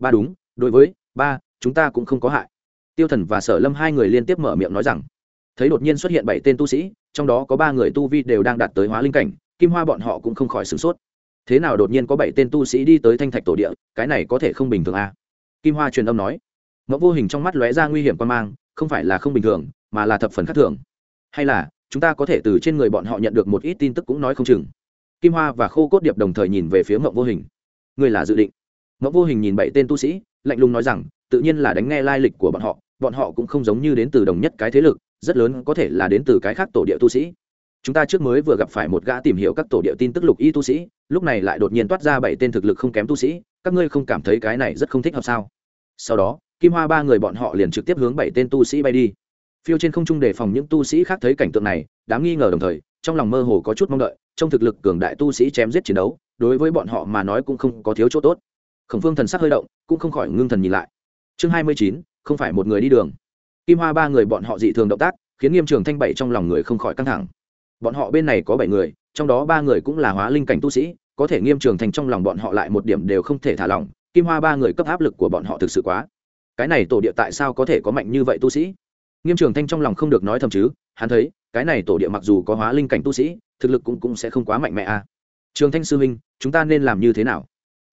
ba đúng, đối với, ba, chúng ta cũng không có hại. Tiêu thần và sở lâm hai người liên tiếp mở miệng nói rằng, thấy đột nhiên xuất hiện bảy tên tu sĩ, trong đó có ba người tu vi đều đang đạt tới hóa linh cảnh, kim hoa bọn họ cũng không khỏi sửng sốt. Thế nào đột nhiên có bảy tên tu sĩ đi tới thanh thạch tổ địa, cái này có thể không bình thường à? kim hoa truyền âm nói. Mẫu vô hình trong mắt lóe ra nguy hiểm quan mang, không phải là không bình thường, mà là thập phần khác thường. Hay là, chúng ta có thể từ trên người bọn họ nhận được một ít tin tức cũng nói không chừng. Kim hoa và khô cốt điệp đồng thời nhìn về phía mậu vô hình. Người là dự định? Mậu vô hình nhìn bảy tên tu sĩ, lạnh lùng nói rằng, tự nhiên là đánh nghe lai lịch của bọn họ bọn họ cũng không giống như đến từ đồng nhất cái thế lực, rất lớn có thể là đến từ cái khác tổ địa tu sĩ. Chúng ta trước mới vừa gặp phải một gã tìm hiểu các tổ địa tin tức lục y tu sĩ, lúc này lại đột nhiên toát ra bảy tên thực lực không kém tu sĩ, các ngươi không cảm thấy cái này rất không thích hợp sao? Sau đó, kim hoa ba người bọn họ liền trực tiếp hướng bảy tên tu sĩ bay đi. Phiêu trên không trung đề phòng những tu sĩ khác thấy cảnh tượng này, đáng nghi ngờ đồng thời, trong lòng mơ hồ có chút mong đợi, trong thực lực cường đại tu sĩ chém giết chiến đấu, đối với bọn họ mà nói cũng không có thiếu chỗ tốt khổng phương thần sắc hơi động, cũng không khỏi ngưng thần nhìn lại. Chương hai mươi chín, không phải một người đi đường. Kim hoa ba người bọn họ dị thường động tác, khiến nghiêm trường thanh bảy trong lòng người không khỏi căng thẳng. Bọn họ bên này có bảy người, trong đó ba người cũng là hóa linh cảnh tu sĩ, có thể nghiêm trường thành trong lòng bọn họ lại một điểm đều không thể thả lỏng, kim hoa ba người cấp áp lực của bọn họ thực sự quá. Cái này tổ địa tại sao có thể có mạnh như vậy tu sĩ? Nghiêm trường thanh trong lòng không được nói thầm chứ, hắn thấy, cái này tổ địa mặc dù có hóa linh cảnh tu sĩ, thực lực cũng cũng sẽ không quá mạnh mẽ à. trường thanh sư huynh, chúng ta nên làm như thế nào?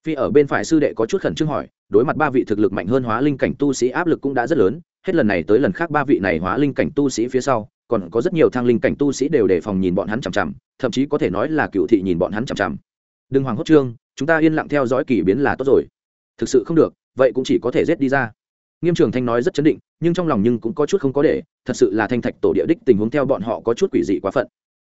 Phi ở bên phải sư đệ có chút khẩn trương hỏi, đối mặt ba vị thực lực mạnh hơn hóa linh cảnh tu sĩ áp lực cũng đã rất lớn, hết lần này tới lần khác ba vị này hóa linh cảnh tu sĩ phía sau, còn có rất nhiều thang linh cảnh tu sĩ đều đề phòng nhìn bọn hắn chằm chằm, thậm chí có thể nói là cựu thị nhìn bọn hắn chằm chằm. Đừng hoàng hốt, trương, chúng ta yên lặng theo dõi kỳ biến là tốt rồi. Thực sự không được, vậy cũng chỉ có thể rết đi ra. Nghiêm trường thanh nói rất chấn định, nhưng trong lòng nhưng cũng có chút không có để, thật sự là thanh thạch tổ địa đích tình huống theo bọn họ có chút quỷ dị quá phận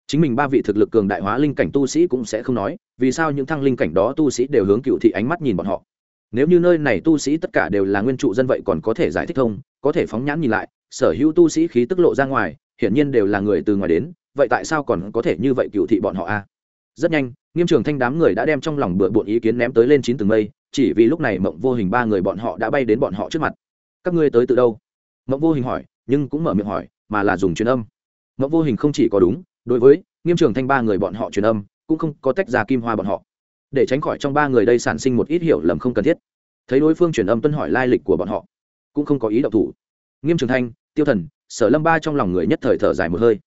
chính mình ba vị thực lực cường đại hóa linh cảnh tu sĩ cũng sẽ không nói, vì sao những thăng linh cảnh đó tu sĩ đều hướng cựu thị ánh mắt nhìn bọn họ? Nếu như nơi này tu sĩ tất cả đều là nguyên trụ dân vậy còn có thể giải thích thông có thể phóng nhãn nhìn lại, sở hữu tu sĩ khí tức lộ ra ngoài, hiển nhiên đều là người từ ngoài đến, vậy tại sao còn có thể như vậy cựu thị bọn họ a? Rất nhanh, nghiêm trường thanh đám người đã đem trong lòng bừa bộn ý kiến ném tới lên chín tầng mây, chỉ vì lúc này mộng vô hình ba người bọn họ đã bay đến bọn họ trước mặt. Các ngươi tới từ đâu? Mộng vô hình hỏi, nhưng cũng mở miệng hỏi, mà là dùng truyền âm. Mộng vô hình không chỉ có đúng đối với nghiêm trường thanh ba người bọn họ truyền âm, cũng không có tách ra kim hoa bọn họ. Để tránh khỏi trong ba người đây sản sinh một ít hiểu lầm không cần thiết. Thấy đối phương truyền âm tuân hỏi lai lịch của bọn họ, cũng không có ý đậu thủ. Nghiêm trường thanh, tiêu thần, sở lâm ba trong lòng người nhất thời thở dài một hơi.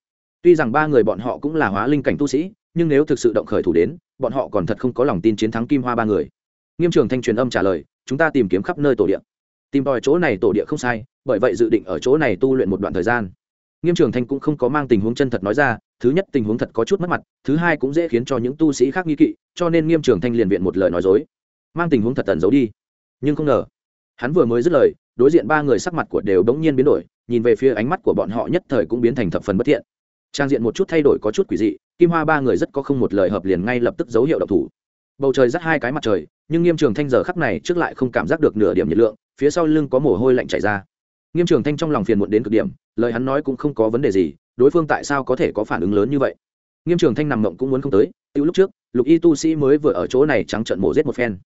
Tuy rằng ba người bọn họ cũng là hóa linh cảnh tu sĩ, nhưng nếu thực sự động khởi thủ đến, bọn họ còn thật không có lòng tin chiến thắng kim hoa ba người. Nghiêm trường thanh truyền âm trả lời, chúng ta tìm kiếm khắp nơi tổ địa. Tìm tòi chỗ này tổ địa không sai, bởi vậy dự định ở chỗ này tu luyện một đoạn thời gian. Nghiêm trường thanh cũng không có mang tình huống chân thật nói ra thứ nhất, tình huống thật có chút mất mặt, thứ hai cũng dễ khiến cho những tu sĩ khác nghi kỵ, cho nên nghiêm trường thanh liền viện một lời nói dối. Mang tình huống thật tần giấu đi. Nhưng không ngờ, hắn vừa mới dứt lời, đối diện ba người sắc mặt của đều đống nhiên biến đổi, nhìn về phía ánh mắt của bọn họ nhất thời cũng biến thành thập phần bất thiện. Trang diện một chút thay đổi có chút quỷ dị, kim hoa ba người rất có không một lời hợp liền ngay lập tức dấu hiệu độc thủ. Bầu trời dắt hai cái mặt trời, nhưng nghiêm trường thanh giờ khắc này trước lại không cảm giác được nửa điểm nhiệt lượng, phía sau lưng có mồ hôi lạnh chảy ra. Nghiêm trường thanh trong lòng phiền muộn đến cực điểm, lời hắn nói cũng không có vấn đề gì đối phương tại sao có thể có phản ứng lớn như vậy? Nghiêm trường thanh nằm mộng cũng muốn không tới tự lúc trước, lục y tu sĩ mới vừa ở chỗ này trắng trận mổ giết một phen.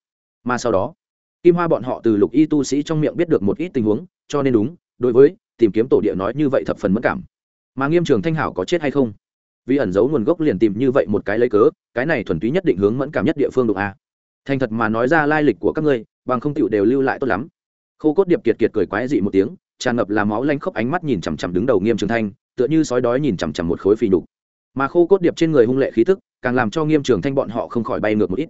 Mà sau đó, kim hoa bọn họ từ lục y tu sĩ trong miệng biết được một ít tình huống, cho nên đúng, đối với tìm kiếm tổ địa nói như vậy thập phần mất cảm. Mà nghiêm trường thanh hảo có chết hay không? Vì ẩn giấu nguồn gốc liền tìm như vậy một cái lấy cớ, cái này thuần túy nhất định hướng mẫn cảm nhất địa phương đụng a. Thành thật mà nói ra lai lịch của các ngươi, bằng không tựu đều lưu lại tốt lắm. Khô cốt điệp kiệt kiệt cười quái dị một tiếng, tràn ngập là máu lanh khóc ánh mắt nhìn chằm chằm đứng đầu nghiêm trường thanh tựa như sói đói nhìn chằm chằm một khối phì đục mà khô cốt điệp trên người hung lệ khí tức, càng làm cho nghiêm trường thanh bọn họ không khỏi bay ngược một ít.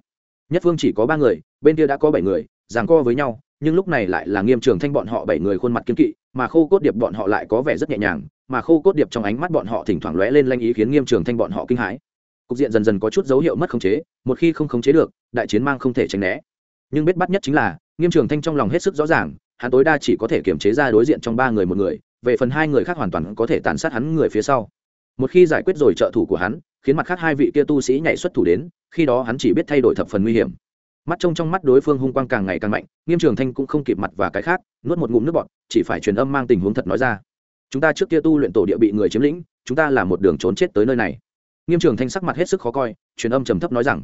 Nhất phương chỉ có ba người, bên kia đã có bảy người, giằng co với nhau, nhưng lúc này lại là nghiêm trường thanh bọn họ bảy người khuôn mặt kiên kỵ, mà khô cốt điệp bọn họ lại có vẻ rất nhẹ nhàng, mà khô cốt điệp trong ánh mắt bọn họ thỉnh thoảng lóe lên lanh ý khiến nghiêm trường thanh bọn họ kinh hãi. Cục diện dần dần có chút dấu hiệu mất khống chế, một khi không khống chế được, đại chiến mang không thể tránh né. Nhưng biết bắt nhất chính là, nghiêm trường thanh trong lòng hết sức rõ ràng, hắn tối đa chỉ có thể kiểm chế ra đối diện trong ba người một người về phần hai người khác hoàn toàn có thể tàn sát hắn người phía sau. Một khi giải quyết rồi trợ thủ của hắn, khiến mặt khác hai vị kia tu sĩ nhảy xuất thủ đến, khi đó hắn chỉ biết thay đổi thập phần nguy hiểm. Mắt trông trong mắt đối phương hung quang càng ngày càng mạnh, nghiêm trường thanh cũng không kịp mặt và cái khác, nuốt một ngụm nước bọt, chỉ phải truyền âm mang tình huống thật nói ra. Chúng ta trước kia tu luyện tổ địa bị người chiếm lĩnh, chúng ta là một đường trốn chết tới nơi này. Nghiêm trường thanh sắc mặt hết sức khó coi, truyền âm trầm thấp nói rằng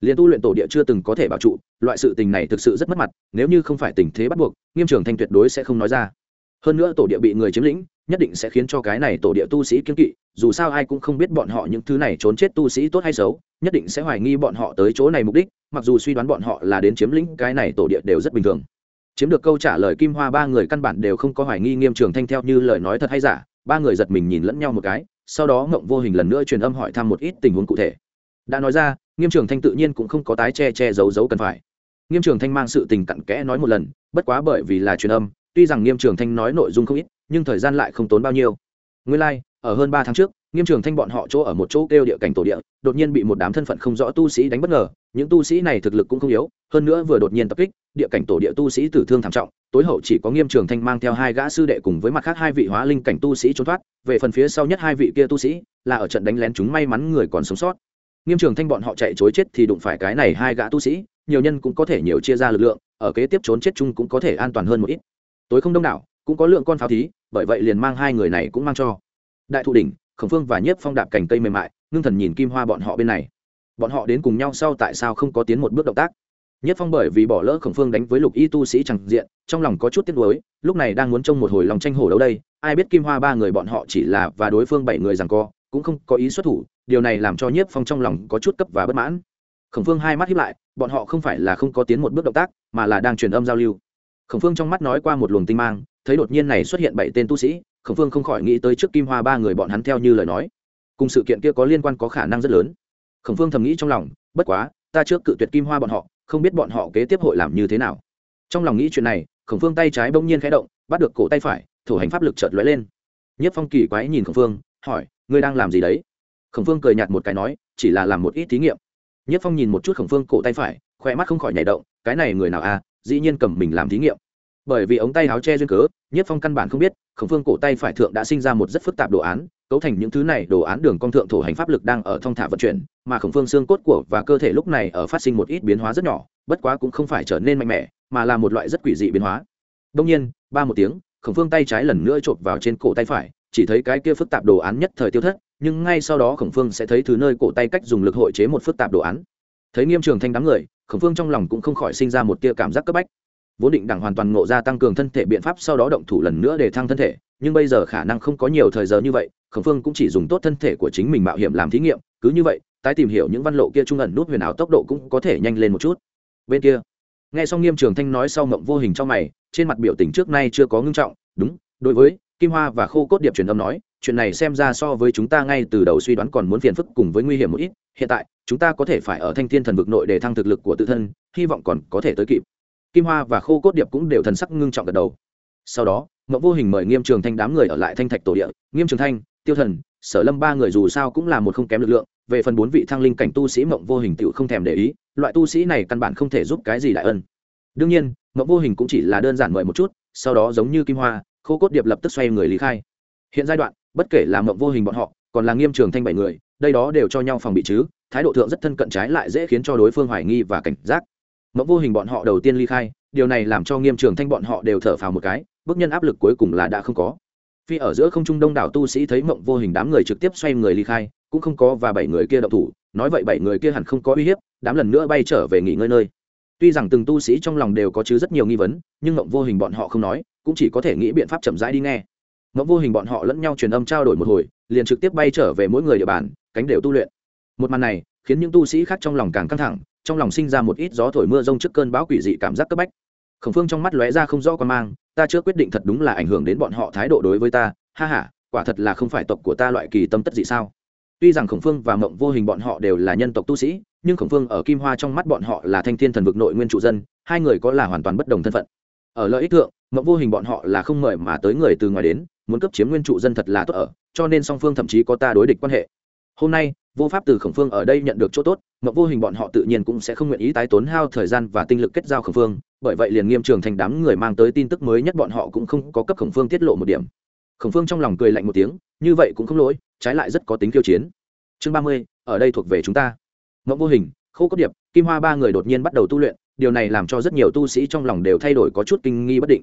liền tu luyện tổ địa chưa từng có thể bảo trụ, loại sự tình này thực sự rất mất mặt, nếu như không phải tình thế bắt buộc, nghiêm trường thanh tuyệt đối sẽ không nói ra hơn nữa tổ địa bị người chiếm lĩnh, nhất định sẽ khiến cho cái này tổ địa tu sĩ kiên kỵ, dù sao ai cũng không biết bọn họ những thứ này trốn chết tu sĩ tốt hay xấu, nhất định sẽ hoài nghi bọn họ tới chỗ này mục đích, mặc dù suy đoán bọn họ là đến chiếm lĩnh cái này tổ địa đều rất bình thường. Chiếm được câu trả lời kim hoa ba người căn bản đều không có hoài nghi nghiêm trường thanh theo như lời nói thật hay giả, ba người giật mình nhìn lẫn nhau một cái, sau đó ngộng vô hình lần nữa truyền âm hỏi thăm một ít tình huống cụ thể. Đã nói ra, nghiêm trường thanh tự nhiên cũng không có tái che che giấu giấu cần phải. Nghiêm trường thanh mang sự tình cặn kẽ nói một lần, bất quá bởi vì là truyền âm tuy rằng nghiêm trường thanh nói nội dung không ít nhưng thời gian lại không tốn bao nhiêu. Nguyên lai、like, ở hơn ba tháng trước nghiêm trường thanh bọn họ chỗ ở một chỗ kêu địa cảnh tổ địa đột nhiên bị một đám thân phận không rõ tu sĩ đánh bất ngờ những tu sĩ này thực lực cũng không yếu hơn nữa vừa đột nhiên tập kích địa cảnh tổ địa tu sĩ tử thương thảm trọng tối hậu chỉ có nghiêm trường thanh mang theo hai gã sư đệ cùng với mặt khác hai vị hóa linh cảnh tu sĩ trốn thoát về phần phía sau nhất hai vị kia tu sĩ là ở trận đánh lén chúng may mắn người còn sống sót. Nghiêm trường thanh bọn họ chạy chối chết thì đụng phải cái này hai gã tu sĩ nhiều nhân cũng có thể nhiều chia ra lực lượng ở kế tiếp trốn chết chung cũng có thể an toàn hơn một ít tối không đông đảo, cũng có lượng con pháo thí, bởi vậy liền mang hai người này cũng mang cho. Đại thụ đỉnh, khổng phương và nhiếp phong đạp cành cây mềm mại, ngưng thần nhìn kim hoa bọn họ bên này. Bọn họ đến cùng nhau sau tại sao không có tiến một bước động tác? Nhất phong bởi vì bỏ lỡ khổng phương đánh với lục y tu sĩ chẳng diện, trong lòng có chút tiếc nuối, lúc này đang muốn trông một hồi lòng tranh hổ đâu đây, ai biết kim hoa ba người bọn họ chỉ là và đối phương bảy người rằng co, cũng không có ý xuất thủ, điều này làm cho nhiếp phong trong lòng có chút cấp và bất mãn. Khổng phương hai mắt hiếp lại, bọn họ không phải là không có tiến một bước động tác, mà là đang truyền âm giao lưu khổng phương trong mắt nói qua một luồng tinh mang, thấy đột nhiên này xuất hiện bảy tên tu sĩ, khổng phương không khỏi nghĩ tới trước kim hoa ba người bọn hắn theo như lời nói. Cùng sự kiện kia có liên quan có khả năng rất lớn. Khổng phương thầm nghĩ trong lòng, bất quá, ta trước cự tuyệt kim hoa bọn họ, không biết bọn họ kế tiếp hội làm như thế nào. Trong lòng nghĩ chuyện này, khổng phương tay trái bỗng nhiên khẽ động, bắt được cổ tay phải, thủ hành pháp lực chợt lóe lên. Nhất phong kỳ quái nhìn khổng phương, hỏi, ngươi đang làm gì đấy? Khổng phương cười nhạt một cái nói, chỉ là làm một ít thí nghiệm. Nhất phong nhìn một chút khổng phương cổ tay phải khoe mắt không khỏi nhảy động, cái này người nào à? Dĩ nhiên cầm mình làm thí nghiệm. Bởi vì ống tay áo che duyên cớ, nhất phong căn bản không biết, khổng phương cổ tay phải thượng đã sinh ra một rất phức tạp đồ án, cấu thành những thứ này đồ án đường cong thượng thổ hành pháp lực đang ở thong thả vận chuyển, mà khổng phương xương cốt của và cơ thể lúc này ở phát sinh một ít biến hóa rất nhỏ, bất quá cũng không phải trở nên mạnh mẽ, mà là một loại rất quỷ dị biến hóa. Đông nhiên, ba một tiếng, khổng phương tay trái lần nữa chộp vào trên cổ tay phải, chỉ thấy cái kia phức tạp đồ án nhất thời tiêu thất, nhưng ngay sau đó khổng phương sẽ thấy thứ nơi cổ tay cách dùng lực hội chế một phức tạp đồ án thấy nghiêm trường thanh đám người khẩn phương trong lòng cũng không khỏi sinh ra một tia cảm giác cấp bách. Vốn định đẳng hoàn toàn ngộ ra tăng cường thân thể biện pháp sau đó động thủ lần nữa để thăng thân thể, nhưng bây giờ khả năng không có nhiều thời giờ như vậy khẩn phương cũng chỉ dùng tốt thân thể của chính mình mạo hiểm làm thí nghiệm, cứ như vậy, tái tìm hiểu những văn lộ kia trung ẩn nút huyền ảo tốc độ cũng có thể nhanh lên một chút. Bên kia, nghe xong nghiêm trường thanh nói sau mộng vô hình trong mày, trên mặt biểu tình trước nay chưa có ngưng trọng, đúng, đối với kim hoa và khô cốt điệp truyền âm nói chuyện này xem ra so với chúng ta ngay từ đầu suy đoán còn muốn phiền phức cùng với nguy hiểm một ít, hiện tại, chúng ta có thể phải ở thanh thiên thần vực nội để thăng thực lực của tự thân, hy vọng còn có thể tới kịp. Kim hoa và khô cốt điệp cũng đều thần sắc ngưng trọng gật đầu. Sau đó mẫu vô hình mời nghiêm trường thanh đám người ở lại thanh thạch tổ địa. Nghiêm trường thanh, tiêu thần, sở lâm ba người dù sao cũng là một không kém lực lượng, về phần bốn vị thăng linh cảnh tu sĩ mộng vô hình tựu không thèm để ý, loại tu sĩ này căn bản không thể giúp cái gì đại ân. Đương nhiên, mộng vô hình cũng chỉ là đơn giản mời một chút, sau đó giống như kim hoa, khô cốt điệp lập tức xoay người lý khai. Hiện giai đoạn bất kể là mộng vô hình bọn họ, còn là nghiêm trường thanh bảy người, đây đó đều cho nhau phòng bị chứ, thái độ thượng rất thân cận trái lại dễ khiến cho đối phương hoài nghi và cảnh giác. Mộng vô hình bọn họ đầu tiên ly khai, điều này làm cho nghiêm trường thanh bọn họ đều thở phào một cái, bước nhân áp lực cuối cùng là đã không có. Phi ở giữa không trung đông đảo tu sĩ thấy mộng vô hình đám người trực tiếp xoay người ly khai, cũng không có và bảy người kia động thủ, nói vậy bảy người kia hẳn không có uy hiếp, đám lần nữa bay trở về nghỉ ngơi nơi. Tuy rằng từng tu sĩ trong lòng đều có chứ rất nhiều nghi vấn, nhưng mộng vô hình bọn họ không nói, cũng chỉ có thể nghĩ biện pháp chậm rãi đi nghe mộng vô hình bọn họ lẫn nhau truyền âm trao đổi một hồi, liền trực tiếp bay trở về mỗi người địa bàn, cánh đều tu luyện. Một màn này, khiến những tu sĩ khác trong lòng càng căng thẳng, trong lòng sinh ra một ít gió thổi mưa rông trước cơn bão quỷ dị cảm giác cấp bách. Khổng phương trong mắt lóe ra không rõ quan mang, ta chưa quyết định thật đúng là ảnh hưởng đến bọn họ thái độ đối với ta, ha h a quả thật là không phải tộc của ta loại kỳ tâm tất dị sao? Tuy rằng khổng phương và mộng vô hình bọn họ đều là nhân tộc tu sĩ, nhưng khổng phương ở kim hoa trong mắt bọn họ là thanh thiên thần vực nội nguyên trụ dân, hai người có là hoàn toàn bất đồng thân phận ở lợi ích thượng, mộng vô hình bọn họ là không mời mà tới người từ ngoài đến, muốn cấp chiếm nguyên trụ dân thật là tốt ở, cho nên song phương thậm chí có ta đối địch quan hệ. Hôm nay, vô pháp từ khổng phương ở đây nhận được chỗ tốt, mộng vô hình bọn họ tự nhiên cũng sẽ không nguyện ý tái tốn hao thời gian và tinh lực kết giao khổng phương, bởi vậy liền nghiêm trường thành đám người mang tới tin tức mới nhất bọn họ cũng không có cấp khổng phương tiết lộ một điểm. Khổng phương trong lòng cười lạnh một tiếng, như vậy cũng không lỗi, trái lại rất có tính kiêu chiến. Chương ba mươi, ở đây thuộc về chúng ta. Mộng vô hình, khô cốt điệp, kim hoa ba người đột nhiên bắt đầu tu luyện điều này làm cho rất nhiều tu sĩ trong lòng đều thay đổi có chút kinh nghi bất định.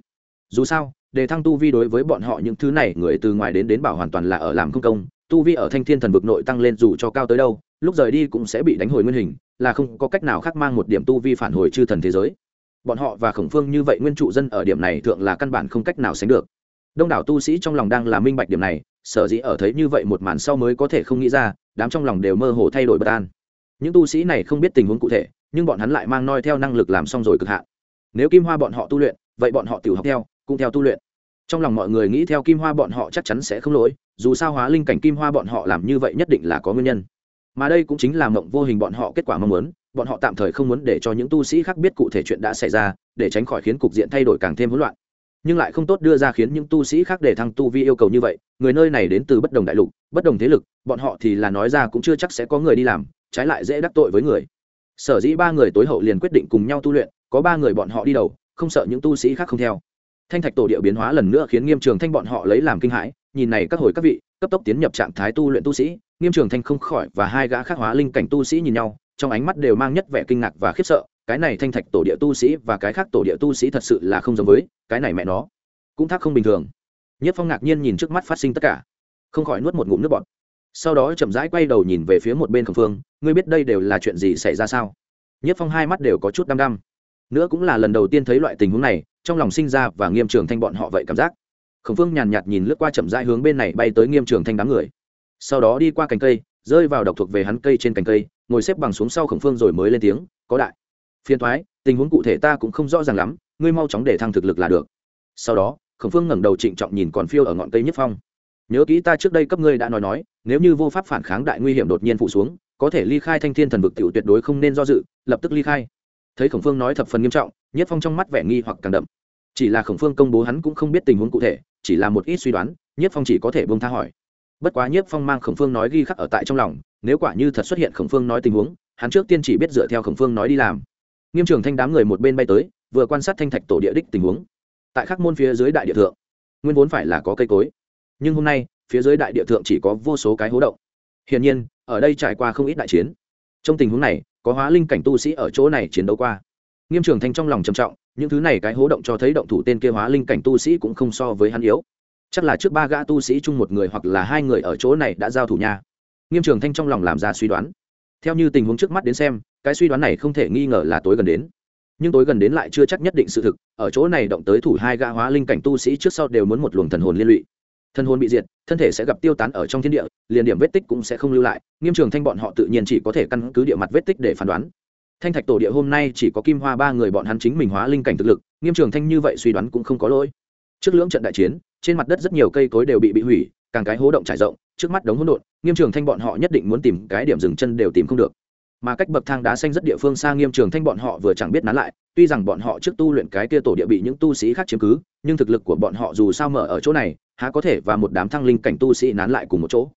Dù sao, đề thăng tu vi đối với bọn họ những thứ này, người từ ngoài đến đến bảo hoàn toàn là ở làm không công, tu vi ở thanh thiên thần vực nội tăng lên dù cho cao tới đâu, lúc rời đi cũng sẽ bị đánh hồi nguyên hình, là không có cách nào khác mang một điểm tu vi phản hồi chư thần thế giới. Bọn họ và khổng phương như vậy nguyên trụ dân ở điểm này thượng là căn bản không cách nào sánh được. Đông đảo tu sĩ trong lòng đang là minh bạch điểm này, sở dĩ ở thấy như vậy một màn sau mới có thể không nghĩ ra, đám trong lòng đều mơ hồ thay đổi bất an. Những tu sĩ này không biết tình huống cụ thể nhưng bọn hắn lại mang noi theo năng lực làm xong rồi cực hạn. Nếu kim hoa bọn họ tu luyện, vậy bọn họ tự học theo, cũng theo tu luyện. Trong lòng mọi người nghĩ theo kim hoa bọn họ chắc chắn sẽ không lỗi, dù sao hóa linh cảnh kim hoa bọn họ làm như vậy nhất định là có nguyên nhân. Mà đây cũng chính là mộng vô hình bọn họ kết quả mong muốn, bọn họ tạm thời không muốn để cho những tu sĩ khác biết cụ thể chuyện đã xảy ra, để tránh khỏi khiến cục diện thay đổi càng thêm hỗn loạn. Nhưng lại không tốt đưa ra khiến những tu sĩ khác để thăng tu vi yêu cầu như vậy, người nơi này đến từ bất đồng đại lục, bất đồng thế lực, bọn họ thì là nói ra cũng chưa chắc sẽ có người đi làm, trái lại dễ đắc tội với người sở dĩ ba người tối hậu liền quyết định cùng nhau tu luyện, có ba người bọn họ đi đầu, không sợ những tu sĩ khác không theo. Thanh thạch tổ địa biến hóa lần nữa khiến nghiêm trường thanh bọn họ lấy làm kinh hãi, nhìn này các hồi các vị, cấp tốc tiến nhập trạng thái tu luyện tu sĩ. Nghiêm trường thanh không khỏi và hai gã khác hóa linh cảnh tu sĩ nhìn nhau, trong ánh mắt đều mang nhất vẻ kinh ngạc và khiếp sợ, cái này thanh thạch tổ địa tu sĩ và cái khác tổ địa tu sĩ thật sự là không giống với cái này mẹ nó. Cũng thắc không bình thường. Nhất phong ngạc nhiên nhìn trước mắt phát sinh tất cả, không khỏi nuốt một ngụm nước bọt. Sau đó chậm rãi quay đầu nhìn về phía một bên khẩn phương ngươi biết đây đều là chuyện gì xảy ra sao? Nhất phong hai mắt đều có chút đăm đăm. Nữa cũng là lần đầu tiên thấy loại tình huống này, trong lòng sinh ra và nghiêm trường thanh bọn họ vậy cảm giác. Khổng phương nhàn nhạt nhìn lướt qua chậm rãi hướng bên này bay tới nghiêm trường thanh đám người. Sau đó đi qua cành cây, rơi vào độc thuộc về hắn cây trên cành cây, ngồi xếp bằng xuống sau khổng phương rồi mới lên tiếng, có đại. Phiên thoái tình huống cụ thể ta cũng không rõ ràng lắm, ngươi mau chóng để thăng thực lực là được. Sau đó, khổng phương ngẩng đầu trịnh trọng nhìn còn phiêu ở ngọn cây nhất phong. Nhớ kỹ ta trước đây cấp ngươi đã nói nói, nếu như vô pháp phản kháng đại nguy hiểm đột nhiên phụ xuống có thể ly khai thanh thiên thần vực t tuyệt đối không nên do dự, lập tức ly khai. Thấy khổng phương nói thập phần nghiêm trọng, nhất phong trong mắt vẻ nghi hoặc càng đậm. Chỉ là khổng phương công bố hắn cũng không biết tình huống cụ thể, chỉ là một ít suy đoán, nhất phong chỉ có thể bông tha hỏi. Bất quá nhất phong mang khổng phương nói ghi khắc ở tại trong lòng, nếu quả như thật xuất hiện khổng phương nói tình huống, hắn trước tiên chỉ biết dựa theo khổng phương nói đi làm. Nghiêm trường thanh đám người một bên bay tới, vừa quan sát thanh thạch tổ địa đích tình huống. Tại khắc môn phía dưới đại địa thượng, nguyên vốn phải là có cây cối. Nhưng hôm nay, phía dưới đại địa thượng chỉ có vô số cái hố động. Hiển nhiên ở đây trải qua không ít đại chiến. Trong tình huống này, có hóa linh cảnh tu sĩ ở chỗ này chiến đấu qua. Nghiêm trường thanh trong lòng trầm trọng, những thứ này cái hố động cho thấy động thủ tên kia hóa linh cảnh tu sĩ cũng không so với hắn yếu. Chắc là trước ba gã tu sĩ chung một người hoặc là hai người ở chỗ này đã giao thủ nha. Nghiêm trường thanh trong lòng làm ra suy đoán. Theo như tình huống trước mắt đến xem, cái suy đoán này không thể nghi ngờ là tối gần đến. Nhưng tối gần đến lại chưa chắc nhất định sự thực, ở chỗ này động tới thủ hai gã hóa linh cảnh tu sĩ trước sau đều muốn một luồng thần hồn liên lụy thân hồn bị diệt, thân thể sẽ gặp tiêu tán ở trong thiên địa, liền điểm vết tích cũng sẽ không lưu lại. Nghiêm trường thanh bọn họ tự nhiên chỉ có thể căn cứ địa mặt vết tích để phán đoán. Thanh thạch tổ địa hôm nay chỉ có kim hoa ba người bọn hắn chính mình hóa linh cảnh thực lực, nghiêm trường thanh như vậy suy đoán cũng không có lỗi. Trước lưỡng trận đại chiến, trên mặt đất rất nhiều cây cối đều bị bị hủy, càng cái hố động trải rộng, trước mắt đống hỗn độn, nghiêm trường thanh bọn họ nhất định muốn tìm cái điểm dừng chân đều tìm không được mà cách bậc thang đá xanh rất địa phương xa nghiêm trường thanh bọn họ vừa chẳng biết nán lại, tuy rằng bọn họ trước tu luyện cái kia tổ địa bị những tu sĩ khác chiếm cứ, nhưng thực lực của bọn họ dù sao mở ở chỗ này, há có thể và một đám thăng linh cảnh tu sĩ nán lại cùng một chỗ.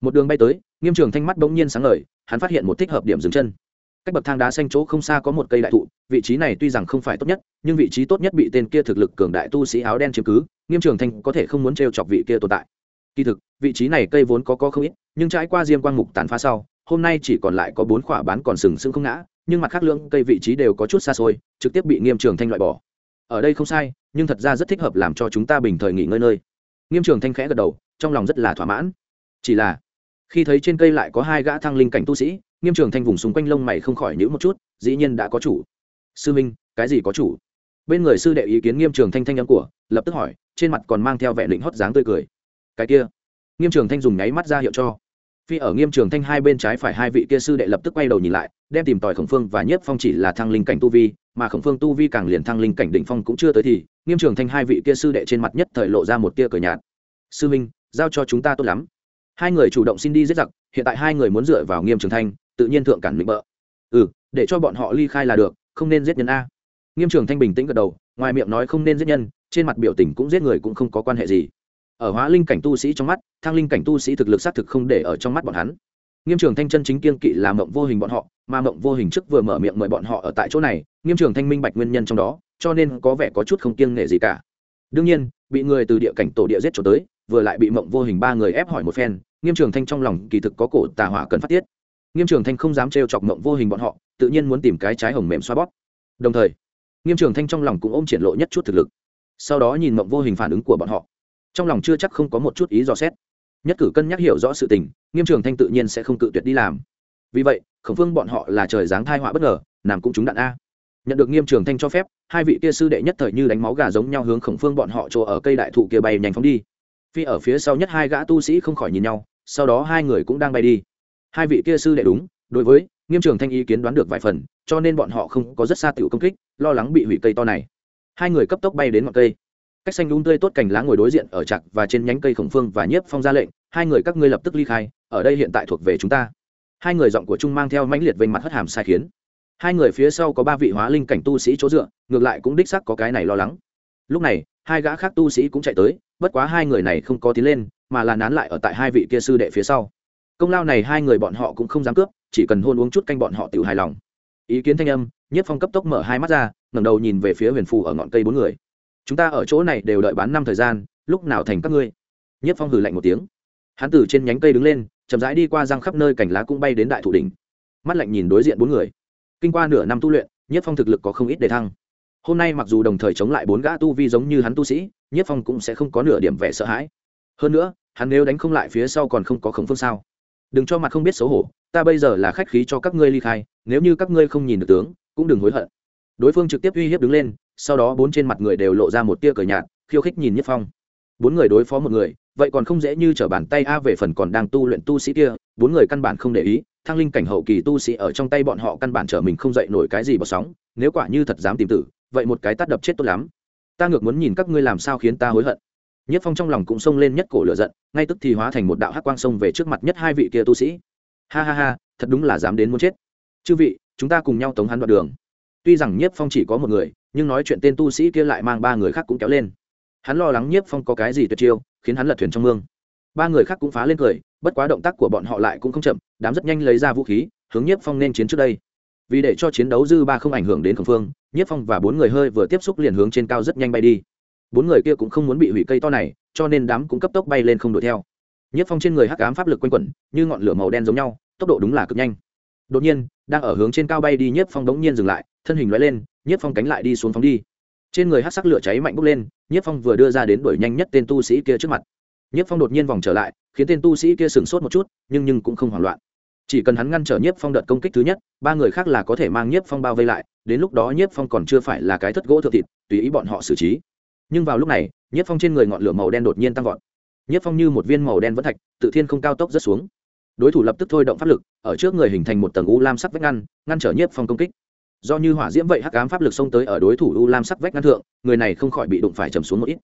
Một đường bay tới, nghiêm trường thanh mắt bỗng nhiên sáng ngời, hắn phát hiện một thích hợp điểm dừng chân. Cách bậc thang đá xanh chỗ không xa có một cây đại thụ, vị trí này tuy rằng không phải tốt nhất, nhưng vị trí tốt nhất bị tên kia thực lực cường đại tu sĩ áo đen chiếm cứ, nghiêm trường thanh có thể không muốn t chọc vị kia tồn tại. Kỳ thực, vị trí này cây vốn có có không ít, nhưng trải qua diêm quang mục tàn phá sau hôm nay chỉ còn lại có bốn khỏa bán còn sừng sững không ngã, nhưng mặt khác lưỡng cây vị trí đều có chút xa xôi, trực tiếp bị nghiêm trường thanh loại bỏ. Ở đây không sai, nhưng thật ra rất thích hợp làm cho chúng ta bình thời nghỉ ngơi nơi. Nghiêm trường thanh khẽ gật đầu, trong lòng rất là thỏa mãn. Chỉ là, khi thấy trên cây lại có hai gã thăng linh cảnh tu sĩ, nghiêm trường thanh vùng xung quanh lông mày không khỏi nhữ một chút, dĩ nhiên đã có chủ. Sư minh, cái gì có chủ? Bên người sư đệ ý kiến nghiêm trường thanh thanh âm của, lập tức hỏi, trên mặt còn mang theo vẻ lĩnh hót dáng tươi cười. Cái kia. Nghiêm trường thanh dùng nháy mắt ra hiệu cho phi ở nghiêm trường thanh hai bên trái phải hai vị kia sư đệ lập tức quay đầu nhìn lại, đem tìm tòi khổng phương và nhất phong chỉ là thăng linh cảnh tu vi, mà khổng phương tu vi càng liền thăng linh cảnh đỉnh phong cũng chưa tới thì, nghiêm trường thanh hai vị kia sư đệ trên mặt nhất thời lộ ra một tia cờ nhạt. Sư minh, giao cho chúng ta tốt lắm. Hai người chủ động xin đi giết giặc, hiện tại hai người muốn dựa vào nghiêm trường thanh, tự nhiên thượng cản định bợ. Ừ để cho bọn họ ly khai là được, không nên giết nhân a. Nghiêm trường thanh bình tĩnh gật đầu, ngoài miệng nói không nên giết nhân, trên mặt biểu tình cũng giết người cũng không có quan hệ gì ở hóa linh cảnh tu sĩ trong mắt thang linh cảnh tu sĩ thực lực xác thực không để ở trong mắt bọn hắn. Nghiêm trường thanh chân chính kiên kỵ là mộng vô hình bọn họ, mà mộng vô hình trước vừa mở miệng mời bọn họ ở tại chỗ này, nghiêm trường thanh minh bạch nguyên nhân trong đó, cho nên có vẻ có chút không kiêng nể gì cả. Đương nhiên, bị người từ địa cảnh tổ địa giết trốn tới, vừa lại bị mộng vô hình ba người ép hỏi một phen, nghiêm trường thanh trong lòng kỳ thực có cổ tà hỏa cần phát tiết. Nghiêm trường thanh không dám trêu chọc mộng vô hình bọn họ, tự nhiên muốn tìm cái trái hồng mềm xoa bóp. Đồng thời, nghiêm trường thanh trong lòng cũng ôm triển lộ nhất chút thực lực. Sau đó nhìn mộng vô hình phản ứng của bọn họ trong lòng chưa chắc không có một chút ý dò xét. Nhất cử cân nhắc hiểu rõ sự tình, nghiêm trường thanh tự nhiên sẽ không cự tuyệt đi làm. Vì vậy, khổng phương bọn họ là trời dáng thai họa bất ngờ, làm cũng chúng đạn a. Nhận được nghiêm trường thanh cho phép, hai vị kia sư đệ nhất thời như đánh máu gà giống nhau hướng khổng phương bọn họ chỗ ở cây đại thụ kia bay nhanh phóng đi. Phi ở phía sau nhất hai gã tu sĩ không khỏi nhìn nhau, sau đó hai người cũng đang bay đi. Hai vị kia sư đệ đúng, đối với nghiêm trường thanh ý kiến đoán được vài phần, cho nên bọn họ không có rất xa tiểu công kích, lo lắng bị hủy cây to này. Hai người cấp tốc bay đến ngọn cây cách xanh đun tươi tốt cành lá ngồi đối diện ở chặt và trên nhánh cây khổng phương và nhiếp phong ra lệnh, hai người các ngươi lập tức ly khai, ở đây hiện tại thuộc về chúng ta. Hai người giọng của trung mang theo mãnh liệt vênh mặt hất hàm sai khiến. Hai người phía sau có ba vị hóa linh cảnh tu sĩ chỗ dựa, ngược lại cũng đích xác có cái này lo lắng. Lúc này, hai gã khác tu sĩ cũng chạy tới, bất quá hai người này không có tiến lên, mà là nán lại ở tại hai vị kia sư đệ phía sau. Công lao này hai người bọn họ cũng không dám cướp, chỉ cần hôn uống chút canh bọn họ tự hài lòng. Ý kiến thanh âm nhất phong cấp tốc mở hai mắt ra, ngẩng đầu nhìn về phía huyền phù ở ngọn cây bốn người chúng ta ở chỗ này đều đợi bán năm thời gian, lúc nào thành các ngươi? Nhất phong hừ lạnh một tiếng. Hắn từ trên nhánh cây đứng lên, chậm rãi đi qua răng khắp nơi cành lá cũng bay đến đại thủ đỉnh. Mắt lạnh nhìn đối diện bốn người. Kinh qua nửa năm tu luyện, nhất phong thực lực có không ít đề thăng. Hôm nay mặc dù đồng thời chống lại bốn gã tu vi giống như hắn tu sĩ, nhất phong cũng sẽ không có nửa điểm vẻ sợ hãi. Hơn nữa, hắn nếu đánh không lại phía sau còn không có khổng phương sao? Đừng cho mặt không biết xấu hổ, ta bây giờ là khách khí cho các ngươi ly khai, nếu như các ngươi không nhìn được tướng, cũng đừng hối hận. Đối phương trực tiếp uy hiếp đứng lên sau đó bốn trên mặt người đều lộ ra một tia cờ nhạt, khiêu khích nhìn nhất phong. Bốn người đối phó một người, vậy còn không dễ như t r ở bàn tay a về phần còn đang tu luyện tu sĩ kia, bốn người căn bản không để ý, thăng linh cảnh hậu kỳ tu sĩ ở trong tay bọn họ căn bản trở mình không dậy nổi cái gì bọt sóng, nếu quả như thật dám tìm tử, vậy một cái tắt đập chết tốt lắm. Ta ngược muốn nhìn các ngươi làm sao khiến ta hối hận. Nhất phong trong lòng cũng xông lên nhất cổ lửa giận, ngay tức thì hóa thành một đạo hắc quang sông về trước mặt nhất hai vị kia tu sĩ. Ha ha ha, thật đúng là dám đến muốn chết. Chư vị, chúng ta cùng nhau tống hắn đoạn đường tuy rằng nhiếp phong chỉ có một người, nhưng nói chuyện tên tu sĩ kia lại mang ba người khác cũng kéo lên. Hắn lo lắng nhiếp phong có cái gì tuyệt chiêu, khiến hắn lật thuyền trong mương. Ba người khác cũng phá lên cười, bất quá động tác của bọn họ lại cũng không chậm, đám rất nhanh lấy ra vũ khí, hướng nhiếp phong nên chiến trước đây. Vì để cho chiến đấu dư ba không ảnh hưởng đến khẩn phương, nhiếp phong và bốn người hơi vừa tiếp xúc liền hướng trên cao rất nhanh bay đi. Bốn người kia cũng không muốn bị hủy cây to này, cho nên đám cũng cấp tốc bay lên không đuổi theo. Nhiếp phong trên người hắc ám pháp lực quanh quẩn, như ngọn lửa màu đen giống nhau, tốc độ đúng là cực nhanh. Đột nhiên, đang ở hướng trên cao bay đi, nhiếp phong đống nhiên dừng lại thân hình lóe lên, nhiếp phong cánh lại đi xuống phóng đi. Trên người hát sắc lửa cháy mạnh bốc lên, nhiếp phong vừa đưa ra đến đuổi nhanh nhất tên tu sĩ kia trước mặt. Nhiếp phong đột nhiên vòng trở lại, khiến tên tu sĩ kia sửng sốt một chút, nhưng nhưng cũng không hoảng loạn. Chỉ cần hắn ngăn trở nhiếp phong đợt công kích thứ nhất, ba người khác là có thể mang nhiếp phong bao vây lại, đến lúc đó nhiếp phong còn chưa phải là cái thất gỗ thượng thịt, tùy ý bọn họ xử trí. Nhưng vào lúc này, nhiếp phong trên người ngọn lửa màu đen đột nhiên tăng vọt. Nhiếp phong như một viên màu đen vẫn thạch, tự thiên không cao tốc rất xuống. Đối thủ lập tức thôi động pháp lực, ở trước người hình thành một tầng u lam sắc vách ngăn ngăn trở nhiếp phong công kích do như hỏa diễm vậy hắc ám pháp lực xông tới ở đối thủ u lam sắc vách ngăn thượng, người này không khỏi bị đụng phải trầm xuống một ít.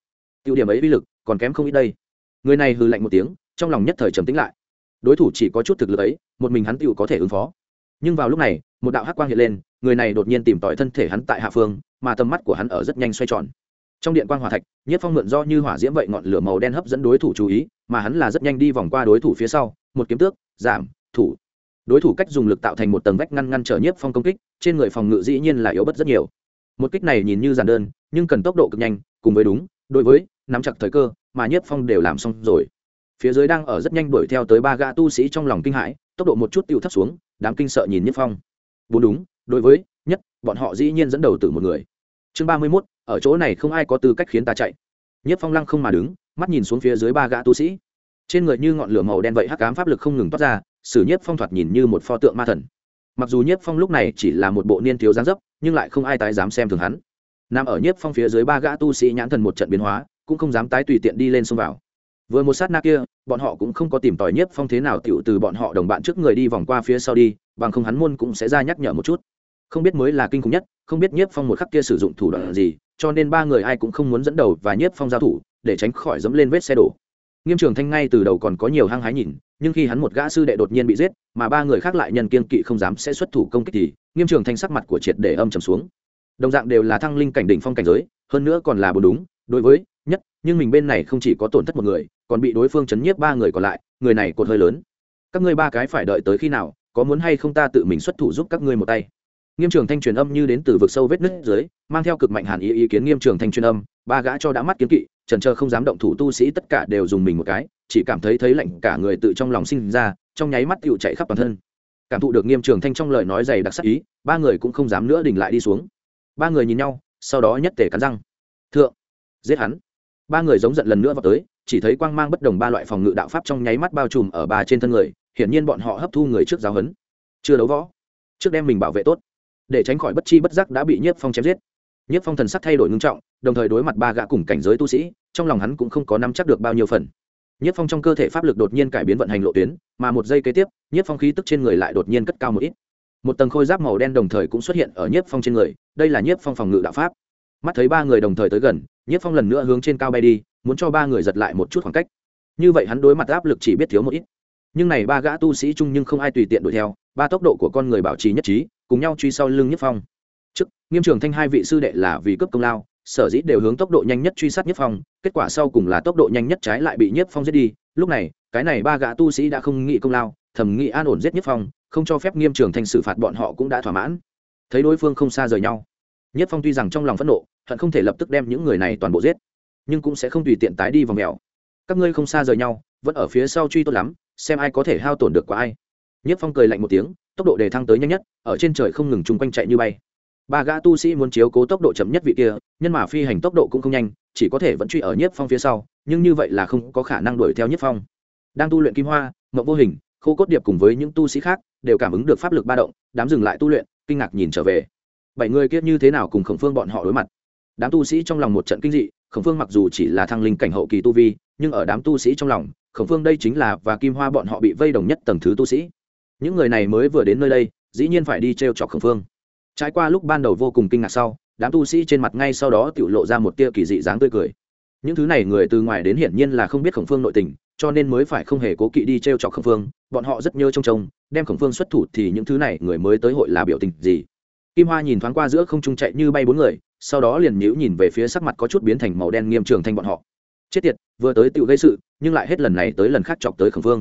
Tiêu điểm ấy uy lực, còn kém không ít đây. Người này hừ lạnh một tiếng, trong lòng nhất thời trầm tĩnh lại. Đối thủ chỉ có chút thực lực ấy, một mình hắn tựu có thể ứng phó. Nhưng vào lúc này, một đạo hắc quang hiện lên, người này đột nhiên tìm tỏi thân thể hắn tại hạ phương, mà tầm mắt của hắn ở rất nhanh xoay tròn. Trong điện quang hỏa thạch, nhất phong mượn do như hỏa diễm vậy ngọn lửa màu đen hấp dẫn đối thủ chú ý, mà hắn là rất nhanh đi vòng qua đối thủ phía sau, một kiếm tước, giảm, thủ đối thủ cách dùng lực tạo thành một tầng vách ngăn ngăn trở nhiếp phong công kích, trên người phòng ngự dĩ nhiên là yếu bất rất nhiều. Một kích này nhìn như giản đơn, nhưng cần tốc độ cực nhanh, cùng với đúng, đối với, nắm chặt thời cơ, mà nhiếp phong đều làm xong rồi. Phía dưới đang ở rất nhanh đuổi theo tới ba gã tu sĩ trong lòng kinh hãi, tốc độ một chút tiêu thấp xuống, đám kinh sợ nhìn nhiếp phong. Bốn đúng, đối với, nhất, bọn họ dĩ nhiên dẫn đầu từ một người. Chương ba mươi mốt, ở chỗ này không ai có tư cách khiến ta chạy. Nhiếp phong lăng không mà đứng, mắt nhìn xuống phía dưới ba gã tu sĩ. Trên người như ngọn lửa màu đen vậy hắc ám pháp lực không ngừng toát ra sử nhiếp phong thoạt nhìn như một pho tượng ma thần. Mặc dù nhiếp phong lúc này chỉ là một bộ niên thiếu gián dấp, nhưng lại không ai tái dám xem thường hắn. Nằm ở nhiếp phong phía dưới ba gã tu sĩ nhãn thần một trận biến hóa, cũng không dám tái tùy tiện đi lên xông vào. Vừa một sát na kia, bọn họ cũng không có tìm tòi nhiếp phong thế nào tựu từ bọn họ đồng bạn trước người đi vòng qua phía sau đi, bằng không hắn môn cũng sẽ ra nhắc nhở một chút. Không biết mới là kinh khủng nhất, không biết nhiếp phong một khắc kia sử dụng thủ đoạn gì, cho nên ba người ai cũng không muốn dẫn đầu và nhiếp phong giao thủ, để tránh khỏi dẫm lên vết xe đổ nghiêm trường thanh ngay từ đầu còn có nhiều hăng hái nhìn, nhưng khi hắn một gã sư đệ đột nhiên bị giết, mà ba người khác lại nhân kiên kỵ không dám sẽ xuất thủ công kích thì, nghiêm trường thanh sắc mặt của triệt để âm trầm xuống. Đồng dạng đều là thăng linh cảnh đỉnh phong cảnh giới, hơn nữa còn là bồ đúng, đối với, nhất, nhưng mình bên này không chỉ có tổn thất một người, còn bị đối phương chấn nhiếp ba người còn lại, người này cột hơi lớn. Các ngươi ba cái phải đợi tới khi nào, có muốn hay không ta tự mình xuất thủ giúp các ngươi một tay? Nghiêm trường thanh truyền âm như đến từ vực sâu vết nứt dưới, mang theo cực mạnh hàn ý ý kiến nghiêm trường thanh truyền âm, ba gã cho đã mắt kiến kỵ trần trơ không dám động thủ tu sĩ tất cả đều dùng mình một cái, chỉ cảm thấy thấy lạnh cả người tự trong lòng sinh ra, trong nháy mắt tựu chạy khắp toàn thân. Cảm thụ được nghiêm trường thanh trong lời nói dày đặc sắc ý, ba người cũng không dám nữa đình lại đi xuống. Ba người nhìn nhau, sau đó nhất tề cắn răng. Thượng, giết hắn. Ba người giống giận lần nữa vào tới, chỉ thấy quang mang bất đồng ba loại phòng ngự đạo pháp trong nháy mắt bao trùm ở ba trên thân người, hiển nhiên bọn họ hấp thu người trước giáo hấn chưa đấu võ. Trước đem mình bảo vệ tốt. Để tránh khỏi bất chi bất giác đã bị nhiếp phong chém giết. Nhất phong thần sắc thay đổi ngưng trọng, đồng thời đối mặt ba gã cùng cảnh giới tu sĩ, trong lòng hắn cũng không có nắm chắc được bao nhiêu phần. Nhất phong trong cơ thể pháp lực đột nhiên cải biến vận hành lộ tuyến, mà một giây kế tiếp, Nhất phong khí tức trên người lại đột nhiên cất cao một ít. Một tầng khôi giáp màu đen đồng thời cũng xuất hiện ở Nhất phong trên người, đây là Nhất phong phòng ngự đạo pháp. Mắt thấy ba người đồng thời tới gần, Nhất phong lần nữa hướng trên cao bay đi, muốn cho ba người giật lại một chút khoảng cách. Như vậy hắn đối mặt áp lực chỉ biết thiếu một ít. Nhưng này ba gã tu sĩ chung nhưng không ai tùy tiện đuổi theo, ba tốc độ của con người bảo trì nhất trí, cùng nhau truy sau lưng Nhất phong nghiêm trường thanh hai vị sư đệ là vì cấp công lao, sở dĩ đều hướng tốc độ nhanh nhất truy sát Nhất phong, kết quả sau cùng là tốc độ nhanh nhất trái lại bị Nhất phong giết đi. Lúc này, cái này ba gã tu sĩ đã không nghĩ công lao, thầm nghĩ an ổn giết Nhất phong, không cho phép nghiêm trường thanh xử phạt bọn họ cũng đã thỏa mãn. Thấy đối phương không xa rời nhau, Nhất phong tuy rằng trong lòng phẫn nộ, hận không thể lập tức đem những người này toàn bộ giết, nhưng cũng sẽ không tùy tiện tái đi vào mèo. Các ngươi không xa rời nhau, vẫn ở phía sau truy tốt lắm, xem ai có thể hao tổn được qua ai. Nhất phong cười lạnh một tiếng, tốc độ đề thăng tới nhanh nhất, ở trên trời không ngừng chung quanh chạy như bay ba gã tu sĩ muốn chiếu cố tốc độ chậm nhất vị kia, nhưng mà phi hành tốc độ cũng không nhanh, chỉ có thể vẫn truy ở nhiếp phong phía sau, nhưng như vậy là không có khả năng đuổi theo nhiếp phong. Đang tu luyện kim hoa, mộng vô hình, khô cốt điệp cùng với những tu sĩ khác đều cảm ứng được pháp lực ba động, đám dừng lại tu luyện, kinh ngạc nhìn trở về. Bảy người kia như thế nào cùng khổng phương bọn họ đối mặt? Đám tu sĩ trong lòng một trận kinh dị, khổng phương mặc dù chỉ là thăng linh cảnh hậu kỳ tu vi, nhưng ở đám tu sĩ trong lòng, khổng phương đây chính là và kim hoa bọn họ bị vây đồng nhất tầng thứ tu sĩ. Những người này mới vừa đến nơi đây, dĩ nhiên phải đi t r e o chọc khổng phương trải qua lúc ban đầu vô cùng kinh ngạc sau, đám tu sĩ trên mặt ngay sau đó tự lộ ra một tia kỳ dị dáng tươi cười. Những thứ này người từ ngoài đến hiển nhiên là không biết khổng phương nội tình, cho nên mới phải không hề cố kỵ đi t r e o chọc khổng phương, bọn họ rất nhớ trông trông, đem khổng phương xuất thủ thì những thứ này người mới tới hội là biểu tình gì. Kim hoa nhìn thoáng qua giữa không trung chạy như bay bốn người, sau đó liền nhíu nhìn về phía sắc mặt có chút biến thành màu đen nghiêm trường thanh bọn họ. Chết tiệt, vừa tới tự gây sự, nhưng lại hết lần này tới lần khác chọc tới khổng phương.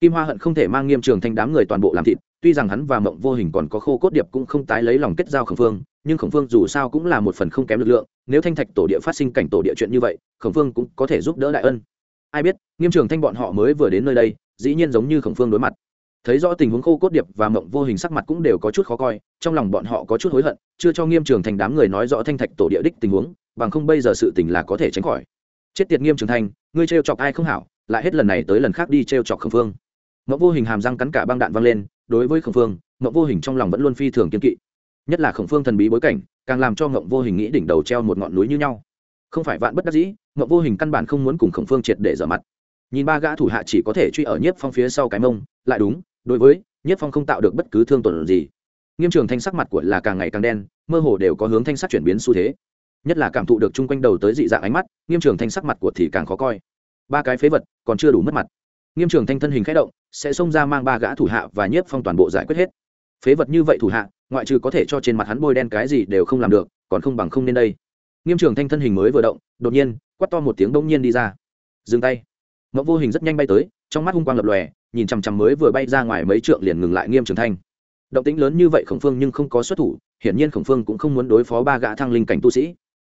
Kim hoa hận không thể mang nghiêm trường thanh đám người toàn bộ làm thịt tuy rằng hắn và mộng vô hình còn có khô cốt điệp cũng không tái lấy lòng kết giao Khổng phương, nhưng Khổng phương dù sao cũng là một phần không kém lực lượng, nếu thanh thạch tổ địa phát sinh cảnh tổ địa chuyện như vậy, Khổng phương cũng có thể giúp đỡ đại ân. Ai biết, nghiêm trường thanh bọn họ mới vừa đến nơi đây, dĩ nhiên giống như Khổng phương đối mặt. Thấy rõ tình huống khô cốt điệp và mộng vô hình sắc mặt cũng đều có chút khó coi, trong lòng bọn họ có chút hối hận, chưa cho nghiêm trường thành đám người nói rõ thanh thạch tổ địa đích tình huống, bằng không bây giờ sự tình là có thể tránh khỏi. Chết tiệt nghiêm trường thành ngươi trêu chọc ai không hảo, lại hết lần này tới lần khác đi trêu chọc Khổng phương. Mộng vô hình hàm răng cắn cả băng đạn văng lên đối với Khổng phương mộng vô hình trong lòng vẫn luôn phi thường kiên kỵ. Nhất là Khổng phương thần bí bối cảnh, càng làm cho mộng vô hình nghĩ đỉnh đầu treo một ngọn núi như nhau. Không phải vạn bất đắc dĩ mộng vô hình căn bản không muốn cùng Khổng phương triệt để dở mặt. Nhìn ba gã thủ hạ chỉ có thể truy ở nhiếp phong phía sau cái mông, lại đúng, đối với nhiếp phong không tạo được bất cứ thương tổn gì. Nghiêm trường thanh sắc mặt của là càng ngày càng đen, mơ hồ đều có hướng thanh sắc chuyển biến xu thế. Nhất là cảm thụ được chung quanh đầu tới dị dạng ánh mắt, nghiêm trường thanh sắc mặt của thì càng khó coi. Ba cái phế vật còn chưa đủ mất mặt nghiêm trường thanh thân hình k h ẽ động, sẽ xông ra mang ba gã thủ hạ và nhiếp phong toàn bộ giải quyết hết. Phế vật như vậy thủ hạ, ngoại trừ có thể cho trên mặt hắn bôi đen cái gì đều không làm được, còn không bằng không nên đây. Nghiêm trường thanh thân hình mới vừa động, đột nhiên quắt to một tiếng đông nhiên đi ra. Dừng tay. Mẫu vô hình rất nhanh bay tới, trong mắt hung quang lập lòe, nhìn chằm chằm mới vừa bay ra ngoài mấy trượng liền ngừng lại nghiêm trường thanh. Động tĩnh lớn như vậy khổng phương nhưng không có xuất thủ, hiển nhiên khổng phương cũng không muốn đối phó ba gã thăng linh cảnh tu sĩ.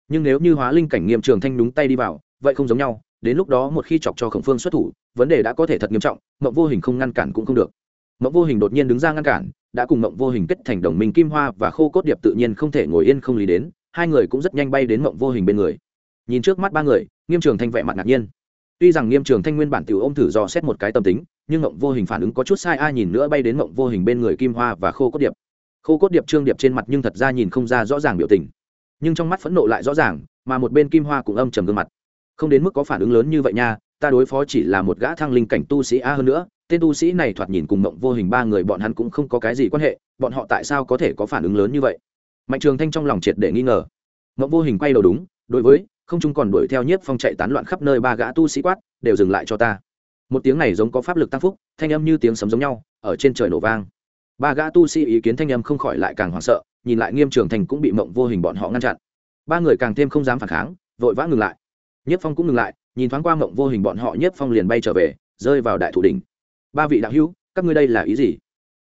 Nhưng nếu như hóa linh cảnh nghiêm trường thanh đúng tay đi vào, vậy không giống nhau đến lúc đó một khi chọc cho khổng phương xuất thủ, vấn đề đã có thể thật nghiêm trọng, mộng vô hình không ngăn cản cũng không được. Mộng vô hình đột nhiên đứng ra ngăn cản, đã cùng mộng vô hình kết thành đồng minh kim hoa và khô cốt điệp tự nhiên không thể ngồi yên không lý đến, hai người cũng rất nhanh bay đến mộng vô hình bên người. Nhìn trước mắt ba người, nghiêm trường thanh vẹ mặt ngạc nhiên. Tuy rằng nghiêm trường thanh nguyên bản t i ể u ô m thử dò xét một cái tâm tính, nhưng mộng vô hình phản ứng có chút sai, ai nhìn nữa bay đến mộng vô hình bên người kim hoa và khô cốt điệp. Khô cốt điệp trương điệp trên mặt nhưng thật ra nhìn không ra rõ ràng biểu tình. Nhưng trong mắt phẫn nộ lại rõ ràng, mà một bên kim hoa cũng âm trầm gương mặt không đến mức có phản ứng lớn như vậy nha, ta đối phó chỉ là một gã thăng linh cảnh tu sĩ a hơn nữa, tên tu sĩ này thoạt nhìn cùng mộng vô hình ba người bọn hắn cũng không có cái gì quan hệ, bọn họ tại sao có thể có phản ứng lớn như vậy? Mạnh trường thanh trong lòng triệt để nghi ngờ. Mộng vô hình quay đầu đúng, đối với, không chúng còn đuổi theo nhiếp phong chạy tán loạn khắp nơi ba gã tu sĩ quát, đều dừng lại cho ta. Một tiếng này giống có pháp lực tăng phúc, thanh âm như tiếng sấm giống nhau, ở trên trời nổ vang. Ba gã tu sĩ ý kiến thanh âm không khỏi lại càng hoảng sợ, nhìn lại nghiêm trường thành cũng bị mộng vô hình bọn họ ngăn chặn. Ba người càng thêm không dám phản kháng, vội vã ngừng lại nhất phong cũng ngừng lại, nhìn thoáng qua mộng vô hình bọn họ, nhất phong liền bay trở về, rơi vào đại thủ đỉnh. Ba vị đạo hữu, các ngươi đây là ý gì?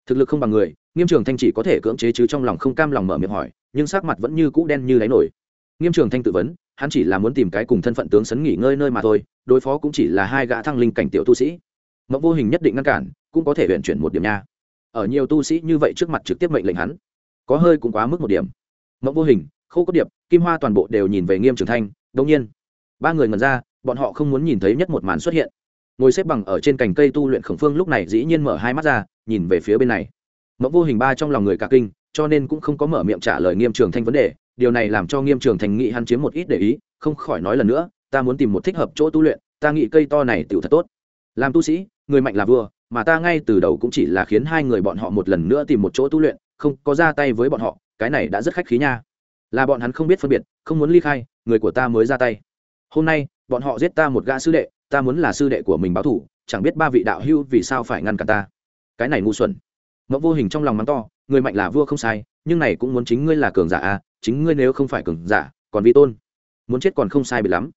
Thực lực không bằng người, nghiêm trường thanh chỉ có thể cưỡng chế chứ trong lòng không cam lòng mở miệng hỏi, nhưng sắc mặt vẫn như cũ đen như đáy nổi. Nghiêm trường thanh tự vấn, hắn chỉ là muốn tìm cái cùng thân phận tướng sấn nghỉ ngơi nơi mà thôi, đối phó cũng chỉ là hai gã thăng linh cảnh tiểu tu sĩ. Mộng vô hình nhất định ngăn cản, cũng có thể huyện chuyển một điểm nha. Ở nhiều tu sĩ như vậy trước mặt trực tiếp mệnh lệnh hắn, có hơi cũng quá mức một điểm. Mộng vô hình khâu cốt điệp, kim hoa toàn bộ đều nhìn về nghiêm trường thanh đông nhiên ba người ngần ra, bọn họ không muốn nhìn thấy nhất một màn xuất hiện. Ngồi xếp bằng ở trên cành cây tu luyện khổng phương lúc này dĩ nhiên mở hai mắt ra, nhìn về phía bên này. Mẫu vô hình ba trong lòng người cả kinh, cho nên cũng không có mở miệng trả lời nghiêm trường thanh vấn đề. Điều này làm cho nghiêm trường thành nghị hắn chiếm một ít để ý, không khỏi nói lần nữa, ta muốn tìm một thích hợp chỗ tu luyện, ta nghĩ cây to này tựu thật tốt. Làm tu sĩ, người mạnh là vua, mà ta ngay từ đầu cũng chỉ là khiến hai người bọn họ một lần nữa tìm một chỗ tu luyện, không có ra tay với bọn họ, cái này đã rất khách khí nha. Là bọn hắn không biết phân biệt, không muốn ly khai, người của ta mới ra tay hôm nay, bọn họ giết ta một gã sư đệ, ta muốn là sư đệ của mình báo thủ, chẳng biết ba vị đạo hưu vì sao phải ngăn cản ta. Cái này ngu xuẩn. Mẫu vô hình trong lòng mắng to, người mạnh là vua không sai, nhưng này cũng muốn chính ngươi là cường giả à chính ngươi nếu không phải cường giả, còn vi tôn. Muốn chết còn không sai bị lắm.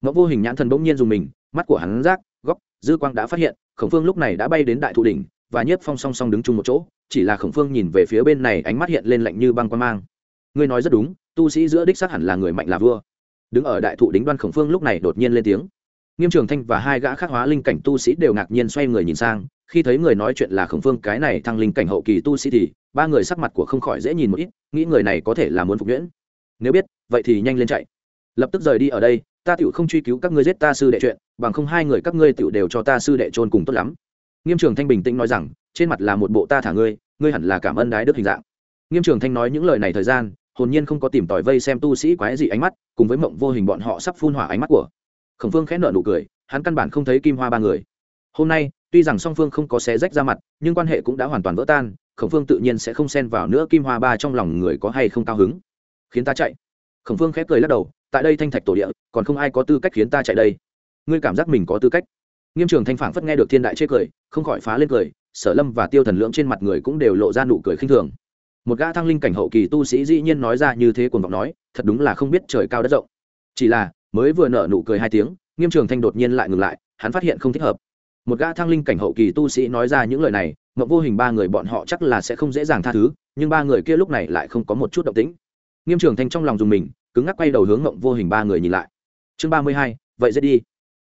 Mẫu vô hình nhãn thần bỗng nhiên dùng mình, mắt của hắn rác, góc, dư quang đã phát hiện, khổng phương lúc này đã bay đến đại thụ đỉnh, và nhiếp phong song song đứng chung một chỗ, chỉ là khổng phương nhìn về phía bên này ánh mắt hiện lên lạnh như băng quan mang. Ngươi nói rất đúng, tu sĩ giữa đích xác hẳn là người mạnh là vua đứng ở đại thụ đính đoan khổng phương lúc này đột nhiên lên tiếng. Nghiêm trường thanh và hai gã khắc hóa linh cảnh tu sĩ đều ngạc nhiên xoay người nhìn sang, khi thấy người nói chuyện là khổng phương cái này thăng linh cảnh hậu kỳ tu sĩ thì, ba người sắc mặt của không khỏi dễ nhìn một ít, nghĩ người này có thể là muốn phục nhuyễn. Nếu biết, vậy thì nhanh lên chạy. Lập tức rời đi ở đây, ta tựu không truy cứu các ngươi giết ta sư đệ chuyện, bằng không hai người các ngươi tựu đều cho ta sư đệ trôn cùng tốt lắm. Nghiêm trường thanh bình tĩnh nói rằng, trên mặt là một bộ ta thả ngươi ngươi hẳn là cảm ơn đái đức hình dạng. Nghiêm trường thanh nói những lời này thời gian hồn nhiên không có tìm tòi vây xem tu sĩ quái dị ánh mắt, cùng với mộng vô hình bọn họ sắp phun hỏa ánh mắt của. Khổng phương khẽ nợ nụ cười, hắn căn bản không thấy kim hoa ba người. Hôm nay, tuy rằng song phương không có xé rách ra mặt, nhưng quan hệ cũng đã hoàn toàn vỡ tan, khổng phương tự nhiên sẽ không xen vào nữa kim hoa ba trong lòng người có hay không cao hứng. Khiến ta chạy. Khổng phương khép cười lắc đầu, tại đây thanh thạch tổ địa, còn không ai có tư cách khiến ta chạy đây. Ngươi cảm giác mình có tư cách. Nghiêm trường thanh phản phất nghe được thiên đại chê cười, không khỏi phá lên cười, sở lâm và tiêu thần lưỡng trên mặt người cũng đều lộ ra nụ cười khinh thường một gã thăng linh cảnh hậu kỳ tu sĩ dĩ nhiên nói ra như thế cuồng vọng nói, thật đúng là không biết trời cao đất rộng. Chỉ là, mới vừa nở nụ cười hai tiếng, nghiêm trường thanh đột nhiên lại ngừng lại, hắn phát hiện không thích hợp. Một gã thăng linh cảnh hậu kỳ tu sĩ nói ra những lời này ngậm vô hình ba người bọn họ chắc là sẽ không dễ dàng tha thứ, nhưng ba người kia lúc này lại không có một chút động tĩnh. Nghiêm trường thanh trong lòng dùng mình, cứng ngắc quay đầu hướng ngậm vô hình ba người nhìn lại. Chương ba mươi hai, vậy dễ đi.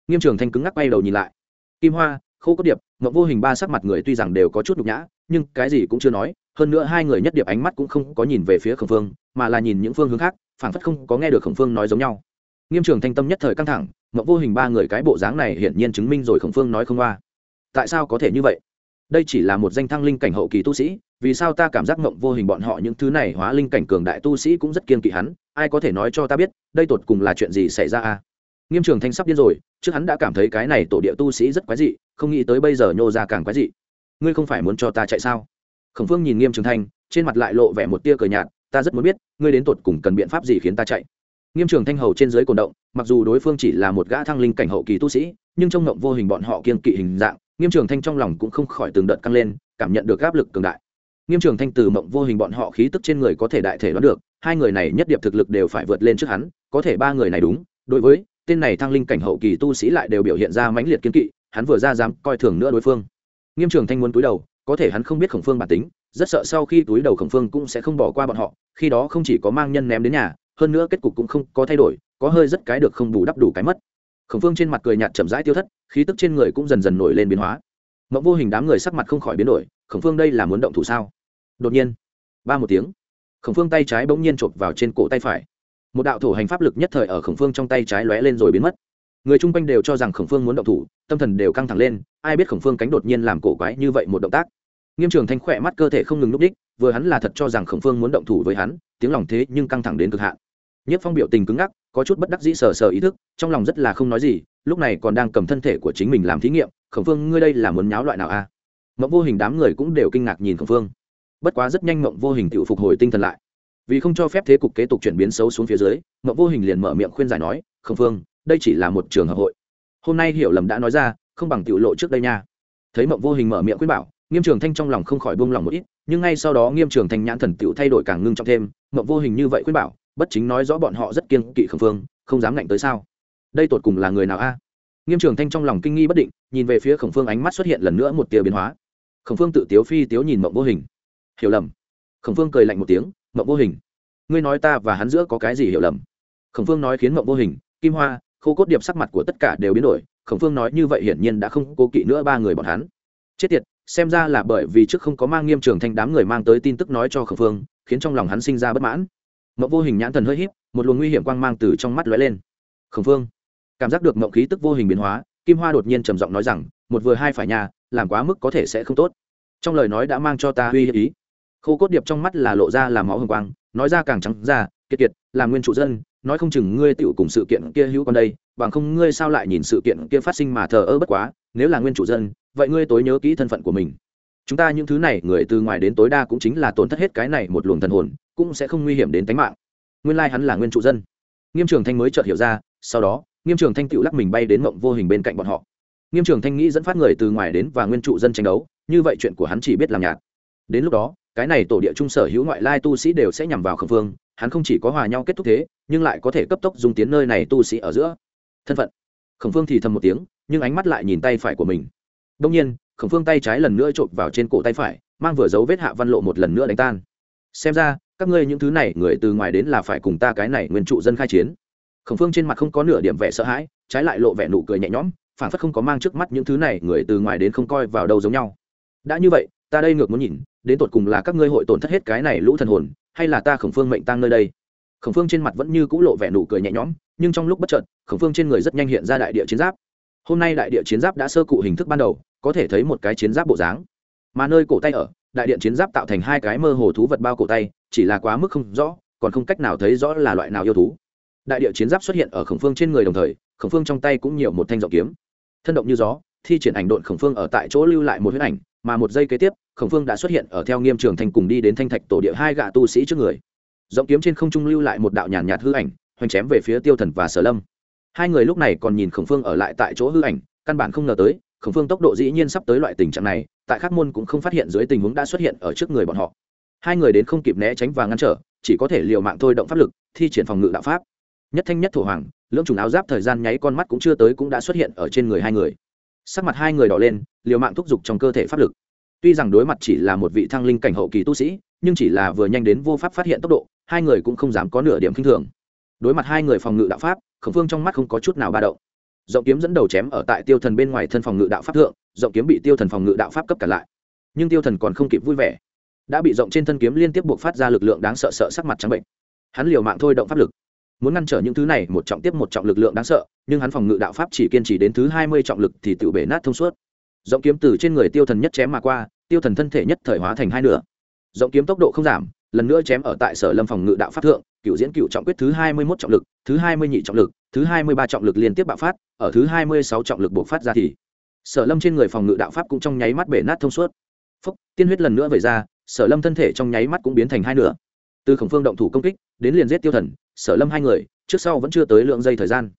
Nghiêm trường thanh cứng ngắc quay đầu nhìn lại. Kim hoa, khô cốt điệp ngậm vô hình ba sắc mặt người tuy rằng đều có chút nhục nhã, nhưng cái gì cũng chưa nói hơn nữa hai người nhất điệp ánh mắt cũng không có nhìn về phía khổng phương, mà là nhìn những phương hướng khác phản phất không có nghe được khổng phương nói giống nhau. Nghiêm trường thanh tâm nhất thời căng thẳng ngậm vô hình ba người cái bộ dáng này hiển nhiên chứng minh rồi khổng phương nói không qua tại sao có thể như vậy? Đây chỉ là một danh thăng linh cảnh hậu kỳ tu sĩ, vì sao ta cảm giác mộng vô hình bọn họ những thứ này hóa linh cảnh cường đại tu sĩ cũng rất kiên kỵ hắn, ai có thể nói cho ta biết, đây tột cùng là chuyện gì xảy ra à? Nghiêm trường thanh sắp điên rồi, trước hắn đã cảm thấy cái này tổ địa tu sĩ rất quái dị, không nghĩ tới bây giờ nhô ra càng quái dị. Ngươi không phải muốn cho ta chạy sao? Khổng phương nhìn nghiêm trường thanh, trên mặt lại lộ vẻ một tia cờ nhạt, ta rất muốn biết, ngươi đến tột cùng cần biện pháp gì khiến ta chạy? Nghiêm trường thanh hầu trên dưới cổ động, mặc dù đối phương chỉ là một gã thăng linh cảnh hậu kỳ tu sĩ, nhưng trong ngộng vô hình bọn họ kiên kỵ hình dạng, nghiêm trường thanh trong lòng cũng không khỏi từng đợt căng lên, cảm nhận được áp lực cường đại. Nghiêm trường thanh từ mộng vô hình bọn họ khí tức trên người có thể đại thể đoán được, hai người này nhất điệp thực lực đều phải vượt lên trước hắn, có thể ba người này đúng, đối với tên này thăng linh cảnh hậu kỳ tu sĩ lại đều biểu hiện ra mãnh liệt kiên kỵ, hắn vừa ra dám coi thường nữa đối phương. Nghiêm trường thanh muốn cúi đầu có thể hắn không biết khổng phương bản tính, rất sợ sau khi túi đầu khổng phương cũng sẽ không bỏ qua bọn họ, khi đó không chỉ có mang nhân ném đến nhà, hơn nữa kết cục cũng không có thay đổi, có hơi rất cái được không bù đắp đủ cái mất. Khổng phương trên mặt cười nhạt chậm rãi tiêu thất, khí tức trên người cũng dần dần nổi lên biến hóa. Mẫu vô hình đám người sắc mặt không khỏi biến đổi, khổng phương đây là muốn động thủ sao? Đột nhiên, ba một tiếng, khổng phương tay trái bỗng nhiên chộp vào trên cổ tay phải. Một đạo thổ hành pháp lực nhất thời ở khổng phương trong tay trái lóe lên rồi biến mất. Người chung quanh đều cho rằng khổng phương muốn động thủ, tâm thần đều căng thẳng lên, ai biết khổng phương cánh đột nhiên làm cổ quái như vậy một động tác nghiêm trường thanh khỏe mắt cơ thể không ngừng núp đích, vừa hắn là thật cho rằng khổng phương muốn động thủ với hắn, tiếng lòng thế nhưng căng thẳng đến cực hạn. Nhất phong biểu tình cứng ngắc, có chút bất đắc dĩ sờ sờ ý thức, trong lòng rất là không nói gì, lúc này còn đang cầm thân thể của chính mình làm thí nghiệm, khổng phương, ngươi đây là muốn nháo loại nào a? À? mộng vô hình đám người cũng đều kinh ngạc nhìn khổng phương. Bất quá rất nhanh mộng vô hình tự phục hồi tinh thần lại. Vì không cho phép thế cục kế tục chuyển biến xấu xuống phía dưới, mộng vô hình liền mở miệng khuyên giải nói, khổng phương, đây chỉ là một trường hợp hội. Hôm nay hiểu lầm đã nói ra, không bằng tiểu lộ trước đây nha. Thấy mộng vô hình mở miệng khuyên bảo nghiêm trường thanh trong lòng không khỏi buông lòng một ít, nhưng ngay sau đó nghiêm trường thanh nhãn thần tựu thay đổi càng ngưng trọng thêm mộng vô hình như vậy khuyên bảo, bất chính nói rõ bọn họ rất kiên kỵ khổng phương, không dám ngạnh tới sao? Đây tột cùng là người nào a? Nghiêm trường thanh trong lòng kinh nghi bất định, nhìn về phía khổng phương ánh mắt xuất hiện lần nữa một tia biến hóa. Khổng phương tự tiếu phi tiếu nhìn mộng vô hình. Hiểu lầm. Khổng phương cười lạnh một tiếng mộng vô hình, ngươi nói ta và hắn giữa có cái gì hiểu lầm? Khổng phương nói khiến mộng vô hình, kim hoa, khô cốt điệp sắc mặt của tất cả đều biến đổi. Khổng phương nói như vậy hiển nhiên đã không cố kỵ nữa ba người bọn hắn. Chết tiệt xem ra là bởi vì trước không có mang nghiêm trường thanh đám người mang tới tin tức nói cho khổng phương, khiến trong lòng hắn sinh ra bất mãn. Mộng vô hình nhãn thần hơi h í p một luồng nguy hiểm quang mang từ trong mắt lóe lên. Khổng phương. Cảm giác được mộng khí tức vô hình biến hóa, kim hoa đột nhiên trầm giọng nói rằng, một vừa hai phải nhà, làm quá mức có thể sẽ không tốt. Trong lời nói đã mang cho ta uy hiếp ý. Khô cốt điệp trong mắt là lộ ra làm máu hồng quang, nói ra càng trắng ra, kiệt kiệt là nguyên chủ dân, nói không chừng ngươi tựu cùng sự kiện kia hữu con đây, bằng không ngươi sao lại nhìn sự kiện kia phát sinh mà thờ ơ bất quá nếu là nguyên chủ dân, vậy ngươi tối nhớ kỹ thân phận của mình. Chúng ta những thứ này, người từ ngoài đến tối đa cũng chính là tổn thất hết cái này một luồng thần hồn, cũng sẽ không nguy hiểm đến tính mạng. Nguyên lai hắn là nguyên trụ dân. Nghiêm trường thanh mới chợt hiểu ra, sau đó, nghiêm trường thanh tựu lắc mình bay đến mộng vô hình bên cạnh bọn họ. Nghiêm trường thanh nghĩ dẫn phát người từ ngoài đến và nguyên trụ dân tranh đấu, như vậy chuyện của hắn chỉ biết làm nhạt. Đến lúc đó, cái này tổ địa trung sở hữu ngoại lai tu sĩ đều sẽ nhằm vào khẩn phương hắn không chỉ có hòa nhau kết thúc thế, nhưng lại có thể cấp tốc dùng tiến nơi này tu sĩ ở giữa. Thân phận. Khẩn phương thì thầm một tiếng nhưng ánh mắt lại nhìn tay phải của mình. Đông nhiên, khổng phương tay trái lần nữa chộp vào trên cổ tay phải, mang vừa dấu vết hạ văn lộ một lần nữa đánh tan. Xem ra, các ngươi những thứ này, người từ ngoài đến là phải cùng ta cái này nguyên trụ dân khai chiến. Khổng phương trên mặt không có nửa điểm vẻ sợ hãi, trái lại lộ vẻ nụ cười nhẹ nhõm phản phất không có mang trước mắt những thứ này, người từ ngoài đến không coi vào đâu giống nhau. Đã như vậy, ta đây ngược muốn nhìn, đến tột cùng là các ngươi hội tổn thất hết cái này lũ thần hồn, hay là ta khổng phương mệnh tăng nơi đây? Khổng phương trên mặt vẫn như c ũ lộ vẻ nụ cười nhẹ nhõm, nhưng trong lúc bất chợt, khổng phương trên người rất nhanh hiện ra đại địa chiến giáp hôm nay đại địa chiến giáp đã sơ cụ hình thức ban đầu, có thể thấy một cái chiến giáp bộ dáng. Mà nơi cổ tay ở, đại điện chiến giáp tạo thành hai cái mơ hồ thú vật bao cổ tay, chỉ là quá mức không rõ, còn không cách nào thấy rõ là loại nào yêu thú. Đại địa chiến giáp xuất hiện ở khổng phương trên người đồng thời, khổng phương trong tay cũng nhiều một thanh dọc kiếm. Thân động như gió, thi triển ảnh độn khổng phương ở tại chỗ lưu lại một huyết ảnh, mà một giây kế tiếp, khổng phương đã xuất hiện ở theo nghiêm trường thành cùng đi đến thanh thạch tổ địa hai gạ tu sĩ trước người. Giọng kiếm trên không trung lưu lại một đạo nhàn nhạt hư ảnh, hoành chém về phía tiêu thần và sở lâm hai người lúc này còn nhìn khổng phương ở lại tại chỗ hư ảnh, căn bản không ngờ tới, khổng phương tốc độ dĩ nhiên sắp tới loại tình trạng này, tại khắc môn cũng không phát hiện dưới tình huống đã xuất hiện ở trước người bọn họ. Hai người đến không kịp né tránh và ngăn trở, chỉ có thể liều mạng thôi động pháp lực, thi triển phòng ngự đạo pháp. Nhất thanh nhất thổ hoàng, lưỡng trùng áo giáp thời gian nháy con mắt cũng chưa tới cũng đã xuất hiện ở trên người hai người. Sắc mặt hai người đỏ lên, liều mạng thúc giục trong cơ thể pháp lực. Tuy rằng đối mặt chỉ là một vị thăng linh cảnh hậu kỳ tu sĩ, nhưng chỉ là vừa nhanh đến vô pháp phát hiện tốc độ, hai người cũng không dám có nửa điểm k i n h thường đối mặt hai người phòng ngự đạo pháp khẩn phương trong mắt không có chút nào ba động. Rộng kiếm dẫn đầu chém ở tại tiêu thần bên ngoài thân phòng ngự đạo pháp thượng, rộng kiếm bị tiêu thần phòng ngự đạo pháp cấp cả lại. Nhưng tiêu thần còn không kịp vui vẻ. Đã bị rộng trên thân kiếm liên tiếp buộc phát ra lực lượng đáng sợ sợ sắc mặt trắng bệnh. Hắn liều mạng thôi động pháp lực. Muốn ngăn trở những thứ này, một trọng tiếp một trọng lực lượng đáng sợ, nhưng hắn phòng ngự đạo pháp chỉ kiên trì đến thứ hai mươi trọng lực thì tự bể nát thông suốt. Rộng kiếm từ trên người tiêu thần nhất chém mà qua, tiêu thần thân thể nhất thời hóa thành hai nửa. Rộng kiếm tốc độ không giảm lần nữa chém ở tại sở lâm phòng ngự đạo pháp thượng, cựu diễn cựu trọng quyết thứ hai mươi mốt trọng lực, thứ hai mươi nhị trọng lực, thứ hai mươi ba trọng lực liên tiếp bạo phát, ở thứ hai mươi sáu trọng lực buộc phát ra thì sở lâm trên người phòng ngự đạo pháp cũng trong nháy mắt bể nát thông suốt. Phúc, tiên huyết lần nữa về ra, sở lâm thân thể trong nháy mắt cũng biến thành hai nửa. Từ khổng phương động thủ công kích, đến liền giết tiêu thần, sở lâm hai người, trước sau vẫn chưa tới lượng dây thời gian.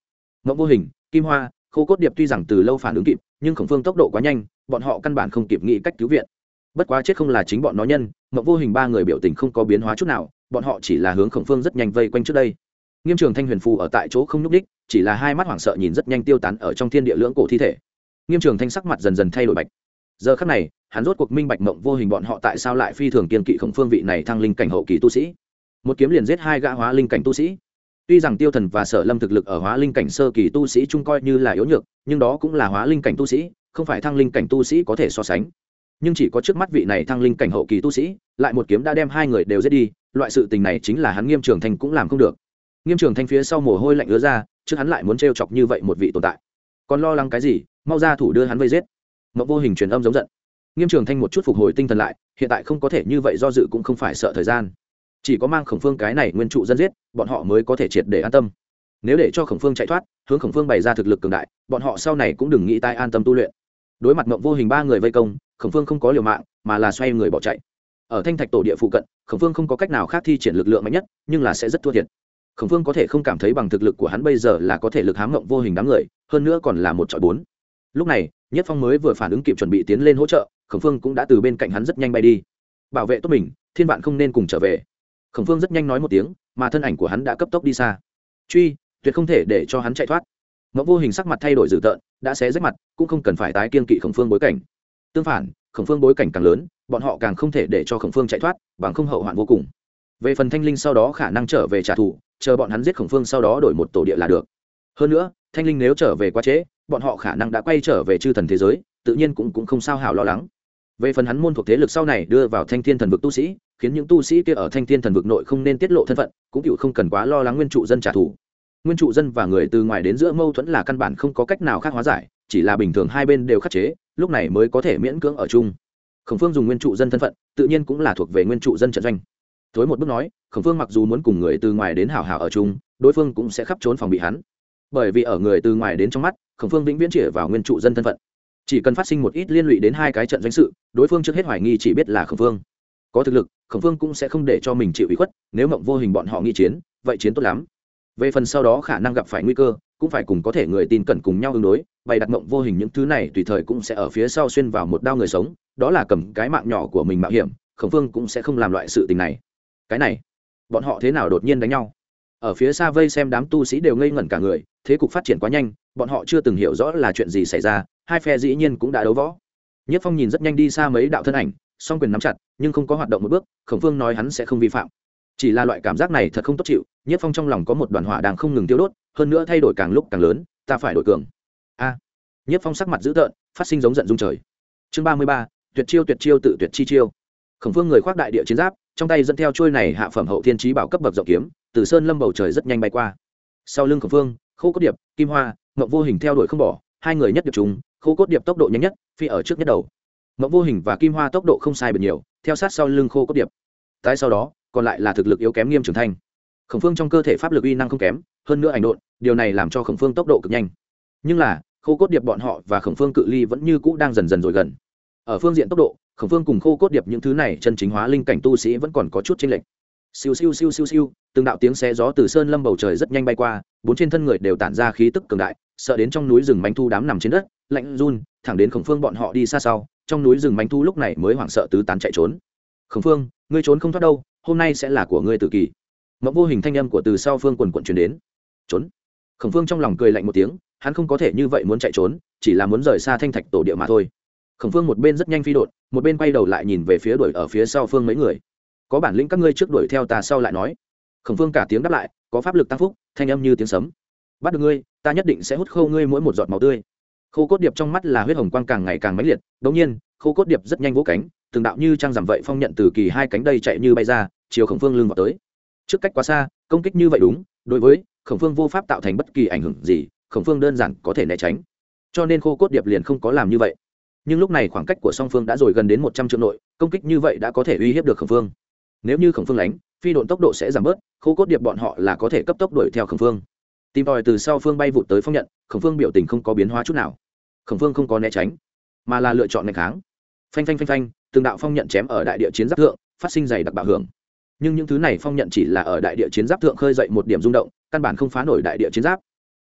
Mẫu vô hình, kim hoa, khô cốt điệp tuy rằng từ lâu phản ứng kịp, nhưng khổng phương tốc độ quá nhanh, bọn họ căn bản không kịp nghĩ cách cứu viện. Bất quá chết không là chính bọn nó nhân Mộng vô hình ba người biểu tình không có biến hóa chút nào, bọn họ chỉ là hướng khổng phương rất nhanh vây quanh trước đây. Nghiêm trường thanh huyền phù ở tại chỗ không nhúc đích chỉ là hai mắt hoảng sợ nhìn rất nhanh tiêu tán ở trong thiên địa lưỡng cổ thi thể. Nghiêm trường thanh sắc mặt dần dần thay đổi bạch. Giờ khắc này, hắn rốt cuộc minh bạch mộng vô hình bọn họ tại sao lại phi thường kiên kỵ khổng phương vị này thăng linh cảnh hậu kỳ tu sĩ. Một kiếm liền giết hai gã hóa linh cảnh tu sĩ. Tuy rằng tiêu thần và sở lâm thực lực ở hóa linh cảnh sơ kỳ tu sĩ chung coi như là yếu nhược, nhưng đó cũng là hóa linh cảnh tu sĩ, không phải thăng linh cảnh tu sĩ có thể so sánh nhưng chỉ có trước mắt vị này thăng linh cảnh hậu kỳ tu sĩ, lại một kiếm đã đem hai người đều giết đi, loại sự tình này chính là hắn nghiêm trường thanh cũng làm không được. Nghiêm trường thanh phía sau mồ hôi lạnh ứa ra, trước hắn lại muốn t chọc như vậy một vị tồn tại. Còn lo lắng cái gì, mau ra thủ đưa hắn vây giết. Mậu vô hình truyền âm giống giận. Nghiêm trường thanh một chút phục hồi tinh thần lại, hiện tại không có thể như vậy do dự cũng không phải sợ thời gian. Chỉ có mang khổng phương cái này nguyên trụ dân giết, bọn họ mới có thể triệt để an tâm. Nếu để cho khổng phương chạy thoát, hướng khổng phương bày ra thực lực cường đại, bọn họ sau này cũng đừng nghĩ tai an tâm tu luyện. Đối mặt mộng vô hình ba người vây công khổng phương không có liều mạng, mà là xoay người bỏ chạy. Ở thanh thạch tổ địa phụ cận, khổng phương không có cách nào khác thi triển lực lượng mạnh nhất, nhưng là sẽ rất thua thiệt. Khổng phương có thể không cảm thấy bằng thực lực của hắn bây giờ là có thể lực hám ngộng vô hình đám người, hơn nữa còn là một trọi bốn. Lúc này, nhất phong mới vừa phản ứng kịp chuẩn bị tiến lên hỗ trợ, khổng phương cũng đã từ bên cạnh hắn rất nhanh bay đi. Bảo vệ tốt mình, thiên vạn không nên cùng trở về. Khổng phương rất nhanh nói một tiếng, mà thân ảnh của hắn đã cấp tốc đi xa. Truy, tuyệt không thể để cho hắn chạy thoát. Ngẫu vô hình sắc mặt thay đổi dữ tợn, đã xé rách mặt, cũng không cần phải tái kiên kỵ khổng phương bối cảnh tương phản khổng phương bối cảnh càng lớn bọn họ càng không thể để cho khổng phương chạy thoát bằng không hậu hoạn vô cùng. Về phần thanh linh sau đó khả năng trở về trả thù chờ bọn hắn giết khổng phương sau đó đổi một tổ địa là được. Hơn nữa thanh linh nếu trở về quá trễ bọn họ khả năng đã quay trở về chư thần thế giới tự nhiên cũng, cũng không sao hảo lo lắng. Về phần hắn môn thuộc thế lực sau này đưa vào thanh thiên thần vực tu sĩ khiến những tu sĩ kia ở thanh thiên thần vực nội không nên tiết lộ thân phận cũng chịu không cần quá lo lắng nguyên trụ dân trả thù. Nguyên trụ dân và người từ ngoài đến giữa mâu thuẫn là căn bản không có cách nào khác hóa giải chỉ là bình thường hai bên đều khắc chế lúc này mới có thể miễn cưỡng ở chung. Khổng phương dùng nguyên trụ dân thân phận, tự nhiên cũng là thuộc về nguyên trụ dân trận doanh. Thối một bước nói, khổng phương mặc dù muốn cùng người từ ngoài đến hảo hảo ở chung, đối phương cũng sẽ khắp trốn phòng bị hắn. Bởi vì ở người từ ngoài đến trong mắt, khổng phương vĩnh viễn chỉ vào nguyên trụ dân thân phận. Chỉ cần phát sinh một ít liên lụy đến hai cái trận doanh sự, đối phương trước hết hoài nghi chỉ biết là khổng phương. Có thực lực, khổng phương cũng sẽ không để cho mình chịu ủy khuất, nếu mộng vô hình bọn họ nghi chiến, vậy chiến tốt lắm về phần sau đó khả năng gặp phải nguy cơ, cũng phải cùng có thể người tin cẩn cùng nhau ứng đối, bày đặt mộng vô hình những thứ này tùy thời cũng sẽ ở phía sau xuyên vào một đao người sống, đó là cầm cái mạng nhỏ của mình mạo hiểm, khổng phương cũng sẽ không làm loại sự tình này. Cái này, bọn họ thế nào đột nhiên đánh nhau? Ở phía xa vây xem đám tu sĩ đều ngây ngẩn cả người, thế cục phát triển quá nhanh, bọn họ chưa từng hiểu rõ là chuyện gì xảy ra, hai phe dĩ nhiên cũng đã đấu võ. Nhất phong nhìn rất nhanh đi xa mấy đạo thân ảnh, song quyền nắm chặt, nhưng không có hoạt động một bước, khổng phương nói hắn sẽ không vi phạm. Chỉ là loại cảm giác này thật không tốt chịu nhất phong trong lòng có một đoàn hỏa đang không ngừng tiêu đốt hơn nữa thay đổi càng lúc càng lớn ta phải đổi cường. A. À, nhất phong sắc mặt dữ tợn phát sinh giống giận dung trời. Chương ba mươi ba tuyệt chiêu tuyệt chiêu tự tuyệt chi chiêu. Khổng phương người khoác đại địa chiến giáp trong tay dẫn theo trôi này hạ phẩm hậu thiên trí bảo cấp bậc rộng kiếm từ sơn lâm bầu trời rất nhanh bay qua. Sau lưng khổng phương khô cốt điệp kim hoa ngậm vô hình theo đuổi không bỏ hai người nhất điệp chúng khô cốt điệp tốc độ nhanh nhất phi ở trước nhất đầu. Ngậm vô hình và kim hoa tốc độ không sai bật nhiều theo sát sau lưng khô cốt điệp. Tại sau đó còn lại là thực lực yếu kém nghiêm trưởng thành khổng phương trong cơ thể pháp lực uy năng không kém, hơn nữa ảnh độn, điều này làm cho khổng phương tốc độ cực nhanh. Nhưng là, khô cốt điệp bọn họ và khổng phương cự ly vẫn như cũ đang dần dần rồi gần. Ở phương diện tốc độ, khổng phương cùng khô cốt điệp những thứ này chân chính hóa linh cảnh tu sĩ vẫn còn có chút chênh lệch. Siêu siêu siêu siêu siêu, từng đạo tiếng xé gió từ sơn lâm bầu trời rất nhanh bay qua, bốn trên thân người đều tản ra khí tức cường đại, sợ đến trong núi rừng manh thu đám nằm trên đất, lạnh run, thẳng đến khổng phương bọn họ đi xa sau, trong núi rừng manh thu lúc này mới hoảng sợ tứ tán chạy trốn. Khổng phương, ngươi trốn không thoát đâu, hôm nay sẽ là của ngươi tự kỳ mẫu vô hình thanh âm của từ sau phương quần quận chuyển đến. Trốn. Khổng phương trong lòng cười lạnh một tiếng, hắn không có thể như vậy muốn chạy trốn, chỉ là muốn rời xa thanh thạch tổ địa mà thôi. Khổng phương một bên rất nhanh phi đột, một bên quay đầu lại nhìn về phía đuổi ở phía sau phương mấy người. Có bản lĩnh các ngươi trước đuổi theo ta sau lại nói. Khổng phương cả tiếng đáp lại, có pháp lực tăng phúc, thanh âm như tiếng sấm. Bắt được ngươi, ta nhất định sẽ hút khâu ngươi mỗi một giọt máu tươi. Khô cốt điệp trong mắt là huyết hồng quang càng ngày càng mãnh liệt đống nhiên, khô cốt điệp rất nhanh vỗ cánh, từng đạo như trang giảm vậy phong nhận từ kỳ hai cánh đây chạy như bay ra, chiều khổng phương lưng vào tới trước cách quá xa, công kích như vậy đúng, đối với khổng phương vô pháp tạo thành bất kỳ ảnh hưởng gì, khổng phương đơn giản có thể né tránh. Cho nên khô cốt điệp liền không có làm như vậy. Nhưng lúc này khoảng cách của song phương đã rồi gần đến một trăm triệu nội, công kích như vậy đã có thể uy hiếp được khổng phương. Nếu như khổng phương lánh, phi độn tốc độ sẽ giảm bớt, khô cốt điệp bọn họ là có thể cấp tốc đuổi theo khổng phương. Tìm tòi từ sau phương bay vụt tới phong nhận, khổng phương biểu tình không có biến hóa chút nào. Khổng phương không có né tránh, mà là lựa chọn ngày kháng. Phanh phanh phanh phanh, từng đạo phong nhận chém ở đại địa chiến giáp thượng, phát sinh dày đặc bạo hưởng nhưng những thứ này phong nhận chỉ là ở đại địa chiến giáp thượng khơi dậy một điểm rung động, căn bản không phá nổi đại địa chiến giáp.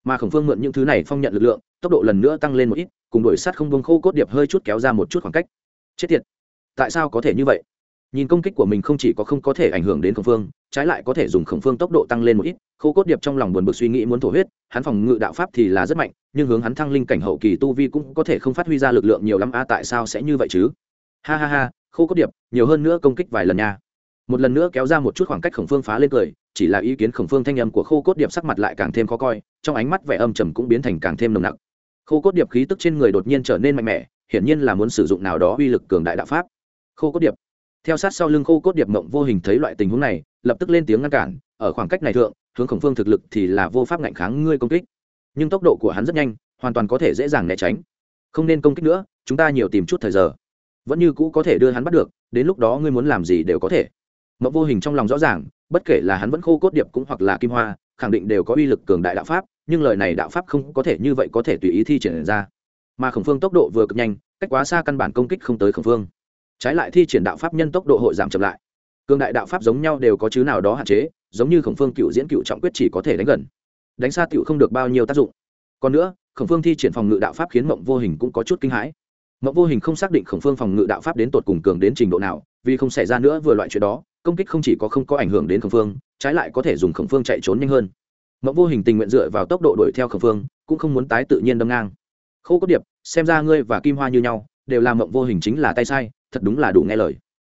Mà khổng phương mượn những thứ này phong nhận lực lượng, tốc độ lần nữa tăng lên một ít, cùng đổi sát không bông khô cốt điệp hơi chút kéo ra một chút khoảng cách. Chết tiệt! Tại sao có thể như vậy? Nhìn công kích của mình không chỉ có không có thể ảnh hưởng đến khổng phương, trái lại có thể dùng khổng phương tốc độ tăng lên một ít, khô cốt điệp trong lòng buồn bực suy nghĩ muốn thổ huyết, hắn phòng ngự đạo pháp thì là rất mạnh, nhưng hướng hắn thăng linh cảnh hậu kỳ tu vi cũng có thể không phát huy ra lực lượng nhiều lắm, a, tại sao sẽ như vậy chứ? Ha ha ha, khô cốt điệp, nhiều hơn nữa công kích vài lần nha một lần nữa kéo ra một chút khoảng cách khổng phương phá lên cười, chỉ là ý kiến khổng phương thanh âm của khô cốt điệp sắc mặt lại càng thêm khó coi, trong ánh mắt vẻ âm trầm cũng biến thành càng thêm nồng nặc. Khô cốt điệp khí tức trên người đột nhiên trở nên mạnh mẽ, hiển nhiên là muốn sử dụng nào đó uy lực cường đại đạo pháp. Khô cốt điệp. Theo sát sau lưng khô cốt điệp mộng vô hình thấy loại tình huống này, lập tức lên tiếng ngăn cản, ở khoảng cách này thượng, hướng khổng phương thực lực thì là vô pháp ngạnh kháng ngươi công kích. Nhưng tốc độ của hắn rất nhanh, hoàn toàn có thể dễ dàng né tránh. Không nên công kích nữa, chúng ta nhiều tìm chút thời giờ. Vẫn như cũ có thể đưa hắn bắt được, đến lúc đó ngươi muốn làm gì đều có thể mộng vô hình trong lòng rõ ràng, bất kể là hắn vẫn khô cốt điệp cũng hoặc là kim hoa, khẳng định đều có uy lực cường đại đạo pháp, nhưng lời này đạo pháp không có thể như vậy có thể tùy ý thi triển ra. Mà khổng phương tốc độ vừa cực nhanh, cách quá xa căn bản công kích không tới khổng phương. Trái lại thi triển đạo pháp nhân tốc độ hội giảm chậm lại. Cường đại đạo pháp giống nhau đều có chứ nào đó hạn chế, giống như khổng phương cựu diễn cựu trọng quyết chỉ có thể đánh gần. Đánh xa cựu không được bao nhiêu tác dụng. Còn nữa, khổng phương thi triển phòng ngự đạo pháp khiến mộng vô hình cũng có chút kinh hãi mộng vô hình không xác định khổng phương phòng ngự đạo pháp đến tột cùng cường đến trình độ nào, vì không xảy ra nữa vừa loại chuyện đó, công kích không chỉ có không có ảnh hưởng đến khổng phương, trái lại có thể dùng khổng phương chạy trốn nhanh hơn. Mộng vô hình tình nguyện dựa vào tốc độ đuổi theo khổng phương, cũng không muốn tái tự nhiên đâm ngang. Khô cốt điệp, xem ra ngươi và kim hoa như nhau, đều làm mộng vô hình chính là tay sai, thật đúng là đủ nghe lời.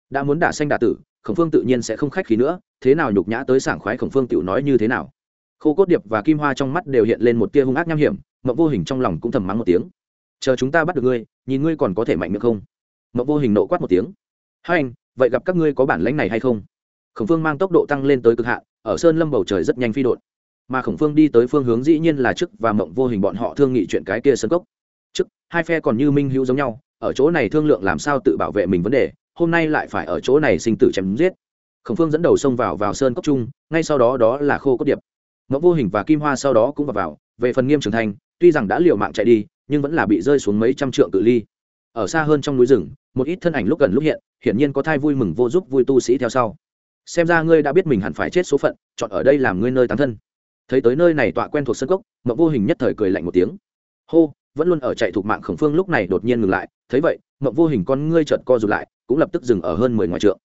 Đã muốn đả xanh đả tử, khổng phương tự nhiên sẽ không khách khí nữa, thế nào nhục nhã tới sảng khoái khổng phương tự nói như thế nào. Khô cốt điệp và kim hoa trong mắt đều hiện lên một tia hung ác nham hiểm mộng vô hình trong lòng cũng thầm mắng một tiếng. Chờ chúng ta bắt được ngươi nhìn ngươi còn có thể mạnh miệng không? Mộng vô hình nộ quát một tiếng. Hai anh, vậy gặp các ngươi có bản lãnh này hay không? Khổng phương mang tốc độ tăng lên tới cực hạn, ở sơn lâm bầu trời rất nhanh phi đột. Mà khổng phương đi tới phương hướng dĩ nhiên là trước và mộng vô hình bọn họ thương nghị chuyện cái kia sân cốc. Trước, hai phe còn như minh hữu giống nhau, ở chỗ này thương lượng làm sao tự bảo vệ mình vấn đề, hôm nay lại phải ở chỗ này sinh tử chém giết. Khổng phương dẫn đầu xông vào vào sơn cốc trung ngay sau đó đó là khô cốt điệp. Mộng vô hình và kim hoa sau đó cũng vào vào, về phần nghiêm trường thành, tuy rằng đã liều mạng chạy đi nhưng vẫn là bị rơi xuống mấy trăm trượng cự ly. Ở xa hơn trong núi rừng, một ít thân ảnh lúc gần lúc hiện, hiển nhiên có thai vui mừng vô giúp vui tu sĩ theo sau. Xem ra ngươi đã biết mình hẳn phải chết số phận, chọn ở đây làm ngươi nơi tán thân. Thấy tới nơi này tọa quen thuộc sân cốc mộng vô hình nhất thời cười lạnh một tiếng. Hô, vẫn luôn ở chạy thuộc mạng khổng phương lúc này đột nhiên ngừng lại, thấy vậy mộng vô hình con ngươi chợt co rụt lại, cũng lập tức dừng ở hơn mười ngoài trượng.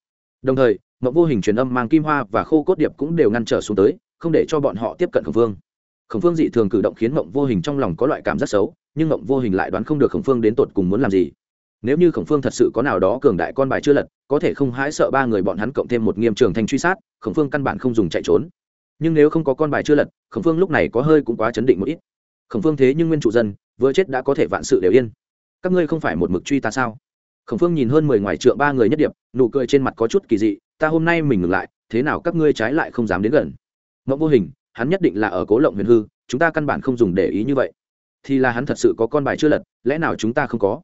Đồng thời mộng vô hình truyền âm mang kim hoa và khô cốt điệp cũng đều ngăn trở xuống tới, không để cho bọn họ tiếp cận khổng phương khổng phương dị thường cử động khiến mộng vô hình trong lòng có loại cảm giác xấu, nhưng mộng vô hình lại đoán không được khổng phương đến tột cùng muốn làm gì. Nếu như khổng phương thật sự có nào đó cường đại con bài chưa lật, có thể không hãi sợ ba người bọn hắn cộng thêm một nghiêm trường thanh truy sát, khổng phương căn bản không dùng chạy trốn. Nhưng nếu không có con bài chưa lật, khổng phương lúc này có hơi cũng quá chấn định một ít. Khổng phương thế nhưng nguyên trụ dân, vừa chết đã có thể vạn sự đều yên. Các ngươi không phải một mực truy ta sao? Khổng phương nhìn hơn mười ngoài trượng ba người nhất điệp, nụ cười trên mặt có chút kỳ dị, ta hôm nay mình ngừng lại, thế nào các ngươi trái lại không dám đến gần? Mộng vô hình hắn nhất định là ở cố lộng huyền hư, chúng ta căn bản không dùng để ý như vậy. Thì là hắn thật sự có con bài chưa lật, lẽ nào chúng ta không có?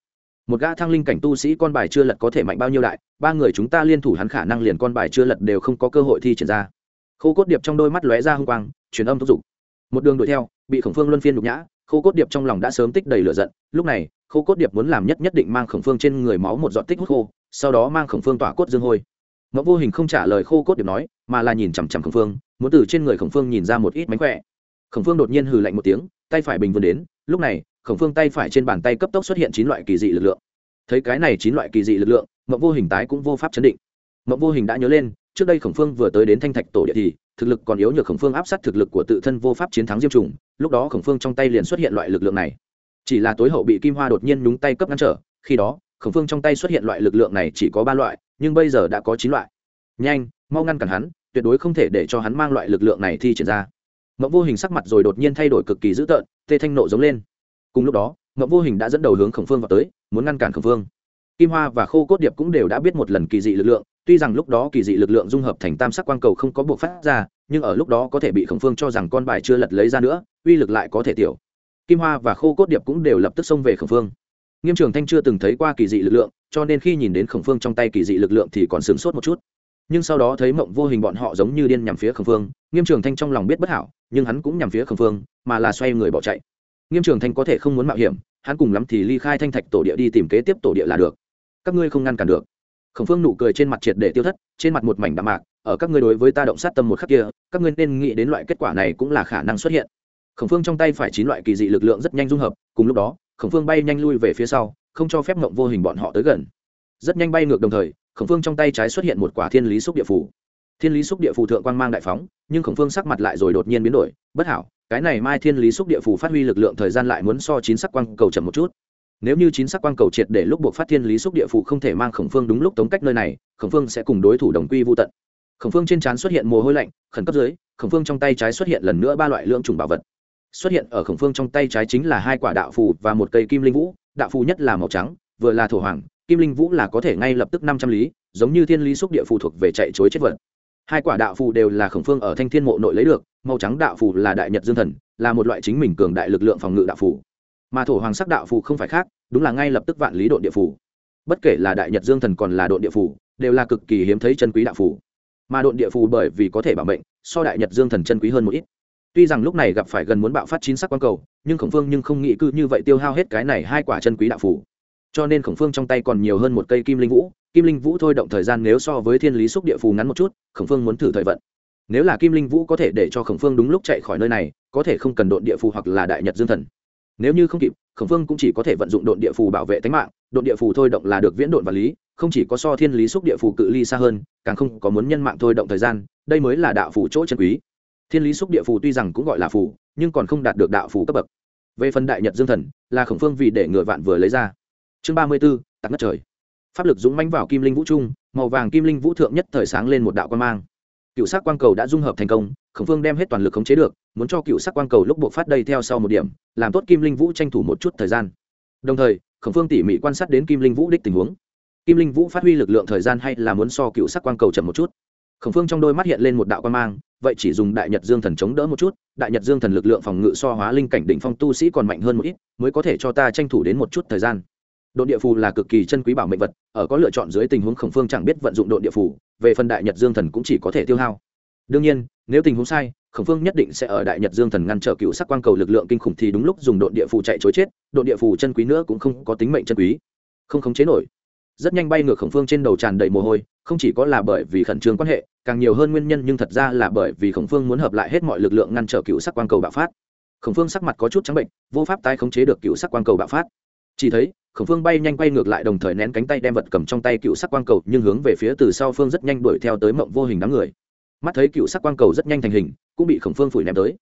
Một gã thăng linh cảnh tu sĩ con bài chưa lật có thể mạnh bao nhiêu đại, ba người chúng ta liên thủ hắn khả năng liền con bài chưa lật đều không có cơ hội thi triển ra. Khô cốt điệp trong đôi mắt lóe ra h ư n g quang, truyền âm thúc giục. Một đường đuổi theo, bị khổng phương luân phiên nhục nhã, khô cốt điệp trong lòng đã sớm tích đầy lửa giận, lúc này, khô cốt điệp muốn làm nhất nhất định mang khổng phương trên người máu một giọt tích hút khô, sau đó mang khổng phương tỏa cốt dương hôi. Mẫu vô hình không trả lời khô cốt điệp nói, mà là nhìn chằm chằm khổng phương muốn từ trên người khổng phương nhìn ra một ít mánh khỏe. Khổng phương đột nhiên hừ lạnh một tiếng, tay phải bình vươn đến, lúc này, khổng phương tay phải trên bàn tay cấp tốc xuất hiện chín loại kỳ dị lực lượng. Thấy cái này chín loại kỳ dị lực lượng, mộng vô hình tái cũng vô pháp chấn định. Mộng vô hình đã nhớ lên, trước đây khổng phương vừa tới đến thanh thạch tổ địa thì, thực lực còn yếu nhược khổng phương áp sát thực lực của tự thân vô pháp chiến thắng diêm trùng, lúc đó khổng phương trong tay liền xuất hiện loại lực lượng này. Chỉ là tối hậu bị kim hoa đột nhiên nhúng tay cấp ngăn trở, khi đó, khổng phương trong tay xuất hiện loại lực lượng này chỉ có ba loại, nhưng bây giờ đã có chín loại. Nhanh, mau ngăn cản hắn tuyệt đối không thể để cho hắn mang loại lực lượng này thi triển ra. Mộng vô hình sắc mặt rồi đột nhiên thay đổi cực kỳ dữ tợn, tê thanh nộ giống lên. Cùng lúc đó, mộng vô hình đã dẫn đầu hướng khổng phương vào tới, muốn ngăn cản khổng phương. Kim hoa và khô cốt điệp cũng đều đã biết một lần kỳ dị lực lượng, tuy rằng lúc đó kỳ dị lực lượng dung hợp thành tam sắc quang cầu không có buộc phát ra, nhưng ở lúc đó có thể bị khổng phương cho rằng con bài chưa lật lấy ra nữa, uy lực lại có thể tiểu. Kim hoa và khô cốt điệp cũng đều lập tức xông về khổng phương. Nghiêm trường thanh chưa từng thấy qua kỳ dị lực lượng, cho nên khi nhìn đến khổng phương trong tay kỳ dị lực lượng thì còn sửng sốt một chút nhưng sau đó thấy mộng vô hình bọn họ giống như điên nhằm phía khẩn phương, nghiêm trường thanh trong lòng biết bất hảo, nhưng hắn cũng nhằm phía khẩn phương, mà là xoay người bỏ chạy. Nghiêm trường thanh có thể không muốn mạo hiểm, hắn cùng lắm thì ly khai thanh thạch tổ địa đi tìm kế tiếp tổ địa là được. Các ngươi không ngăn cản được. Khẩn phương nụ cười trên mặt triệt để tiêu thất, trên mặt một mảnh đạm mạc, ở các ngươi đối với ta động sát tâm một khắc kia, các ngươi nên nghĩ đến loại kết quả này cũng là khả năng xuất hiện. Khẩn phương trong tay phải chín loại kỳ dị lực lượng rất nhanh dung hợp, cùng lúc đó khẩn phương bay nhanh lui về phía sau, không cho phép mộng vô hình bọn họ tới gần. Rất nhanh bay ngược đồng thời khổng phương trong tay trái xuất hiện một quả thiên lý xúc địa phủ thiên lý xúc địa phủ thượng quang mang đại phóng, nhưng khổng phương sắc mặt lại rồi đột nhiên biến đổi, bất hảo, cái này mai thiên lý xúc địa phủ phát huy lực lượng thời gian lại muốn so chín sắc quang cầu chậm một chút. Nếu như chín sắc quang cầu triệt để lúc buộc phát thiên lý xúc địa phủ không thể mang khổng phương đúng lúc tống cách nơi này, khổng phương sẽ cùng đối thủ đồng quy vô tận. Khổng phương trên trán xuất hiện mồ hôi lạnh, khẩn cấp dưới, khổng phương trong tay trái xuất hiện lần nữa ba loại lượng trùng bảo vật. Xuất hiện ở khổng phương trong tay trái chính là hai quả đạo phù và một cây kim linh vũ, đạo phù nhất là màu trắng, vừa là thổ hoàng kim linh vũ là có thể ngay lập tức năm trăm lý, giống như thiên lý xúc địa phù thuộc về chạy chối chết vật. Hai quả đạo phù đều là khổng phương ở thanh thiên mộ nội lấy được, màu trắng đạo phù là đại nhật dương thần, là một loại chính mình cường đại lực lượng phòng ngự đạo phù. Mà thổ hoàng sắc đạo phù không phải khác, đúng là ngay lập tức vạn lý đội địa phù. Bất kể là đại nhật dương thần còn là đội địa phù, đều là cực kỳ hiếm thấy chân quý đạo phù. Mà đội địa phù bởi vì có thể bảo mệnh, so đại nhật dương thần chân quý hơn một ít. Tuy rằng lúc này gặp phải gần muốn bạo phát chín sắc quang cầu, nhưng khổng phương nhưng không nghĩ cư như vậy tiêu hao hết cái này hai quả chân quý đạo phù cho nên khổng phương trong tay còn nhiều hơn một cây kim linh vũ. Kim linh vũ thôi động thời gian nếu so với thiên lý xúc địa phù ngắn một chút, khổng phương muốn thử thời vận. Nếu là kim linh vũ có thể để cho khổng phương đúng lúc chạy khỏi nơi này, có thể không cần độn địa phù hoặc là đại nhật dương thần. Nếu như không kịp, khổng phương cũng chỉ có thể vận dụng độn địa phù bảo vệ tính mạng. Độn địa phù thôi động là được viễn độn và lý, không chỉ có so thiên lý xúc địa phù cự ly xa hơn, càng không có muốn nhân mạng thôi động thời gian, đây mới là đạo phù chỗ chân quý. Thiên lý xúc địa phù tuy rằng cũng gọi là phù, nhưng còn không đạt được đạo phù cấp bậc. Về phần đại nhật dương thần, là khổng phương vì để ngựa vạn vừa lấy ra chương ba mươi b ố tặc ngất trời. Pháp lực dũng mánh vào kim linh vũ trung, màu vàng kim linh vũ thượng nhất thời sáng lên một đạo quan mang. Cựu sắc quang cầu đã dung hợp thành công, khổng phương đem hết toàn lực khống chế được, muốn cho cựu sắc quang cầu lúc buộc phát đây theo sau một điểm, làm tốt kim linh vũ tranh thủ một chút thời gian. Đồng thời, khổng phương tỉ mỉ quan sát đến kim linh vũ đích tình huống. Kim linh vũ phát huy lực lượng thời gian hay là muốn so cựu sắc quang cầu chậm một chút? Khổng phương trong đôi mắt hiện lên một đạo quan mang, vậy chỉ dùng đại nhật dương thần chống đỡ một chút, đại nhật dương thần lực lượng phòng ngự so hóa linh cảnh đỉnh phong tu sĩ còn mạnh hơn một ít, mới có thể cho ta tranh thủ đến một chút thời gian độ địa phù là cực kỳ chân quý bảo mệnh vật, ở có lựa chọn dưới tình huống khổng phương chẳng biết vận dụng độ địa phù, về phần đại nhật dương thần cũng chỉ có thể tiêu hao. Đương nhiên, nếu tình huống sai, khổng phương nhất định sẽ ở đại nhật dương thần ngăn trở cựu sắc quang cầu lực lượng kinh khủng thì đúng lúc dùng độ địa phù chạy chối chết độ địa phù chân quý nữa cũng không có tính mệnh chân quý. Không khống chế nổi. Rất nhanh bay ngược khổng phương trên đầu tràn đầy mồ hôi, không chỉ có là bởi vì khẩn trương quan hệ, càng nhiều hơn nguyên nhân nhưng thật ra là bởi vì khổng phương muốn hợp lại hết mọi lực lượng ngăn trở cựu sắc quang cầu bạo phát. Khổng phương sắc mặt có chút trắng bệnh, vô pháp tái khống chế được cựu sắc quang cầu bạo phát chỉ thấy, khổng phương bay nhanh quay ngược lại đồng thời nén cánh tay đem vật cầm trong tay cựu sắc quang cầu nhưng hướng về phía từ sau phương rất nhanh đuổi theo tới mộng vô hình đám người. Mắt thấy cựu sắc quang cầu rất nhanh thành hình, cũng bị khổng phương phủi ném tới.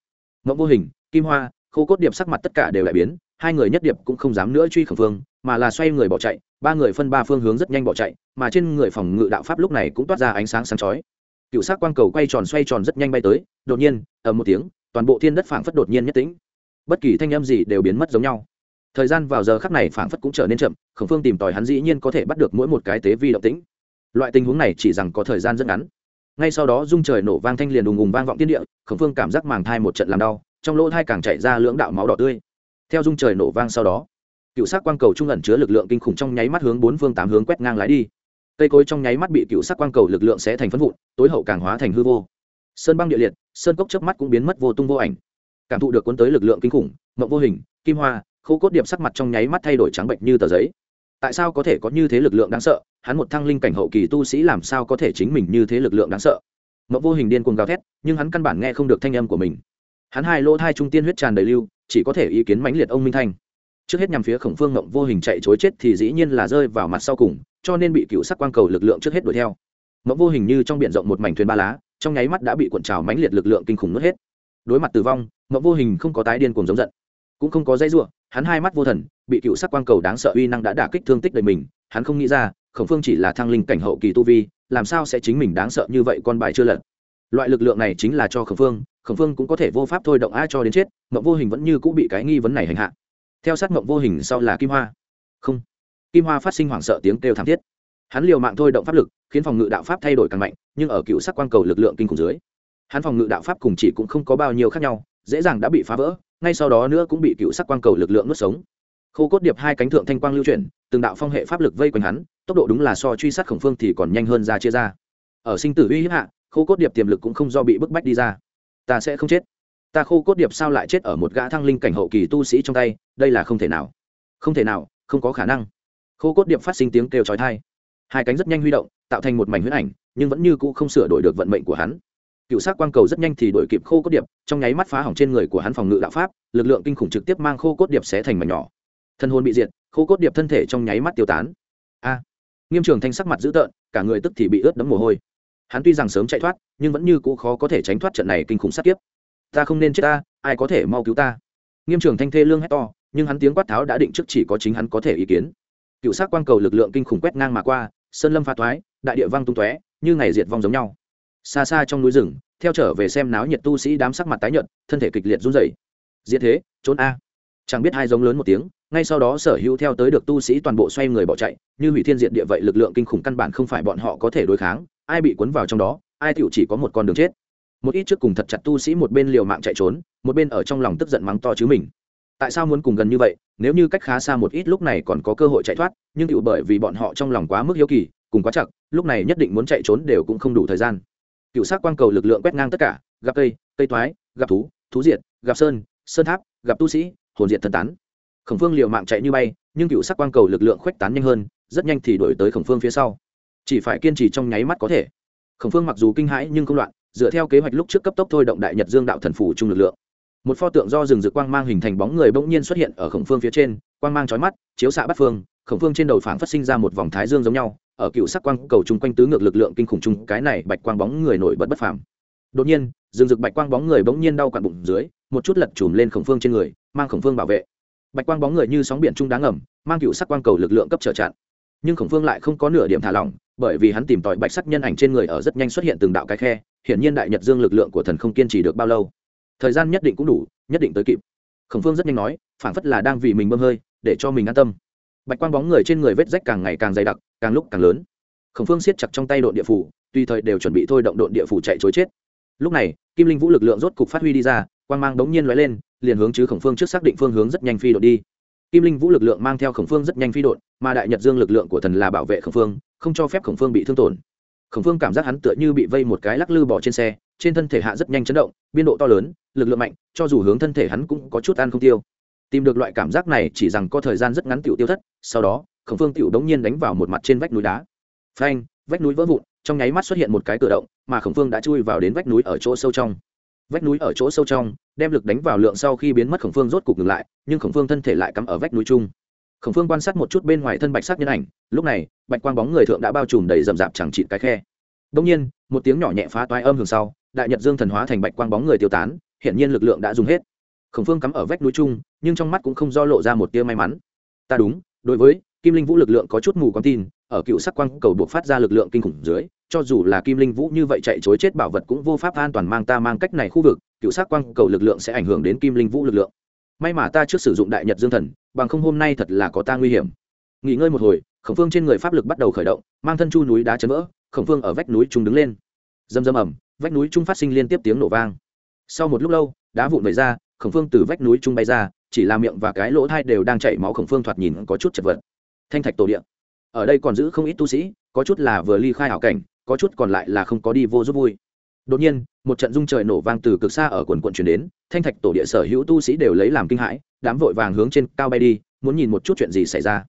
Mộng vô hình, kim hoa, khô cốt điệp sắc mặt tất cả đều lại biến, hai người nhất điệp cũng không dám nữa truy khổng phương, mà là xoay người bỏ chạy, ba người phân ba phương hướng rất nhanh bỏ chạy, mà trên người phòng ngự đạo pháp lúc này cũng toát ra ánh sáng sáng chói. Cựu sắc quang cầu quay tròn xoay tròn rất nhanh bay tới, đột nhiên, ầm một tiếng, toàn bộ thiên đất phảng phất đột nhiên nhất tĩnh. Bất kỳ thanh âm gì đều biến mất giống nhau thời gian vào giờ khắc này phảng phất cũng trở nên chậm, khổng phương tìm tòi hắn dĩ nhiên có thể bắt được mỗi một cái tế vi động tĩnh. Loại tình huống này chỉ rằng có thời gian rất ngắn. Ngay sau đó dung trời nổ vang thanh liền đùng ùng vang vọng tiên địa, khổng phương cảm giác màng thai một trận làm đau, trong lỗ thai càng chạy ra lưỡng đạo máu đỏ tươi. Theo dung trời nổ vang sau đó, cựu sắc quang cầu trung ẩn chứa lực lượng kinh khủng trong nháy mắt hướng bốn phương tám hướng quét ngang lái đi. Cây cối trong nháy mắt bị cựu sắc quang cầu lực lượng sẽ thành phân vụn, tối hậu càng hóa thành hư vô. Sơn băng địa liệt, sơn cốc trước mắt cũng biến mất vô tung vô ảnh. Cảm thụ được cuốn tới lực lượng kinh khủng, mộng vô hình, kim hoa khô cốt điệp sắc mặt trong nháy mắt thay đổi trắng bệnh như tờ giấy. Tại sao có thể có như thế lực lượng đáng sợ? Hắn một thăng linh cảnh hậu kỳ tu sĩ làm sao có thể chính mình như thế lực lượng đáng sợ? Mẫu vô hình điên cuồng gào thét, nhưng hắn căn bản nghe không được thanh âm của mình. Hắn hai lỗ thai trung tiên huyết tràn đầy lưu, chỉ có thể ý kiến mãnh liệt ông minh thanh. Trước hết nhằm phía khổng phương mộng vô hình chạy chối chết thì dĩ nhiên là rơi vào mặt sau cùng, cho nên bị cựu sắc quang cầu lực lượng trước hết đuổi theo. Mẫu vô hình như trong b i ể n rộng một mảnh thuyền ba lá, trong nháy mắt đã bị cuộn trào mãnh liệt lực lượng kinh khủng nuốt hết. Đối mặt tử vong mẫu vô hình không có tái điên cuồng giống giận, cũng không có dây ruộng hắn hai mắt vô thần, bị cựu sắc quang cầu đáng sợ uy năng đã đả kích thương tích đầy mình, hắn không nghĩ ra, khổng phương chỉ là thăng linh cảnh hậu kỳ tu vi, làm sao sẽ chính mình đáng sợ như vậy con bài chưa lật. Loại lực lượng này chính là cho khổng phương khổng phương cũng có thể vô pháp thôi động ai cho đến chết, mộng vô hình vẫn như cũng bị cái nghi vấn này hành hạ. Theo sát mộng vô hình sau là kim hoa. Không. Kim hoa phát sinh hoảng sợ tiếng kêu thảm thiết. Hắn liều mạng thôi động pháp lực, khiến phòng ngự đạo pháp thay đổi càng mạnh, nhưng ở cựu sắc quang cầu lực lượng kinh khủng dưới, hắn phòng ngự đạo pháp cùng chỉ cũng không có bao nhiêu khác nhau, dễ dàng đã bị phá vỡ ngay sau đó nữa cũng bị cựu sắc quang cầu lực lượng nuốt sống. Khô cốt điệp hai cánh thượng thanh quang lưu chuyển, từng đạo phong hệ pháp lực vây quanh hắn, tốc độ đúng là so truy sát khổng phương thì còn nhanh hơn ra chia ra. Ở sinh tử uy hiếp hạ, khô cốt điệp tiềm lực cũng không do bị bức bách đi ra. Ta sẽ không chết. Ta khô cốt điệp sao lại chết ở một gã thăng linh cảnh hậu kỳ tu sĩ trong tay, đây là không thể nào. Không thể nào, không có khả năng. Khô cốt điệp phát sinh tiếng kêu chói tai. Hai cánh rất nhanh huy động, tạo thành một mảnh huyết ảnh, nhưng vẫn như cũ không sửa đổi được vận mệnh của hắn cựu sát quang cầu rất nhanh thì đổi kịp khô cốt điệp, trong nháy mắt phá hỏng trên người của hắn phòng ngự đạo pháp, lực lượng kinh khủng trực tiếp mang khô cốt điệp xé thành mảnh nhỏ. Thân hồn bị diệt, khô cốt điệp thân thể trong nháy mắt tiêu tán. A! Nghiêm trường thanh sắc mặt dữ tợn, cả người tức thì bị ướt đẫm mồ hôi. Hắn tuy rằng sớm chạy thoát, nhưng vẫn như cũ khó có thể tránh thoát trận này kinh khủng sát kiếp. Ta không nên chết ta, ai có thể mau cứu ta? Nghiêm trường thanh thê lương hét to, nhưng hắn tiếng quát tháo đã định trước chỉ có chính hắn có thể ý kiến. Cựu sát quang cầu lực lượng kinh khủng quét ngang mà qua, sơn lâm pha thoái, đại địa văng tung tóe, như ngày diệt vong giống nhau xa xa trong núi rừng, theo trở về xem náo nhiệt tu sĩ đám sắc mặt tái nhợt, thân thể kịch liệt run rẩy. Diễn thế, trốn a. Chẳng biết hai giống lớn một tiếng, ngay sau đó sở hữu theo tới được tu sĩ toàn bộ xoay người bỏ chạy, như hủy thiên diệt địa vậy lực lượng kinh khủng căn bản không phải bọn họ có thể đối kháng, ai bị cuốn vào trong đó, ai tựu chỉ có một con đường chết. Một ít trước cùng thật chặt tu sĩ một bên liều mạng chạy trốn, một bên ở trong lòng tức giận mắng to chứ mình. Tại sao muốn cùng gần như vậy, nếu như cách khá xa một ít lúc này còn có cơ hội chạy thoát, nhưng tựu bởi vì bọn họ trong lòng quá mức hiếu kỳ, cùng quá chặt, lúc này nhất định muốn chạy trốn đều cũng không đủ thời gian cựu sát quang cầu lực lượng quét ngang tất cả, gặp cây cây thoái, gặp thú thú diệt, gặp sơn sơn tháp, gặp tu sĩ, hồn diệt thần tán. Khổng phương liều mạng chạy như bay, nhưng cựu sát quang cầu lực lượng khuếch tán nhanh hơn, rất nhanh thì đổi tới khổng phương phía sau. Chỉ phải kiên trì trong nháy mắt có thể. Khổng phương mặc dù kinh hãi nhưng không loạn, dựa theo kế hoạch lúc trước cấp tốc thôi động đại nhật dương đạo thần phủ chung lực lượng. Một pho tượng do rừng rực quang mang hình thành bóng người bỗng nhiên xuất hiện ở khổng phương phía trên, quang mang trói mắt, chiếu xạ bắt phương, khổng phương trên đầu phảng phát sinh ra một vòng thái dương giống nhau ở cựu sắc quang cầu chung quanh tứ ngược lực lượng kinh khủng chung, cái này bạch quang bóng người nổi bật bất phàm. Đột nhiên, rừng rực bạch quang bóng người bỗng nhiên đau quặn bụng dưới, một chút lật chùm lên khổng phương trên người, mang khổng phương bảo vệ. Bạch quang bóng người như sóng biển trung đáng ngầm, mang cựu sắc quang cầu lực lượng cấp trở chặn. Nhưng khổng phương lại không có nửa điểm thả lỏng, bởi vì hắn tìm tòi bạch sắc nhân ảnh trên người ở rất nhanh xuất hiện từng đạo cái khe, hiển nhiên đại nhật dương lực lượng của thần không kiên trì được bao lâu. Thời gian nhất định cũng đủ, nhất định tới kịp. Khổng phương rất nhanh nói, phảng phất là đang vì mình bơm hơi, để cho mình an tâm bạch quang bóng người trên người vết rách càng ngày càng dày đặc, càng lúc càng lớn. Khổng phương siết chặt trong tay đội địa phủ, tùy thời đều chuẩn bị thôi động đội địa phủ chạy chối chết. Lúc này, kim linh vũ lực lượng rốt cục phát huy đi ra, quang mang bỗng nhiên lóe lên, liền hướng chứ khổng phương trước xác định phương hướng rất nhanh phi đội đi. Kim linh vũ lực lượng mang theo khổng phương rất nhanh phi đội mà đại nhật dương lực lượng của thần là bảo vệ khổng phương, không cho phép khổng phương bị thương tổn. Khổng phương cảm giác hắn tựa như bị vây một cái lắc lư bỏ trên xe, trên thân thể hạ rất nhanh chấn động, biên độ to lớn, lực lượng mạnh, cho dù hướng thân thể hắn cũng có chút ăn không tiêu tìm được loại cảm giác này chỉ rằng có thời gian rất ngắn tiểu tiêu thất, sau đó, khổng phương tiểu đống nhiên đánh vào một mặt trên vách núi đá. Phanh, vách núi vỡ vụn, trong nháy mắt xuất hiện một cái cửa động, mà khổng phương đã chui vào đến vách núi ở chỗ sâu trong. Vách núi ở chỗ sâu trong, đem lực đánh vào lượng sau khi biến mất khổng phương rốt cục ngừng lại, nhưng khổng phương thân thể lại cắm ở vách núi chung. Khổng phương quan sát một chút bên ngoài thân bạch sắc nhân ảnh, lúc này, bạch quang bóng người thượng đã bao trùm đầy rậm rạp chẳng chịt cái khe. Đông nhiên, một tiếng nhỏ nhẹ phá toái âm hưởng sau, đại nhật dương thần hóa thành bạch quang bóng người tiêu tán hiện nhiên lực lượng đã dùng hết. Khổng phương cắm ở vách núi chung nhưng trong mắt cũng không do lộ ra một tia may mắn. Ta đúng, đối với kim linh vũ lực lượng có chút mù con tin, ở cựu sắc quang cầu buộc phát ra lực lượng kinh khủng dưới, cho dù là kim linh vũ như vậy chạy chối chết bảo vật cũng vô pháp an toàn mang ta mang cách này khu vực, cựu sắc quang cầu lực lượng sẽ ảnh hưởng đến kim linh vũ lực lượng. May mà ta trước sử dụng đại nhật dương thần, bằng không hôm nay thật là có ta nguy hiểm. Nghỉ ngơi một hồi, khổng phương trên người pháp lực bắt đầu khởi động, mang thân chu núi đá chấn vỡ, khổng phương ở vách núi trung đứng lên. Dầm dầm ẩm vách núi trung phát sinh liên tiếp tiếng nổ vang. Sau một lúc lâu, đá vụn vẩy ra, khổng phương từ vách núi trung bay ra chỉ là miệng và cái lỗ thai đều đang chảy máu khổng phương thoạt nhìn có chút chật vật. Thanh thạch tổ điện ở đây còn giữ không ít tu sĩ, có chút là vừa ly khai hảo cảnh, có chút còn lại là không có đi vô giúp vui. Đột nhiên, một trận rung trời nổ vang từ cực xa ở quần quận chuyển đến, thanh thạch tổ địa sở hữu tu sĩ đều lấy làm kinh hãi, đám vội vàng hướng trên cao bay đi, muốn nhìn một chút chuyện gì xảy ra.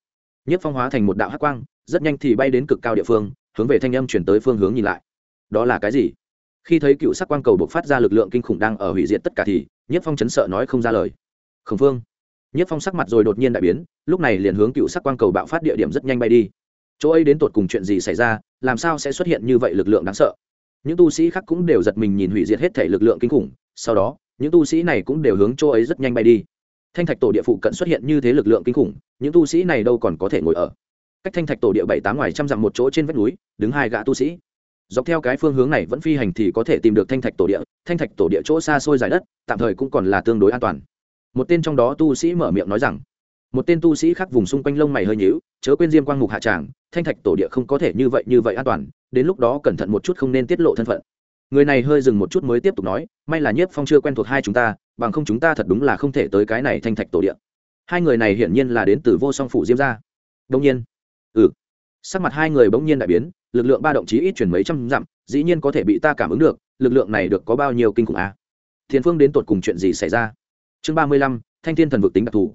Nhất phong hóa thành một đạo hắc quang, rất nhanh thì bay đến cực cao địa phương, hướng về thanh âm chuyển tới phương hướng nhìn lại. Đó là cái gì? Khi thấy cựu sắc quang cầu bộc phát ra lực lượng kinh khủng đang ở hủy diệt tất cả thì, nhất phong chấn sợ nói không ra lời khẩn phương nhất phong sắc mặt rồi đột nhiên đại biến, lúc này liền hướng cựu sắc quang cầu bạo phát địa điểm rất nhanh bay đi. Chỗ ấy đến tột cùng chuyện gì xảy ra, làm sao sẽ xuất hiện như vậy lực lượng đáng sợ? Những tu sĩ khác cũng đều giật mình nhìn hủy diệt hết thể lực lượng kinh khủng, sau đó, những tu sĩ này cũng đều hướng chỗ ấy rất nhanh bay đi. Thanh thạch tổ địa phụ cận xuất hiện như thế lực lượng kinh khủng, những tu sĩ này đâu còn có thể ngồi ở. Cách thanh thạch tổ địa bảy tám ngoài trăm dặm một chỗ trên vách núi, đứng hai gã tu sĩ. Dọc theo cái phương hướng này vẫn phi hành thì có thể tìm được thanh thạch tổ địa. Thanh thạch tổ địa chỗ xa xôi dài đất, tạm thời cũng còn là tương đối an toàn một tên trong đó tu sĩ mở miệng nói rằng, một tên tu sĩ khác vùng xung quanh lông mày hơi nhíu, chớ quên diêm quang mục hạ tràng, thanh thạch tổ địa không có thể như vậy như vậy an toàn, đến lúc đó cẩn thận một chút không nên tiết lộ thân phận. Người này hơi dừng một chút mới tiếp tục nói, may là nhiếp phong chưa quen thuộc hai chúng ta, bằng không chúng ta thật đúng là không thể tới cái này thanh thạch tổ địa. Hai người này hiển nhiên là đến từ vô song phủ diêm gia. Đông nhiên ừ sắc mặt hai người bỗng nhiên đại biến, lực lượng ba động chí ít chuyển mấy trăm dặm, dĩ nhiên có thể bị ta cảm ứng được, lực lượng này được có bao nhiêu kinh khủng à? thiền phương đến tột cùng chuyện gì xảy ra? Chương ba mươi lăm, thanh thiên thần vực tính đặc thù.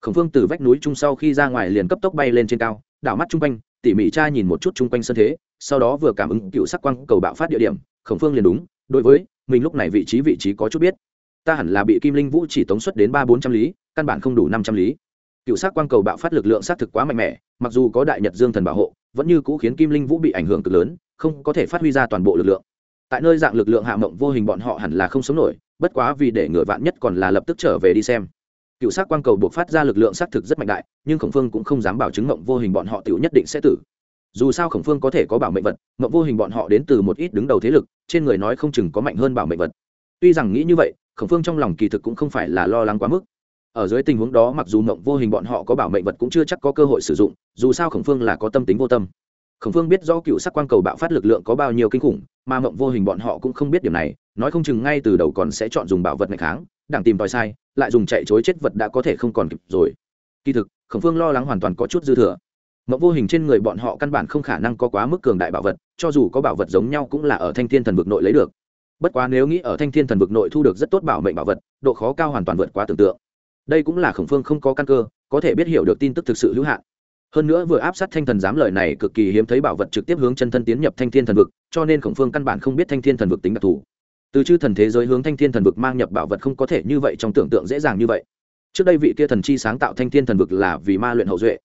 Khổng phương từ vách núi chung sau khi ra ngoài liền cấp tốc bay lên trên cao, đảo mắt chung quanh, tỉ mỉ cha nhìn một chút chung quanh sân thế, sau đó vừa cảm ứng cựu sắc quang cầu bạo phát địa điểm, khổng phương liền đúng, đối với mình lúc này vị trí vị trí có chút biết. Ta hẳn là bị kim linh vũ chỉ tống xuất đến ba bốn trăm lý, căn bản không đủ năm trăm lý. Cựu sắc quang cầu bạo phát lực lượng xác thực quá mạnh mẽ, mặc dù có đại nhật dương thần bảo hộ, vẫn như cũ khiến kim linh vũ bị ảnh hưởng cực lớn, không có thể phát huy ra toàn bộ lực lượng tại nơi dạng lực lượng hạ mộng vô hình bọn họ hẳn là không sống nổi, bất quá vì để ngựa vạn nhất còn là lập tức trở về đi xem. Cựu sắc quang cầu buộc phát ra lực lượng xác thực rất mạnh đại, nhưng khổng phương cũng không dám bảo chứng mộng vô hình bọn họ tiểu nhất định sẽ tử. Dù sao khổng phương có thể có bảo mệnh vật, mộng vô hình bọn họ đến từ một ít đứng đầu thế lực, trên người nói không chừng có mạnh hơn bảo mệnh vật. Tuy rằng nghĩ như vậy, khổng phương trong lòng kỳ thực cũng không phải là lo lắng quá mức. Ở dưới tình huống đó mặc dù mộng vô hình bọn họ có bảo mệnh vật cũng chưa chắc có cơ hội sử dụng, dù sao khổng phương là có tâm tính vô tâm khổng phương biết do cựu sắc quang cầu bạo phát lực lượng có bao nhiêu kinh khủng, mà mộng vô hình bọn họ cũng không biết điểm này, nói không chừng ngay từ đầu còn sẽ chọn dùng bảo vật ngày kháng đảng tìm tòi sai, lại dùng chạy chối chết vật đã có thể không còn kịp rồi. Kỳ thực, khổng phương lo lắng hoàn toàn có chút dư thừa. Mộng vô hình trên người bọn họ căn bản không khả năng có quá mức cường đại bảo vật, cho dù có bảo vật giống nhau cũng là ở thanh thiên thần vực nội lấy được. Bất quá nếu nghĩ ở thanh thiên thần vực nội thu được rất tốt bảo mệnh bảo vật, độ khó cao hoàn toàn vượt quá tưởng tượng. Đây cũng là khổng phương không có căn cơ, có thể biết hiểu được tin tức thực sự hữu hạn hơn nữa vừa áp sát thanh thần giám lời này cực kỳ hiếm thấy bảo vật trực tiếp hướng chân thân tiến nhập thanh thiên thần vực, cho nên khổng phương căn bản không biết thanh thiên thần vực tính đặc thù. Từ chư thần thế giới hướng thanh thiên thần vực mang nhập bảo vật không có thể như vậy trong tưởng tượng dễ dàng như vậy. Trước đây vị kia thần chi sáng tạo thanh thiên thần vực là vì ma luyện hậu duệ.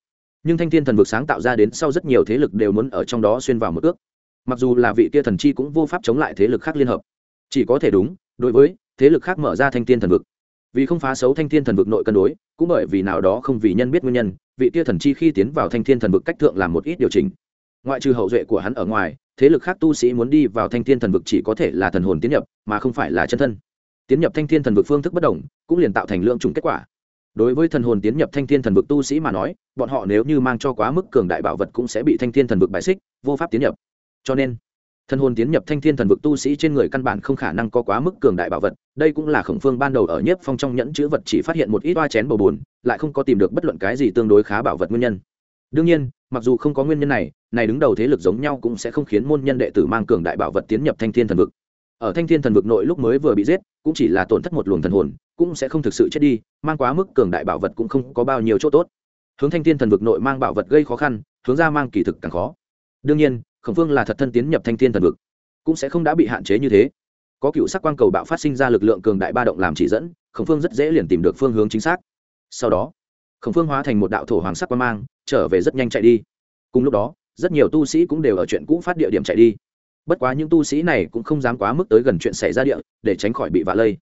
Nhưng thanh thiên thần vực sáng tạo ra đến sau rất nhiều thế lực đều muốn ở trong đó xuyên vào một ước. Mặc dù là vị kia thần chi cũng vô pháp chống lại thế lực khác liên hợp. Chỉ có thể đúng, đối với thế lực khác mở ra thanh thiên thần vực vì không phá xấu thanh thiên thần vực nội cân đối, cũng bởi vì nào đó không vì nhân biết nguyên nhân, vị tia thần chi khi tiến vào thanh thiên thần vực cách thượng làm một ít điều chỉnh. Ngoại trừ hậu duệ của hắn ở ngoài, thế lực khác tu sĩ muốn đi vào thanh thiên thần vực chỉ có thể là thần hồn tiến nhập, mà không phải là chân thân. Tiến nhập thanh thiên thần vực phương thức bất đồng, cũng liền tạo thành lượng trùng kết quả. Đối với thần hồn tiến nhập thanh thiên thần vực tu sĩ mà nói, bọn họ nếu như mang cho quá mức cường đại bảo vật cũng sẽ bị thanh thiên thần vực bài xích, vô pháp tiến nhập. Cho nên thân hồn tiến nhập thanh thiên thần vực tu sĩ trên người căn bản không khả năng có quá mức cường đại bảo vật, đây cũng là khổng phương ban đầu ở nhiếp phong trong nhẫn chữ vật chỉ phát hiện một ít oa chén bầu bùn lại không có tìm được bất luận cái gì tương đối khá bảo vật nguyên nhân. Đương nhiên, mặc dù không có nguyên nhân này này đứng đầu thế lực giống nhau cũng sẽ không khiến môn nhân đệ tử mang cường đại bảo vật tiến nhập thanh thiên thần vực. Ở thanh thiên thần vực nội lúc mới vừa bị giết, cũng chỉ là tổn thất một luồng thần hồn, cũng sẽ không thực sự chết đi, mang quá mức cường đại bảo vật cũng không có bao nhiêu chỗ tốt. Hướng thanh thiên thần vực nội mang bảo vật gây khó khăn, hướng ra mang kỳ thực càng khó. Đương nhiên khổng phương là thật thân tiến nhập thanh thiên thần vực, cũng sẽ không đã bị hạn chế như thế. Có cựu sắc quang cầu bạo phát sinh ra lực lượng cường đại ba động làm chỉ dẫn, khổng phương rất dễ liền tìm được phương hướng chính xác. Sau đó, khổng phương hóa thành một đạo thổ hoàng sắc quang mang, trở về rất nhanh chạy đi. Cùng lúc đó, rất nhiều tu sĩ cũng đều ở chuyện cũ phát địa điểm chạy đi. Bất quá những tu sĩ này cũng không dám quá mức tới gần chuyện xảy ra địa, để tránh khỏi bị vạ lây.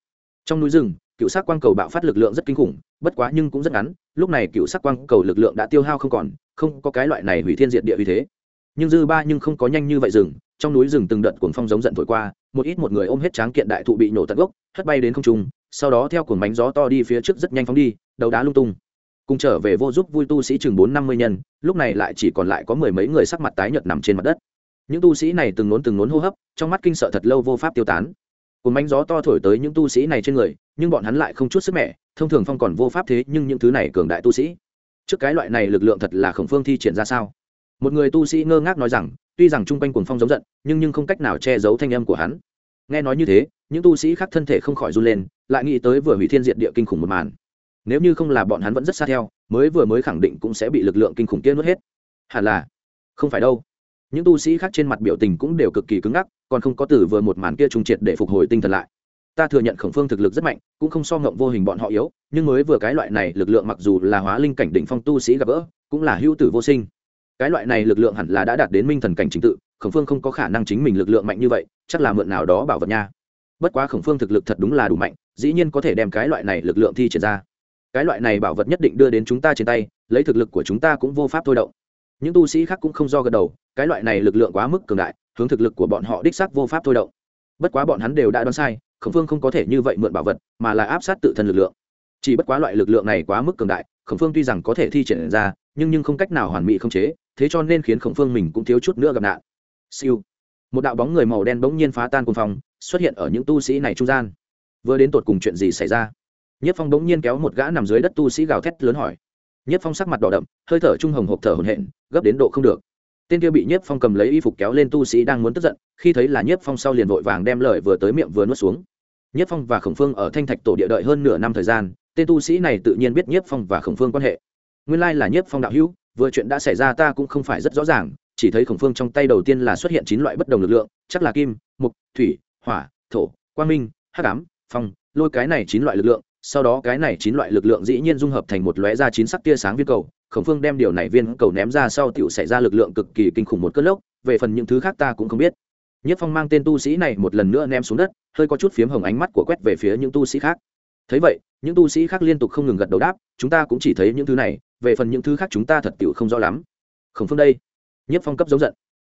Trong núi rừng, cựu sắc quang cầu bạo phát lực lượng rất kinh khủng, bất quá nhưng cũng rất ngắn, lúc này cựu sắc quang cầu lực lượng đã tiêu hao không còn, không có cái loại này hủy thiên diệt địa uy thế nhưng dư ba nhưng không có nhanh như vậy rừng trong núi rừng từng đợt cuồng phong giống giận thổi qua, một ít một người ôm hết tráng kiện đại thụ bị nổ tận gốc, hất bay đến không trung, sau đó theo cuồng bánh gió to đi phía trước rất nhanh phóng đi, đầu đá lung tung. Cùng trở về vô giúp vui tu sĩ chừng bốn năm mươi nhân, lúc này lại chỉ còn lại có mười mấy người sắc mặt tái nhợt nằm trên mặt đất. Những tu sĩ này từng nốn từng nốn hô hấp, trong mắt kinh sợ thật lâu vô pháp tiêu tán. Cuồng bánh gió to thổi tới những tu sĩ này trên người, nhưng bọn hắn lại không chút sức mẻ, thông thường phong còn vô pháp thế, nhưng những thứ này cường đại tu sĩ, trước cái loại này lực lượng thật là khổng phương thi triển ra sao? Một người tu sĩ ngơ ngác nói rằng, tuy rằng chung quanh cuồng phong giống giận, nhưng nhưng không cách nào che giấu thanh âm của hắn. Nghe nói như thế, những tu sĩ khác thân thể không khỏi run lên, lại nghĩ tới vừa hủy thiên diệt địa kinh khủng một màn. Nếu như không là bọn hắn vẫn rất xa theo, mới vừa mới khẳng định cũng sẽ bị lực lượng kinh khủng kia nuốt hết. Hẳn là, không phải đâu. Những tu sĩ khác trên mặt biểu tình cũng đều cực kỳ cứng ngắc, còn không có từ vừa một màn kia trung triệt để phục hồi tinh thần lại. Ta thừa nhận khổng phương thực lực rất mạnh, cũng không so ngộng vô hình bọn họ yếu, nhưng mới vừa cái loại này lực lượng mặc dù là hóa linh cảnh đỉnh phong tu sĩ gặp gỡ, cũng là hữu tử vô sinh cái loại này lực lượng hẳn là đã đạt đến minh thần cảnh trình tự, khổng phương không có khả năng chính mình lực lượng mạnh như vậy, chắc là mượn nào đó bảo vật nha. Bất quá khổng phương thực lực thật đúng là đủ mạnh, dĩ nhiên có thể đem cái loại này lực lượng thi triển ra. Cái loại này bảo vật nhất định đưa đến chúng ta trên tay, lấy thực lực của chúng ta cũng vô pháp thôi động. Những tu sĩ khác cũng không do gật đầu, cái loại này lực lượng quá mức cường đại, hướng thực lực của bọn họ đích xác vô pháp thôi động. Bất quá bọn hắn đều đã đoán sai, khổng phương không có thể như vậy mượn bảo vật, mà là áp sát tự thân lực lượng chỉ bất quá loại lực lượng này quá mức cường đại, khổng phương tuy rằng có thể thi triển ra, nhưng nhưng không cách nào hoàn mỹ không chế, thế cho nên khiến khổng phương mình cũng thiếu chút nữa gặp nạn. Siêu. Một đạo bóng người màu đen bỗng nhiên phá tan cùng phòng xuất hiện ở những tu sĩ này trung gian. Vừa đến tột cùng chuyện gì xảy ra? Nhất phong bỗng nhiên kéo một gã nằm dưới đất tu sĩ gào thét lớn hỏi. Nhất phong sắc mặt đỏ đậm, hơi thở trung hồng hộp thở hổn hển, gấp đến độ không được. Tên kia bị nhất phong cầm lấy y phục kéo lên tu sĩ đang muốn tức giận, khi thấy là nhất phong sau liền vội vàng đem lời vừa tới miệng vừa nuốt xuống. Nhất phong và khổng phương ở thanh thạch tổ địa đợi hơn nửa năm thời gian tên tu sĩ này tự nhiên biết nhất phong và khổng phương quan hệ. Nguyên lai là nhất phong đạo hữu, vừa chuyện đã xảy ra ta cũng không phải rất rõ ràng, chỉ thấy khổng phương trong tay đầu tiên là xuất hiện chín loại bất đồng lực lượng, chắc là kim mục thủy, hỏa, thổ, quang minh, hắc ám, phong, lôi cái này chín loại lực lượng, sau đó cái này chín loại lực lượng dĩ nhiên dung hợp thành một lóe ra chín sắc tia sáng viên cầu, khổng phương đem điều này viên cầu ném ra sau tựu xảy ra lực lượng cực kỳ kinh khủng một cơn lốc, về phần những thứ khác ta cũng không biết. Nhất phong mang tên tu sĩ này một lần nữa ném xuống đất, hơi có chút phiếm hồng ánh mắt của quét về phía những tu sĩ khác. Thấy vậy những tu sĩ khác liên tục không ngừng gật đầu đáp, chúng ta cũng chỉ thấy những thứ này, về phần những thứ khác chúng ta thật tiểu không rõ lắm. Khổng phương đây. Nhất phong cấp giống giận.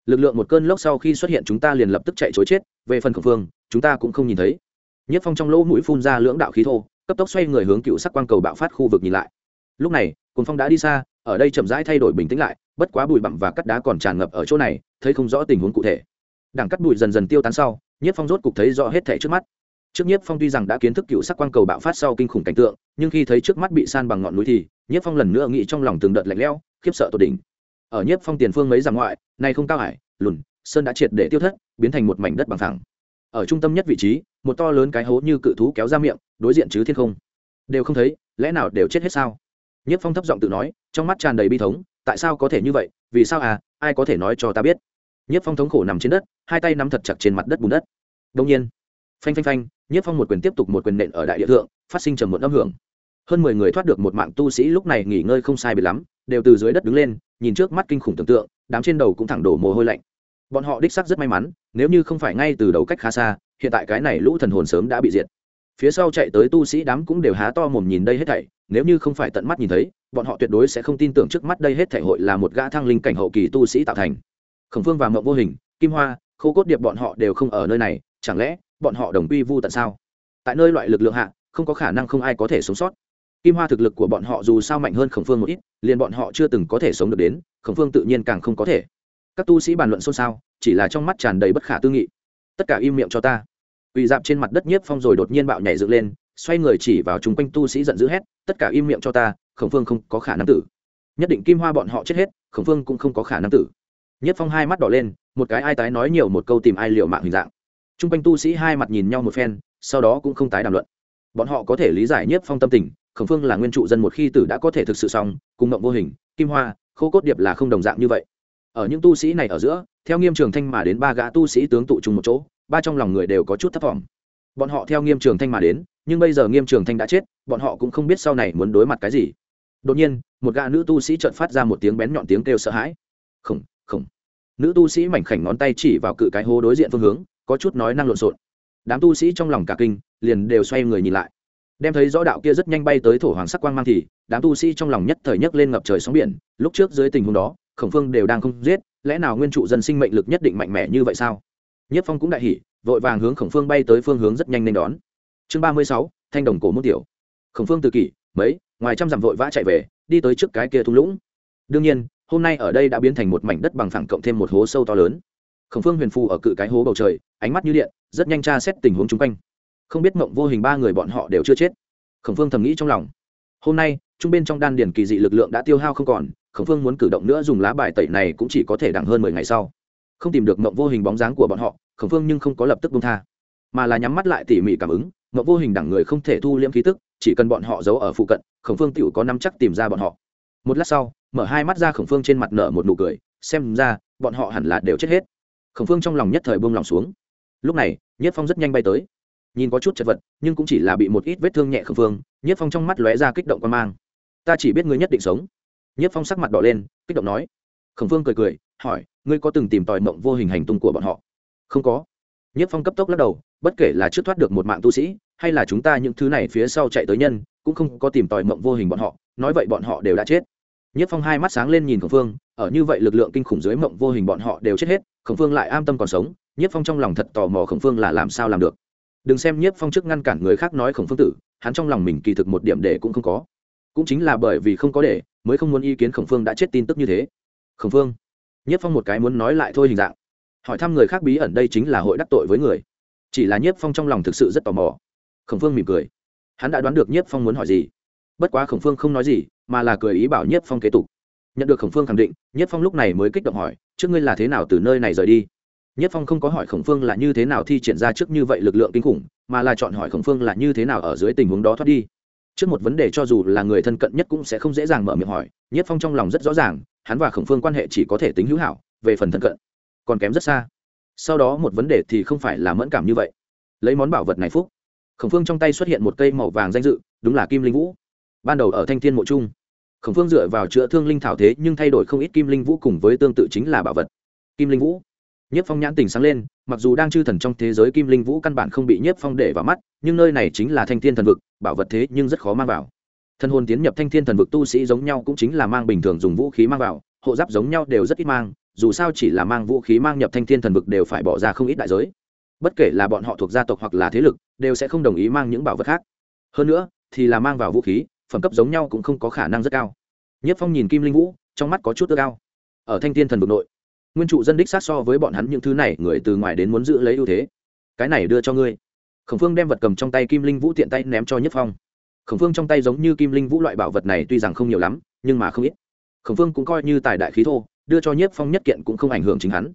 Lực lượng một cơn lốc sau khi xuất hiện chúng ta liền lập tức chạy chối chết, về phần khổng phương, chúng ta cũng không nhìn thấy. Nhất phong trong lỗ mũi phun ra lưỡng đạo khí thô, cấp tốc xoay người hướng cựu sắc quang cầu bạo phát khu vực nhìn lại. Lúc này cồn phong đã đi xa, ở đây chậm rãi thay đổi bình tĩnh lại, bất quá bụi bặm và cắt đá còn tràn ngập ở chỗ này, thấy không rõ tình huống cụ thể. Đảng cắt bụi dần dần tiêu tán sau, nhất phong rốt cục thấy rõ hết thể trước mắt trước nhất phong tuy rằng đã kiến thức cựu sắc quang cầu bạo phát sau kinh khủng cảnh tượng, nhưng khi thấy trước mắt bị san bằng ngọn núi thì nhất phong lần nữa nghĩ trong lòng từng đợt lạnh lẽo, khiếp sợ tột đỉnh. Ở nhất phong tiền phương mấy dặm ngoại, nay không cao hải, lùn, sơn đã triệt để tiêu thất, biến thành một mảnh đất bằng thẳng ở trung tâm nhất vị trí, một to lớn cái hố như cự thú kéo ra miệng, đối diện chứ thiên không. Đều không thấy, lẽ nào đều chết hết sao? Nhất phong thấp giọng tự nói, trong mắt tràn đầy bi thống, tại sao có thể như vậy, vì sao à ai có thể nói cho ta biết? Nhất phong thống khổ nằm trên đất, hai tay nắm thật chặt trên mặt đất bùn đất. Đông nhiên, phanh phanh phanh nhất phong một quyền tiếp tục một quyền nện ở đại địa thượng, phát sinh trầm một âm hưởng. Hơn mười người thoát được một mạng tu sĩ lúc này nghỉ ngơi không sai biệt lắm, đều từ dưới đất đứng lên, nhìn trước mắt kinh khủng tưởng tượng, đám trên đầu cũng thẳng đổ mồ hôi lạnh. Bọn họ đích sắc rất may mắn, nếu như không phải ngay từ đầu cách khá xa, hiện tại cái này lũ thần hồn sớm đã bị diệt. Phía sau chạy tới tu sĩ đám cũng đều há to mồm nhìn đây hết thảy, nếu như không phải tận mắt nhìn thấy, bọn họ tuyệt đối sẽ không tin tưởng trước mắt đây hết thảy hội là một gã thăng linh cảnh hậu kỳ tu sĩ tạo thành. Khổng phương và mộng vô hình, kim hoa, khô cốt điệp bọn họ đều không ở nơi này, chẳng lẽ bọn họ đồng quy vu tận sao? Tại nơi loại lực lượng hạ, không có khả năng không ai có thể sống sót. Kim hoa thực lực của bọn họ dù sao mạnh hơn khổng phương một ít, liền bọn họ chưa từng có thể sống được đến, khổng phương tự nhiên càng không có thể. Các tu sĩ bàn luận xôn xao, chỉ là trong mắt tràn đầy bất khả tư nghị. Tất cả im miệng cho ta. Quỳ dạp trên mặt đất nhiếp phong rồi đột nhiên bạo nhảy dựng lên, xoay người chỉ vào chung quanh tu sĩ giận dữ hét, tất cả im miệng cho ta, khổng phương không có khả năng tử. Nhất định kim hoa bọn họ chết hết, khổng phương cũng không có khả năng tử. Nhiếp phong hai mắt đỏ lên, một cái ai tái nói nhiều một câu tìm ai liệu mạng hình dạng chung quanh tu sĩ hai mặt nhìn nhau một phen, sau đó cũng không tái đàm luận. Bọn họ có thể lý giải nhiếp phong tâm tình, khổng phương là nguyên trụ dân một khi tử đã có thể thực sự xong, cùng mộng vô hình, kim hoa, khô cốt điệp là không đồng dạng như vậy. Ở những tu sĩ này ở giữa, theo nghiêm trường thanh mà đến ba gã tu sĩ tướng tụ trùng một chỗ, ba trong lòng người đều có chút thất vọng. Bọn họ theo nghiêm trường thanh mà đến, nhưng bây giờ nghiêm trường thanh đã chết, bọn họ cũng không biết sau này muốn đối mặt cái gì. Đột nhiên, một gã nữ tu sĩ trợn phát ra một tiếng bén nhọn tiếng kêu sợ hãi. Khổng khổng. Nữ tu sĩ mảnh khảnh ngón tay chỉ vào cự cái hố đối diện phương hướng có chút nói năng lộn xộn. Đám tu sĩ trong lòng cả kinh, liền đều xoay người nhìn lại. Đem thấy rõ đạo kia rất nhanh bay tới thổ hoàng sắc quang mang thì, đám tu sĩ trong lòng nhất thời nhấc lên ngập trời sóng biển, lúc trước dưới tình huống đó, khổng phương đều đang không giết, lẽ nào nguyên trụ dân sinh mệnh lực nhất định mạnh mẽ như vậy sao? Nhất phong cũng đại hỉ, vội vàng hướng khổng phương bay tới phương hướng rất nhanh nên đón. Chương ba mươi sáu, thanh đồng cổ môn tiểu. Khổng phương từ kỷ, mấy, ngoài trăm dặm vội vã chạy về, đi tới trước cái kia thung lũng. Đương nhiên, hôm nay ở đây đã biến thành một mảnh đất bằng phẳng cộng thêm một hố sâu to lớn khổng phương huyền phù ở cự cái hố bầu trời, ánh mắt như điện, rất nhanh tra xét tình huống chung quanh. Không biết mộng vô hình ba người bọn họ đều chưa chết. Khổng phương thầm nghĩ trong lòng. Hôm nay, trung bên trong đan điền kỳ dị lực lượng đã tiêu hao không còn, khổng phương muốn cử động nữa dùng lá bài tẩy này cũng chỉ có thể đặng hơn mười ngày sau. Không tìm được mộng vô hình bóng dáng của bọn họ, khổng phương nhưng không có lập tức bông tha, mà là nhắm mắt lại tỉ mỉ cảm ứng mộng vô hình đẳng người không thể thu liễm khí tức, chỉ cần bọn họ giấu ở phụ cận, khổng phương tựu có năm chắc tìm ra bọn họ. Một lát sau, mở hai mắt ra khổng phương trên mặt nở một nụ cười, xem ra, bọn họ hẳn là đều chết hết khổng phương trong lòng nhất thời buông lòng xuống. Lúc này, nhất phong rất nhanh bay tới. Nhìn có chút chật vật, nhưng cũng chỉ là bị một ít vết thương nhẹ khổng phương, nhất phong trong mắt lóe ra kích động quan mang. Ta chỉ biết ngươi nhất định sống. Nhất phong sắc mặt đỏ lên, kích động nói. Khổng phương cười cười, hỏi, ngươi có từng tìm tòi mộng vô hình hành tung của bọn họ? Không có. Nhất phong cấp tốc lắc đầu, bất kể là trước thoát được một mạng tu sĩ, hay là chúng ta những thứ này phía sau chạy tới nhân, cũng không có tìm tòi mộng vô hình bọn họ, nói vậy bọn họ đều đã chết. Nhất phong hai mắt sáng lên nhìn khổng phương, ở như vậy lực lượng kinh khủng dưới mộng vô hình bọn họ đều chết hết khổng phương lại am tâm còn sống nhất phong trong lòng thật tò mò khổng phương là làm sao làm được. Đừng xem nhất phong trước ngăn cản người khác nói khổng phương tử, hắn trong lòng mình kỳ thực một điểm để cũng không có. Cũng chính là bởi vì không có để, mới không muốn ý kiến khổng phương đã chết tin tức như thế. Khổng phương nhất phong một cái muốn nói lại thôi hình dạng. Hỏi thăm người khác bí ẩn đây chính là hội đắc tội với người. Chỉ là nhiếp phong trong lòng thực sự rất tò mò. Khổng phương mỉm cười. Hắn đã đoán được nhiếp phong muốn hỏi gì. Bất quá khổng phương không nói gì, mà là cười ý bảo nhiếp phong kế tục. Nhận được khổng phương khẳng định, nhiếp phong lúc này mới kích động hỏi trước ngươi là thế nào từ nơi này rời đi? Nhất phong không có hỏi khổng phương là như thế nào thi triển ra trước như vậy lực lượng kinh khủng, mà là chọn hỏi khổng phương là như thế nào ở dưới tình huống đó thoát đi. Trước một vấn đề cho dù là người thân cận nhất cũng sẽ không dễ dàng mở miệng hỏi, nhất phong trong lòng rất rõ ràng, hắn và khổng phương quan hệ chỉ có thể tính hữu hảo, về phần thân cận, còn kém rất xa. Sau đó một vấn đề thì không phải là mẫn cảm như vậy. Lấy món bảo vật này phúc. Khổng phương trong tay xuất hiện một cây màu vàng danh dự, đúng là kim linh vũ. Ban đầu ở thanh thiên mộ trung khổng phương dựa vào chữa thương linh thảo thế nhưng thay đổi không ít kim linh vũ cùng với tương tự chính là bảo vật. Kim linh vũ. Nhất phong nhãn tình sáng lên, mặc dù đang chư thần trong thế giới kim linh vũ căn bản không bị nhất phong để vào mắt, nhưng nơi này chính là thanh thiên thần vực, bảo vật thế nhưng rất khó mang vào. Thân hồn tiến nhập thanh thiên thần vực tu sĩ giống nhau cũng chính là mang bình thường dùng vũ khí mang vào, hộ giáp giống nhau đều rất ít mang, dù sao chỉ là mang vũ khí mang nhập thanh thiên thần vực đều phải bỏ ra không ít đại giới. Bất kể là bọn họ thuộc gia tộc hoặc là thế lực, đều sẽ không đồng ý mang những bảo vật khác. Hơn nữa, thì là mang vào vũ khí phẩm cấp giống nhau cũng không có khả năng rất cao. Nhất phong nhìn kim linh vũ, trong mắt có chút ước cao ở thanh thiên thần vực nội, nguyên trụ dân đích sát so với bọn hắn những thứ này người từ ngoài đến muốn giữ lấy ưu thế. Cái này đưa cho ngươi. Khổng phương đem vật cầm trong tay kim linh vũ tiện tay ném cho nhất phong. Khổng phương trong tay giống như kim linh vũ loại bảo vật này tuy rằng không nhiều lắm, nhưng mà không ít. Khổng phương cũng coi như tài đại khí thô, đưa cho Nhất phong nhất kiện cũng không ảnh hưởng chính hắn.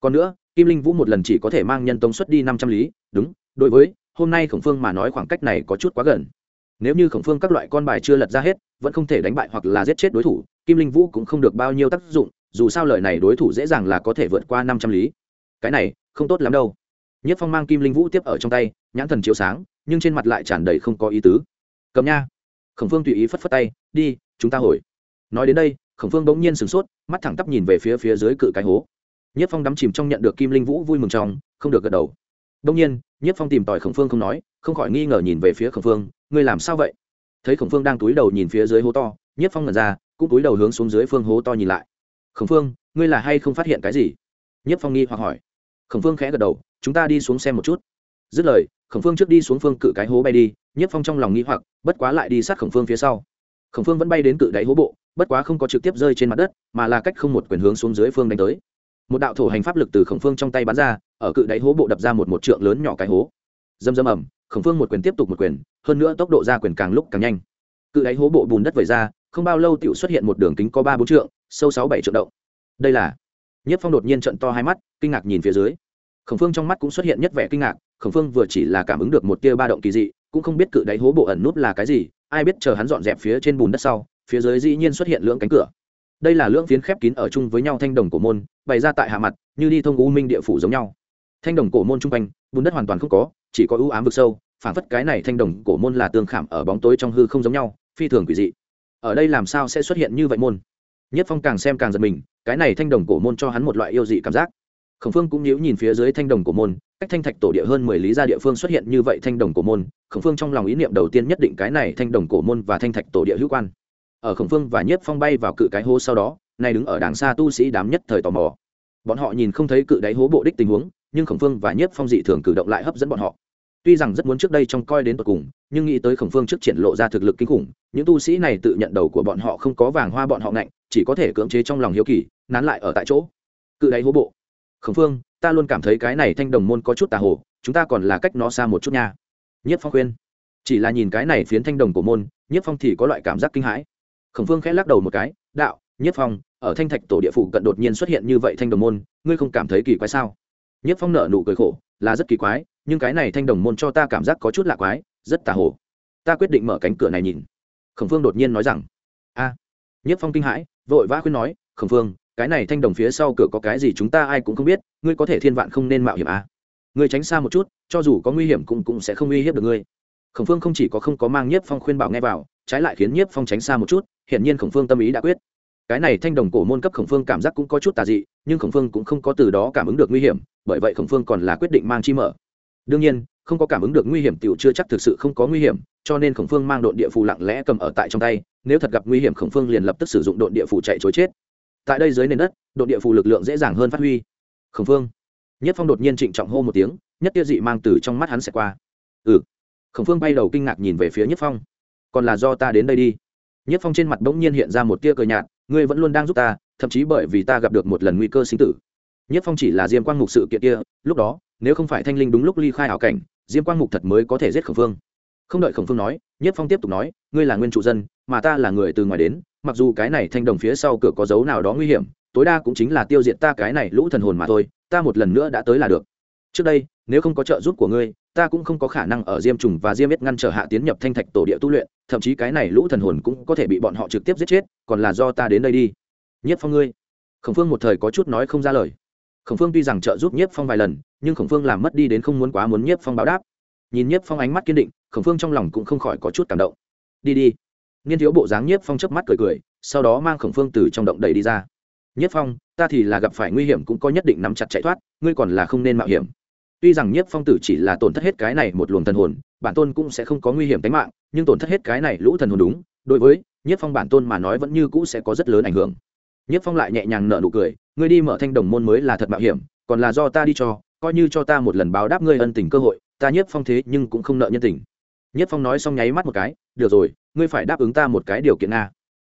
Còn nữa, kim linh vũ một lần chỉ có thể mang nhân tông xuất đi năm trăm lý, đúng, đối với, hôm nay khổng phương mà nói khoảng cách này có chút quá gần nếu như khổng phương các loại con bài chưa lật ra hết, vẫn không thể đánh bại hoặc là giết chết đối thủ, kim linh vũ cũng không được bao nhiêu tác dụng, dù sao lời này đối thủ dễ dàng là có thể vượt qua năm trăm lý. Cái này, không tốt lắm đâu. Nhất phong mang kim linh vũ tiếp ở trong tay, nhãn thần chiếu sáng, nhưng trên mặt lại tràn đầy không có ý tứ. Cầm nha. Khổng phương tùy ý phất phất tay, đi, chúng ta hồi. Nói đến đây, khổng phương bỗng nhiên sửng sốt, mắt thẳng tắp nhìn về phía phía dưới cự cái hố. Nhất phong đắm chìm trong nhận được kim linh vũ vui mừng trong, không được gật đầu. Đông nhiên, nhất phong tìm tòi khổng phương không nói, không khỏi nghi ngờ nhìn về phía khổng phương ngươi làm sao vậy? Thấy khổng phương đang túi đầu nhìn phía dưới hố to, nhất phong ngẩn ra, cũng túi đầu hướng xuống dưới phương hố to nhìn lại. Khổng phương, ngươi là hay không phát hiện cái gì? Nhất phong nghi hoặc hỏi. Khổng phương khẽ gật đầu, chúng ta đi xuống xem một chút. Dứt lời, khổng phương trước đi xuống phương cự cái hố bay đi, nhất phong trong lòng nghi hoặc, bất quá lại đi sát khổng phương phía sau. Khổng phương vẫn bay đến cự đáy hố bộ, bất quá không có trực tiếp rơi trên mặt đất, mà là cách không một quyền hướng xuống dưới phương đánh tới. Một đạo thổ hành pháp lực từ khổng phương trong tay bắn ra, ở cự đáy hố bộ đập ra một một trượng lớn nhỏ cái hố. Dâm dâm ẩm khổng phương một quyền tiếp tục một quyền, hơn nữa tốc độ ra quyền càng lúc càng nhanh. Cự đáy hố bộ bùn đất vẩy ra, không bao lâu tựu xuất hiện một đường kính có ba bốn trượng, sâu sáu bảy trượng động. Đây là nhất phong đột nhiên trận to hai mắt, kinh ngạc nhìn phía dưới. Khổng phương trong mắt cũng xuất hiện nhất vẻ kinh ngạc, khổng phương vừa chỉ là cảm ứng được một tia ba động kỳ dị, cũng không biết cự đáy hố bộ ẩn nút là cái gì, ai biết chờ hắn dọn dẹp phía trên bùn đất sau, phía dưới dĩ nhiên xuất hiện lưỡng cánh cửa. Đây là lưỡng phiến khép kín ở chung với nhau thanh đồng cổ môn, bày ra tại hạ mặt, như đi thông u minh địa phủ giống nhau. Thanh đồng cổ môn chung quanh, bùn đất hoàn toàn không có chỉ có ưu ám vực sâu phản phất cái này thanh đồng cổ môn là tương khảm ở bóng tối trong hư không giống nhau, phi thường quỷ dị. Ở đây làm sao sẽ xuất hiện như vậy môn? Nhất phong càng xem càng giật mình, cái này thanh đồng cổ môn cho hắn một loại yêu dị cảm giác. Khổng phương cũng nhíu nhìn phía dưới thanh đồng cổ môn, cách thanh thạch tổ địa hơn mười lý ra địa phương xuất hiện như vậy thanh đồng cổ môn, khổng phương trong lòng ý niệm đầu tiên nhất định cái này thanh đồng cổ môn và thanh thạch tổ địa hữu quan. Ở khổng phương và nhiếp phong bay vào cự cái hố sau đó, nay đứng ở đàng xa tu sĩ đám nhất thời tò mò. Bọn họ nhìn không thấy cự đáy hố bộ đích tình huống nhưng khổng phương và nhiếp phong dị thường cử động lại hấp dẫn bọn họ. Tuy rằng rất muốn trước đây trong coi đến tột cùng, nhưng nghĩ tới khổng phương trước triển lộ ra thực lực kinh khủng, những tu sĩ này tự nhận đầu của bọn họ không có vàng hoa bọn họ ngạnh, chỉ có thể cưỡng chế trong lòng hiếu kỳ, nán lại ở tại chỗ. Cự đáy hố bộ. Khổng phương, ta luôn cảm thấy cái này thanh đồng môn có chút tà hồ, chúng ta còn là cách nó xa một chút nha. Nhất phong khuyên. Chỉ là nhìn cái này phiến thanh đồng của môn nhất phong thì có loại cảm giác kinh hãi. Khổng phương khẽ lắc đầu một cái, đạo nhất phong, ở thanh thạch tổ địa phủ cận đột nhiên xuất hiện như vậy thanh đồng môn, ngươi không cảm thấy kỳ quái sao? Nhất phong nợ nụ cười khổ, là rất kỳ quái, nhưng cái này thanh đồng môn cho ta cảm giác có chút lạ quái, rất tà hồ. Ta quyết định mở cánh cửa này nhìn. Khổng phương đột nhiên nói rằng, a. Nhất phong kinh hãi, vội vã khuyên nói, khổng phương, cái này thanh đồng phía sau cửa có cái gì chúng ta ai cũng không biết, ngươi có thể thiên vạn không nên mạo hiểm à. ngươi tránh xa một chút, cho dù có nguy hiểm cũng cũng sẽ không uy hiếp được ngươi. Khổng phương không chỉ có không có mang nhiếp phong khuyên bảo nghe vào, trái lại khiến nhiếp phong tránh xa một chút, hiển nhiên khổng phương tâm ý đã quyết cái này thanh đồng cổ môn cấp khổng phương cảm giác cũng có chút tà dị, nhưng khổng phương cũng không có từ đó cảm ứng được nguy hiểm, bởi vậy khổng phương còn là quyết định mang chi mở. Đương nhiên, không có cảm ứng được nguy hiểm tiểu chưa chắc thực sự không có nguy hiểm, cho nên khổng phương mang đội địa phù lặng lẽ cầm ở tại trong tay, nếu thật gặp nguy hiểm khổng phương liền lập tức sử dụng đội địa phù chạy chối chết. Tại đây dưới nền đất đội địa phù lực lượng dễ dàng hơn phát huy. Khổng phương, nhất phong đột nhiên trịnh trọng hô một tiếng, nhất tiêu dị mang từ trong mắt hắn sẽ qua. Ừ. Khổng phương bay đầu kinh ngạc nhìn về phía nhất phong. Còn là do ta đến đây đi. Nhất phong trên mặt bỗng nhiên hiện ra một tia cờ nhạt ngươi vẫn luôn đang giúp ta, thậm chí bởi vì ta gặp được một lần nguy cơ sinh tử. Nhất phong chỉ là diêm quang mục sự kiện kia, lúc đó, nếu không phải thanh linh đúng lúc ly khai ảo cảnh, diêm quang mục thật mới có thể giết khổng phương. Không đợi khổng phương nói, nhất phong tiếp tục nói, ngươi là nguyên chủ dân, mà ta là người từ ngoài đến, mặc dù cái này thanh đồng phía sau cửa có dấu nào đó nguy hiểm, tối đa cũng chính là tiêu diệt ta cái này lũ thần hồn mà thôi, ta một lần nữa đã tới là được. Trước đây, nếu không có trợ giúp của ngươi ta cũng không có khả năng ở diêm trùng và diêm biết ngăn trở hạ tiến nhập thanh thạch tổ địa tu luyện, thậm chí cái này lũ thần hồn cũng có thể bị bọn họ trực tiếp giết chết, còn là do ta đến đây đi. Nhất phong ngươi. Khổng phương một thời có chút nói không ra lời. Khổng phương tuy rằng trợ giúp Nhất phong vài lần, nhưng khổng phương làm mất đi đến không muốn quá muốn Nhất phong báo đáp. Nhìn Nhất phong ánh mắt kiên định, khổng phương trong lòng cũng không khỏi có chút cảm động. Đi đi. Niên thiếu bộ dáng Nhất phong chớp mắt cười cười, sau đó mang khổng phương từ trong động đầy đi ra. Nhất phong, ta thì là gặp phải nguy hiểm cũng có nhất định nắm chặt chạy thoát, ngươi còn là không nên mạo hiểm tuy rằng nhiếp phong tử chỉ là tổn thất hết cái này một luồng thần hồn, bản tôn cũng sẽ không có nguy hiểm tính mạng, nhưng tổn thất hết cái này lũ thần hồn đúng, đối với nhiếp phong bản tôn mà nói vẫn như cũ sẽ có rất lớn ảnh hưởng. Nhiếp phong lại nhẹ nhàng nở nụ cười, ngươi đi mở thanh đồng môn mới là thật mạo hiểm, còn là do ta đi cho, coi như cho ta một lần báo đáp ngươi ân tình cơ hội, ta nhiếp phong thế nhưng cũng không nợ nhân tình. Nhiếp phong nói xong nháy mắt một cái, được rồi, ngươi phải đáp ứng ta một cái điều kiện a.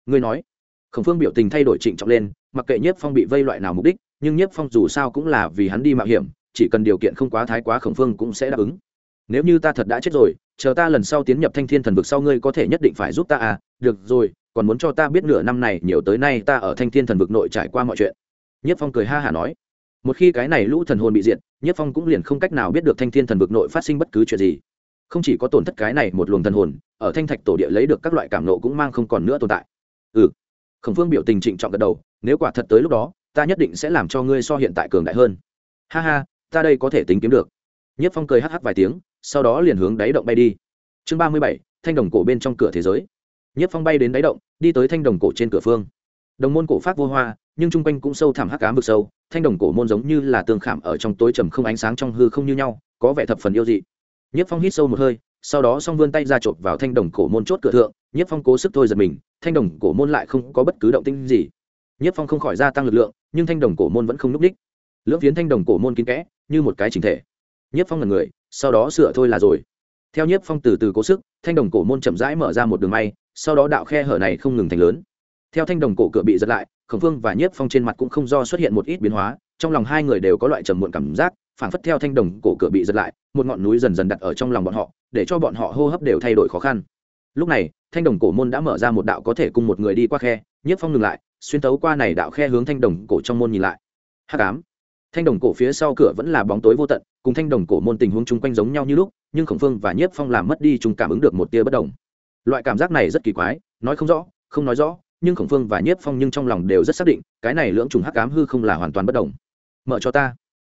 Ngươi nói, khổng phương biểu tình thay đổi trịnh trọng lên, mặc kệ nhiếp phong bị vây loại nào mục đích, nhưng nhiếp phong dù sao cũng là vì hắn đi mạo hiểm chỉ cần điều kiện không quá thái quá khổng phương cũng sẽ đáp ứng. Nếu như ta thật đã chết rồi, chờ ta lần sau tiến nhập thanh thiên thần vực sau ngươi có thể nhất định phải giúp ta à? Được rồi, còn muốn cho ta biết nửa năm này, nhiều tới nay ta ở thanh thiên thần vực nội trải qua mọi chuyện. Nhất phong cười ha hả nói. Một khi cái này lũ thần hồn bị diệt, nhất phong cũng liền không cách nào biết được thanh thiên thần vực nội phát sinh bất cứ chuyện gì. Không chỉ có tổn thất cái này một luồng thần hồn, ở thanh thạch tổ địa lấy được các loại cảm nộ cũng mang không còn nữa tồn tại. Ừ. Khổng phương biểu tình trịnh trọng gật đầu, nếu quả thật tới lúc đó, ta nhất định sẽ làm cho ngươi so hiện tại cường đại hơn. Ha ha ta đây có thể tính kiếm được. Nhất phong cười hắc hắc vài tiếng, sau đó liền hướng đáy động bay đi. Chương ba mươi bảy, thanh đồng cổ bên trong cửa thế giới. Nhất phong bay đến đáy động, đi tới thanh đồng cổ trên cửa phương. Đồng môn cổ phát vô hoa, nhưng chung quanh cũng sâu thẳm hắc cám vực sâu, thanh đồng cổ môn giống như là tường khảm ở trong tối trầm không ánh sáng trong hư không như nhau, có vẻ thập phần yêu dị. Nhất phong hít sâu một hơi, sau đó s vươn tay ra chộp vào thanh đồng cổ môn chốt cửa thượng, nhất phong cố sức thôi giật mình, thanh đồng cổ môn lại không có bất cứ động tinh gì. Nhất phong không khỏi gia tăng lực lượng, nhưng thanh đồng cổ môn vẫn không n ú c đích. Lưỡng phiến thanh đồng cổ môn kín kẽ như một cái chỉnh thể. Nhất phong là người, sau đó sửa thôi là rồi. Theo nhất phong từ từ cố sức, thanh đồng cổ môn chậm rãi mở ra một đường may, sau đó đạo khe hở này không ngừng thành lớn. Theo thanh đồng cổ cửa bị giật lại, khổng phương và nhất phong trên mặt cũng không do xuất hiện một ít biến hóa, trong lòng hai người đều có loại trầm muộn cảm giác, phảng phất theo thanh đồng cổ cửa bị giật lại, một ngọn núi dần dần đặt ở trong lòng bọn họ, để cho bọn họ hô hấp đều thay đổi khó khăn. Lúc này, thanh đồng cổ môn đã mở ra một đạo có thể cùng một người đi qua khe nhất phong ngừng lại, xuyên tấu qua này đạo khe hướng thanh đồng cổ trong môn nhìn lại. Hắc ám thanh đồng cổ phía sau cửa vẫn là bóng tối vô tận, cùng thanh đồng cổ môn tình huống chung quanh giống nhau như lúc, nhưng khổng phương và nhiếp phong làm mất đi chúng cảm ứng được một tia bất đồng. Loại cảm giác này rất kỳ quái, nói không rõ, không nói rõ, nhưng khổng phương và nhiếp phong nhưng trong lòng đều rất xác định, cái này lưỡng trùng hắc cám hư không là hoàn toàn bất đồng. Mở cho ta.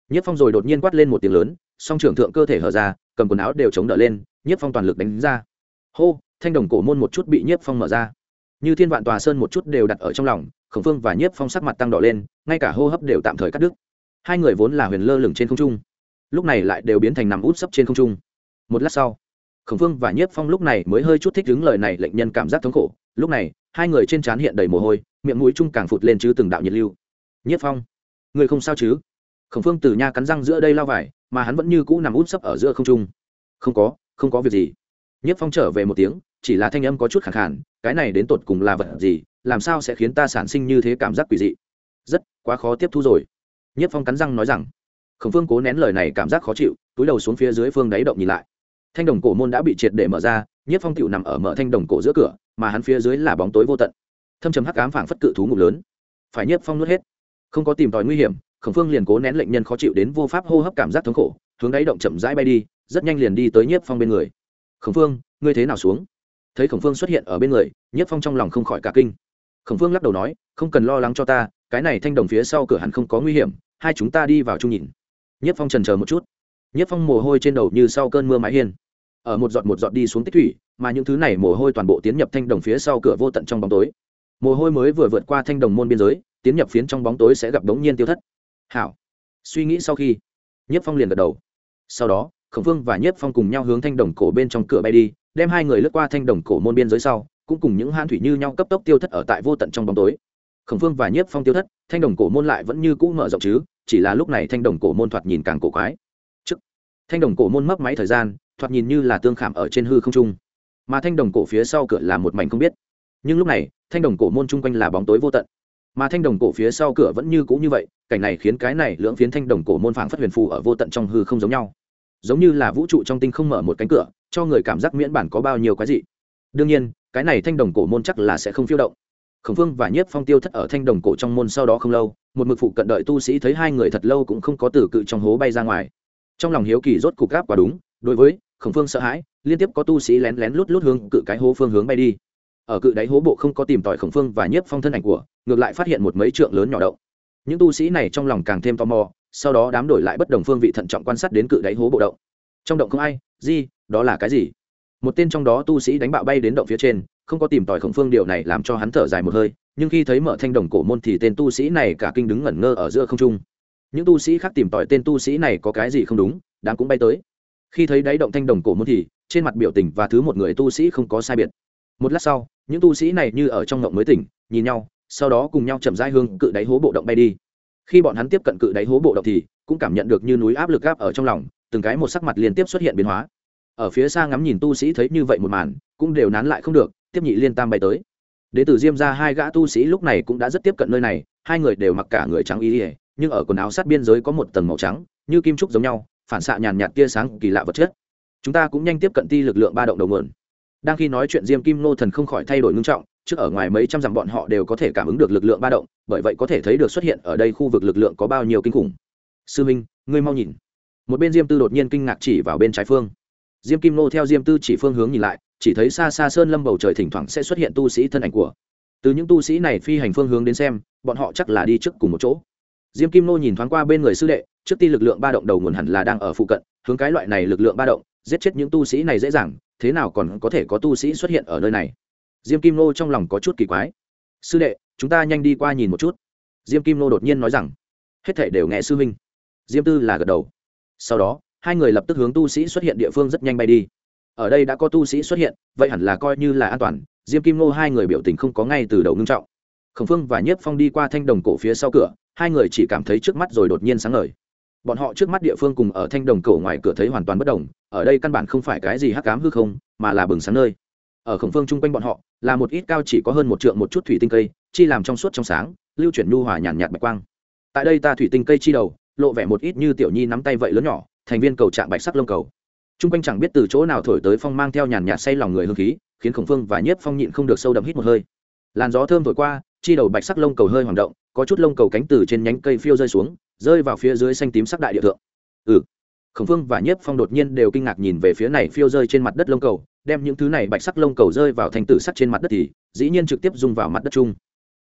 Nhiếp phong rồi đột nhiên quát lên một tiếng lớn, song trưởng thượng cơ thể hở ra, cầm quần áo đều chống đỡ lên, nhiếp phong toàn lực đánh ra. Hô, thanh đồng cổ môn một chút bị nhiếp phong mở ra. Như thiên vạn tòa sơn một chút đều đặt ở trong lòng, khổng phương và nhiếp phong sắc mặt tăng đỏ lên, ngay cả hô hấp đều tạm thời cắt đứt hai người vốn là huyền lơ lửng trên không trung, lúc này lại đều biến thành nằm út sấp trên không trung. Một lát sau, khổng phương và nhiếp phong lúc này mới hơi chút thích đứng lời này lệnh nhân cảm giác thống khổ. Lúc này, hai người trên trán hiện đầy mồ hôi, miệng mũi chung càng phụt lên chứ từng đạo nhiệt lưu. Nhiếp phong, người không sao chứ? Khổng phương từ nha cắn răng giữa đây lao vải mà hắn vẫn như cũ nằm út sấp ở giữa không trung. Không có không có việc gì. Nhiếp phong trở về một tiếng, chỉ là thanh âm có chút khẳng khản cái này đến tột cùng là vật gì, làm sao sẽ khiến ta sản sinh như thế cảm giác quỷ dị? Rất, quá khó tiếp thu rồi. Nhất phong cắn răng nói rằng, khổng phương cố nén lời này cảm giác khó chịu, túi đầu xuống phía dưới phương đáy động nhìn lại. Thanh đồng cổ môn đã bị triệt để mở ra, Nhất phong tựu nằm ở mở thanh đồng cổ giữa cửa, mà hắn phía dưới là bóng tối vô tận. Thâm trầm hắc ám phảng phất cự thú ngục lớn. Phải Nhất phong nuốt hết. Không có tìm tòi nguy hiểm, khổng phương liền cố nén lệnh nhân khó chịu đến vô pháp hô hấp cảm giác thống khổ, hướng đáy động chậm rãi bay đi, rất nhanh liền đi tới nhiếp phong bên người. Khổng phương, ngươi thế nào xuống? Thấy khổng phương xuất hiện ở bên người nhiếp phong trong lòng không khỏi cả kinh. Khổng phương lắc đầu nói, không cần lo lắng cho ta, cái này thanh đồng phía sau cửa hẳn không có nguy hiểm hai chúng ta đi vào chung nhìn. Nhất phong trần chờ một chút. Nhất phong mồ hôi trên đầu như sau cơn mưa mái hiên. Ở một giọt một giọt đi xuống tích thủy, mà những thứ này mồ hôi toàn bộ tiến nhập thanh đồng phía sau cửa vô tận trong bóng tối. Mồ hôi mới vừa vượt qua thanh đồng môn biên giới, tiến nhập phiến trong bóng tối sẽ gặp đống nhiên tiêu thất. Hảo. Suy nghĩ sau khi, Nhất phong liền gật đầu. Sau đó, khổng phương và Nhất phong cùng nhau hướng thanh đồng cổ bên trong cửa bay đi, đem hai người lướt qua thanh đồng cổ môn biên giới sau, cũng cùng những hãn thủy như nhau cấp tốc tiêu thất ở tại vô tận trong bóng tối khổng phương và nhiếp phong tiêu thất, thanh đồng cổ môn lại vẫn như cũ mở rộng chứ, chỉ là lúc này thanh đồng cổ môn thoạt nhìn càng cổ quái. Trước, thanh đồng cổ môn mấp máy thời gian, thoạt nhìn như là tương khảm ở trên hư không trung. Mà thanh đồng cổ phía sau cửa là một mảnh không biết. Nhưng lúc này, thanh đồng cổ môn chung quanh là bóng tối vô tận. Mà thanh đồng cổ phía sau cửa vẫn như cũ như vậy, cảnh này khiến cái này lưỡng phiến thanh đồng cổ môn phảng phất huyền phù ở vô tận trong hư không giống nhau. Giống như là vũ trụ trong tinh không mở một cánh cửa, cho người cảm giác miễn bản có bao nhiêu cái gì đương nhiên, cái này thanh đồng cổ môn chắc là sẽ không phiêu động khổng phương và nhiếp phong tiêu thất ở thanh đồng cổ trong môn sau đó không lâu, một mực phụ cận đợi tu sĩ thấy hai người thật lâu cũng không có từ cự trong hố bay ra ngoài. Trong lòng hiếu kỳ rốt cục gáp quả đúng, đối với khổng phương sợ hãi, liên tiếp có tu sĩ lén lén lút lút hướng cự cái hố phương hướng bay đi. Ở cự đáy hố bộ không có tìm tòi khổng phương và nhiếp phong thân ảnh của, ngược lại phát hiện một mấy trượng lớn nhỏ động. Những tu sĩ này trong lòng càng thêm tò mò, sau đó đám đổi lại bất đồng phương vị thận trọng quan sát đến cự đáy hố bộ động. Trong động không ai gì đó là cái gì? Một tên trong đó tu sĩ đánh bạo bay đến động phía trên không có tìm tòi khổng phương điều này làm cho hắn thở dài một hơi, nhưng khi thấy mở thanh đồng cổ môn thì tên tu sĩ này cả kinh đứng ngẩn ngơ ở giữa không trung. Những tu sĩ khác tìm tòi tên tu sĩ này có cái gì không đúng đáng cũng bay tới. Khi thấy đáy động thanh đồng cổ môn thì, trên mặt biểu tình và thứ một người tu sĩ không có sai biệt. Một lát sau, những tu sĩ này như ở trong ngộng mới tỉnh, nhìn nhau, sau đó cùng nhau chậm rãi hương cự đáy hố bộ động bay đi. Khi bọn hắn tiếp cận cự đáy hố bộ động thì, cũng cảm nhận được như núi áp lực gáp ở trong lòng, từng cái một sắc mặt liên tiếp xuất hiện biến hóa. Ở phía xa ngắm nhìn tu sĩ thấy như vậy một màn, cũng đều nán lại không được tiếp nhị liên tam bay tới. Đến từ diêm ra hai gã tu sĩ lúc này cũng đã rất tiếp cận nơi này, hai người đều mặc cả người trắng y ỉa nhưng ở quần áo sát biên giới có một tầng màu trắng, như kim trúc giống nhau, phản xạ nhàn nhạt tia sáng kỳ lạ vật chất. Chúng ta cũng nhanh tiếp cận ti lực lượng ba động đầu nguồn. Đang khi nói chuyện diêm kim nô thần không khỏi thay đổi ngưng trọng, trước ở ngoài mấy trăm dặm bọn họ đều có thể cảm ứng được lực lượng ba động, bởi vậy có thể thấy được xuất hiện ở đây khu vực lực lượng có bao nhiêu kinh khủng. Sư minh, ngươi mau nhìn. Một bên diêm tư đột nhiên kinh ngạc chỉ vào bên trái phương. Diêm kim nô theo diêm tư chỉ phương hướng nhìn lại chỉ thấy xa xa sơn lâm bầu trời thỉnh thoảng sẽ xuất hiện tu sĩ thân ảnh của. Từ những tu sĩ này phi hành phương hướng đến xem, bọn họ chắc là đi trước cùng một chỗ. Diêm kim nô nhìn thoáng qua bên người sư đệ, trước ti lực lượng ba động đầu nguồn hẳn là đang ở phụ cận, hướng cái loại này lực lượng ba động, giết chết những tu sĩ này dễ dàng, thế nào còn có thể có tu sĩ xuất hiện ở nơi này? Diêm kim nô trong lòng có chút kỳ quái. Sư đệ, chúng ta nhanh đi qua nhìn một chút. Diêm kim nô đột nhiên nói rằng, hết thể đều nghe sư huynh. Diêm tư là gật đầu. Sau đó, hai người lập tức hướng tu sĩ xuất hiện địa phương rất nhanh bay đi ở đây đã có tu sĩ xuất hiện, vậy hẳn là coi như là an toàn. Diêm kim nô hai người biểu tình không có ngay từ đầu ngưng trọng. Khổng phương và nhiếp phong đi qua thanh đồng cổ phía sau cửa, hai người chỉ cảm thấy trước mắt rồi đột nhiên sáng ngời. Bọn họ trước mắt địa phương cùng ở thanh đồng cổ ngoài cửa thấy hoàn toàn bất đồng, ở đây căn bản không phải cái gì hắc cám hư không, mà là bừng sáng nơi. Ở khổng phương chung quanh bọn họ, là một ít cao chỉ có hơn một trượng một chút thủy tinh cây, chi làm trong suốt trong sáng, lưu chuyển nhu hòa nhàn nhạt bạch quang. Tại đây ta thủy tinh cây chi đầu, lộ vẻ một ít như tiểu nhi nắm tay vậy lớn nhỏ, thành viên cầu trạng bạch sắc lông cầu chung quanh chẳng biết từ chỗ nào thổi tới phong mang theo nhàn nhạt say lòng người hương khí, khiến khổng phương và nhiếp phong nhịn không được sâu đậm hít một hơi. Làn gió thơm thổi qua, chi đầu bạch sắc lông cầu hơi hoạt động, có chút lông cầu cánh từ trên nhánh cây phiêu rơi xuống, rơi vào phía dưới xanh tím sắc đại địa thượng. Ừ. Khổng phương và nhiếp phong đột nhiên đều kinh ngạc nhìn về phía này phiêu rơi trên mặt đất lông cầu, đem những thứ này bạch sắc lông cầu rơi vào thành tử sắc trên mặt đất thì, dĩ nhiên trực tiếp dùng vào mặt đất chung.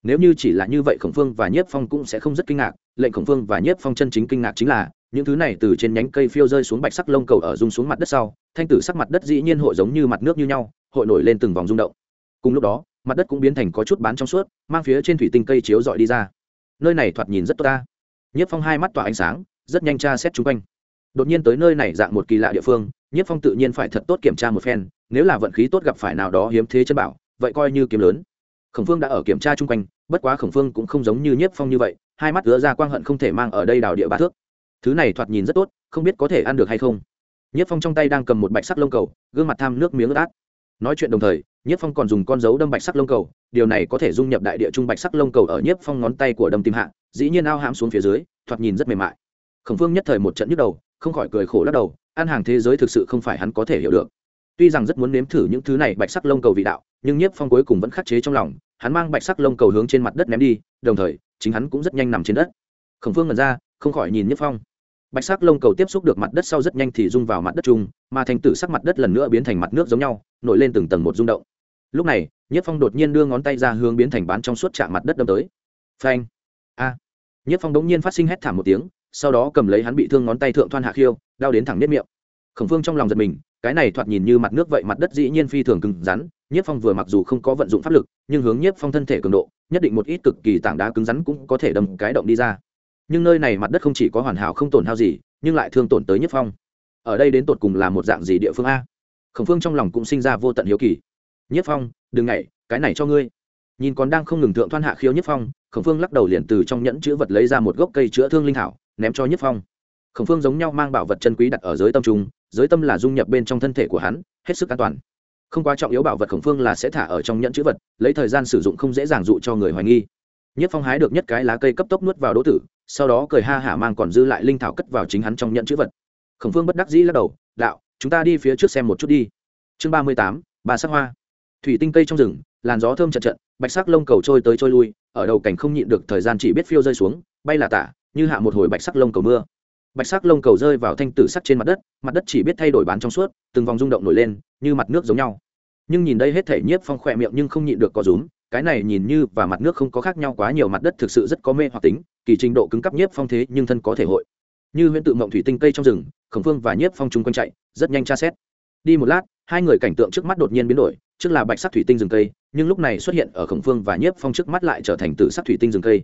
Nếu như chỉ là như vậy, khổng phương và nhiếp phong cũng sẽ không rất kinh ngạc, lệnh khổng phương và nhiếp phong chân chính kinh ngạc chính là những thứ này từ trên nhánh cây phiêu rơi xuống bạch sắc lông cầu ở rung xuống mặt đất sau, thanh tử sắc mặt đất dĩ nhiên hội giống như mặt nước như nhau, hội nổi lên từng vòng rung động. Cùng lúc đó, mặt đất cũng biến thành có chút bán trong suốt, mang phía trên thủy tinh cây chiếu dọi đi ra. Nơi này thoạt nhìn rất tốt ta. Nhiếp phong hai mắt tỏa ánh sáng, rất nhanh tra xét chung quanh. Đột nhiên tới nơi này dạng một kỳ lạ địa phương nhiếp phong tự nhiên phải thật tốt kiểm tra một phen, nếu là vận khí tốt gặp phải nào đó hiếm thế chân bảo, vậy coi như kiếm lớn. Khổng phương đã ở kiểm tra chung quanh, bất quá khổng phương cũng không giống như nhiếp phong như vậy, hai mắt ứa ra quang hận không thể mang ở đây đào địa ba thước thứ này thoạt nhìn rất tốt, không biết có thể ăn được hay không. Nhất phong trong tay đang cầm một bạch sắc lông cầu, gương mặt tham nước miếng ướt át. Nói chuyện đồng thời, Nhất phong còn dùng con dấu đâm bạch sắc lông cầu, điều này có thể dung nhập đại địa trung bạch sắc lông cầu ở Nhất phong ngón tay của đâm tim hạ, dĩ nhiên ao hãm xuống phía dưới, thoạt nhìn rất mềm mại. Khổng phương nhất thời một trận nhức đầu, không khỏi cười khổ lắc đầu, ăn hàng thế giới thực sự không phải hắn có thể hiểu được. Tuy rằng rất muốn nếm thử những thứ này bạch sắc lông cầu vị đạo, nhưng nhiếp phong cuối cùng vẫn khắc chế trong lòng, hắn mang bạch sắc lông cầu hướng trên mặt đất ném đi, đồng thời, chính hắn cũng rất nhanh nằm trên đất. Khổng phương ngẩn ra không khỏi nhìn nhất phong. Bạch sắc lông cầu tiếp xúc được mặt đất sau rất nhanh thì rung vào mặt đất chung, mà thành tử sắc mặt đất lần nữa biến thành mặt nước giống nhau, nổi lên từng tầng một rung động. Lúc này, nhất phong đột nhiên đưa ngón tay ra hướng biến thành bán trong suốt chạm mặt đất đâm tới. Phanh! A! À. phong đống nhiên phát sinh hét thảm một tiếng, sau đó cầm lấy hắn bị thương ngón tay thượng thoan hạ khiêu, đau đến thẳng nếp miệng. Khổng phương trong lòng giật mình, cái này thoạt nhìn như mặt nước vậy mặt đất dĩ nhiên phi thường cứng rắn nhiếp phong vừa mặc dù không có vận dụng pháp lực, nhưng hướng nhiếp phong thân thể cường độ, nhất định một ít cực kỳ tảng đá cứng rắn cũng có thể đâm cái động đi ra nhưng nơi này mặt đất không chỉ có hoàn hảo không tổn hao gì, nhưng lại thương tổn tới Nhất phong. Ở đây đến tột cùng là một dạng gì địa phương a? Khổng phương trong lòng cũng sinh ra vô tận hiếu kỳ. Nhất phong, đừng ngại, cái này cho ngươi. Nhìn còn đang không ngừng thượng thoan hạ khiếu Nhất phong, khổng phương lắc đầu liền từ trong nhẫn chữ vật lấy ra một gốc cây chữa thương linh thảo, ném cho Nhất phong. Khổng phương giống nhau mang bảo vật chân quý đặt ở giới tâm trung, giới tâm là dung nhập bên trong thân thể của hắn, hết sức an toàn. Không quá trọng yếu bảo vật khổng phương là sẽ thả ở trong nhẫn chữ vật, lấy thời gian sử dụng không dễ dàng dụ cho người hoài nghi nhất phong hái được nhất cái lá cây cấp tốc nuốt vào đỗ tử, sau đó cười ha hả mang còn dư lại linh thảo cất vào chính hắn trong nhận chữ vật. Khổng phương bất đắc dĩ lắc đầu, đạo, chúng ta đi phía trước xem một chút đi. Chương ba mươi tám bà sắc hoa. Thủy tinh cây trong rừng, làn gió thơm chật trận bạch sắc lông cầu trôi tới trôi lui, ở đầu cảnh không nhịn được thời gian chỉ biết phiêu rơi xuống, bay là tả, như hạ một hồi bạch sắc lông cầu mưa. Bạch sắc lông cầu rơi vào thanh tử sắc trên mặt đất mặt đất chỉ biết thay đổi bán trong suốt, từng vòng rung động nổi lên, như mặt nước giống nhau. Nhưng nhìn đây hết thể nhiếp phong khỏe miệng nhưng không nhịn được có rúm cái này nhìn như và mặt nước không có khác nhau quá nhiều, mặt đất thực sự rất có mê hoặc tính, kỳ trình độ cứng cấp nhiếp phong thế nhưng thân có thể hội. Như huyễn tự mộng thủy tinh cây trong rừng, khổng phương và nhiếp phong chung quanh chạy, rất nhanh tra xét. Đi một lát, hai người cảnh tượng trước mắt đột nhiên biến đổi, trước là bạch sắc thủy tinh rừng cây, nhưng lúc này xuất hiện ở khổng phương và nhiếp phong trước mắt lại trở thành tử sắc thủy tinh rừng cây.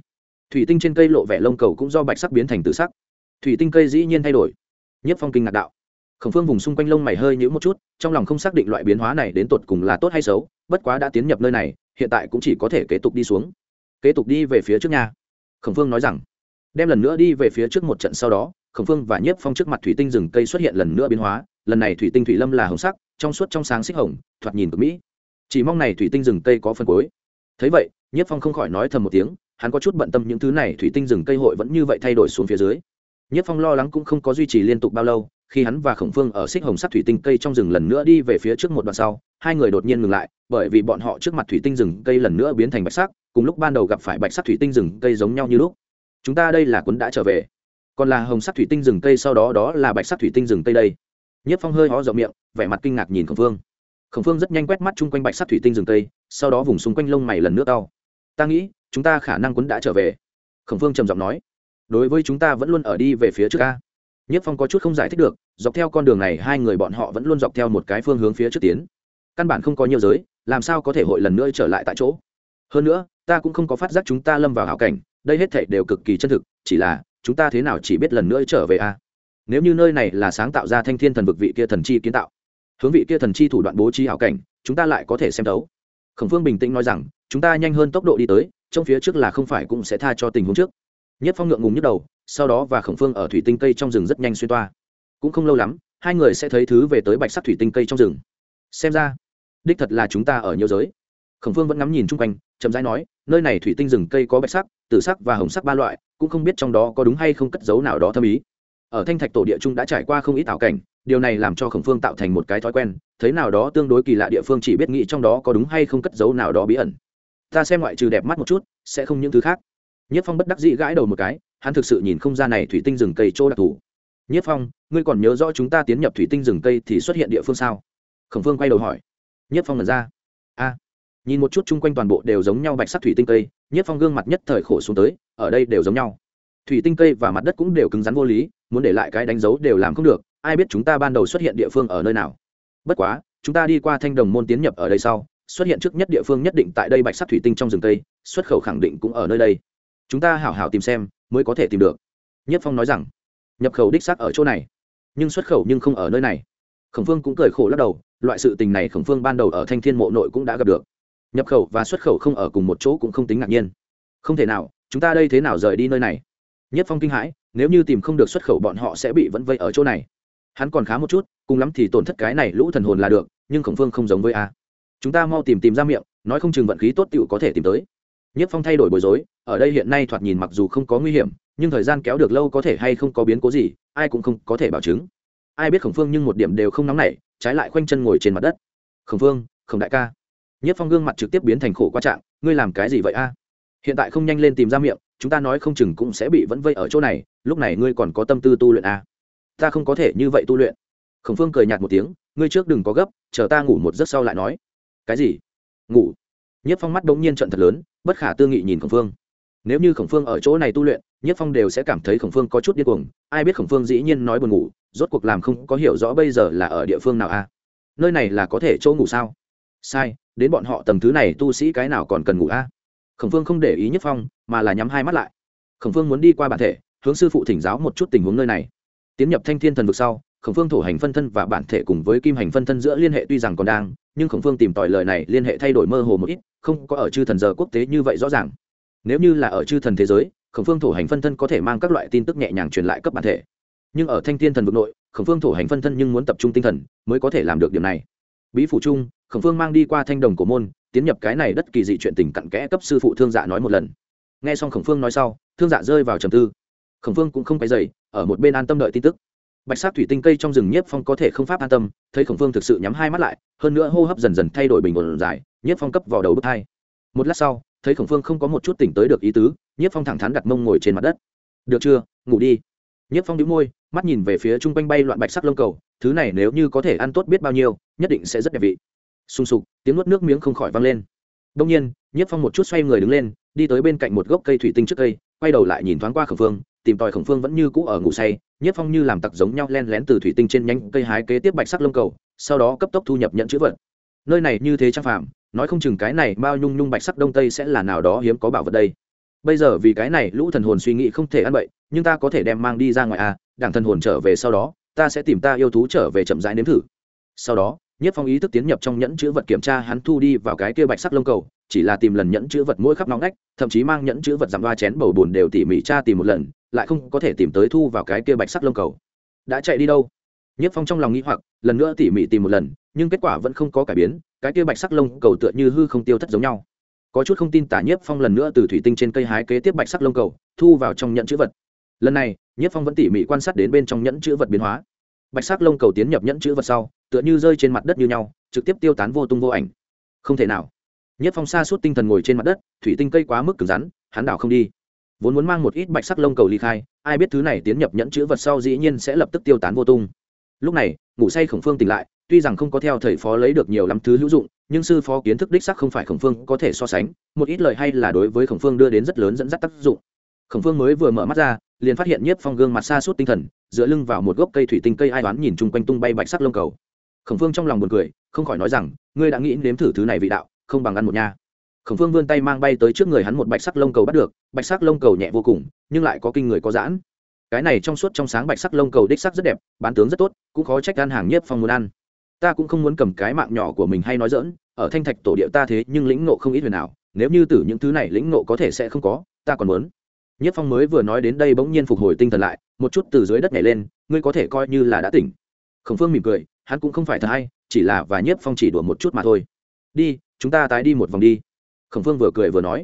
Thủy tinh trên cây lộ vẻ lông cầu cũng do bạch sắc biến thành tử sắc. Thủy tinh cây dĩ nhiên thay đổi. Nhiếp phong kinh ngạc đạo. Khổng phương vùng xung quanh lông mày hơi nhữ một chút, trong lòng không xác định loại biến hóa này đến tột cùng là tốt hay xấu, bất quá đã tiến nhập nơi này hiện tại cũng chỉ có thể kế tục đi xuống. Kế tục đi về phía trước nhà khổng phương nói rằng. Đem lần nữa đi về phía trước một trận sau đó, khổng phương và nhiếp phong trước mặt thủy tinh rừng cây xuất hiện lần nữa biến hóa. Lần này thủy tinh thủy lâm là hồng sắc, trong suốt trong sáng xích hồng, thoạt nhìn cực mỹ. Chỉ mong này thủy tinh rừng cây có phân cối thấy vậy, nhiếp phong không khỏi nói thầm một tiếng, hắn có chút bận tâm những thứ này thủy tinh rừng cây hội vẫn như vậy thay đổi xuống phía dưới. Nhất phong lo lắng cũng không có duy trì liên tục bao lâu khi hắn và khổng phương ở xích hồng sắt thủy tinh cây trong rừng lần nữa đi về phía trước một đoạn sau, hai người đột nhiên ngừng lại, bởi vì bọn họ trước mặt thủy tinh rừng cây lần nữa biến thành bạch sắc, cùng lúc ban đầu gặp phải bạch sắc thủy tinh rừng cây giống nhau như lúc. Chúng ta đây là quấn đã trở về. Còn là hồng sắc thủy tinh rừng cây sau đó đó là bạch sắc thủy tinh rừng cây đây. Nhất phong hơi ho rộng miệng, vẻ mặt kinh ngạc nhìn khổng phương. Khổng phương rất nhanh quét mắt chung quanh bạch sắc thủy tinh rừng cây, sau đó vùng xung quanh lông mày lần nữa đau ta nghĩ, chúng ta khả năng quấn đã trở về. Khổng phương trầm giọng nói, đối với chúng ta vẫn luôn ở đi về phía trước ca nhất phong có chút không giải thích được, dọc theo con đường này hai người bọn họ vẫn luôn dọc theo một cái phương hướng phía trước tiến. Căn bản không có nhiều giới, làm sao có thể hội lần nữa trở lại tại chỗ? Hơn nữa, ta cũng không có phát giác chúng ta lâm vào hảo cảnh, đây hết thảy đều cực kỳ chân thực, chỉ là, chúng ta thế nào chỉ biết lần nữa trở về a nếu như nơi này là sáng tạo ra thanh thiên thần vực vị kia thần chi kiến tạo, hướng vị kia thần chi thủ đoạn bố trí hảo cảnh, chúng ta lại có thể xem đấu khổng phương bình tĩnh nói rằng, chúng ta nhanh hơn tốc độ đi tới trong phía trước là không phải cũng sẽ tha cho tình huống trước nhất phong ngượng ngùng nhức đầu, sau đó và khổng phương ở thủy tinh cây trong rừng rất nhanh xuyên toa. Cũng không lâu lắm, hai người sẽ thấy thứ về tới bạch sắc thủy tinh cây trong rừng. Xem ra, đích thật là chúng ta ở nhiều giới. Khổng phương vẫn ngắm nhìn chung quanh, chậm rãi nói, nơi này thủy tinh rừng cây có bạch sắc, tử sắc và hồng sắc ba loại, cũng không biết trong đó có đúng hay không cất dấu nào đó thâm ý. Ở thanh thạch tổ địa trung đã trải qua không ít ảo cảnh, điều này làm cho khổng phương tạo thành một cái thói quen, thấy nào đó tương đối kỳ lạ địa phương chỉ biết nghĩ trong đó có đúng hay không cất dấu nào đó bí ẩn. Ta xem ngoại trừ đẹp mắt một chút, sẽ không những thứ khác nhất phong bất đắc dĩ gãi đầu một cái, hắn thực sự nhìn không ra này thủy tinh rừng cây chỗ đặc thù. Nhất phong, ngươi còn nhớ rõ chúng ta tiến nhập thủy tinh rừng cây thì xuất hiện địa phương sao? Khổng phương quay đầu hỏi. Nhất phong mở ra. A. Nhìn một chút chung quanh toàn bộ đều giống nhau bạch sắc thủy tinh cây, nhất phong gương mặt nhất thời khổ xuống tới, ở đây đều giống nhau. Thủy tinh cây và mặt đất cũng đều cứng rắn vô lý, muốn để lại cái đánh dấu đều làm không được, ai biết chúng ta ban đầu xuất hiện địa phương ở nơi nào. Bất quá, chúng ta đi qua thanh đồng môn tiến nhập ở đây sau, xuất hiện trước nhất địa phương nhất định tại đây bạch sắc thủy tinh trong rừng cây, xuất khẩu khẳng định cũng ở nơi đây chúng ta hảo hảo tìm xem, mới có thể tìm được. Nhất phong nói rằng, nhập khẩu đích xác ở chỗ này, nhưng xuất khẩu nhưng không ở nơi này. Khổng phương cũng cười khổ lắc đầu, loại sự tình này khổng phương ban đầu ở thanh thiên mộ nội cũng đã gặp được. Nhập khẩu và xuất khẩu không ở cùng một chỗ cũng không tính ngạc nhiên. Không thể nào, chúng ta đây thế nào rời đi nơi này? Nhất phong kinh hãi, nếu như tìm không được xuất khẩu bọn họ sẽ bị vẫn vây ở chỗ này. Hắn còn khá một chút, cùng lắm thì tổn thất cái này lũ thần hồn là được, nhưng khổng phương không giống với a. Chúng ta mau tìm tìm ra miệng, nói không chừng vận khí tốt tựu có thể tìm tới nhất phong thay đổi bối rối, ở đây hiện nay thoạt nhìn mặc dù không có nguy hiểm, nhưng thời gian kéo được lâu có thể hay không có biến cố gì, ai cũng không có thể bảo chứng. Ai biết khổng phương nhưng một điểm đều không nóng nảy, trái lại khoanh chân ngồi trên mặt đất. Khổng phương, khổng đại ca. Nhất phong gương mặt trực tiếp biến thành khổ qua trạng, ngươi làm cái gì vậy a? Hiện tại không nhanh lên tìm ra miệng, chúng ta nói không chừng cũng sẽ bị vẫn vây ở chỗ này, lúc này ngươi còn có tâm tư tu luyện a? Ta không có thể như vậy tu luyện. Khổng phương cười nhạt một tiếng, ngươi trước đừng có gấp, chờ ta ngủ một giấc sau lại nói. Cái gì? Ngủ nhất phong mắt bỗng nhiên trận thật lớn, bất khả tư nghị nhìn khổng phương. Nếu như khổng phương ở chỗ này tu luyện, nhất phong đều sẽ cảm thấy khổng phương có chút điên cuồng, ai biết khổng phương dĩ nhiên nói buồn ngủ, rốt cuộc làm không có hiểu rõ bây giờ là ở địa phương nào a nơi này là có thể chỗ ngủ sao? Sai, đến bọn họ tầm thứ này tu sĩ cái nào còn cần ngủ a khổng phương không để ý nhất phong, mà là nhắm hai mắt lại. Khổng phương muốn đi qua bản thể, hướng sư phụ thỉnh giáo một chút tình huống nơi này. Tiến nhập thanh thiên thần vực sau khổng phương thổ hành phân thân và bản thể cùng với kim hành phân thân giữa liên hệ tuy rằng còn đang, nhưng khổng phương tìm tòi lời này liên hệ thay đổi mơ hồ một ít, không có ở chư thần giờ quốc tế như vậy rõ ràng. Nếu như là ở chư thần thế giới, khổng phương thổ hành phân thân có thể mang các loại tin tức nhẹ nhàng truyền lại cấp bản thể. Nhưng ở thanh thiên thần vực nội, khổng phương thổ hành phân thân nhưng muốn tập trung tinh thần mới có thể làm được điều này. Bí phủ chung, khổng phương mang đi qua thanh đồng của môn, tiến nhập cái này đất kỳ dị chuyện tình cặn kẽ cấp sư phụ thương dạ nói một lần. Nghe xong khổng phương nói sau, thương dạ rơi vào trầm tư. Khổng phương cũng không phải dày ở một bên an tâm đợi tin tức bạch sắc thủy tinh cây trong rừng nhiếp phong có thể không pháp an tâm, thấy khổng phương thực sự nhắm hai mắt lại, hơn nữa hô hấp dần dần thay đổi bình ổn dài, nhiếp phong cấp vào đầu bước hai. Một lát sau, thấy khổng phương không có một chút tỉnh tới được ý tứ, nhiếp phong thẳng thắn đặt mông ngồi trên mặt đất. Được chưa? Ngủ đi. Nhiếp phong đĩu môi, mắt nhìn về phía chung quanh bay loạn bạch sắc lông cầu, thứ này nếu như có thể ăn tốt biết bao nhiêu, nhất định sẽ rất đẹp vị. Sung sục, tiếng nuốt nước miếng không khỏi vang lên. Đông nhiên, nhiếp phong một chút xoay người đứng lên, đi tới bên cạnh một gốc cây thủy tinh trước cây, quay đầu lại nhìn thoáng qua khổng phương tìm tòi khổng phương vẫn như cũ ở ngủ say nhiếp phong như làm tặc giống nhau len lén từ thủy tinh trên nhánh cây hái kế tiếp bạch sắc lông cầu, sau đó cấp tốc thu nhập nhận chữ vật. Nơi này như thế trang phạm nói không chừng cái này bao nhung nhung bạch sắc đông tây sẽ là nào đó hiếm có bảo vật đây. Bây giờ vì cái này lũ thần hồn suy nghĩ không thể ăn bậy, nhưng ta có thể đem mang đi ra ngoài à đảng thần hồn trở về sau đó, ta sẽ tìm ta yêu thú trở về chậm rãi nếm thử. Sau đó nhất phong ý thức tiến nhập trong nhẫn chữ vật kiểm tra, hắn thu đi vào cái kia bạch sắc lông cầu, chỉ là tìm lần nhẫn chữ vật mỗi khắp nóng nách thậm chí mang nhẫn chữ vật giảm ba chén bầu bùn đều tỉ mỉ tra tìm một lần, lại không có thể tìm tới thu vào cái kia bạch sắc lông cầu. Đã chạy đi đâu? Nhất phong trong lòng nghĩ hoặc, lần nữa tỉ mỉ tìm một lần, nhưng kết quả vẫn không có cải biến, cái kia bạch sắc lông cầu tựa như hư không tiêu thất giống nhau. Có chút không tin tả Nhất phong lần nữa từ thủy tinh trên cây hái kế tiếp bạch sắc lông cầu, thu vào trong nhẫn chữ vật. Lần này, Nhất phong vẫn tỉ mỉ quan sát đến bên trong nhẫn chữ vật biến hóa bạch sắc lông cầu tiến nhập nhẫn chữ vật sau, tựa như rơi trên mặt đất như nhau, trực tiếp tiêu tán vô tung vô ảnh. Không thể nào. Nhất phong xa suốt tinh thần ngồi trên mặt đất, thủy tinh cây quá mức cứng rắn, hắn đảo không đi. Vốn muốn mang một ít bạch sắc lông cầu ly khai, ai biết thứ này tiến nhập nhẫn chữ vật sau dĩ nhiên sẽ lập tức tiêu tán vô tung. Lúc này, ngủ say khổng phương tỉnh lại, tuy rằng không có theo thầy phó lấy được nhiều lắm thứ hữu dụng, nhưng sư phó kiến thức đích sắc không phải khổng phương có thể so sánh, một ít lời hay là đối với khổng phương đưa đến rất lớn dẫn dắt tác dụng. Khổng phương mới vừa mở mắt ra liền phát hiện nhiếp phong gương mặt xa suốt tinh thần, dựa lưng vào một gốc cây thủy tinh cây ai đoán nhìn chung quanh tung bay bạch sắc lông cầu. Khổng phương trong lòng buồn cười, không khỏi nói rằng, ngươi đã nghĩ nếm thử thứ này vị đạo, không bằng ăn một nha. Khổng phương vươn tay mang bay tới trước người hắn một bạch sắc lông cầu bắt được, bạch sắc lông cầu nhẹ vô cùng, nhưng lại có kinh người có giãn. Cái này trong suốt trong sáng bạch sắc lông cầu đích sắc rất đẹp, bán tướng rất tốt, cũng khó trách ăn hàng nhiếp phong muốn ăn. Ta cũng không muốn cầm cái mạng nhỏ của mình hay nói dỡn ở thanh thạch tổ địa ta thế nhưng lĩnh nộ không ít huyền nào nếu như từ những thứ này lĩnh nộ có thể sẽ không có, ta còn muốn nhất phong mới vừa nói đến đây bỗng nhiên phục hồi tinh thần lại, một chút từ dưới đất nhảy lên, ngươi có thể coi như là đã tỉnh. Khổng phương mỉm cười, hắn cũng không phải thật hay, chỉ là và nhiếp phong chỉ đùa một chút mà thôi. Đi, chúng ta tái đi một vòng đi. Khổng phương vừa cười vừa nói.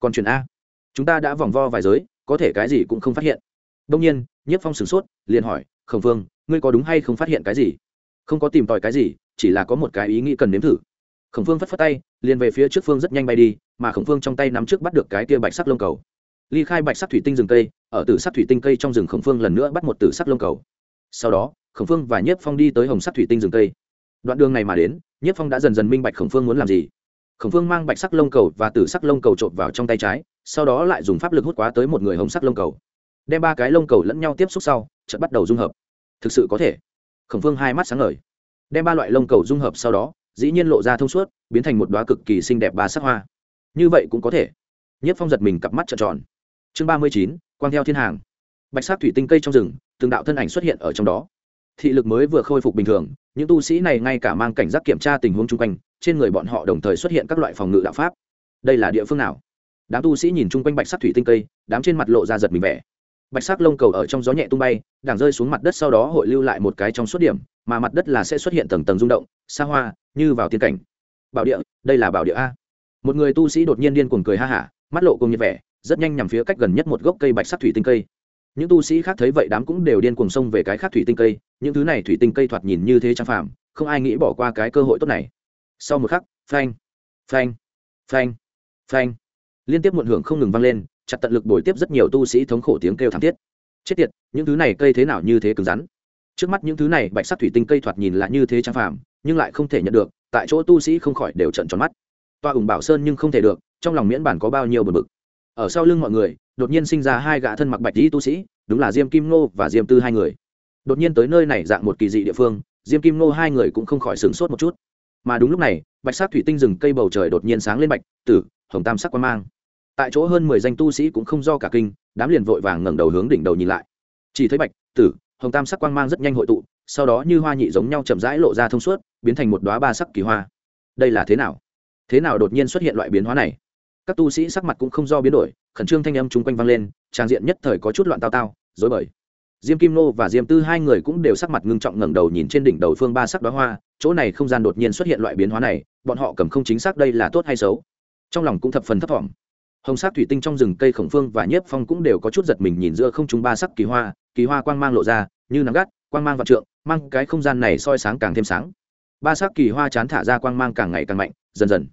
Còn chuyện a. Chúng ta đã vòng vo vài giới, có thể cái gì cũng không phát hiện. Đông nhiên nhiếp phong sửng sốt, liền hỏi, khổng phương, ngươi có đúng hay không phát hiện cái gì? Không có tìm tòi cái gì, chỉ là có một cái ý nghĩ cần nếm thử. Khổng phương phất phất tay, liền về phía trước phương rất nhanh bay đi, mà khổng phương trong tay nắm trước bắt được cái kia bạch sắc lông cầu ly khai bạch sắc thủy tinh rừng cây, ở tử sắc thủy tinh cây trong rừng khổng phương lần nữa bắt một tử sắc lông cầu. Sau đó, khổng phương và nhiếp phong đi tới hồng sắc thủy tinh rừng cây. Đoạn đường này mà đến, nhiếp phong đã dần dần minh bạch khổng phương muốn làm gì. Khổng phương mang bạch sắc lông cầu và tử sắc lông cầu trộn vào trong tay trái, sau đó lại dùng pháp lực hút quá tới một người hồng sắc lông cầu. Đem ba cái lông cầu lẫn nhau tiếp xúc sau, chợt bắt đầu dung hợp. Thực sự có thể. Khổng phương hai mắt sáng ngời. Đem ba loại lông cầu dung hợp sau đó, dĩ nhiên lộ ra thông suốt, biến thành một đoá cực kỳ xinh đẹp ba sắc hoa. Như vậy cũng có thể. Nhất phong giật mình cặp mắt trợn tròn chương ba mươi chín, quang theo thiên hàng. Bạch sắc thủy tinh cây trong rừng, từng đạo thân ảnh xuất hiện ở trong đó. Thị lực mới vừa khôi phục bình thường, những tu sĩ này ngay cả mang cảnh giác kiểm tra tình huống chung quanh, trên người bọn họ đồng thời xuất hiện các loại phòng ngự đạo pháp. Đây là địa phương nào? Đám tu sĩ nhìn chung quanh bạch sắc thủy tinh cây, đám trên mặt lộ ra giật mình vẻ. Bạch sắc lông cầu ở trong gió nhẹ tung bay đảng rơi xuống mặt đất sau đó hội lưu lại một cái trong suốt điểm, mà mặt đất là sẽ xuất hiện tầng tầng rung động, xa hoa, như vào tiên cảnh. Bảo địa, đây là bảo địa a. Một người tu sĩ đột nhiên điên cuồng cười ha hả, mắt lộ cùng nhiệt vẻ rất nhanh nhằm phía cách gần nhất một gốc cây bạch sắc thủy tinh cây. Những tu sĩ khác thấy vậy đám cũng đều điên cuồng xông về cái khác thủy tinh cây, những thứ này thủy tinh cây thoạt nhìn như thế trang phàm, không ai nghĩ bỏ qua cái cơ hội tốt này. Sau một khắc, phanh phanh phanh phanh, liên tiếp muộn hưởng không ngừng vang lên, chặt tận lực bồi tiếp rất nhiều tu sĩ thống khổ tiếng kêu thảm thiết. Chết tiệt, những thứ này cây thế nào như thế cứng rắn. Trước mắt những thứ này bạch sắc thủy tinh cây thoạt nhìn là như thế trang phàm, nhưng lại không thể nhận được, tại chỗ tu sĩ không khỏi đều trận tròn mắt. Toa ủng bảo sơn nhưng không thể được, trong lòng miễn bản có bao nhiêu bờ bực ở sau lưng mọi người, đột nhiên sinh ra hai gã thân mặc bạch dĩ tu sĩ, đúng là diêm kim nô và diêm tư hai người. Đột nhiên tới nơi này dạng một kỳ dị địa phương, diêm kim nô hai người cũng không khỏi sửng sốt một chút. Mà đúng lúc này, bạch sắc thủy tinh rừng cây bầu trời đột nhiên sáng lên bạch, tử, hồng tam sắc quan mang. Tại chỗ hơn mười danh tu sĩ cũng không do cả kinh, đám liền vội vàng ngẩng đầu hướng đỉnh đầu nhìn lại. Chỉ thấy bạch, tử, hồng tam sắc quang mang rất nhanh hội tụ, sau đó như hoa nhị giống nhau chậm rãi lộ ra thông suốt, biến thành một đoá ba sắc kỳ hoa. Đây là thế nào? Thế nào đột nhiên xuất hiện loại biến hóa này? Các tu sĩ sắc mặt cũng không do biến đổi, khẩn trương thanh âm chung quanh vang lên trang diện nhất thời có chút loạn tao tao dối bời. Diêm kim nô và diêm tư hai người cũng đều sắc mặt ngưng trọng ngẩng đầu nhìn trên đỉnh đầu phương ba sắc đoá hoa, chỗ này không gian đột nhiên xuất hiện loại biến hóa này, bọn họ cầm không chính xác đây là tốt hay xấu. Trong lòng cũng thập phần thấp thỏm. Hồng sắc thủy tinh trong rừng cây khổng phương và nhiếp phong cũng đều có chút giật mình nhìn giữa không chúng ba sắc kỳ hoa kỳ hoa quang mang lộ ra, như nắng gắt, quang mang vạn trượng, mang cái không gian này soi sáng càng thêm sáng. Ba sắc kỳ hoa chán thả ra quang mang càng ngày càng mạnh, dần dần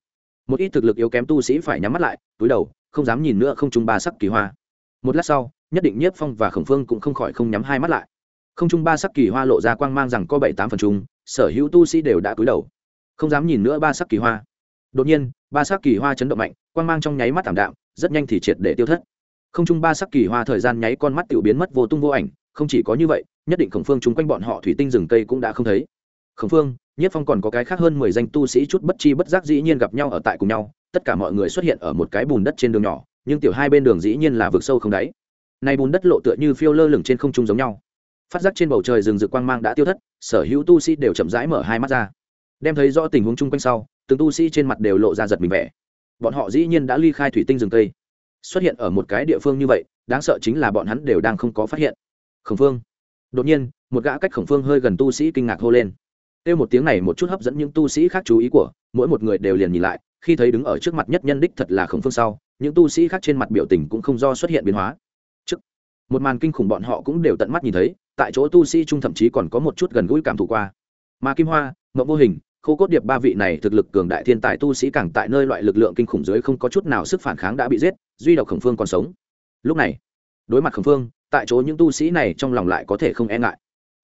một ít thực lực yếu kém tu sĩ phải nhắm mắt lại, túi đầu, không dám nhìn nữa không trung ba sắc kỳ hoa. Một lát sau, nhất định nhiếp phong và khổng phương cũng không khỏi không nhắm hai mắt lại. Không trung ba sắc kỳ hoa lộ ra quang mang rằng có bảy tám phần chung sở hữu tu sĩ đều đã túi đầu. Không dám nhìn nữa ba sắc kỳ hoa. Đột nhiên, ba sắc kỳ hoa chấn động mạnh, quang mang trong nháy mắt thảm đạm, rất nhanh thì triệt để tiêu thất. Không trung ba sắc kỳ hoa thời gian nháy con mắt tiểu biến mất vô tung vô ảnh, không chỉ có như vậy, nhất định khổng phương chúng quanh bọn họ thủy tinh rừng cây cũng đã không thấy khẩn phương, nhất phong còn có cái khác hơn mười danh tu sĩ chút bất chi bất giác dĩ nhiên gặp nhau ở tại cùng nhau, tất cả mọi người xuất hiện ở một cái bùn đất trên đường nhỏ, nhưng tiểu hai bên đường dĩ nhiên là vực sâu không đáy. Nay bùn đất lộ tựa như phiêu lơ lửng trên không trung giống nhau. Phát giác trên bầu trời rừng rực quang mang đã tiêu thất, sở hữu tu sĩ đều chậm rãi mở hai mắt ra. Đem thấy rõ tình huống chung quanh sau, từng tu sĩ trên mặt đều lộ ra giật mình vẻ. Bọn họ dĩ nhiên đã ly khai thủy tinh rừng cây. Xuất hiện ở một cái địa phương như vậy, đáng sợ chính là bọn hắn đều đang không có phát hiện. Khẩn phương. Đột nhiên, một gã cách khổng phương hơi gần tu sĩ kinh ngạc hô lên kêu một tiếng này một chút hấp dẫn những tu sĩ khác chú ý của, mỗi một người đều liền nhìn lại, khi thấy đứng ở trước mặt nhất nhân đích thật là khổng phương sau, những tu sĩ khác trên mặt biểu tình cũng không do xuất hiện biến hóa. Trước, một màn kinh khủng bọn họ cũng đều tận mắt nhìn thấy, tại chỗ tu sĩ trung thậm chí còn có một chút gần gũi cảm thụ qua. Mà kim hoa, mộng vô hình, khô cốt điệp ba vị này thực lực cường đại thiên tài tu sĩ càng tại nơi loại lực lượng kinh khủng dưới không có chút nào sức phản kháng đã bị giết, duy độc khổng phương còn sống. Lúc này, đối mặt khổng phương, tại chỗ những tu sĩ này trong lòng lại có thể không e ngại.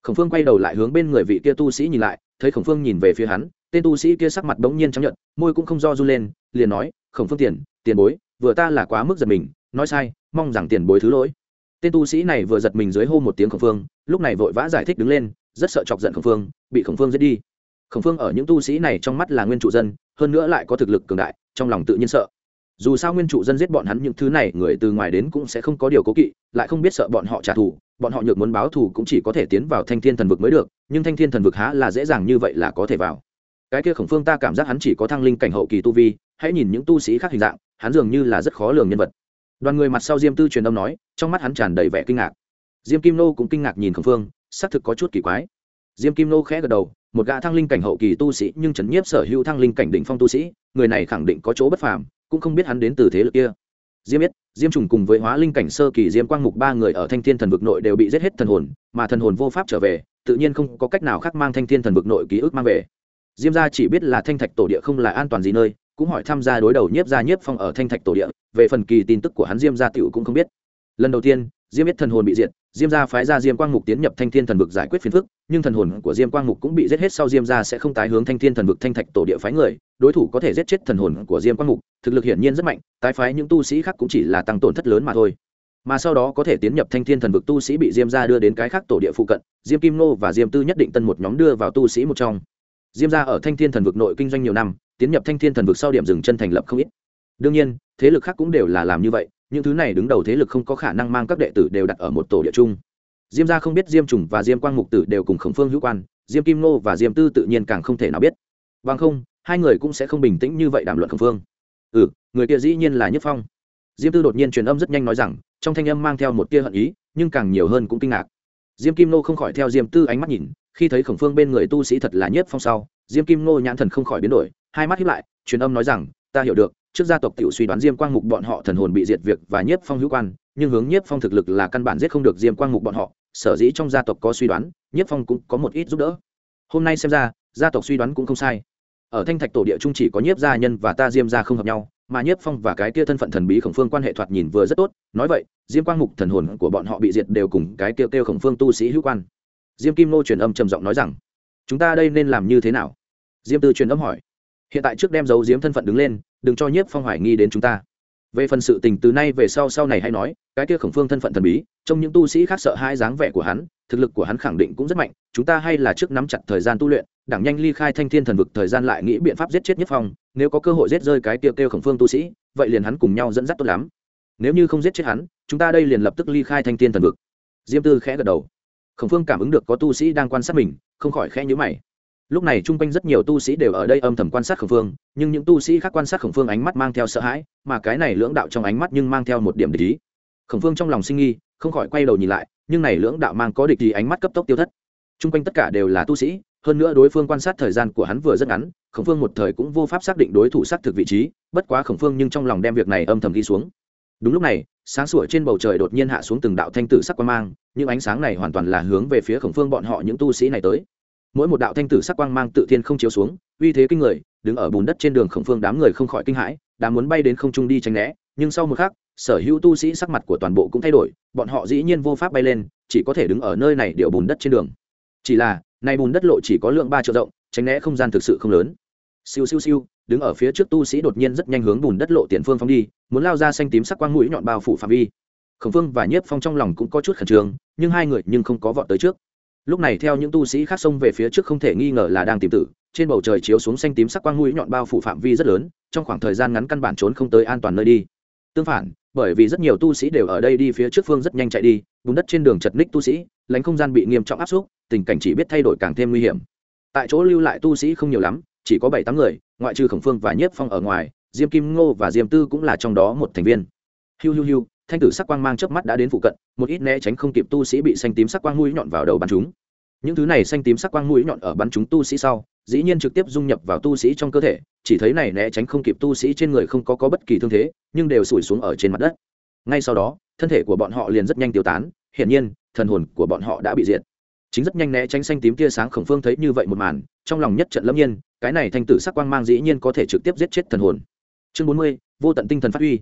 Khổng phương quay đầu lại hướng bên người vị kia tu sĩ nhìn lại thấy khổng phương nhìn về phía hắn, tên tu sĩ kia sắc mặt bỗng nhiên chấp nhận môi cũng không do run lên, liền nói, khổng phương tiền tiền bối, vừa ta là quá mức giật mình, nói sai, mong rằng tiền bối thứ lỗi. Tên tu sĩ này vừa giật mình dưới hô một tiếng khổng phương, lúc này vội vã giải thích đứng lên, rất sợ chọc giận khổng phương, bị khổng phương giết đi. Khổng phương ở những tu sĩ này trong mắt là nguyên trụ dân, hơn nữa lại có thực lực cường đại, trong lòng tự nhiên sợ dù sao nguyên trụ dân giết bọn hắn những thứ này, người từ ngoài đến cũng sẽ không có điều cố kỵ, lại không biết sợ bọn họ trả thù, bọn họ nhược muốn báo thù cũng chỉ có thể tiến vào thanh thiên thần vực mới được, nhưng thanh thiên thần vực há là dễ dàng như vậy là có thể vào. Cái kia khổng phương ta cảm giác hắn chỉ có thăng linh cảnh hậu kỳ tu vi, hãy nhìn những tu sĩ khác hình dạng, hắn dường như là rất khó lường nhân vật. Đoàn người mặt sau diêm tư truyền âm nói, trong mắt hắn tràn đầy vẻ kinh ngạc. Diêm kim nô cũng kinh ngạc nhìn khổng phương, xác thực có chút kỳ quái. Diêm kim nô khẽ gật đầu, một gã thăng linh cảnh hậu kỳ tu sĩ, nhưng trấn nhiếp sở hữu thăng linh cảnh đỉnh phong tu sĩ, người này khẳng định có chỗ bất phàm cũng không biết hắn đến từ thế lực kia. Diêm biết diêm trùng cùng với hóa linh cảnh sơ kỳ, diêm quang mục ba người ở thanh thiên thần vực nội đều bị giết hết thần hồn, mà thần hồn vô pháp trở về, tự nhiên không có cách nào khác mang thanh thiên thần vực nội ký ức mang về. Diêm gia chỉ biết là thanh thạch tổ địa không là an toàn gì nơi, cũng hỏi tham gia đối đầu nhiếp gia nhiếp phong ở thanh thạch tổ địa, về phần kỳ tin tức của hắn diêm gia tiểu cũng không biết. Lần đầu tiên, diêm biết thần hồn bị diệt diêm gia phái ra diêm quang mục tiến nhập thanh thiên thần vực giải quyết phiền phức, nhưng thần hồn của diêm quang mục cũng bị giết hết sau diêm gia sẽ không tái hướng thanh thiên thần vực thanh thạch tổ địa phái người, đối thủ có thể giết chết thần hồn của diêm quang mục, thực lực hiển nhiên rất mạnh, tái phái những tu sĩ khác cũng chỉ là tăng tổn thất lớn mà thôi. Mà sau đó có thể tiến nhập thanh thiên thần vực tu sĩ bị diêm gia đưa đến cái khác tổ địa phụ cận, diêm kim nô và diêm tư nhất định tân một nhóm đưa vào tu sĩ một trong. Diêm gia ở thanh thiên thần vực nội kinh doanh nhiều năm, tiến nhập thanh thiên thần vực sau điểm dừng chân thành lập không ít. Đương nhiên, thế lực khác cũng đều là làm như vậy những thứ này đứng đầu thế lực không có khả năng mang các đệ tử đều đặt ở một tổ địa chung. Diêm gia không biết diêm trùng và diêm quang mục tử đều cùng khổng phương hữu quan, diêm kim nô và diêm tư tự nhiên càng không thể nào biết. Bằng không, hai người cũng sẽ không bình tĩnh như vậy đàm luận khổng phương. Ừ người kia dĩ nhiên là nhất phong. Diêm tư đột nhiên truyền âm rất nhanh nói rằng, trong thanh âm mang theo một tia hận ý, nhưng càng nhiều hơn cũng kinh ngạc. Diêm kim nô không khỏi theo diêm tư ánh mắt nhìn, khi thấy khổng phương bên người tu sĩ thật là nhất phong sau diêm kim Ngô nhãn thần không khỏi biến đổi, hai mắt hiếp lại, truyền âm nói rằng, ta hiểu được, trước gia tộc tiểu suy đoán diêm quang mục bọn họ thần hồn bị diệt việc và nhiếp phong hữu quan, nhưng hướng nhiếp phong thực lực là căn bản giết không được diêm quang mục bọn họ, sở dĩ trong gia tộc có suy đoán, nhiếp phong cũng có một ít giúp đỡ. Hôm nay xem ra, gia tộc suy đoán cũng không sai. Ở thanh thạch tổ địa trung chỉ có nhiếp gia nhân và ta diêm gia không hợp nhau, mà nhiếp phong và cái kia thân phận thần bí khổng phương quan hệ thoạt nhìn vừa rất tốt, nói vậy, diêm quang mục thần hồn của bọn họ bị diệt đều cùng cái kêu kêu khổng phương tu sĩ hữu quan. Diêm kim nô truyền âm trầm giọng nói rằng, chúng ta đây nên làm như thế nào? Diêm tư truyền âm hỏi, hiện tại trước đem giấu diếm thân phận đứng lên, đừng cho nhiếp phong hoài nghi đến chúng ta. Về phần sự tình từ nay về sau sau này hay nói, cái kia khổng phương thân phận thần bí trong những tu sĩ khác sợ hai dáng vẻ của hắn, thực lực của hắn khẳng định cũng rất mạnh, chúng ta hay là trước nắm chặt thời gian tu luyện, đảng nhanh ly khai thanh thiên thần vực thời gian lại nghĩ biện pháp giết chết nhất phong, nếu có cơ hội giết rơi cái tiêu kêu khổng phương tu sĩ, vậy liền hắn cùng nhau dẫn dắt tốt lắm. Nếu như không giết chết hắn, chúng ta đây liền lập tức ly khai thanh thiên thần vực. Diêm tư khẽ gật đầu. Khổng phương cảm ứng được có tu sĩ đang quan sát mình, không khỏi khẽ nhữ mày lúc này chung quanh rất nhiều tu sĩ đều ở đây âm thầm quan sát khổng phương, nhưng những tu sĩ khác quan sát khổng phương ánh mắt mang theo sợ hãi, mà cái này lưỡng đạo trong ánh mắt nhưng mang theo một điểm địch ý. Khổng phương trong lòng sinh nghi, không khỏi quay đầu nhìn lại, nhưng này lưỡng đạo mang có địch ý ánh mắt cấp tốc tiêu thất. Chung quanh tất cả đều là tu sĩ, hơn nữa đối phương quan sát thời gian của hắn vừa rất ngắn, khổng phương một thời cũng vô pháp xác định đối thủ xác thực vị trí, bất quá khổng phương nhưng trong lòng đem việc này âm thầm ghi xuống. Đúng lúc này, sáng sủa trên bầu trời đột nhiên hạ xuống từng đạo thanh tử sắc quan mang, những ánh sáng này hoàn toàn là hướng về phía khổng phương bọn họ những tu sĩ này tới mỗi một đạo thanh tử sắc quang mang tự thiên không chiếu xuống, uy thế kinh người, đứng ở bùn đất trên đường khổng phương đám người không khỏi kinh hãi đã muốn bay đến không trung đi tránh né, nhưng sau một khắc, sở hữu tu sĩ sắc mặt của toàn bộ cũng thay đổi, bọn họ dĩ nhiên vô pháp bay lên, chỉ có thể đứng ở nơi này điệu bùn đất trên đường. Chỉ là, nay bùn đất lộ chỉ có lượng ba triệu rộng, tránh né không gian thực sự không lớn. Siêu siêu siêu, đứng ở phía trước tu sĩ đột nhiên rất nhanh hướng bùn đất lộ tiền phương phóng đi, muốn lao ra xanh tím sắc quang mũi nhọn bao phủ phạm vi. Khổng phương và nhiếp phong trong lòng cũng có chút khẩn trương, nhưng hai người nhưng không có vọt tới trước lúc này theo những tu sĩ khác xông về phía trước không thể nghi ngờ là đang tìm tử, trên bầu trời chiếu xuống xanh tím sắc quang mũi nhọn bao phủ phạm vi rất lớn, trong khoảng thời gian ngắn căn bản trốn không tới an toàn nơi đi. Tương phản, bởi vì rất nhiều tu sĩ đều ở đây đi phía trước phương rất nhanh chạy đi, bùn đất trên đường chật ních tu sĩ lánh không gian bị nghiêm trọng áp suất tình cảnh chỉ biết thay đổi càng thêm nguy hiểm. Tại chỗ lưu lại tu sĩ không nhiều lắm, chỉ có bảy tám người, ngoại trừ khổng phương và nhiếp phong ở ngoài, diêm kim ngô và diêm tư cũng là trong đó một thành viên. Hiu hiu hiu thanh tử sắc quang mang chớp mắt đã đến phụ cận, một ít né tránh không kịp tu sĩ bị xanh tím sắc quang mũi nhọn vào đầu bắn chúng. Những thứ này xanh tím sắc quang mũi nhọn ở bắn chúng tu sĩ sau, dĩ nhiên trực tiếp dung nhập vào tu sĩ trong cơ thể, chỉ thấy này né tránh không kịp tu sĩ trên người không có có bất kỳ thương thế, nhưng đều sủi xuống ở trên mặt đất. Ngay sau đó, thân thể của bọn họ liền rất nhanh tiêu tán, hiển nhiên, thần hồn của bọn họ đã bị diệt. Chính rất nhanh né tránh xanh tím tia sáng khổng phương thấy như vậy một màn, trong lòng nhất trận lâm nhiên, cái này thanh tử sắc quang mang dĩ nhiên có thể trực tiếp giết chết thần hồn. Chương bốn mươi, vô tận tinh thần phát huy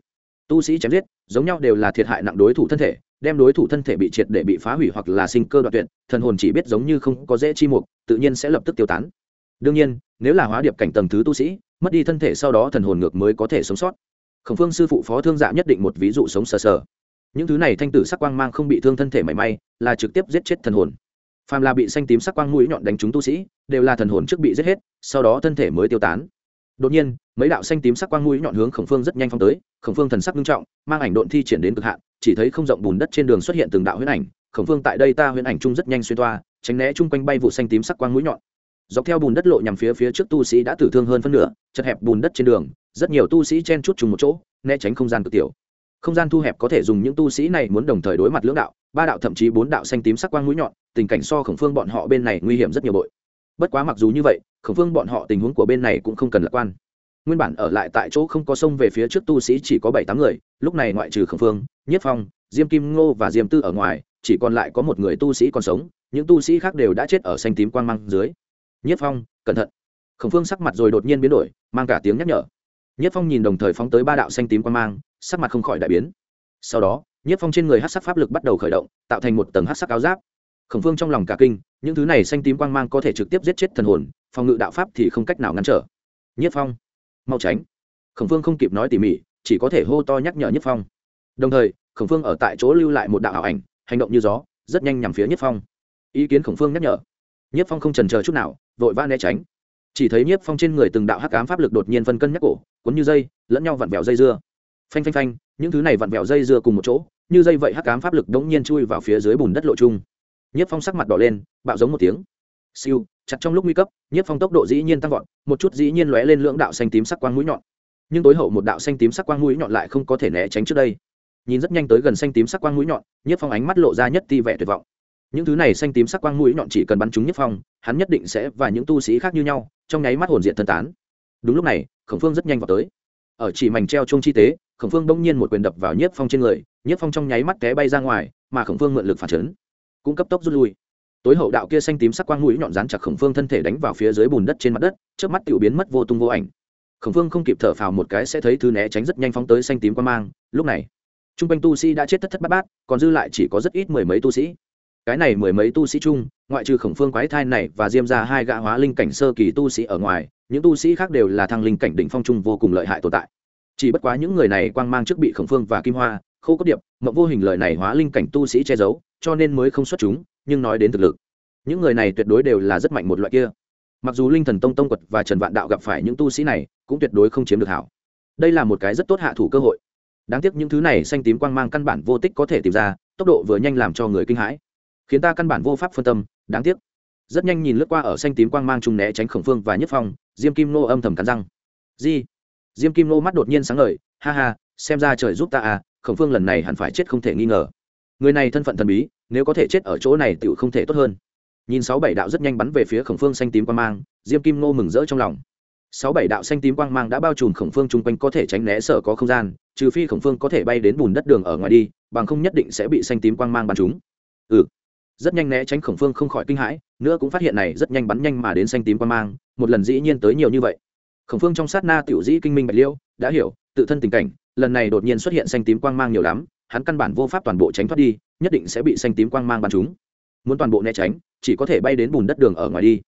tu sĩ chém giết, giống nhau đều là thiệt hại nặng đối thủ thân thể, đem đối thủ thân thể bị triệt để bị phá hủy hoặc là sinh cơ đoạn tuyệt, thần hồn chỉ biết giống như không có dễ chi mục, tự nhiên sẽ lập tức tiêu tán. Đương nhiên, nếu là hóa điệp cảnh tầng thứ tu sĩ, mất đi thân thể sau đó thần hồn ngược mới có thể sống sót. Khổng phương sư phụ phó thương dạ nhất định một ví dụ sống sờ sờ. Những thứ này thanh tử sắc quang mang không bị thương thân thể mảy may, là trực tiếp giết chết thần hồn. Phàm là bị xanh tím sắc quang mũi nhọn đánh trúng tu sĩ, đều là thần hồn trước bị giết hết, sau đó thân thể mới tiêu tán. Đột nhiên mấy đạo xanh tím sắc quang mũi nhọn hướng khổng phương rất nhanh phong tới, khổng phương thần sắc nghiêm trọng, mang ảnh độn thi triển đến cực hạn, chỉ thấy không rộng bùn đất trên đường xuất hiện từng đạo huyễn ảnh. Khổng phương tại đây ta huyễn ảnh chung rất nhanh xuyên toa, tránh né chung quanh bay vụ xanh tím sắc quang mũi nhọn. Dọc theo bùn đất lộ nhằm phía phía trước tu sĩ đã tử thương hơn phân nửa, chật hẹp bùn đất trên đường, rất nhiều tu sĩ chen chút chung một chỗ, né tránh không gian cực tiểu. Không gian thu hẹp có thể dùng những tu sĩ này muốn đồng thời đối mặt lưỡng đạo, ba đạo thậm chí bốn đạo xanh tím sắc quang mũi nhọn, tình cảnh so khổng phương bọn họ bên này nguy hiểm rất nhiều bội. Bất quá mặc dù như vậy, khổng phương bọn họ tình huống của bên này cũng không cần lạc quan nguyên bản ở lại tại chỗ không có sông về phía trước tu sĩ chỉ có bảy tám người, lúc này ngoại trừ khổng phương, nhất phong, diêm kim ngô và diêm tư ở ngoài, chỉ còn lại có một người tu sĩ còn sống, những tu sĩ khác đều đã chết ở xanh tím quang mang dưới. Nhất phong, cẩn thận. Khổng phương sắc mặt rồi đột nhiên biến đổi, mang cả tiếng nhắc nhở. Nhất phong nhìn đồng thời phóng tới ba đạo xanh tím quang mang, sắc mặt không khỏi đại biến. Sau đó, Nhất phong trên người hát sắc pháp lực bắt đầu khởi động, tạo thành một tầng hát sắc áo giáp. Khổng phương trong lòng cả kinh, những thứ này xanh tím quang mang có thể trực tiếp giết chết thần hồn, phòng ngự đạo pháp thì không cách nào ngăn trở. Nhất phong mau tránh. Khổng phương không kịp nói tỉ mỉ, chỉ có thể hô to nhắc nhở Nhất phong. Đồng thời, khổng phương ở tại chỗ lưu lại một đạo ảo ảnh, hành động như gió, rất nhanh nhằm phía Nhất phong. Ý kiến khổng phương nhắc nhở. Nhất phong không trần chờ chút nào, vội vã né tránh. Chỉ thấy nhiếp phong trên người từng đạo hắc ám pháp lực đột nhiên phân cân nhắc cổ, cuốn như dây, lẫn nhau vặn vẹo dây dưa. Phanh phanh phanh, những thứ này vặn vẹo dây dưa cùng một chỗ, như dây vậy hắc ám pháp lực đống nhiên chui vào phía dưới bùn đất lộ chung nhiếp phong sắc mặt đỏ lên, bạo giống một tiếng. Siêu chặt trong lúc nguy cấp, nhiếp phong tốc độ dĩ nhiên tăng vọt, một chút dĩ nhiên lóe lên lưỡng đạo xanh tím sắc quang mũi nhọn. Nhưng tối hậu một đạo xanh tím sắc quang mũi nhọn lại không có thể né tránh trước đây. Nhìn rất nhanh tới gần xanh tím sắc quang mũi nhọn, nhiếp phong ánh mắt lộ ra nhất ti vẻ tuyệt vọng. Những thứ này xanh tím sắc quang mũi nhọn chỉ cần bắn trúng nhiếp phong, hắn nhất định sẽ và những tu sĩ khác như nhau, trong nháy mắt hồn diện thân tán. Đúng lúc này, khổng phương rất nhanh vào tới. Ở chỉ mảnh treo chung chi tế, khổng phương bỗng nhiên một quyền đập vào nhiếp phong trên người, nhiếp phong trong nháy mắt té bay ra ngoài, mà khổng phương mượn lực phản chấn, cũng cấp tốc rút lui tối hậu đạo kia xanh tím sắc quang mũi nhọn rán chặt khổng phương thân thể đánh vào phía dưới bùn đất trên mặt đất trước mắt tiểu biến mất vô tung vô ảnh. Khổng phương không kịp thở phào một cái sẽ thấy thứ né tránh rất nhanh phóng tới xanh tím quang mang, lúc này t r u n g quanh tu sĩ đã chết thất thất bát bát, còn dư lại chỉ có rất ít mười mấy tu sĩ. Cái này mười mấy tu sĩ chung, ngoại trừ khổng phương quái thai này và diêm ra hai gã hóa linh cảnh sơ kỳ tu sĩ ở ngoài, những tu sĩ khác đều là thăng linh cảnh đỉnh phong trung vô cùng lợi hại tồn tại. Chỉ bất quá những người này quang mang trước bị khổng phương và kim hoa, khô cốt điệp, mộng vô hình lợi này hóa linh cảnh tu sĩ che giấu, cho nên mới không xuất chúng nhưng nói đến thực lực, những người này tuyệt đối đều là rất mạnh một loại kia. Mặc dù linh thần tông tông quật và trần vạn đạo gặp phải những tu sĩ này, cũng tuyệt đối không chiếm được hảo. Đây là một cái rất tốt hạ thủ cơ hội. Đáng tiếc những thứ này xanh tím quang mang căn bản vô tích có thể tìm ra, tốc độ vừa nhanh làm cho người kinh hãi. Khiến ta căn bản vô pháp phân tâm, đáng tiếc. Rất nhanh nhìn lướt qua ở xanh tím quang mang trùng né tránh khổng phương và nhất phong, diêm kim nô âm thầm cắn răng. Di. Diêm kim nô mắt đột nhiên sáng ngời, ha ha, xem ra trời giúp ta à khổng phương lần này hẳn phải chết không thể nghi ngờ người này thân phận thần bí, nếu có thể chết ở chỗ này tựu không thể tốt hơn. Nhìn sáu bảy đạo rất nhanh bắn về phía khổng phương xanh tím quang mang, diêm kim ngô mừng rỡ trong lòng. Sáu bảy đạo xanh tím quang mang đã bao trùm khổng phương chung quanh có thể tránh né sở có không gian, trừ phi khổng phương có thể bay đến bùn đất đường ở ngoài đi, bằng không nhất định sẽ bị xanh tím quang mang bắn chúng ừ. Rất nhanh né tránh khổng phương không khỏi kinh hãi, nữa cũng phát hiện này rất nhanh bắn nhanh mà đến xanh tím quang mang, một lần dĩ nhiên tới nhiều như vậy. Khổng phương trong sát na tiểu dĩ kinh minh bạch liêu, đã hiểu, tự thân tình cảnh, lần này đột nhiên xuất hiện xanh tím quang mang nhiều lắm hắn căn bản vô pháp toàn bộ tránh thoát đi, nhất định sẽ bị xanh tím quang mang bắn chúng muốn toàn bộ né tránh, chỉ có thể bay đến bùn đất đường ở ngoài đi.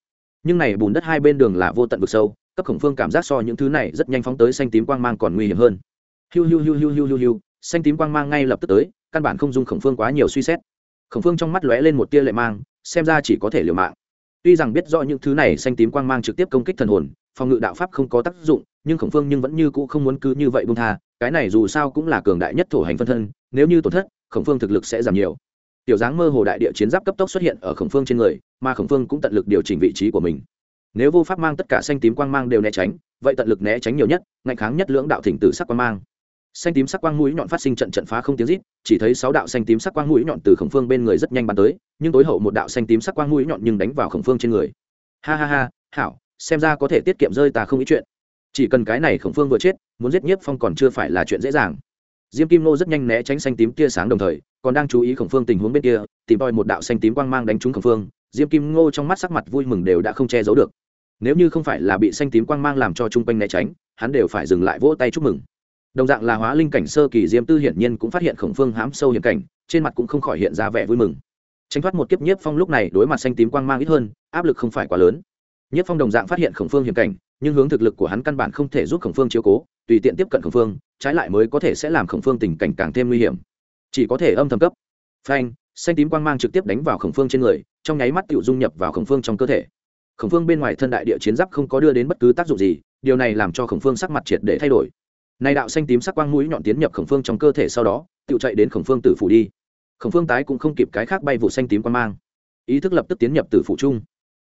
Nhưng này bùn đất hai bên đường là vô tận vực sâu, cấp khổng phương cảm giác so những thứ này rất nhanh phóng tới xanh tím quang mang còn nguy hiểm hơn. Hiu hiu hiu hiu hiu hiu hiu, xanh tím quang mang ngay lập tức tới, căn bản không dung khổng phương quá nhiều suy xét. Khổng phương trong mắt lóe lên một tia lệ mang, xem ra chỉ có thể liều mạng. Tuy rằng biết rõ những thứ này xanh tím quang mang trực tiếp công kích thần hồn, phòng ngự đạo pháp không có tác dụng, nhưng khổng phương nhưng vẫn như cũ không muốn cứ như vậy bung tha cái này dù sao cũng là cường đại nhất thổ hành phân thân, nếu như tổn thất, khổng phương thực lực sẽ giảm nhiều. Tiểu dáng mơ hồ đại địa chiến giáp cấp tốc xuất hiện ở khổng phương trên người, mà khổng phương cũng tận lực điều chỉnh vị trí của mình. Nếu vô pháp mang tất cả xanh tím quang mang đều né tránh, vậy tận lực né tránh nhiều nhất, ngạnh kháng nhất lưỡng đạo thỉnh tử sắc quang mang. Xanh tím sắc quang mũi nhọn phát sinh trận trận phá không tiếng rít, chỉ thấy sáu đạo xanh tím sắc quang mũi nhọn từ khổng phương bên người rất nhanh bắn tới, nhưng tối hậu một đạo xanh tím sắc quang mũi nhọn nhưng đánh vào khổng phương trên người. Ha ha ha, hảo, xem ra có thể tiết kiệm rơi ta không ý chuyện chỉ cần cái này khổng phương vừa chết, muốn giết nhiếp phong còn chưa phải là chuyện dễ dàng. Diêm kim nô rất nhanh né tránh xanh tím tia sáng đồng thời, còn đang chú ý khổng phương tình huống bên kia, tìm tòi một đạo xanh tím quang mang đánh trúng khổng phương. Diêm kim ngô trong mắt sắc mặt vui mừng đều đã không che giấu được. Nếu như không phải là bị xanh tím quang mang làm cho chung quanh né tránh, hắn đều phải dừng lại vỗ tay chúc mừng. Đồng dạng là hóa linh cảnh sơ kỳ, diêm tư hiển nhiên cũng phát hiện khổng phương hám sâu hiểm cảnh, trên mặt cũng không khỏi hiện ra vẻ vui mừng. Tránh thoát một kiếp nhiếp phong lúc này đối mặt xanh tím quang mang ít hơn, áp lực không phải quá lớn. Nhiếp phong đồng dạng phát hiện khổng phương hiểm cảnh nhưng hướng thực lực của hắn căn bản không thể giúp khổng phương chiếu cố, tùy tiện tiếp cận khổng phương, trái lại mới có thể sẽ làm khổng phương tình cảnh càng thêm nguy hiểm. Chỉ có thể âm thầm cấp. Phanh, xanh tím quang mang trực tiếp đánh vào khổng phương trên người, trong nháy mắt tự dung nhập vào khổng phương trong cơ thể. Khổng phương bên ngoài thân đại địa chiến giáp không có đưa đến bất cứ tác dụng gì, điều này làm cho khổng phương sắc mặt triệt để thay đổi. Này đạo xanh tím sắc quang mũi nhọn tiến nhập khổng phương trong cơ thể sau đó tự chạy đến khổng phương tử phủ đi. Khổng phương tái cũng không kịp cái khác bay vụ xanh tím quang mang. Ý thức lập tức tiến nhập tử phủ chung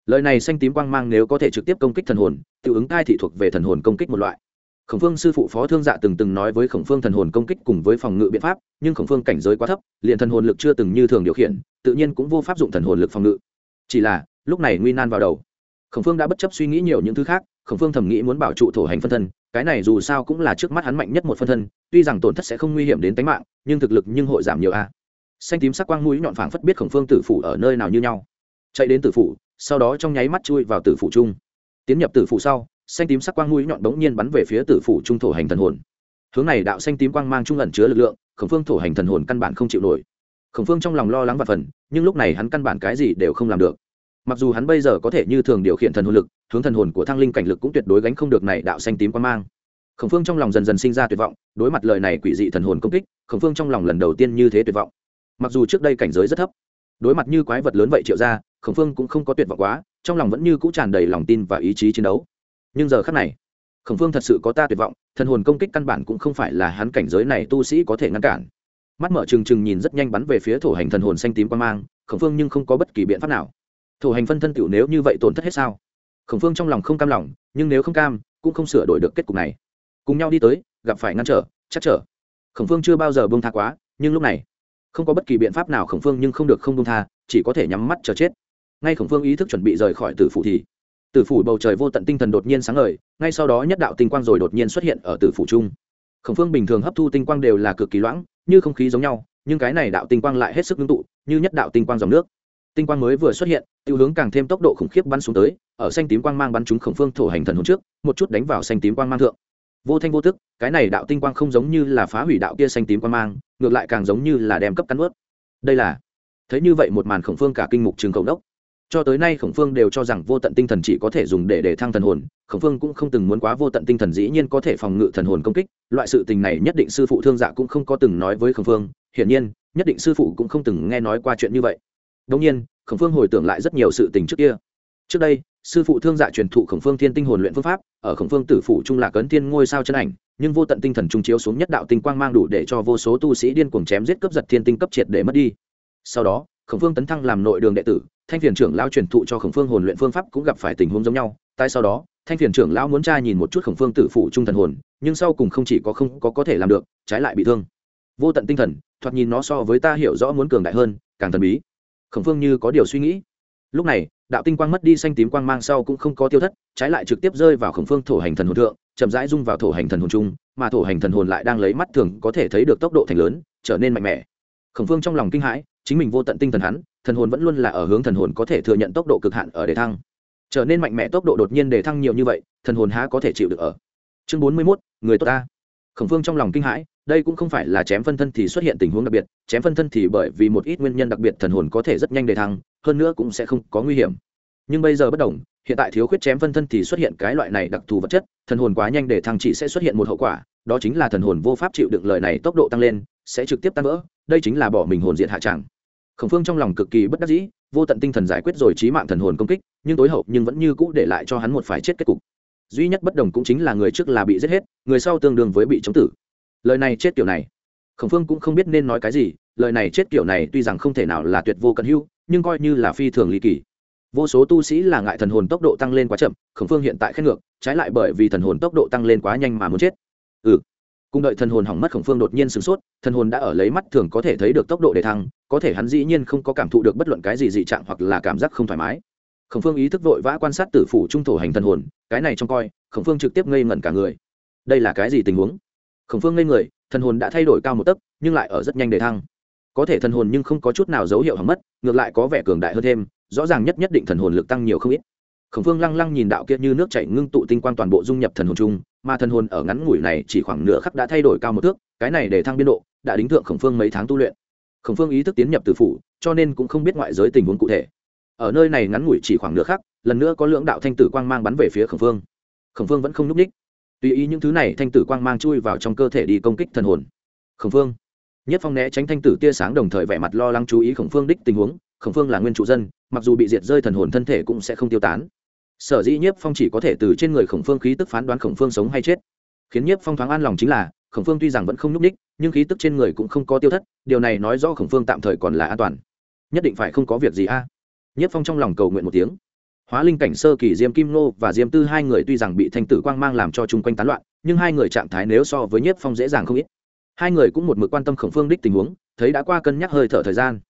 lời này xanh tím quang mang nếu có thể trực tiếp công kích thần hồn, tự ứng cai thị thuộc về thần hồn công kích một loại. Khổng phương sư phụ phó thương dạ từng từng nói với khổng phương thần hồn công kích cùng với phòng ngự biện pháp, nhưng khổng phương cảnh giới quá thấp, liền thần hồn lực chưa từng như thường điều khiển, tự nhiên cũng vô pháp dụng thần hồn lực phòng ngự. Chỉ là, lúc này nguy nan vào đầu. Khổng phương đã bất chấp suy nghĩ nhiều những thứ khác, khổng phương thầm nghĩ muốn bảo trụ thổ hành phân thân, cái này dù sao cũng là trước mắt hắn mạnh nhất một phân thân, tuy rằng tổn thất sẽ không nguy hiểm đến tính mạng, nhưng thực lực nhưng hội giảm nhiều a. Xanh tím sắc quang mũi nhọn phảng phất biết khổng phương tử phủ ở nơi nào như nhau. Chạy đến tử phủ sau đó trong nháy mắt chui vào tử phủ trung. Tiến nhập tử phủ sau, xanh tím sắc quang mũi nhọn bỗng nhiên bắn về phía tử phủ trung thổ hành thần hồn. Hướng này đạo xanh tím quang mang trung ẩn chứa lực lượng, khổng phương thổ hành thần hồn căn bản không chịu nổi. Khổng phương trong lòng lo lắng và phần, nhưng lúc này hắn căn bản cái gì đều không làm được. Mặc dù hắn bây giờ có thể như thường điều khiển thần hồn lực, hướng thần hồn của thăng linh cảnh lực cũng tuyệt đối gánh không được này đạo xanh tím quang mang. Khổng phương trong lòng dần dần sinh ra tuyệt vọng, đối mặt lời này quỷ dị thần hồn công kích, khổng phương trong lòng lần đầu tiên như thế tuyệt vọng. Mặc dù trước đây cảnh giới rất thấp, đối mặt như quái vật lớn vậy triệu ra khổng phương cũng không có tuyệt vọng quá, trong lòng vẫn như cũ tràn đầy lòng tin và ý chí chiến đấu. Nhưng giờ khắc này, khổng phương thật sự có ta tuyệt vọng, thần hồn công kích căn bản cũng không phải là hắn cảnh giới này tu sĩ có thể ngăn cản. Mắt mở trừng trừng nhìn rất nhanh bắn về phía thổ hành thần hồn xanh tím quan mang, khổng phương nhưng không có bất kỳ biện pháp nào. Thổ hành phân thân tiểu nếu như vậy tổn thất hết sao? Khổng phương trong lòng không cam lòng, nhưng nếu không cam, cũng không sửa đổi được kết cục này. Cùng nhau đi tới, gặp phải ngăn trở, chắc trở. Khổng phương chưa bao giờ bông tha quá, nhưng lúc này, không có bất kỳ biện pháp nào khổng phương nhưng không được không bông tha, chỉ có thể nhắm mắt chờ chết ngay khổng phương ý thức chuẩn bị rời khỏi tử phủ thì, tử phủ bầu trời vô tận tinh thần đột nhiên sáng ngời, ngay sau đó nhất đạo tinh quang rồi đột nhiên xuất hiện ở tử phủ trung. Khổng phương bình thường hấp thu tinh quang đều là cực kỳ loãng, như không khí giống nhau, nhưng cái này đạo tinh quang lại hết sức ngưng tụ, như nhất đạo tinh quang dòng nước. Tinh quang mới vừa xuất hiện, tiêu hướng càng thêm tốc độ khủng khiếp bắn xuống tới, ở xanh tím quang mang bắn trúng khổng phương thổ hành thần hồn trước, một chút đánh vào xanh tím quang mang thượng. Vô thanh vô tức, cái này đạo tinh quang không giống như là phá hủy đạo kia xanh tím quang mang, ngược lại càng giống như là đem cấp cắn ướt đây là, thấy như vậy một màn khổng phương cả kinh mục trường cầu đốc cho tới nay khổng phương đều cho rằng vô tận tinh thần chỉ có thể dùng để để thăng thần hồn, khổng phương cũng không từng muốn quá vô tận tinh thần dĩ nhiên có thể phòng ngự thần hồn công kích, loại sự tình này nhất định sư phụ thương dạ cũng không có từng nói với khổng phương, hiển nhiên, nhất định sư phụ cũng không từng nghe nói qua chuyện như vậy. Đông nhiên, khổng phương hồi tưởng lại rất nhiều sự tình trước kia. Trước đây, sư phụ thương dạ truyền thụ khổng phương thiên tinh hồn luyện phương pháp, ở khổng phương tử phủ trung lạc ấn thiên ngôi sao chân ảnh, nhưng vô tận tinh thần trung chiếu xuống nhất đạo tinh quang mang đủ để cho vô số tu sĩ điên cuồng chém giết cướp giật thiên tinh cấp triệt để mất đi. Sau đó, khổng phương tấn thăng làm nội đường đệ tử thanh phiền trưởng lão truyền thụ cho khổng phương hồn luyện phương pháp cũng gặp phải tình huống giống nhau. Tại sau đó, thanh phiền trưởng lão muốn tra nhìn một chút khổng phương tử phủ trung thần hồn, nhưng sau cùng không chỉ có không có có thể làm được, trái lại bị thương. Vô tận tinh thần, thoạt nhìn nó so với ta hiểu rõ muốn cường đại hơn, càng thần bí. Khổng phương như có điều suy nghĩ. Lúc này, đạo tinh quang mất đi xanh tím quang mang sau cũng không có tiêu thất, trái lại trực tiếp rơi vào khổng phương thổ hành thần hồn thượng, chậm rãi rung vào thổ hành thần hồn chung, mà thổ hành thần hồn lại đang lấy mắt thường có thể thấy được tốc độ thành lớn, trở nên mạnh mẽ. Khổng phương trong lòng kinh hãi, chính mình vô tận tinh thần hắn thần hồn vẫn luôn là ở hướng thần hồn có thể thừa nhận tốc độ cực hạn ở đề thăng. Trở nên mạnh mẽ tốc độ đột nhiên đề thăng nhiều như vậy, thần hồn há có thể chịu được ở. Chương bốn mươi mốt, người tốt ta. Khổng phương trong lòng kinh hãi, đây cũng không phải là chém phân thân thì xuất hiện tình huống đặc biệt, chém phân thân thì bởi vì một ít nguyên nhân đặc biệt thần hồn có thể rất nhanh đề thăng, hơn nữa cũng sẽ không có nguy hiểm. Nhưng bây giờ bất đồng, hiện tại thiếu khuyết chém phân thân thì xuất hiện cái loại này đặc thù vật chất, thần hồn quá nhanh để thăng chỉ sẽ xuất hiện một hậu quả, đó chính là thần hồn vô pháp chịu đựng lời này tốc độ tăng lên, sẽ trực tiếp tăng vỡ, đây chính là bỏ mình hồn diện hạ tràng khổng phương trong lòng cực kỳ bất đắc dĩ, vô tận tinh thần giải quyết rồi trí mạng thần hồn công kích, nhưng tối hậu nhưng vẫn như cũ để lại cho hắn một phải chết kết cục. Duy nhất bất đồng cũng chính là người trước là bị giết hết, người sau tương đương với bị chống tử. Lời này chết kiểu này. Khổng phương cũng không biết nên nói cái gì, lời này chết kiểu này tuy rằng không thể nào là tuyệt vô cận hưu nhưng coi như là phi thường ly kỳ. Vô số tu sĩ là ngại thần hồn tốc độ tăng lên quá chậm, khổng phương hiện tại khét ngược, trái lại bởi vì thần hồn tốc độ tăng lên quá nhanh mà muốn chết. Ừ cùng đợi thần hồn hỏng mất khổng phương đột nhiên sửng sốt, thần hồn đã ở lấy mắt thường có thể thấy được tốc độ để thăng, có thể hắn dĩ nhiên không có cảm thụ được bất luận cái gì dị trạng hoặc là cảm giác không thoải mái. Khổng phương ý thức vội vã quan sát tử phủ trung thổ hành thần hồn, cái này trông coi, khổng phương trực tiếp ngây ngẩn cả người. Đây là cái gì tình huống? Khổng phương ngây người, thần hồn đã thay đổi cao một tấc, nhưng lại ở rất nhanh để thăng. Có thể thần hồn nhưng không có chút nào dấu hiệu hỏng mất, ngược lại có vẻ cường đại hơn thêm, rõ ràng nhất nhất định thần hồn lực tăng nhiều không ít. Khổng phương lăng lăng nhìn đạo kia như nước chảy ngưng tụ tinh quang toàn bộ dung nhập thần hồn chung mà thần hồn ở ngắn ngủi này chỉ khoảng nửa khắc đã thay đổi cao một thước, cái này để thăng biên độ, đã đính thượng khổng phương mấy tháng tu luyện. Khổng phương ý thức tiến nhập từ phủ, cho nên cũng không biết ngoại giới tình huống cụ thể. Ở nơi này ngắn ngủi chỉ khoảng nửa khắc, lần nữa có lượng đạo thanh tử quang mang bắn về phía khổng phương. Khổng phương vẫn không nhúc ních tùy ý những thứ này, thanh tử quang mang chui vào trong cơ thể đi công kích thần hồn. Khổng phương. Nhất phong né tránh thanh tử tia sáng đồng thời vẻ mặt lo lắng chú ý khổng phương đích tình huống. Khổng phương là nguyên trụ dân, mặc dù bị diệt rơi thần hồn thân thể cũng sẽ không tiêu tán sở dĩ nhiếp phong chỉ có thể từ trên người khổng phương khí tức phán đoán khổng phương sống hay chết. Khiến nhiếp phong thoáng an lòng chính là, khổng phương tuy rằng vẫn không nhúc ních nhưng khí tức trên người cũng không có tiêu thất, điều này nói rõ khổng phương tạm thời còn là an toàn. Nhất định phải không có việc gì a? À? nhiếp phong trong lòng cầu nguyện một tiếng. Hóa linh cảnh sơ kỳ diêm kim nô và diêm tư hai người tuy rằng bị thanh tử quang mang làm cho chung quanh tán loạn, nhưng hai người trạng thái nếu so với nhiếp phong dễ dàng không ít. Hai người cũng một mực quan tâm khổng phương đích tình huống, thấy đã qua cân nhắc hơi thở thời gian.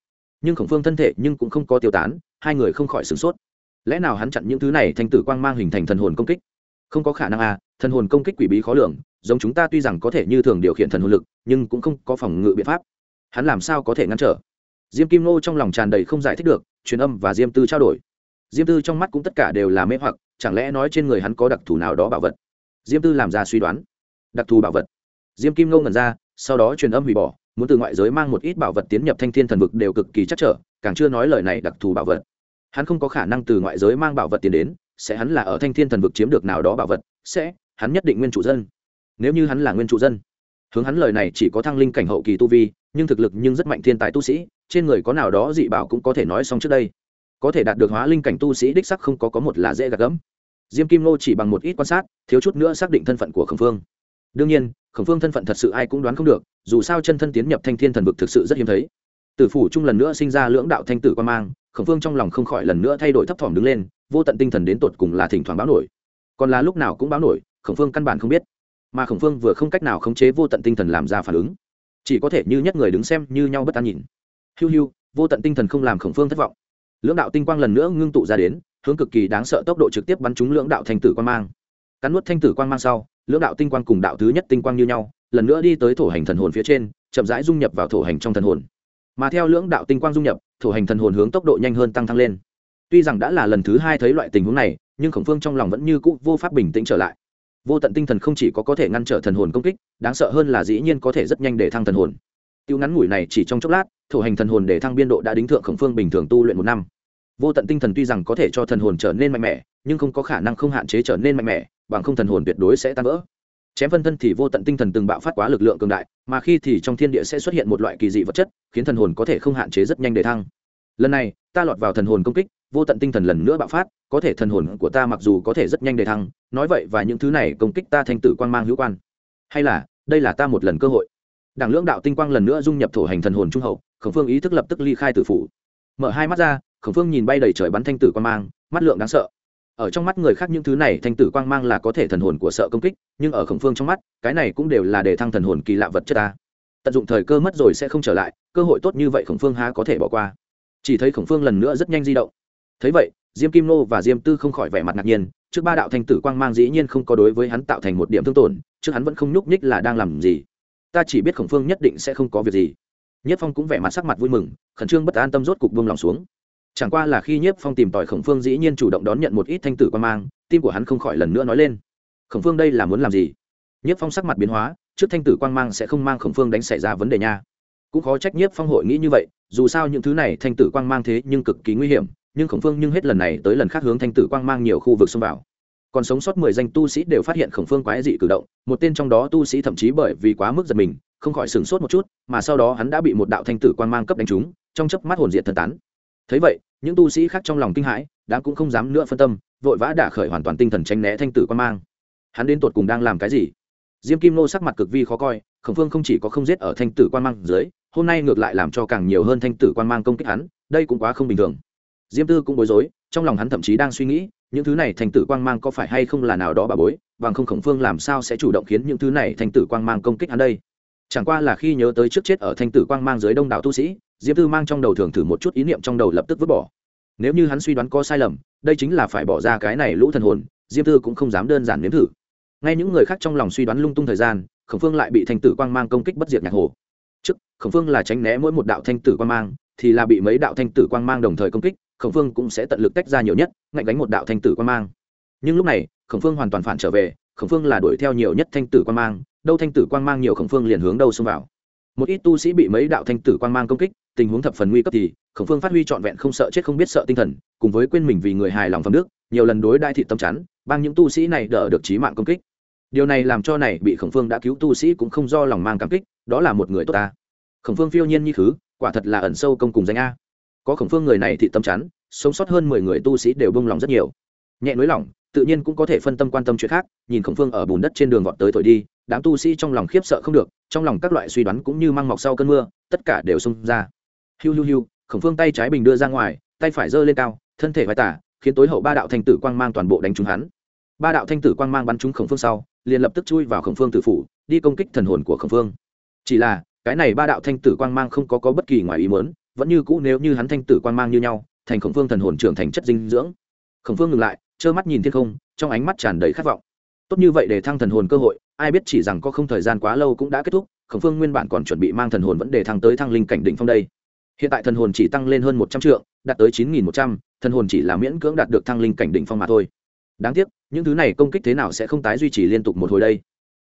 Nhưng khổng phương thân thể nhưng cũng không có tiêu tán, hai người không khỏi sửng sốt lẽ nào hắn chặn những thứ này thành tử quang mang hình thành thần hồn công kích? Không có khả năng à thần hồn công kích quỷ bí khó lường, giống chúng ta tuy rằng có thể như thường điều khiển thần hồn lực, nhưng cũng không có phòng ngự biện pháp. Hắn làm sao có thể ngăn trở? Diêm kim nô trong lòng tràn đầy không giải thích được, truyền âm và diêm tư trao đổi. Diêm tư trong mắt cũng tất cả đều là mê hoặc, chẳng lẽ nói trên người hắn có đặc thù nào đó bảo vật? Diêm tư làm ra suy đoán. Đặc thù bảo vật. Diêm kim nô ngẩn ra, sau đó truyền âm hủy bỏ, muốn từ ngoại giới mang một ít bảo vật tiến nhập thanh thiên thần vực đều cực kỳ chắc trở, càng chưa nói lời này đặc thù bảo vật hắn không có khả năng từ ngoại giới mang bảo vật tiền đến, sẽ hắn là ở thanh thiên thần vực chiếm được nào đó bảo vật, sẽ hắn nhất định nguyên chủ dân. Nếu như hắn là nguyên chủ dân, hướng hắn lời này chỉ có thăng linh cảnh hậu kỳ tu vi, nhưng thực lực nhưng rất mạnh thiên tài tu sĩ, trên người có nào đó dị bảo cũng có thể nói xong trước đây. Có thể đạt được hóa linh cảnh tu sĩ đích sắc không có có một là dễ gạt gẫm. Diêm kim nô chỉ bằng một ít quan sát, thiếu chút nữa xác định thân phận của khổng phương. Đương nhiên, khổng phương thân phận thật sự ai cũng đoán không được, dù sao chân thân tiến nhập thanh thiên thần vực thực sự rất hiếm thấy. Tử phủ chung lần nữa sinh ra lưỡng đạo thanh tử quan mang khổng phương trong lòng không khỏi lần nữa thay đổi thấp thỏm đứng lên, vô tận tinh thần đến tột cùng là thỉnh thoảng báo nổi. Còn là lúc nào cũng báo nổi, khổng phương căn bản không biết. Mà khổng phương vừa không cách nào khống chế vô tận tinh thần làm ra phản ứng. Chỉ có thể như nhất người đứng xem như nhau bất an nhìn. Hiu hiu, vô tận tinh thần không làm khổng phương thất vọng. Lưỡng đạo tinh quang lần nữa ngưng tụ ra đến, hướng cực kỳ đáng sợ tốc độ trực tiếp bắn trúng lưỡng đạo thanh tử quan mang. Cắn nuốt thanh tử quan mang sau, lưỡng đạo tinh quang cùng đạo thứ nhất tinh quang như nhau, lần nữa đi tới thổ hành thần hồn phía trên, chậm rãi dung nhập vào thổ hành trong thần hồn mà theo lưỡng đạo tinh quang dung nhập thủ hành thần hồn hướng tốc độ nhanh hơn tăng thăng lên. Tuy rằng đã là lần thứ hai thấy loại tình huống này, nhưng khổng phương trong lòng vẫn như cũ vô pháp bình tĩnh trở lại. Vô tận tinh thần không chỉ có có thể ngăn trở thần hồn công kích, đáng sợ hơn là dĩ nhiên có thể rất nhanh để thăng thần hồn. Tiêu ngắn ngủi này chỉ trong chốc lát thủ hành thần hồn để thăng biên độ đã đính thượng khổng phương bình thường tu luyện một năm. Vô tận tinh thần tuy rằng có thể cho thần hồn trở nên mạnh mẽ, nhưng không có khả năng không hạn chế trở nên mạnh mẽ, bằng không thần hồn tuyệt đối sẽ tan vỡ chém phân thân thì vô tận tinh thần từng bạo phát quá lực lượng cường đại, mà khi thì trong thiên địa sẽ xuất hiện một loại kỳ dị vật chất, khiến thần hồn có thể không hạn chế rất nhanh để thăng. Lần này, ta lọt vào thần hồn công kích, vô tận tinh thần lần nữa bạo phát, có thể thần hồn của ta mặc dù có thể rất nhanh để thăng, nói vậy và những thứ này công kích ta thanh tử quan mang hữu quan. Hay là, đây là ta một lần cơ hội. Đảng lưỡng đạo tinh quang lần nữa dung nhập thổ hành thần hồn trung hậu, khổng phương ý thức lập tức ly khai tử phủ. Mở hai mắt ra, khổng phương nhìn bay đầy trời bắn thanh tử quan mang, mắt lượng đáng sợ ở trong mắt người khác những thứ này thanh tử quang mang là có thể thần hồn của sợ công kích, nhưng ở khổng phương trong mắt, cái này cũng đều là để thăng thần hồn kỳ lạ vật chất ta. Tận dụng thời cơ mất rồi sẽ không trở lại, cơ hội tốt như vậy khổng phương há có thể bỏ qua. Chỉ thấy khổng phương lần nữa rất nhanh di động. Thấy vậy, diêm kim nô và diêm tư không khỏi vẻ mặt ngạc nhiên, trước ba đạo thanh tử quang mang dĩ nhiên không có đối với hắn tạo thành một điểm thương tổn, trước hắn vẫn không nhúc nhích là đang làm gì. Ta chỉ biết khổng phương nhất định sẽ không có việc gì. Nhất phong cũng vẻ mặt sắc mặt vui mừng, khẩn trương bất an tâm rốt cục buông lòng xuống chẳng qua là khi nhiếp phong tìm tòi khổng phương dĩ nhiên chủ động đón nhận một ít thanh tử quan mang, tim của hắn không khỏi lần nữa nói lên. Khổng phương đây là muốn làm gì? Nhiếp phong sắc mặt biến hóa, trước thanh tử quan mang sẽ không mang khổng phương đánh xảy ra vấn đề nha. Cũng khó trách nhiếp phong hội nghĩ như vậy, dù sao những thứ này thanh tử quang mang thế nhưng cực kỳ nguy hiểm, nhưng khổng phương nhưng hết lần này tới lần khác hướng thanh tử quang mang nhiều khu vực xông vào. Còn sống sót mười danh tu sĩ đều phát hiện khổng phương quái dị cử động, một tên trong đó tu sĩ thậm chí bởi vì quá mức giật mình, không khỏi sửng sốt một chút, mà sau đó hắn đã bị một đạo thanh tử quang mang cấp đánh trúng, trong chớp mắt hồn diện thần tán thấy vậy, những tu sĩ khác trong lòng kinh hãi, đã cũng không dám nữa phân tâm, vội vã đả khởi hoàn toàn tinh thần tranh né thanh tử quan mang. Hắn đến tột cùng đang làm cái gì? Diêm kim nô sắc mặt cực vi khó coi, khổng phương không chỉ có không giết ở thanh tử quan mang dưới, hôm nay ngược lại làm cho càng nhiều hơn thanh tử quan mang công kích hắn, đây cũng quá không bình thường. Diêm tư cũng bối rối, trong lòng hắn thậm chí đang suy nghĩ, những thứ này thanh tử quang mang có phải hay không là nào đó bà bối, bằng không khổng phương làm sao sẽ chủ động khiến những thứ này thanh tử quang mang công kích hắn đây? Chẳng qua là khi nhớ tới trước chết ở thanh tử quang mang dưới đông đảo tu sĩ, diệp tư mang trong đầu thường thử một chút ý niệm trong đầu lập tức vứt bỏ. Nếu như hắn suy đoán có sai lầm, đây chính là phải bỏ ra cái này lũ thần hồn, diệp tư cũng không dám đơn giản nếm thử. Ngay những người khác trong lòng suy đoán lung tung thời gian, khổng phương lại bị thanh tử quang mang công kích bất diệt nhạc hồ. Trước, khổng phương là tránh né mỗi một đạo thanh tử quang mang, thì là bị mấy đạo thanh tử quang mang đồng thời công kích, khổng phương cũng sẽ tận lực tách ra nhiều nhất, ngạnh đánh một đạo thanh tử quang mang. Nhưng lúc này, khổng phương hoàn toàn phản trở về khổng phương là đuổi theo nhiều nhất thanh tử quang mang đâu thanh tử quang mang nhiều khổng phương liền hướng đâu xông vào. Một ít tu sĩ bị mấy đạo thanh tử quang mang công kích tình huống thập phần nguy cấp thì khổng phương phát huy trọn vẹn không sợ chết không biết sợ tinh thần cùng với quên mình vì người hài lòng phẩm đức, nhiều lần đối đại thị tâm chắn bằng những tu sĩ này đỡ được trí mạng công kích. Điều này làm cho này bị khổng phương đã cứu tu sĩ cũng không do lòng mang cảm kích đó là một người tốt ta. Khổng phương phiêu nhiên như thứ quả thật là ẩn sâu công cùng danh a. Có khổng phương người này thị tâm chắn sống sót hơn mười người tu sĩ đều bông lòng rất nhiều. Nhẹ nới lỏng tự nhiên cũng có thể phân tâm quan tâm chuyện khác nhìn khổng phương ở bùn đất trên đường vọt tới thổi đi đám tu sĩ trong lòng khiếp sợ không được trong lòng các loại suy đoán cũng như măng mọc sau cơn mưa tất cả đều xông ra. Hiu hiu hiu khổng phương tay trái bình đưa ra ngoài tay phải giơ lên cao thân thể vai tả khiến tối hậu ba đạo thanh tử quang mang toàn bộ đánh trúng hắn. Ba đạo thanh tử quang mang bắn trúng khổng phương sau liền lập tức chui vào khổng phương tử phủ đi công kích thần hồn của khổng phương. Chỉ là cái này ba đạo thanh tử quang mang không có, có bất kỳ ngoài ý mớn vẫn như cũ nếu như hắn thanh tử quang mang như nhau thành khổng phương thần hồn trưởng thành chất dinh dưỡng. Khổng phương ngừng lại trơ mắt nhìn thiên không, trong ánh mắt tràn đầy khát vọng. Tốt như vậy để thăng thần hồn cơ hội, ai biết chỉ rằng có không thời gian quá lâu cũng đã kết thúc, khổng phương nguyên bản còn chuẩn bị mang thần hồn vẫn để thăng tới thăng linh cảnh đỉnh phong đây. Hiện tại thần hồn chỉ tăng lên hơn một trăm triệu đạt tới chín nghìn một trăm, thần hồn chỉ là miễn cưỡng đạt được thăng linh cảnh đỉnh phong mà thôi. Đáng tiếc, những thứ này công kích thế nào sẽ không tái duy trì liên tục một hồi đây?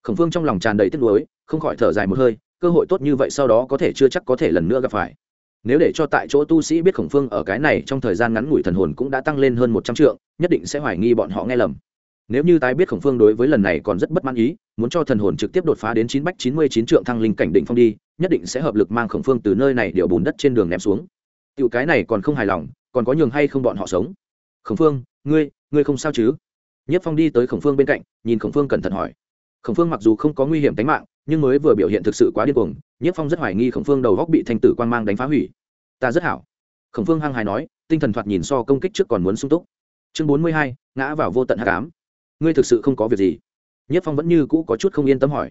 Khổng phương trong lòng tràn đầy tiếc nuối, không khỏi thở dài một hơi, cơ hội tốt như vậy sau đó có thể chưa chắc có thể lần nữa gặp phải nếu để cho tại chỗ tu sĩ biết khổng phương ở cái này trong thời gian ngắn ngủi thần hồn cũng đã tăng lên hơn một trăm trượng, nhất định sẽ hoài nghi bọn họ nghe lầm. Nếu như tái biết khổng phương đối với lần này còn rất bất mãn ý, muốn cho thần hồn trực tiếp đột phá đến chín bách chín mươi chín trượng thăng linh cảnh định phong đi, nhất định sẽ hợp lực mang khổng phương từ nơi này điệu bùn đất trên đường ném xuống. Tiểu cái này còn không hài lòng, còn có nhường hay không bọn họ sống? Khổng phương, ngươi ngươi không sao chứ? Nhất phong đi tới khổng phương bên cạnh, nhìn khổng phương cẩn thận hỏi. Khổng phương mặc dù không có nguy hiểm tính mạng, nhưng mới vừa biểu hiện thực sự quá điên cuồng nhất phong rất hoài nghi khổng phương đầu góc bị thanh tử quan mang đánh phá hủy. Ta rất hảo. Khổng phương hăng hài nói, tinh thần thoạt nhìn so công kích trước còn muốn sung túc. Chương bốn mươi hai, ngã vào vô tận hạ cám ngươi thực sự không có việc gì? Nhất phong vẫn như cũ có chút không yên tâm hỏi.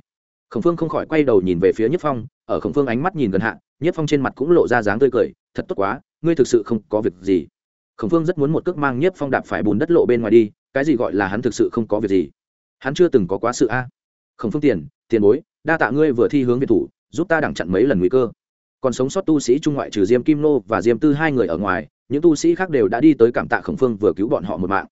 Khổng phương không khỏi quay đầu nhìn về phía nhất phong, ở khổng phương ánh mắt nhìn gần hạ nhất phong trên mặt cũng lộ ra dáng tươi cười, thật tốt quá, ngươi thực sự không có việc gì. Khổng phương rất muốn một cước mang nhất phong đạp phải bùn đất lộ bên ngoài đi, cái gì gọi là hắn thực sự không có việc gì? Hắn chưa từng có quá sự a. Khổng phương tiền tiền bối, đa tạ ngươi vừa thi hướng việt thủ giúp ta đẳng chặn mấy lần nguy cơ. Còn sống sót tu sĩ trung ngoại trừ diêm kim nô và diêm tư hai người ở ngoài, những tu sĩ khác đều đã đi tới cảm tạ khổng phương vừa cứu bọn họ một mạng.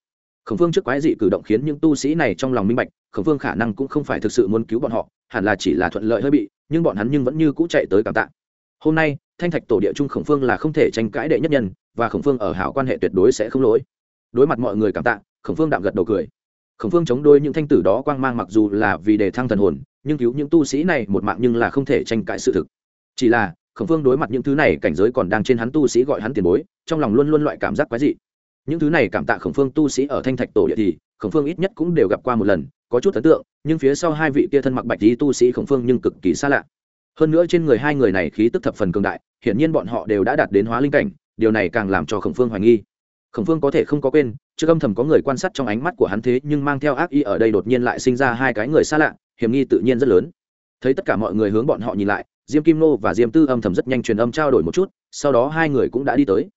Khổng phương trước quái dị cử động khiến những tu sĩ này trong lòng minh bạch, khổng phương khả năng cũng không phải thực sự muốn cứu bọn họ, hẳn là chỉ là thuận lợi hơi bị, nhưng bọn hắn nhưng vẫn như cũ chạy tới cảm tạ. Hôm nay, thanh thạch tổ địa trung khổng phương là không thể tranh cãi đệ nhất nhân, và khổng phương ở hảo quan hệ tuyệt đối sẽ không lỗi. Đối mặt mọi người cảm tạ, khổng phương đạm gật đầu cười khổng phương chống đôi những thanh tử đó quang mang mặc dù là vì đề thăng thần hồn, nhưng cứu những tu sĩ này một mạng nhưng là không thể tranh cãi sự thực. Chỉ là, khổng phương đối mặt những thứ này, cảnh giới còn đang trên hắn tu sĩ gọi hắn tiền bối, trong lòng luôn luôn loại cảm giác quái dị. Những thứ này cảm tạ khổng phương tu sĩ ở thanh thạch tổ địa thì, khổng phương ít nhất cũng đều gặp qua một lần, có chút ấn tượng, nhưng phía sau hai vị kia thân mặc bạch tí tu sĩ khổng phương nhưng cực kỳ xa lạ. Hơn nữa trên người hai người này khí tức thập phần cường đại, hiển nhiên bọn họ đều đã đạt đến hóa linh cảnh, điều này càng làm cho khổng phương hoài nghi khổng phương có thể không có quên, trước âm thầm có người quan sát trong ánh mắt của hắn thế nhưng mang theo ác ý ở đây đột nhiên lại sinh ra hai cái người xa lạ, hiểm nghi tự nhiên rất lớn. Thấy tất cả mọi người hướng bọn họ nhìn lại, diêm kim nô và diêm tư âm thầm rất nhanh truyền âm trao đổi một chút, sau đó hai người cũng đã đi tới.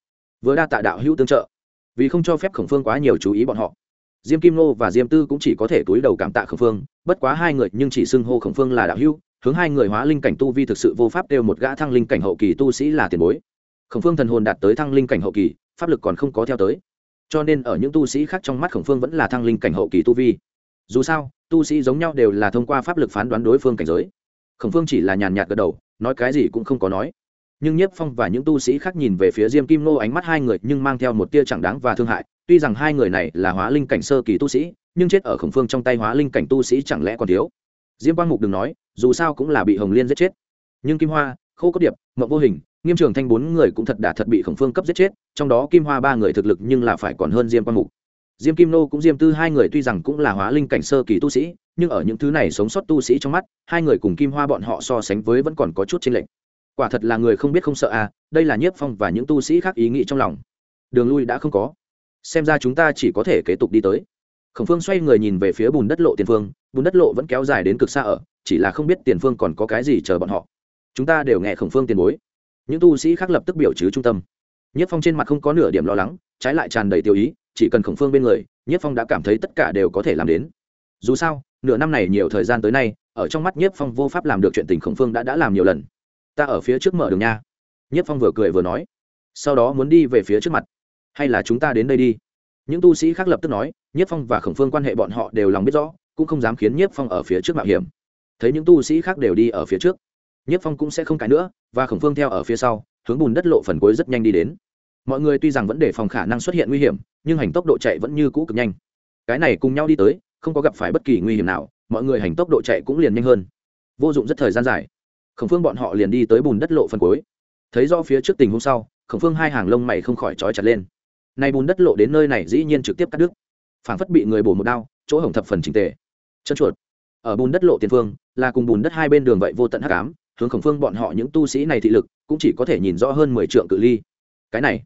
Vừa đa tạ đạo hữu tương trợ. Vì không cho phép khổng phương quá nhiều chú ý bọn họ. Diêm kim nô và diêm tư cũng chỉ có thể túi đầu cảm tạ khổng phương bất quá hai người nhưng chỉ xưng hô khổng phương là đạo hữu, hướng hai người hóa linh cảnh tu vi thực sự vô pháp đều một gã thăng linh cảnh hậu kỳ tu sĩ là tiền bối. Khổng phương thần hồn đạt tới thăng linh cảnh hậu kỳ pháp lực còn không có theo tới. Cho nên ở những tu sĩ khác trong mắt khổng phương vẫn là thăng linh cảnh hậu kỳ tu vi. Dù sao, tu sĩ giống nhau đều là thông qua pháp lực phán đoán đối phương cảnh giới. Khổng phương chỉ là nhàn nhạt gật đầu, nói cái gì cũng không có nói. Nhưng nhiếp phong và những tu sĩ khác nhìn về phía diêm kim nô ánh mắt hai người nhưng mang theo một tia chẳng đáng và thương hại. Tuy rằng hai người này là hóa linh cảnh sơ kỳ tu sĩ, nhưng chết ở khổng phương trong tay hóa linh cảnh tu sĩ chẳng lẽ còn thiếu? Diêm quang mục đừng nói, dù sao cũng là bị hồng liên giết chết. Nhưng kim hoa, khô cốt điệp mậu vô hình nghiêm trường thanh bốn người cũng thật đã thật bị khổng phương cấp giết chết, trong đó kim hoa ba người thực lực nhưng là phải còn hơn diêm quang mục. Diêm kim nô cũng diêm tư hai người tuy rằng cũng là hóa linh cảnh sơ kỳ tu sĩ, nhưng ở những thứ này sống sót tu sĩ trong mắt, hai người cùng kim hoa bọn họ so sánh với vẫn còn có chút trên lệch. Quả thật là người không biết không sợ à đây là nhiếp phong và những tu sĩ khác ý nghĩ trong lòng. Đường lui đã không có. Xem ra chúng ta chỉ có thể kế tục đi tới. Khổng phương xoay người nhìn về phía bùn đất lộ tiền phương, bùn đất lộ vẫn kéo dài đến cực xa ở, chỉ là không biết tiền phương còn có cái gì chờ bọn họ. Chúng ta đều nghe khổng phương tiền bối những tu sĩ khác lập tức biểu chứ trung tâm. Nhất phong trên mặt không có nửa điểm lo lắng, trái lại tràn đầy tiêu ý, chỉ cần khổng phương bên người, nhất phong đã cảm thấy tất cả đều có thể làm đến. Dù sao, nửa năm này nhiều thời gian tới nay, ở trong mắt nhất phong vô pháp làm được chuyện tình khổng phương đã đã làm nhiều lần. Ta ở phía trước mở đường nha. Nhất phong vừa cười vừa nói. Sau đó muốn đi về phía trước mặt. Hay là chúng ta đến đây đi? Những tu sĩ khác lập tức nói, nhất phong và khổng phương quan hệ bọn họ đều lòng biết rõ, cũng không dám khiến nhất phong ở phía trước mạo hiểm. Thấy những tu sĩ khác đều đi ở phía trước nhất phong cũng sẽ không cãi nữa, và khổng phương theo ở phía sau, hướng bùn đất lộ phần cuối rất nhanh đi đến. Mọi người tuy rằng vẫn để phòng khả năng xuất hiện nguy hiểm, nhưng hành tốc độ chạy vẫn như cũ cực nhanh. Cái này cùng nhau đi tới, không có gặp phải bất kỳ nguy hiểm nào, mọi người hành tốc độ chạy cũng liền nhanh hơn. Vô dụng rất thời gian dài. Khổng phương bọn họ liền đi tới bùn đất lộ phần cuối. Thấy do phía trước tình hôm sau, khổng phương hai hàng lông mày không khỏi trói chặt lên. Nay bùn đất lộ đến nơi này dĩ nhiên trực tiếp cắt đứt. Phảng phất bị người bổ một đao, chỗ hổng thập phần trình tề. Chân chuột. Ở bùn đất lộ tiền phương, là cùng bùn đất hai bên đường vậy vô tận hắc ám hướng khổng phương bọn họ những tu sĩ này thị lực, cũng chỉ có thể nhìn rõ hơn mười trượng cự ly. Cái này,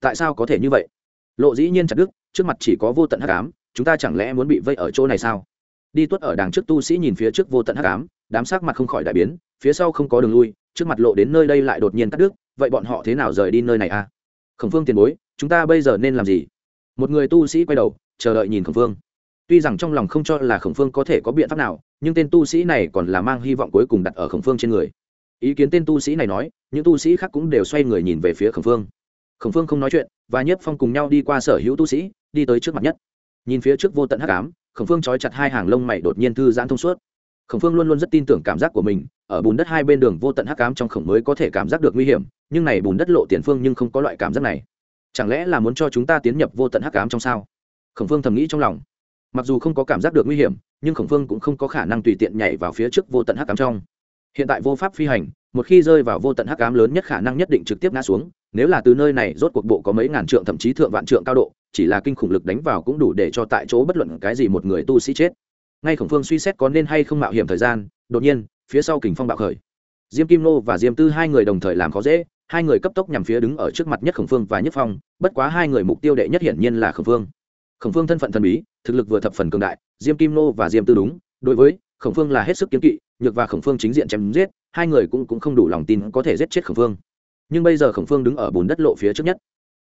tại sao có thể như vậy? Lộ dĩ nhiên chặt đứt, trước mặt chỉ có vô tận hắc ám, chúng ta chẳng lẽ muốn bị vây ở chỗ này sao? Đi tuất ở đằng trước tu sĩ nhìn phía trước vô tận hắc ám, đám sắc mặt không khỏi đại biến, phía sau không có đường lui, trước mặt lộ đến nơi đây lại đột nhiên cắt đứt, vậy bọn họ thế nào rời đi nơi này a? À? khổng phương tiền bối, chúng ta bây giờ nên làm gì? Một người tu sĩ quay đầu, chờ đợi nhìn khổng phương. Tuy rằng trong lòng không cho là khổng phương có thể có biện pháp nào nhưng tên tu sĩ này còn là mang hy vọng cuối cùng đặt ở khổng phương trên người. Ý kiến tên tu sĩ này nói, những tu sĩ khác cũng đều xoay người nhìn về phía khổng phương. Khổng phương không nói chuyện, và nhiếp phong cùng nhau đi qua sở hữu tu sĩ, đi tới trước mặt nhất. Nhìn phía trước vô tận hắc ám, khổng phương trói chặt hai hàng lông mày đột nhiên thư giãn thông suốt. Khổng phương luôn luôn rất tin tưởng cảm giác của mình, ở bùn đất hai bên đường vô tận hắc ám trong khổng mới có thể cảm giác được nguy hiểm, nhưng này bùn đất lộ tiền phương nhưng không có loại cảm giác này. Chẳng lẽ là muốn cho chúng ta tiến nhập vô tận hắc ám trong sao? Khổng phương thầm nghĩ trong lòng. Mặc dù không có cảm giác được nguy hiểm nhưng khổng phương cũng không có khả năng tùy tiện nhảy vào phía trước vô tận hắc ám trong. Hiện tại vô pháp phi hành, một khi rơi vào vô tận hắc ám lớn nhất khả năng nhất định trực tiếp ngã xuống, nếu là từ nơi này rốt cuộc bộ có mấy ngàn trượng thậm chí thượng vạn trượng cao độ, chỉ là kinh khủng lực đánh vào cũng đủ để cho tại chỗ bất luận cái gì một người tu sĩ chết. Ngay khổng phương suy xét có nên hay không mạo hiểm thời gian, đột nhiên, phía sau kình phong bạo khởi. Diêm kim nô và diêm tư hai người đồng thời làm khó dễ, hai người cấp tốc nhằm phía đứng ở trước mặt nhất khổng phương và nhất phong, bất quá hai người mục tiêu đệ nhất hiển nhiên là khổng phương khổng phương thân phận thần bí, thực lực vừa thập phần cường đại diêm kim nô và diêm tư đúng đối với khổng phương là hết sức kiếm kỵ nhược và khổng phương chính diện chém giết hai người cũng, cũng không đủ lòng tin có thể giết chết khổng phương. Nhưng bây giờ khổng phương đứng ở bùn đất lộ phía trước nhất.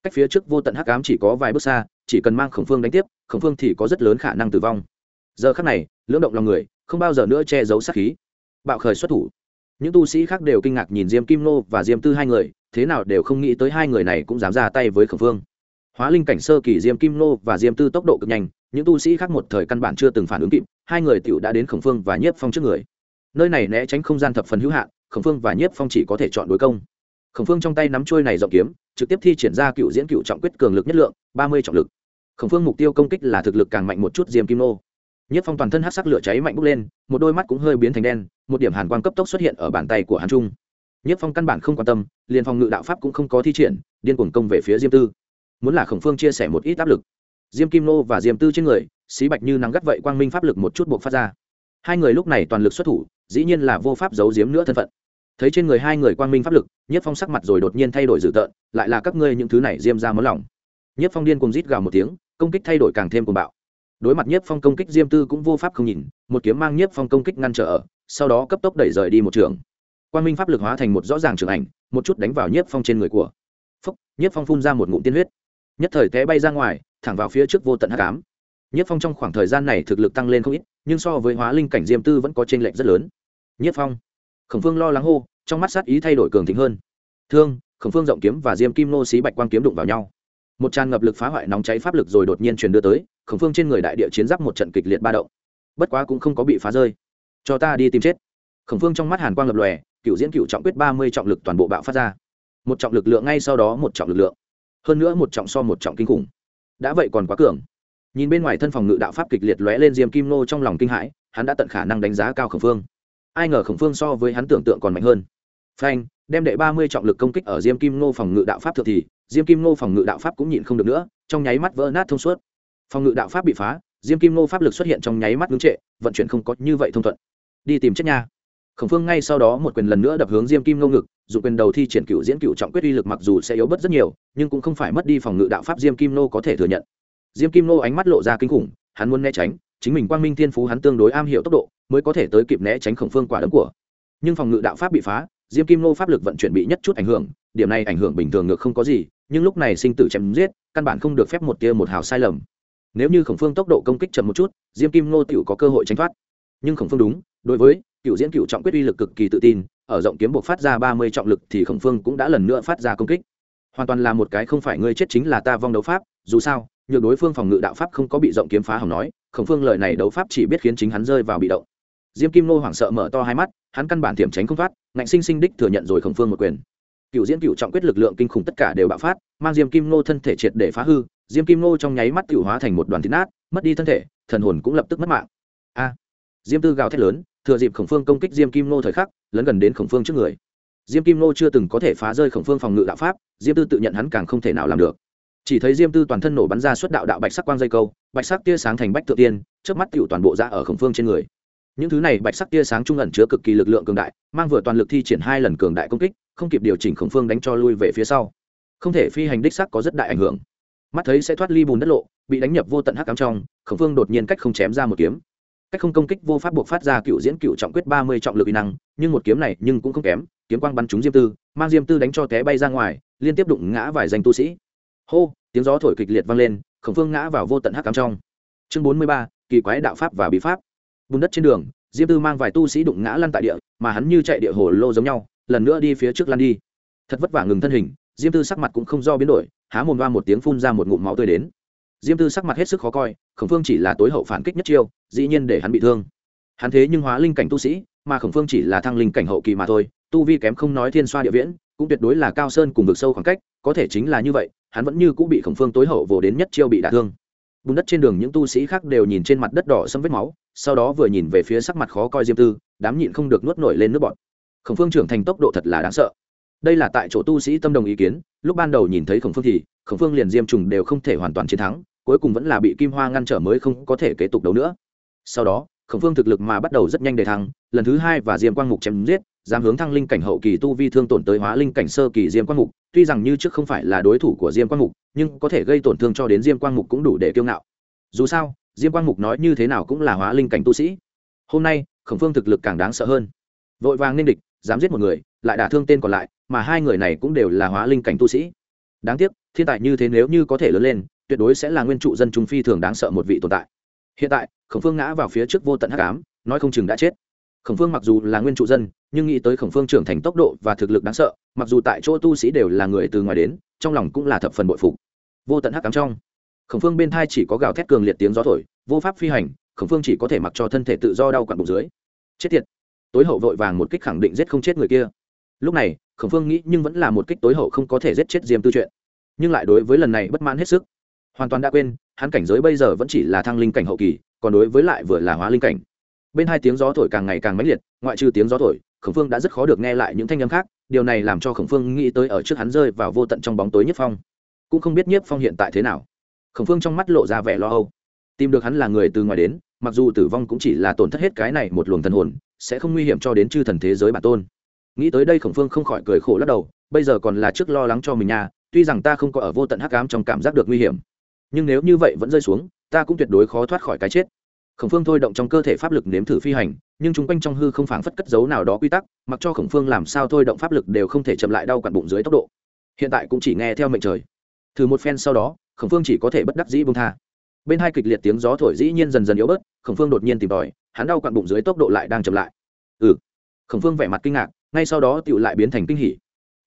Cách phía trước vô tận hắc ám chỉ có vài bước xa chỉ cần mang khổng phương đánh tiếp khổng phương thì có rất lớn khả năng tử vong. Giờ khắc này lưỡng động lòng người không bao giờ nữa che giấu sát khí. Bạo khởi xuất thủ. Những tu sĩ khác đều kinh ngạc nhìn diêm kim nô và diêm tư hai người thế nào đều không nghĩ tới hai người này cũng dám ra tay với khổng phương. Hóa linh cảnh sơ kỳ diêm kim nô và diêm tư tốc độ cực nhanh những tu sĩ khác một thời căn bản chưa từng phản ứng kịp, hai người t đã đến khổng phương và nhiếp phong trước người. Nơi này né tránh không gian thập phần hữu hạn, khổng phương và nhiếp phong chỉ có thể chọn đối công. Khổng phương trong tay nắm trôi này rộng kiếm, trực tiếp thi triển ra cựu diễn cựu trọng quyết cường lực nhất lượng, ba mươi trọng lực. Khổng phương mục tiêu công kích là thực lực càng mạnh một chút diêm kim nô. Nhất phong toàn thân hát sắc lửa cháy mạnh bốc lên, một đôi mắt cũng hơi biến thành đen, một điểm hàn quang cấp tốc xuất hiện ở bàn tay của hàn trung. Nhất phong căn bản không quan tâm, liền phòng ngự đạo pháp cũng không có thi triển, điên cuồng công về phía diêm tư. Muốn là khổng phương chia sẻ một ít áp lực diêm kim nô và diêm tư trên người, xí bạch như nắng gắt vậy quang minh pháp lực một chút buộc phát ra. Hai người lúc này toàn lực xuất thủ, dĩ nhiên là vô pháp giấu giếm nữa thân phận. Thấy trên người hai người quang minh pháp lực, nhất phong sắc mặt rồi đột nhiên thay đổi dữ tợn, lại là các ngươi những thứ này diêm ra mớ lòng. Nhất phong điên cùng rít gào một tiếng, công kích thay đổi càng thêm cuồng bạo. Đối mặt Nhất phong công kích, diêm tư cũng vô pháp không nhìn, một kiếm mang Nhất phong công kích ngăn trở ở sau đó cấp tốc đẩy rời đi một trường. Quang minh pháp lực hóa thành một rõ ràng trường ảnh, một chút đánh vào Nhất phong trên người của. Phúc, Nhất phong phun ra một ngụm tiên huyết. Nhất thời té bay ra ngoài thẳng vào phía trước vô tận hắc ám. nhiếp phong trong khoảng thời gian này thực lực tăng lên không ít, nhưng so với hóa linh cảnh diêm tư vẫn có chênh lệch rất lớn. Nhiếp phong, khổng phương lo lắng hô, trong mắt sát ý thay đổi cường thịnh hơn. Thương, khổng phương rộng kiếm và diêm kim nô xí bạch quang kiếm đụng vào nhau. Một tràn ngập lực phá hoại nóng cháy pháp lực rồi đột nhiên truyền đưa tới, khổng phương trên người đại địa chiến giáp một trận kịch liệt ba động. Bất quá cũng không có bị phá rơi. Cho ta đi tìm chết. Khổng phương trong mắt hàn quang lập lòe, cựu diễn cựu trọng quyết ba mươi trọng lực toàn bộ bạo phát ra. Một trọng lực lượng ngay sau đó một trọng lực lượng. Hơn nữa một trọng so một trọng kinh khủng đã vậy còn quá cường. Nhìn bên ngoài thân phòng ngự đạo pháp kịch liệt lóe lên diêm kim nô trong lòng kinh hãi, hắn đã tận khả năng đánh giá cao khổng phương. Ai ngờ khổng phương so với hắn tưởng tượng còn mạnh hơn. Phanh, đem đệ ba mươi trọng lực công kích ở diêm kim nô phòng ngự đạo pháp thượng thì, diêm kim nô phòng ngự đạo pháp cũng nhịn không được nữa, trong nháy mắt vỡ nát thông suốt. Phòng ngự đạo pháp bị phá, diêm kim nô pháp lực xuất hiện trong nháy mắt ngưng trệ, vận chuyển không có như vậy thông thuận. Đi tìm chết nha khổng phương ngay sau đó một quyền lần nữa đập hướng diêm kim nô ngực dù quyền đầu thi triển cựu diễn cựu trọng quyết uy lực mặc dù sẽ yếu bớt rất nhiều, nhưng cũng không phải mất đi phòng ngự đạo pháp diêm kim nô có thể thừa nhận. Diêm kim nô ánh mắt lộ ra kinh khủng, hắn muốn né tránh, chính mình quang minh thiên phú hắn tương đối am hiểu tốc độ, mới có thể tới kịp né tránh khổng phương quả đấm của. Nhưng phòng ngự đạo pháp bị phá, diêm kim nô pháp lực vận chuyển bị nhất chút ảnh hưởng, điểm này ảnh hưởng bình thường ngược không có gì, nhưng lúc này sinh tử chém giết, căn bản không được phép một tia một hào sai lầm. Nếu như khổng phương tốc độ công kích chậm một chút, diêm kim nô tựu có cơ hội tránh thoát. Nhưng khổng phương đúng đối với, cựu diễn cựu trọng quyết uy lực cực kỳ tự tin, ở rộng kiếm buộc phát ra ba mươi trọng lực thì khổng phương cũng đã lần nữa phát ra công kích. Hoàn toàn là một cái không phải ngươi chết chính là ta vong đấu pháp, dù sao, nhược đối phương phòng ngự đạo pháp không có bị rộng kiếm phá hỏng nói, khổng phương lời này đấu pháp chỉ biết khiến chính hắn rơi vào bị động. Diêm kim nô hoảng sợ mở to hai mắt, hắn căn bản tiềm tránh không thoát, ngạnh sinh sinh đích thừa nhận rồi khổng phương một quyền. Cựu diễn cựu trọng quyết lực lượng kinh khủng tất cả đều bạo phát, mang diêm kim nô thân thể triệt để phá hư, diêm kim nô trong nháy mắt cựu hóa thành một đoàn thịt nát, mất đi thân thể, thần hồn cũng lập tức mất mạng. A! Diêm tư gào thét lớn thừa dịp khổng phương công kích diêm kim nô thời khắc, lấn gần đến khổng phương trước người. Diêm kim nô chưa từng có thể phá rơi khổng phương phòng ngự đạo pháp, diêm tư tự nhận hắn càng không thể nào làm được. Chỉ thấy diêm tư toàn thân nổ bắn ra suất đạo đạo bạch sắc quang dây câu, bạch sắc tia sáng thành bách tự tiên trước mắt tựu toàn bộ ra ở khổng phương trên người. Những thứ này bạch sắc tia sáng trung ẩn chứa cực kỳ lực lượng cường đại, mang vừa toàn lực thi triển hai lần cường đại công kích, không kịp điều chỉnh khổng phương đánh cho lui về phía sau. Không thể phi hành đích sắc có rất đại ảnh hưởng. Mắt thấy sẽ thoát ly bùn đất lộ, bị đánh nhập vô tận hắc cám trong, khổng phương đột nhiên cách không chém ra một kiếm cách không công kích vô pháp buộc phát ra cựu diễn cựu trọng quyết ba mươi trọng lực uy năng, nhưng một kiếm này nhưng cũng không kém, kiếm quang bắn trúng diêm tư, mang diêm tư đánh cho té bay ra ngoài, liên tiếp đụng ngã vài danh tu sĩ. Hô, tiếng gió thổi kịch liệt vang lên, khổng phương ngã vào vô tận hắc cám trong. Chương bốn mươi ba, kỳ quái đạo pháp và bí pháp. Bùn đất trên đường, diêm tư mang vài tu sĩ đụng ngã lăn tại địa, mà hắn như chạy địa hồ lô giống nhau, lần nữa đi phía trước lăn đi. Thật vất vả ngừng thân hình, diêm tư sắc mặt cũng không do biến đổi, há mồm va một tiếng phun ra một ngụm máu tươi đến diêm tư sắc mặt hết sức khó coi, khổng phương chỉ là tối hậu phản kích nhất chiêu, dĩ nhiên để hắn bị thương. Hắn thế nhưng hóa linh cảnh tu sĩ, mà khổng phương chỉ là thăng linh cảnh hậu kỳ mà thôi, tu vi kém không nói thiên xoa địa viễn, cũng tuyệt đối là cao sơn cùng vực sâu khoảng cách, có thể chính là như vậy, hắn vẫn như cũng bị khổng phương tối hậu vồ đến nhất chiêu bị đả thương. Bùn đất trên đường những tu sĩ khác đều nhìn trên mặt đất đỏ xâm vết máu, sau đó vừa nhìn về phía sắc mặt khó coi diêm tư, đám nhịn không được nuốt nổi lên nước bọt. Khổng phương trưởng thành tốc độ thật là đáng sợ. Đây là tại chỗ tu sĩ tâm đồng ý kiến, lúc ban đầu nhìn thấy khổng phương thì, khổng phương liền diêm trùng đều không thể hoàn toàn chiến thắng cuối cùng vẫn là bị kim hoa ngăn trở mới không có thể kế tục đấu nữa. Sau đó, khổng phương thực lực mà bắt đầu rất nhanh để thăng, lần thứ hai và diêm quang mục chém giết, dám hướng thăng linh cảnh hậu kỳ tu vi thương tổn tới hóa linh cảnh sơ kỳ diêm quang mục. Tuy rằng như trước không phải là đối thủ của diêm quang mục, nhưng có thể gây tổn thương cho đến diêm quang mục cũng đủ để kiêu ngạo. Dù sao, diêm quang mục nói như thế nào cũng là hóa linh cảnh tu sĩ. Hôm nay, khổng phương thực lực càng đáng sợ hơn. Vội vàng nên địch, dám giết một người, lại đả thương tên còn lại, mà hai người này cũng đều là hóa linh cảnh tu sĩ. Đáng tiếc, thiên tài như thế nếu như có thể lớn lên tuyệt đối sẽ là nguyên trụ dân trung phi thường đáng sợ một vị tồn tại. Hiện tại, khổng phương ngã vào phía trước vô tận hắc ám, nói không chừng đã chết. Khổng phương mặc dù là nguyên trụ dân, nhưng nghĩ tới khổng phương trưởng thành tốc độ và thực lực đáng sợ, mặc dù tại chỗ tu sĩ đều là người từ ngoài đến, trong lòng cũng là thập phần bội phục. Vô tận hắc ám trong, khổng phương bên thai chỉ có gào thét cường liệt tiếng gió thổi, vô pháp phi hành, khổng phương chỉ có thể mặc cho thân thể tự do đau quặn bụng dưới. Chết tiệt! Tối hậu vội vàng một kích khẳng định giết không chết người kia. Lúc này, khổng phương nghĩ nhưng vẫn là một kích tối hậu không có thể giết chết diêm tư chuyện. Nhưng lại đối với lần này bất mãn hết sức hoàn toàn đã quên, hắn cảnh giới bây giờ vẫn chỉ là thăng linh cảnh hậu kỳ, còn đối với lại vừa là hóa linh cảnh. Bên hai tiếng gió thổi càng ngày càng mãnh liệt, ngoại trừ tiếng gió thổi, khổng phương đã rất khó được nghe lại những thanh âm khác, điều này làm cho khổng phương nghĩ tới ở trước hắn rơi vào vô tận trong bóng tối nhất phong. Cũng không biết nhiếp phong hiện tại thế nào. Khổng phương trong mắt lộ ra vẻ lo âu. Tìm được hắn là người từ ngoài đến, mặc dù tử vong cũng chỉ là tổn thất hết cái này một luồng thần hồn, sẽ không nguy hiểm cho đến chư thần thế giới bản tôn. Nghĩ tới đây khổng phương không khỏi cười khổ lắc đầu, bây giờ còn là trước lo lắng cho mình nha, tuy rằng ta không có ở vô tận hắc ám trong cảm giác được nguy hiểm nhưng nếu như vậy vẫn rơi xuống ta cũng tuyệt đối khó thoát khỏi cái chết. Khổng phương thôi động trong cơ thể pháp lực nếm thử phi hành nhưng chung quanh trong hư không phảng phất cất dấu nào đó quy tắc mặc cho khổng phương làm sao thôi động pháp lực đều không thể chậm lại đau quặn bụng dưới tốc độ. Hiện tại cũng chỉ nghe theo mệnh trời. Thử một phen sau đó khổng phương chỉ có thể bất đắc dĩ bông tha. Bên hai kịch liệt tiếng gió thổi dĩ nhiên dần dần yếu bớt khổng phương đột nhiên tìm tòi hắn đau quặn bụng dưới tốc độ lại đang chậm lại. Ừ. Khổng phương vẻ mặt kinh ngạc ngay sau đó tựu lại biến thành kinh hỉ.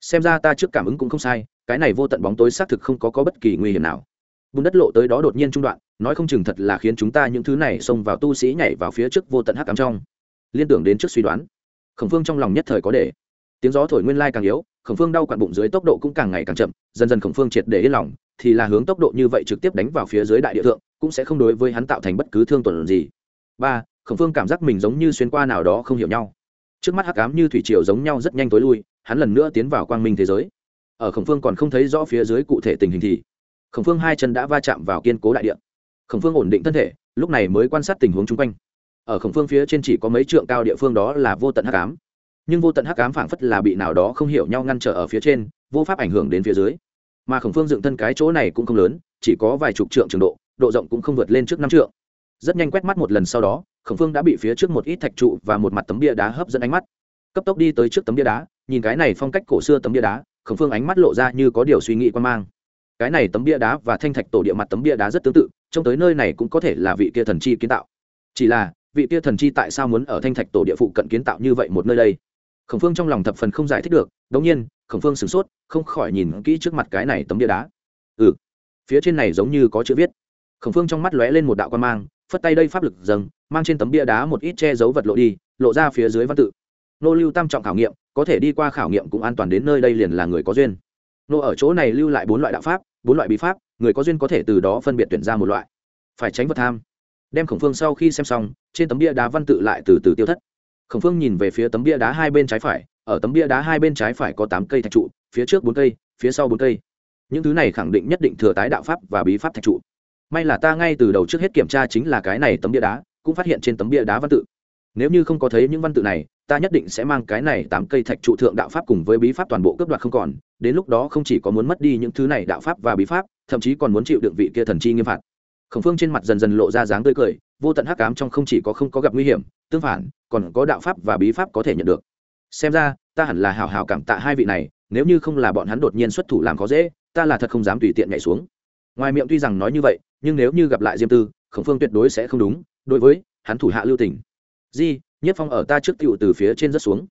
Xem ra ta trước cảm ứng cũng không sai cái này vô tận bóng tối xác thực không có, có bất kỳ nguy hiểm nào bùn đất lộ tới đó đột nhiên trung đoạn, nói không chừng thật là khiến chúng ta những thứ này xông vào tu sĩ nhảy vào phía trước vô tận hắc cắm trong. Liên tưởng đến trước suy đoán, khổng phương trong lòng nhất thời có để tiếng gió thổi nguyên lai càng yếu, khổng phương đau quặn bụng dưới tốc độ cũng càng ngày càng chậm, dần dần khổng phương triệt để yên lòng, thì là hướng tốc độ như vậy trực tiếp đánh vào phía dưới đại địa thượng, cũng sẽ không đối với hắn tạo thành bất cứ thương tổn gì. Ba, khổng phương cảm giác mình giống như xuyên qua nào đó không hiểu nhau. Trước mắt hắc ám như thủy triều giống nhau rất nhanh tối lui, hắn lần nữa tiến vào quang minh thế giới. Ở khổng phương còn không thấy rõ phía dưới cụ thể tình hình thì khổng phương hai chân đã va chạm vào kiên cố đại địa. Khổng phương ổn định thân thể, lúc này mới quan sát tình huống chung quanh. Ở khổng phương phía trên chỉ có mấy trượng cao địa phương đó là vô tận hắc ám. Nhưng vô tận hắc ám phảng phất là bị nào đó không hiểu nhau ngăn trở ở phía trên, vô pháp ảnh hưởng đến phía dưới. Mà khổng phương dựng thân cái chỗ này cũng không lớn, chỉ có vài chục trượng trường độ độ rộng cũng không vượt lên trước năm trượng. Rất nhanh quét mắt một lần sau đó, khổng phương đã bị phía trước một ít thạch trụ và một mặt tấm bia đá hấp dẫn ánh mắt. Cấp tốc đi tới trước tấm bia đá, nhìn cái này phong cách cổ xưa tấm bia đá, khổng phương ánh mắt lộ ra như có điều suy nghĩ quan mang cái này tấm bia đá và thanh thạch tổ địa mặt tấm bia đá rất tương tự, trông tới nơi này cũng có thể là vị kia thần chi kiến tạo. Chỉ là, vị kia thần chi tại sao muốn ở thanh thạch tổ địa phụ cận kiến tạo như vậy một nơi đây? Khổng phương trong lòng thập phần không giải thích được, đống nhiên, khổng phương sửng sốt, không khỏi nhìn kỹ trước mặt cái này tấm bia đá. Ừ phía trên này giống như có chữ viết. Khổng phương trong mắt lóe lên một đạo quan mang, phất tay đây pháp lực dâng, mang trên tấm bia đá một ít che giấu vật lộ đi, lộ ra phía dưới văn tự. Nô lưu tam trọng khảo nghiệm, có thể đi qua khảo nghiệm cũng an toàn đến nơi đây liền là người có duyên. Nô ở chỗ này lưu lại bốn loại đạo pháp bốn loại bí pháp, người có duyên có thể từ đó phân biệt tuyển ra một loại. Phải tránh vật tham. Đem khổng phương sau khi xem xong, trên tấm bia đá văn tự lại từ từ tiêu thất. Khổng phương nhìn về phía tấm bia đá hai bên trái phải, ở tấm bia đá hai bên trái phải có tám cây thạch trụ, phía trước bốn cây, phía sau bốn cây. Những thứ này khẳng định nhất định thừa tái đạo pháp và bí pháp thạch trụ. May là ta ngay từ đầu trước hết kiểm tra chính là cái này tấm bia đá, cũng phát hiện trên tấm bia đá văn tự nếu như không có thấy những văn tự này, ta nhất định sẽ mang cái này tám cây thạch trụ thượng đạo pháp cùng với bí pháp toàn bộ cướp đoạt không còn, đến lúc đó không chỉ có muốn mất đi những thứ này đạo pháp và bí pháp, thậm chí còn muốn chịu đựng vị kia thần chi nghiêm phạt. Khổng phương trên mặt dần dần lộ ra dáng tươi cười, vô tận hắc cám trong không chỉ có không có gặp nguy hiểm, tương phản, còn có đạo pháp và bí pháp có thể nhận được. Xem ra, ta hẳn là hào hào cảm tạ hai vị này, nếu như không là bọn hắn đột nhiên xuất thủ làm khó dễ, ta là thật không dám tùy tiện nhảy xuống. Ngoài miệng tuy rằng nói như vậy, nhưng nếu như gặp lại diêm tư, khổng phương tuyệt đối sẽ không đúng, đối với hắn thủ hạ lưu tỉnh di, nhất phong ở ta trước cựu từ phía trên rất xuống.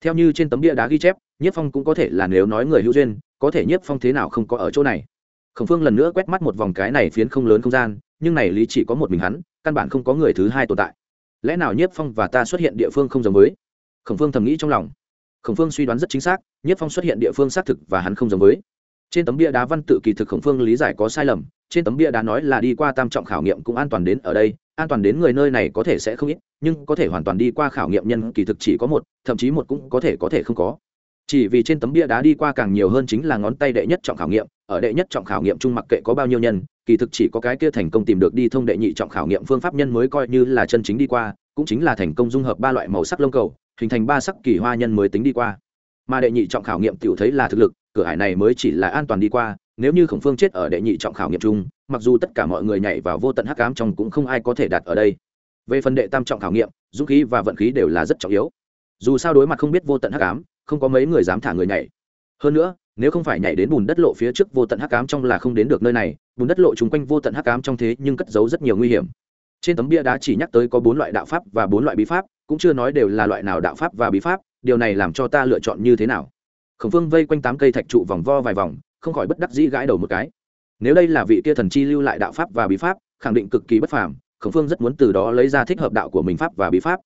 Theo như trên tấm bia đá ghi chép, nhất phong cũng có thể là nếu nói người hữu duyên, có thể nhất phong thế nào không có ở chỗ này. Khổng phương lần nữa quét mắt một vòng cái này phiến không lớn không gian, nhưng này lý chỉ có một mình hắn, căn bản không có người thứ hai tồn tại. Lẽ nào nhiếp phong và ta xuất hiện địa phương không giống với? Khổng phương thầm nghĩ trong lòng. Khổng phương suy đoán rất chính xác nhiếp phong xuất hiện địa phương xác thực và hắn không giống với. Trên tấm bia đá văn tự kỳ thực khổng phương lý giải có sai lầm, trên tấm bia đá nói là đi qua tam trọng khảo nghiệm cũng an toàn đến ở đây an toàn đến người nơi này có thể sẽ không ít, nhưng có thể hoàn toàn đi qua khảo nghiệm nhân kỳ thực chỉ có một, thậm chí một cũng có thể có thể không có. Chỉ vì trên tấm bia đá đi qua càng nhiều hơn chính là ngón tay đệ nhất trọng khảo nghiệm, ở đệ nhất trọng khảo nghiệm chung mặc kệ có bao nhiêu nhân, kỳ thực chỉ có cái kia thành công tìm được đi thông đệ nhị trọng khảo nghiệm phương pháp nhân mới coi như là chân chính đi qua, cũng chính là thành công dung hợp ba loại màu sắc lông cầu, hình thành ba sắc kỳ hoa nhân mới tính đi qua. Mà đệ nhị trọng khảo nghiệm tiểu thấy là thực lực, cửa hải này mới chỉ là an toàn đi qua nếu như khổng phương chết ở đệ nhị trọng khảo nghiệm chung, mặc dù tất cả mọi người nhảy vào vô tận hắc ám trong cũng không ai có thể đạt ở đây. Về phần đệ tam trọng khảo nghiệm, dũng khí và vận khí đều là rất trọng yếu. Dù sao đối mặt không biết vô tận hắc ám, không có mấy người dám thả người nhảy. Hơn nữa, nếu không phải nhảy đến bùn đất lộ phía trước vô tận hắc ám trong là không đến được nơi này, bùn đất lộ chung quanh vô tận hắc ám trong thế nhưng cất giấu rất nhiều nguy hiểm. Trên tấm bia đá chỉ nhắc tới có bốn loại đạo pháp và bốn loại bí pháp, cũng chưa nói đều là loại nào đạo pháp và bí pháp, điều này làm cho ta lựa chọn như thế nào? Khổng phương vây quanh tám cây thạch trụ vòng vo vài vòng không khỏi bất đắc dĩ gãi đầu một cái. Nếu đây là vị kia thần chi lưu lại đạo pháp và bí pháp, khẳng định cực kỳ bất phàm, khổng phương rất muốn từ đó lấy ra thích hợp đạo của mình pháp và bí pháp.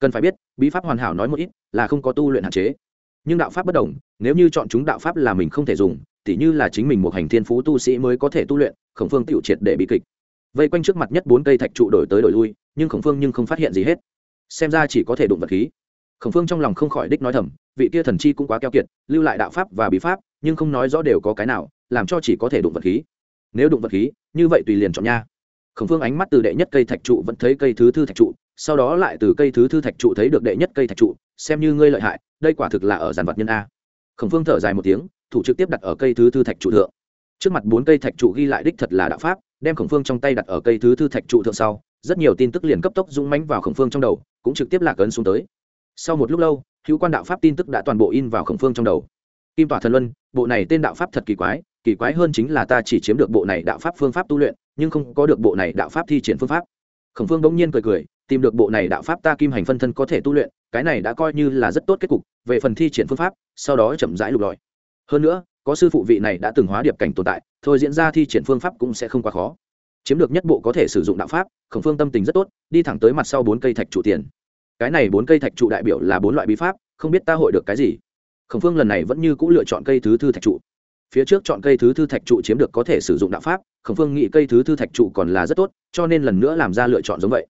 Cần phải biết, bí pháp hoàn hảo nói một ít là không có tu luyện hạn chế. Nhưng đạo pháp bất đồng, nếu như chọn chúng đạo pháp là mình không thể dùng, tỉ như là chính mình một hành thiên phú tu sĩ mới có thể tu luyện, khổng phương tự triệt để bị kịch. Vây quanh trước mặt nhất bốn cây thạch trụ đổi tới đổi lui, nhưng khổng phương nhưng không phát hiện gì hết. Xem ra chỉ có thể đụng vật khí. Khổng phương trong lòng không khỏi đích nói thầm, vị kia thần chi cũng quá keo kiệt, lưu lại đạo pháp và bí pháp nhưng không nói rõ đều có cái nào, làm cho chỉ có thể đụng vật khí. Nếu đụng vật khí, như vậy tùy liền chọn nha. Khổng phương ánh mắt từ đệ nhất cây thạch trụ vẫn thấy cây thứ thư thạch trụ, sau đó lại từ cây thứ thư thạch trụ thấy được đệ nhất cây thạch trụ, xem như ngươi lợi hại, đây quả thực là ở giàn vật nhân a. Khổng phương thở dài một tiếng, thủ trực tiếp đặt ở cây thứ thư thạch trụ thượng. Trước mặt bốn cây thạch trụ ghi lại đích thật là đạo pháp, đem khổng phương trong tay đặt ở cây thứ thư thạch trụ thượng sau, rất nhiều tin tức liền cấp tốc rung mánh vào khổng phương trong đầu, cũng trực tiếp lạc ấn xuống tới. Sau một lúc lâu, hữu quan đạo pháp tin tức đã toàn bộ in vào khổng phương trong đầu kim tỏa thần luân, bộ này tên đạo pháp thật kỳ quái kỳ quái hơn chính là ta chỉ chiếm được bộ này đạo pháp phương pháp tu luyện, nhưng không có được bộ này đạo pháp thi triển phương pháp. Khổng phương bỗng nhiên cười cười, tìm được bộ này đạo pháp ta kim hành phân thân có thể tu luyện, cái này đã coi như là rất tốt kết cục, về phần thi triển phương pháp, sau đó chậm rãi lục lọi. Hơn nữa, có sư phụ vị này đã từng hóa điệp cảnh tồn tại, thôi diễn ra thi triển phương pháp cũng sẽ không quá khó. Chiếm được nhất bộ có thể sử dụng đạo pháp, khổng phương tâm tình rất tốt, đi thẳng tới mặt sau bốn cây thạch trụ tiền. Cái này bốn cây thạch trụ đại biểu là bốn loại bí pháp, không biết ta hội được cái gì khổng phương lần này vẫn như c ũ lựa chọn cây thứ thư thạch trụ. Phía trước chọn cây thứ thư thạch trụ chiếm được có thể sử dụng đạo pháp, khổng phương nghĩ cây thứ thư thạch trụ còn là rất tốt, cho nên lần nữa làm ra lựa chọn giống vậy.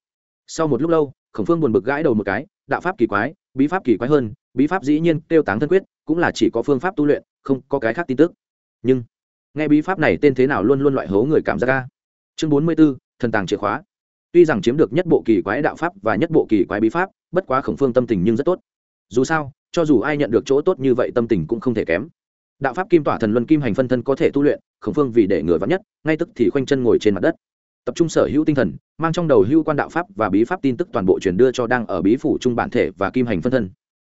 Sau một lúc lâu, khổng phương buồn bực gãi đầu một cái, đạo pháp kỳ quái, bí pháp kỳ quái hơn, bí pháp dĩ nhiên kêu táng thân quyết, cũng là chỉ có phương pháp tu luyện, không có cái khác tin tức. Nhưng, nghe bí pháp này tên thế nào luôn luôn loại hố người cảm giác ca chương bốn mươi b ố thần tàng chìa khóa. Tuy rằng chiếm được nhất bộ kỳ quái đạo pháp và nhất bộ kỳ quái bí pháp, bất quá khổng phương tâm tình nhưng rất tốt. Dù sao cho dù ai nhận được chỗ tốt như vậy tâm tình cũng không thể kém. Đạo pháp kim tỏa thần luân kim hành phân thân có thể tu luyện, khổng phương vì để ngừa vắn nhất, ngay tức thì khoanh chân ngồi trên mặt đất. Tập trung sở hữu tinh thần, mang trong đầu hữu quan đạo pháp và bí pháp tin tức toàn bộ truyền đưa cho đang ở bí phủ trung bản thể và kim hành phân thân.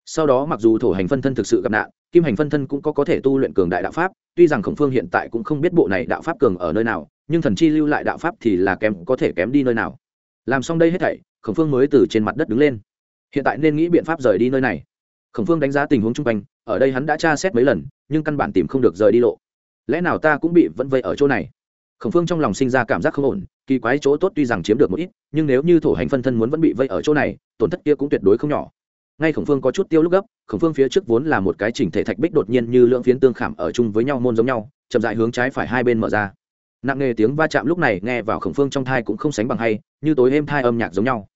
Sau đó mặc dù thổ hành phân thân thực sự gặp nạn, kim hành phân thân cũng có có thể tu luyện cường đại đạo pháp, tuy rằng khổng phương hiện tại cũng không biết bộ này đạo pháp cường ở nơi nào, nhưng thần chi lưu lại đạo pháp thì là kém, có thể kém đi nơi nào. Làm xong đây hết thảy, khổng phương mới từ trên mặt đất đứng lên. Hiện tại nên nghĩ biện pháp rời đi nơi này khổng phương đánh giá tình huống chung quanh, ở đây hắn đã tra xét mấy lần, nhưng căn bản tìm không được rời đi lộ. Lẽ nào ta cũng bị vẫn vây ở chỗ này? Khổng phương trong lòng sinh ra cảm giác không ổn, kỳ quái chỗ tốt tuy rằng chiếm được một ít, nhưng nếu như thổ hành phân thân muốn vẫn bị vây ở chỗ này, tổn thất kia cũng tuyệt đối không nhỏ. Ngay khổng phương có chút tiêu lúc gấp, khổng phương phía trước vốn là một cái chỉnh thể thạch bích đột nhiên như lưỡng phiến tương khảm ở chung với nhau môn giống nhau, chậm dại hướng trái phải hai bên mở ra. Nặng nề tiếng va chạm lúc này nghe vào khổng phương trong thai cũng không sánh bằng hay, như tối êm thai âm nhạc giống nhau.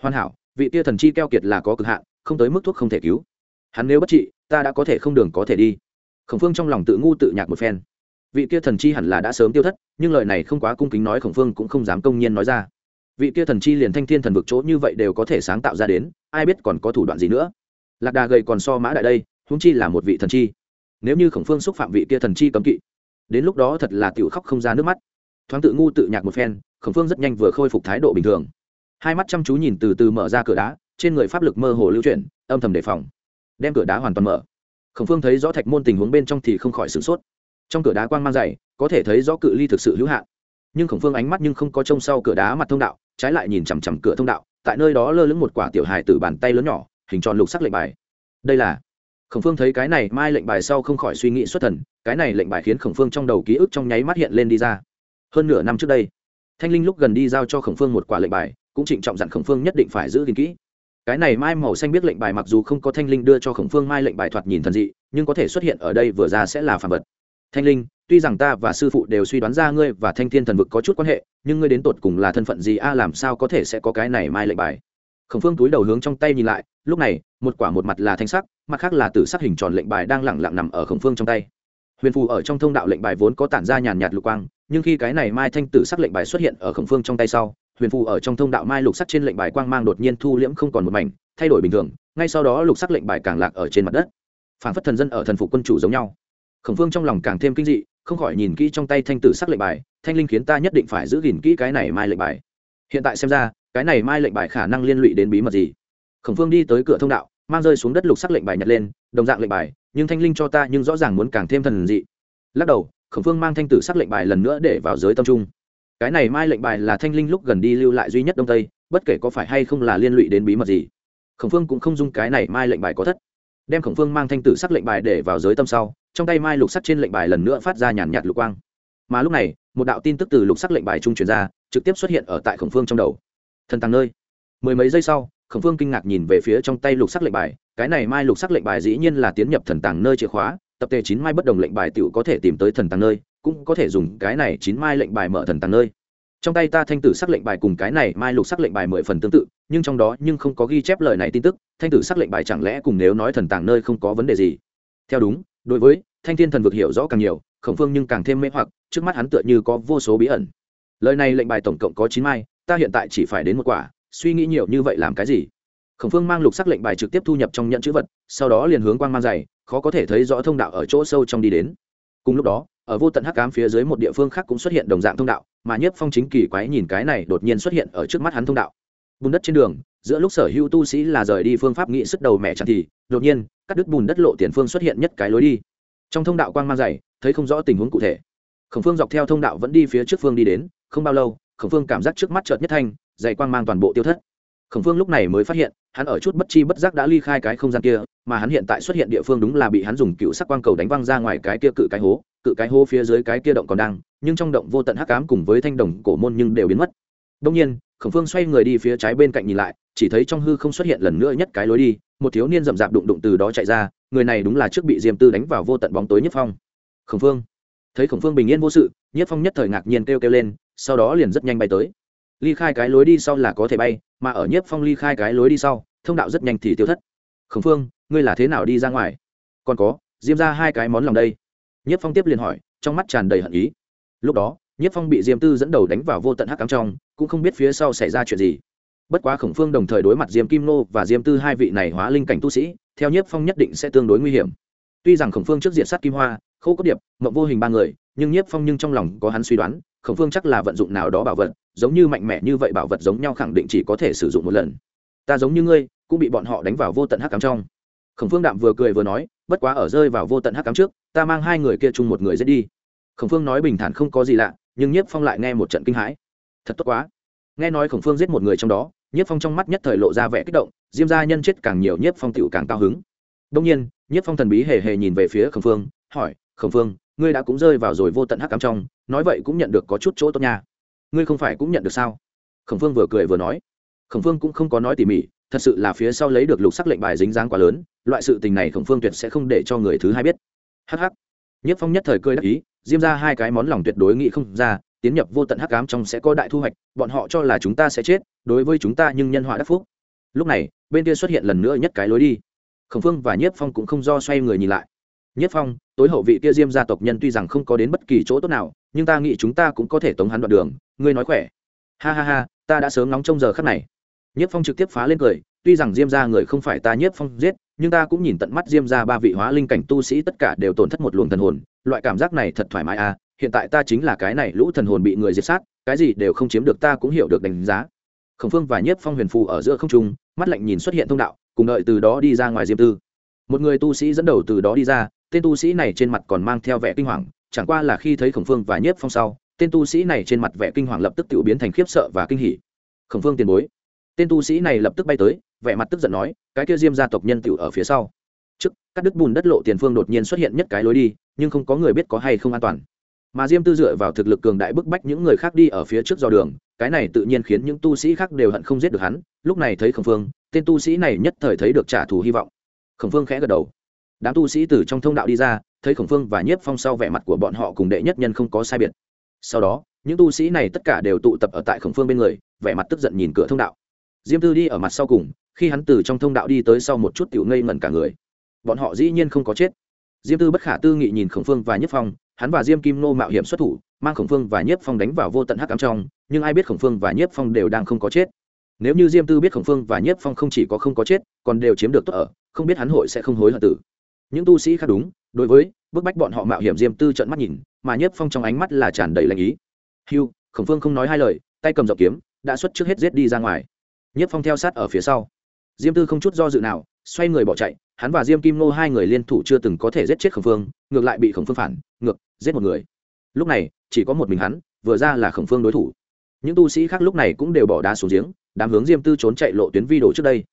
Hoàn hảo, vị tia thần chi keo kiệt là có cực hạn, không tới mức thuốc không thể cứu hắn nếu bất trị, ta đã có thể không đường có thể đi. Khổng phương trong lòng tự ngu tự nhạc một phen. Vị kia thần chi hẳn là đã sớm tiêu thất, nhưng lời này không quá cung kính nói khổng phương cũng không dám công nhiên nói ra. Vị kia thần chi liền thanh thiên thần vực chỗ như vậy đều có thể sáng tạo ra đến, ai biết còn có thủ đoạn gì nữa. Lạc đà gầy còn so mã đại đây húng chi là một vị thần chi. Nếu như khổng phương xúc phạm vị kia thần chi cấm kỵ, đến lúc đó thật là tiểu khóc không ra nước mắt. Thoáng tự ngu tự nhạc một phen, khổng phương rất nhanh vừa khôi phục thái độ bình thường. Hai mắt chăm chú nhìn từ từ mở ra cửa đá, trên người pháp lực mơ hồ lưu chuyển, âm thầm đề phòng đem cửa đá hoàn toàn mở. Khổng phương thấy rõ thạch môn tình huống bên trong thì không khỏi sửng sốt. Trong cửa đá quang mang dày, có thể thấy rõ cự ly thực sự hữu hạn. Nhưng khổng phương ánh mắt nhưng không có trông sau cửa đá mặt thông đạo, trái lại nhìn chằm chằm cửa thông đạo, tại nơi đó lơ lửng một quả tiểu hài từ bàn tay lớn nhỏ, hình tròn lục sắc lệnh bài. Đây là khổng phương thấy cái này mai lệnh bài sau không khỏi suy nghĩ xuất thần, cái này lệnh bài khiến khổng phương trong đầu ký ức trong nháy mắt hiện lên đi ra. Hơn nửa năm trước đây, thanh linh lúc gần đi giao cho khổng phương một quả lệnh bài, cũng trịnh trọng dặn khổng phương nhất định phải giữ gìn kỹ cái này mai màu xanh biết lệnh bài mặc dù không có thanh linh đưa cho khổng phương mai lệnh bài thoạt nhìn thần dị, nhưng có thể xuất hiện ở đây vừa ra sẽ là phản vật. Thanh linh, tuy rằng ta và sư phụ đều suy đoán ra ngươi và thanh thiên thần vực có chút quan hệ, nhưng ngươi đến tột cùng là thân phận gì a, làm sao có thể sẽ có cái này mai lệnh bài? Khổng phương túi đầu hướng trong tay nhìn lại, lúc này, một quả một mặt là thanh sắc, mặt khác là tử sắc hình tròn lệnh bài đang lẳng lặng nằm ở khổng phương trong tay. Huyền phù ở trong thông đạo lệnh bài vốn có tản ra nhàn nhạt lục quang, nhưng khi cái này mai thanh tử sắc lệnh bài xuất hiện ở khổng phương trong tay sau huyền phù ở trong thông đạo mai lục sắc trên lệnh bài quang mang đột nhiên thu liễm không còn một mảnh, thay đổi bình thường, ngay sau đó lục sắc lệnh bài càng lạc ở trên mặt đất. Phản phất thần dân ở thần phục quân chủ giống nhau. Khổng phương trong lòng càng thêm kinh dị, không khỏi nhìn kỹ trong tay thanh tử sắc lệnh bài, thanh linh khiến ta nhất định phải giữ gìn kỹ cái này mai lệnh bài. Hiện tại xem ra, cái này mai lệnh bài khả năng liên lụy đến bí mật gì? Khổng phương đi tới cửa thông đạo, mang rơi xuống đất lục sắc lệnh bài nhặt lên, đồng dạng lệnh bài, nhưng thanh linh cho ta nhưng rõ ràng muốn càng thêm thần dị. Lắc đầu, khổng phương mang thanh tử sắc lệnh bài lần nữa để vào giới tâm trung cái này mai lệnh bài là thanh linh lúc gần đi lưu lại duy nhất đông tây, bất kể có phải hay không là liên lụy đến bí mật gì. Khổng phương cũng không dung cái này mai lệnh bài có thất. Đem khổng phương mang thanh tử sắc lệnh bài để vào giới tâm sau, trong tay mai lục sắc trên lệnh bài lần nữa phát ra nhàn nhạt lục quang. Mà lúc này, một đạo tin tức từ lục sắc lệnh bài trung truyền ra, trực tiếp xuất hiện ở tại khổng phương trong đầu. Thần tàng nơi. Mười mấy giây sau, khổng phương kinh ngạc nhìn về phía trong tay lục sắc lệnh bài, cái này mai lục sắc lệnh bài dĩ nhiên là tiến nhập thần tàng nơi chìa khóa tập tề chín mai bất đồng lệnh bài tiểu có thể tìm tới thần tàng nơi, cũng có thể dùng cái này chín mai lệnh bài mở thần tàng nơi. Trong tay ta thanh tử sắc lệnh bài cùng cái này mai lục sắc lệnh bài mười phần tương tự, nhưng trong đó nhưng không có ghi chép lời này tin tức, thanh tử sắc lệnh bài chẳng lẽ cùng nếu nói thần tàng nơi không có vấn đề gì? Theo đúng, đối với thanh thiên thần vực hiểu rõ càng nhiều, khổng phương nhưng càng thêm mê hoặc, trước mắt hắn tựa như có vô số bí ẩn. Lời này lệnh bài tổng cộng có chín mai, ta hiện tại chỉ phải đến một quả, suy nghĩ nhiều như vậy làm cái gì? Khổng phương mang lục sắc lệnh bài trực tiếp thu nhập trong nhận chữ vật, sau đó liền hướng quan mang dày, khó có thể thấy rõ thông đạo ở chỗ sâu trong đi đến. Cùng lúc đó, ở vô tận hắc ám phía dưới một địa phương khác cũng xuất hiện đồng dạng thông đạo, mà nhất phong chính kỳ quái nhìn cái này đột nhiên xuất hiện ở trước mắt hắn thông đạo. Bùn đất trên đường, giữa lúc sở hữu tu sĩ là rời đi phương pháp nghĩ sức đầu mẹ chẳng thì, đột nhiên, cắt đứt bùn đất lộ tiền phương xuất hiện nhất cái lối đi. Trong thông đạo quang mang dày, thấy không rõ tình huống cụ thể. Khổng phương dọc theo thông đạo vẫn đi phía trước phương đi đến, không bao lâu, khổng phương cảm giác trước mắt chợt nhất thanh, dày quang mang toàn bộ tiêu thất khổng phương lúc này mới phát hiện, hắn ở chút bất chi bất giác đã ly khai cái không gian kia, mà hắn hiện tại xuất hiện địa phương đúng là bị hắn dùng cựu sắc quang cầu đánh văng ra ngoài cái kia cự cái hố, cự cái hố phía dưới cái kia động còn đang, nhưng trong động vô tận hắc ám cùng với thanh đồng cổ môn nhưng đều biến mất. Đông nhiên, khổng phương xoay người đi phía trái bên cạnh nhìn lại, chỉ thấy trong hư không xuất hiện lần nữa nhất cái lối đi, một thiếu niên rậm rạp đụng đụng từ đó chạy ra, người này đúng là trước bị diêm tư đánh vào vô tận bóng tối nhất phong. Khổng phương. Thấy khổng phương bình yên vô sự, nhất phong nhất thời ngạc nhiên kêu kêu lên, sau đó liền rất nhanh bay tới ly khai cái lối đi sau là có thể bay, mà ở nhất phong ly khai cái lối đi sau, thông đạo rất nhanh thì tiêu thất. Khổng phương, ngươi là thế nào đi ra ngoài? Còn có, diêm ra hai cái món lòng đây. Nhất phong tiếp liền hỏi, trong mắt tràn đầy hận ý. Lúc đó, nhất phong bị diêm tư dẫn đầu đánh vào vô tận hắc cắm trong, cũng không biết phía sau xảy ra chuyện gì. Bất quá khổng phương đồng thời đối mặt diêm kim nô và diêm tư hai vị này hóa linh cảnh tu sĩ, theo nhất phong nhất định sẽ tương đối nguy hiểm. Tuy rằng khổng phương trước diện sát kim hoa khâu cốt điệp, mộng vô hình ba người nhưng nhiếp phong nhưng trong lòng có hắn suy đoán, khổng phương chắc là vận dụng nào đó bảo vật, giống như mạnh mẽ như vậy bảo vật giống nhau khẳng định chỉ có thể sử dụng một lần. Ta giống như ngươi, cũng bị bọn họ đánh vào vô tận hắc cắm trong. Khổng phương đạm vừa cười vừa nói, bất quá ở rơi vào vô tận hắc cắm trước, ta mang hai người kia chung một người giết đi. Khổng phương nói bình thản không có gì lạ, nhưng nhiếp phong lại nghe một trận kinh hãi. Thật tốt quá. Nghe nói khổng phương giết một người trong đó, nhiếp phong trong mắt nhất thời lộ ra vẻ kích động, diêm gia nhân chết càng nhiều nhiếp phong tựu càng cao hứng. Đông nhiên, nhiếp phong thần bí hề hề nhìn về phía khổng phương, hỏi, khổng phương ngươi đã cũng rơi vào rồi vô tận hắc cám trong, nói vậy cũng nhận được có chút chỗ tốt nha. Ngươi không phải cũng nhận được sao? Khổng phương vừa cười vừa nói. Khổng phương cũng không có nói tỉ mỉ, thật sự là phía sau lấy được lục sắc lệnh bài dính dáng quá lớn, loại sự tình này khổng phương tuyệt sẽ không để cho người thứ hai biết. Hh nhất phong nhất thời cười đắc ý, diêm ra hai cái món lòng tuyệt đối nghĩ không ra, tiến nhập vô tận hắc cám trong sẽ có đại thu hoạch, bọn họ cho là chúng ta sẽ chết, đối với chúng ta nhưng nhân họa đắc phúc. Lúc này, bên kia xuất hiện lần nữa nhất cái lối đi. Khổng phương và nhiếp phong cũng không do xoay người nhìn lại. Nhất phong, tối hậu vị kia diêm gia tộc nhân tuy rằng không có đến bất kỳ chỗ tốt nào, nhưng ta nghĩ chúng ta cũng có thể tống hắn đoạn đường, ngươi nói khỏe. Ha ha ha, ta đã sớm nóng trong giờ khắc này. Nhất phong trực tiếp phá lên cười, tuy rằng diêm gia người không phải ta Nhất phong giết, nhưng ta cũng nhìn tận mắt diêm gia ba vị hóa linh cảnh tu sĩ tất cả đều tổn thất một luồng thần hồn, loại cảm giác này thật thoải mái à hiện tại ta chính là cái này lũ thần hồn bị người diệt sát, cái gì đều không chiếm được ta cũng hiểu được đánh giá. Khổng phương và nhiếp phong huyền phù ở giữa không trung, mắt lạnh nhìn xuất hiện thông đạo, cùng đợi từ đó đi ra ngoài diêm tư. Một người tu sĩ dẫn đầu từ đó đi ra tên tu sĩ này trên mặt còn mang theo vẻ kinh hoàng, chẳng qua là khi thấy khổng phương và nhiếp phong sau, tên tu sĩ này trên mặt vẻ kinh hoàng lập tức tự biến thành khiếp sợ và kinh hỉ. Khổng phương tiền bối. Tên tu sĩ này lập tức bay tới, vẻ mặt tức giận nói, cái kia diêm gia tộc nhân tự ở phía sau. Trước, cắt đứt bùn đất lộ tiền phương đột nhiên xuất hiện nhất cái lối đi, nhưng không có người biết có hay không an toàn. Mà diêm tư dựa vào thực lực cường đại bức bách những người khác đi ở phía trước dò đường, cái này tự nhiên khiến những tu sĩ khác đều hận không giết được hắn. Lúc này thấy khổng phương, tên tu sĩ này nhất thời thấy được trả thù hy vọng. Khổng phương khẽ gật đầu đám tu sĩ từ trong thông đạo đi ra, thấy khổng phương và nhiếp phong sau vẻ mặt của bọn họ cùng đệ nhất nhân không có sai biệt. Sau đó, những tu sĩ này tất cả đều tụ tập ở tại khổng phương bên người, vẻ mặt tức giận nhìn cửa thông đạo. Diêm tư đi ở mặt sau cùng, khi hắn từ trong thông đạo đi tới sau một chút tiểu ngây ngẩn cả người. Bọn họ dĩ nhiên không có chết. Diêm tư bất khả tư nghị nhìn khổng phương và nhiếp phong, hắn và diêm kim nô mạo hiểm xuất thủ, mang khổng phương và nhiếp phong đánh vào vô tận hắc cắm trong, nhưng ai biết khổng phương và nhiếp phong đều đang không có chết. Nếu như diêm tư biết khổng phương và nhiếp phong không chỉ có không có chết, còn đều chiếm được tốt ở, không biết hắn hội sẽ không hối hận tử những tu sĩ khác đúng, đối với bức bách bọn họ mạo hiểm diêm tư trận mắt nhìn, mà Nhất phong trong ánh mắt là tràn đầy lãnh ý. Hiu khổng phương không nói hai lời, tay cầm dọc kiếm, đã xuất trước hết giết đi ra ngoài. Nhất phong theo sát ở phía sau. Diêm tư không chút do dự nào, xoay người bỏ chạy, hắn và diêm kim nô hai người liên thủ chưa từng có thể giết chết khổng phương, ngược lại bị khổng phương phản, ngược, giết một người. Lúc này, chỉ có một mình hắn, vừa ra là khổng phương đối thủ. Những tu sĩ khác lúc này cũng đều bỏ đá xuống giếng, đám hướng diêm tư trốn chạy lộ tuyến vi đồ trước đây.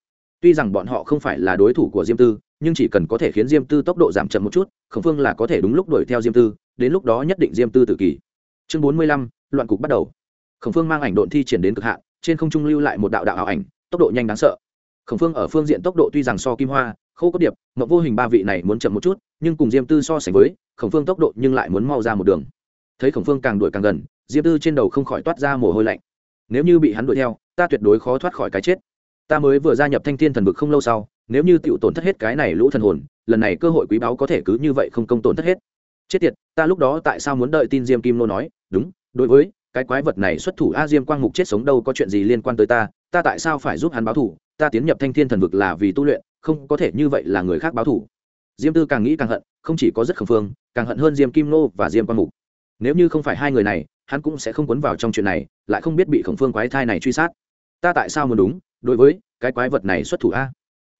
Tuy rằng bọn họ không phải là đối thủ của diêm tư nhưng chỉ cần có thể khiến diêm tư tốc độ giảm chậm một chút, khổng phương là có thể đúng lúc đuổi theo diêm tư, đến lúc đó nhất định diêm tư tự kỷ. Chương bốn mươi lăm, loạn cục bắt đầu. Khổng phương mang ảnh độn thi triển đến cực hạn, trên không trung lưu lại một đạo đạo ảo ảnh, tốc độ nhanh đáng sợ. Khổng phương ở phương diện tốc độ tuy rằng so kim hoa, khô cốt điệp mậu vô hình ba vị này muốn chậm một chút, nhưng cùng diêm tư so sánh với, khổng phương tốc độ nhưng lại muốn mau ra một đường. Thấy khổng phương càng đuổi càng gần, diêm tư trên đầu không khỏi toát ra mồ hôi lạnh. Nếu như bị hắn đuổi theo, ta tuyệt đối khó thoát khỏi cái chết. Ta mới vừa gia nhập thanh thiên thần vực không lâu sau nếu như tiểu tổn thất hết cái này lũ thần hồn, lần này cơ hội quý báu có thể cứ như vậy không công tổn thất hết. Chết tiệt, ta lúc đó tại sao muốn đợi tin diêm kim nô nói? Đúng, đối với cái quái vật này xuất thủ a diêm quang mục chết sống đâu có chuyện gì liên quan tới ta ta tại sao phải giúp hắn báo thủ ta tiến nhập thanh thiên thần vực là vì tu luyện, không có thể như vậy là người khác báo thủ diêm tư càng nghĩ càng hận, không chỉ có rất khẩn phương càng hận hơn diêm kim nô và diêm quang mục. Nếu như không phải hai người này, hắn cũng sẽ không quấn vào trong chuyện này, lại không biết bị khổng phương quái thai này truy sát. Ta tại sao muốn đúng, đối với cái quái vật này xuất thủ a?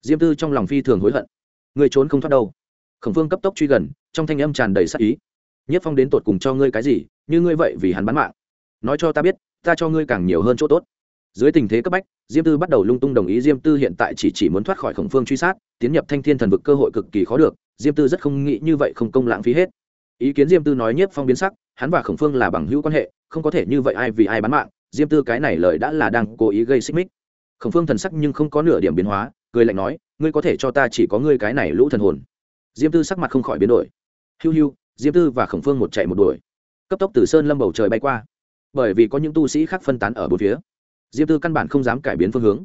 Diêm tư trong lòng phi thường hối hận. Người trốn không thoát đâu. Khổng phương cấp tốc truy gần, trong thanh âm tràn đầy sắc ý. Nhất phong đến tột cùng cho ngươi cái gì, như ngươi vậy vì hắn bán mạng. Nói cho ta biết, ta cho ngươi càng nhiều hơn chỗ tốt. Dưới tình thế cấp bách, diêm tư bắt đầu lung tung đồng ý diêm tư hiện tại chỉ chỉ muốn thoát khỏi khổng phương truy sát, tiến nhập thanh thiên thần vực cơ hội cực kỳ khó được, diêm tư rất không nghĩ như vậy không công lãng phí hết. Ý kiến diêm tư nói nhiếp phong biến sắc, hắn và khổng phương là bằng hữu quan hệ, không có thể như vậy ai vì ai bán mạng, diêm tư cái này lời đã là đang cố ý gây xích mích. Khổng phương thần sắc nhưng không có nửa điểm biến hóa cười lạnh nói, ngươi có thể cho ta chỉ có ngươi cái này lũ thần hồn. Diêm tư sắc mặt không khỏi biến đổi. Hiu hiu, diêm tư và khổng phương một chạy một đuổi. Cấp tốc từ sơn lâm bầu trời bay qua. Bởi vì có những tu sĩ khác phân tán ở bốn phía, diêm tư căn bản không dám cải biến phương hướng.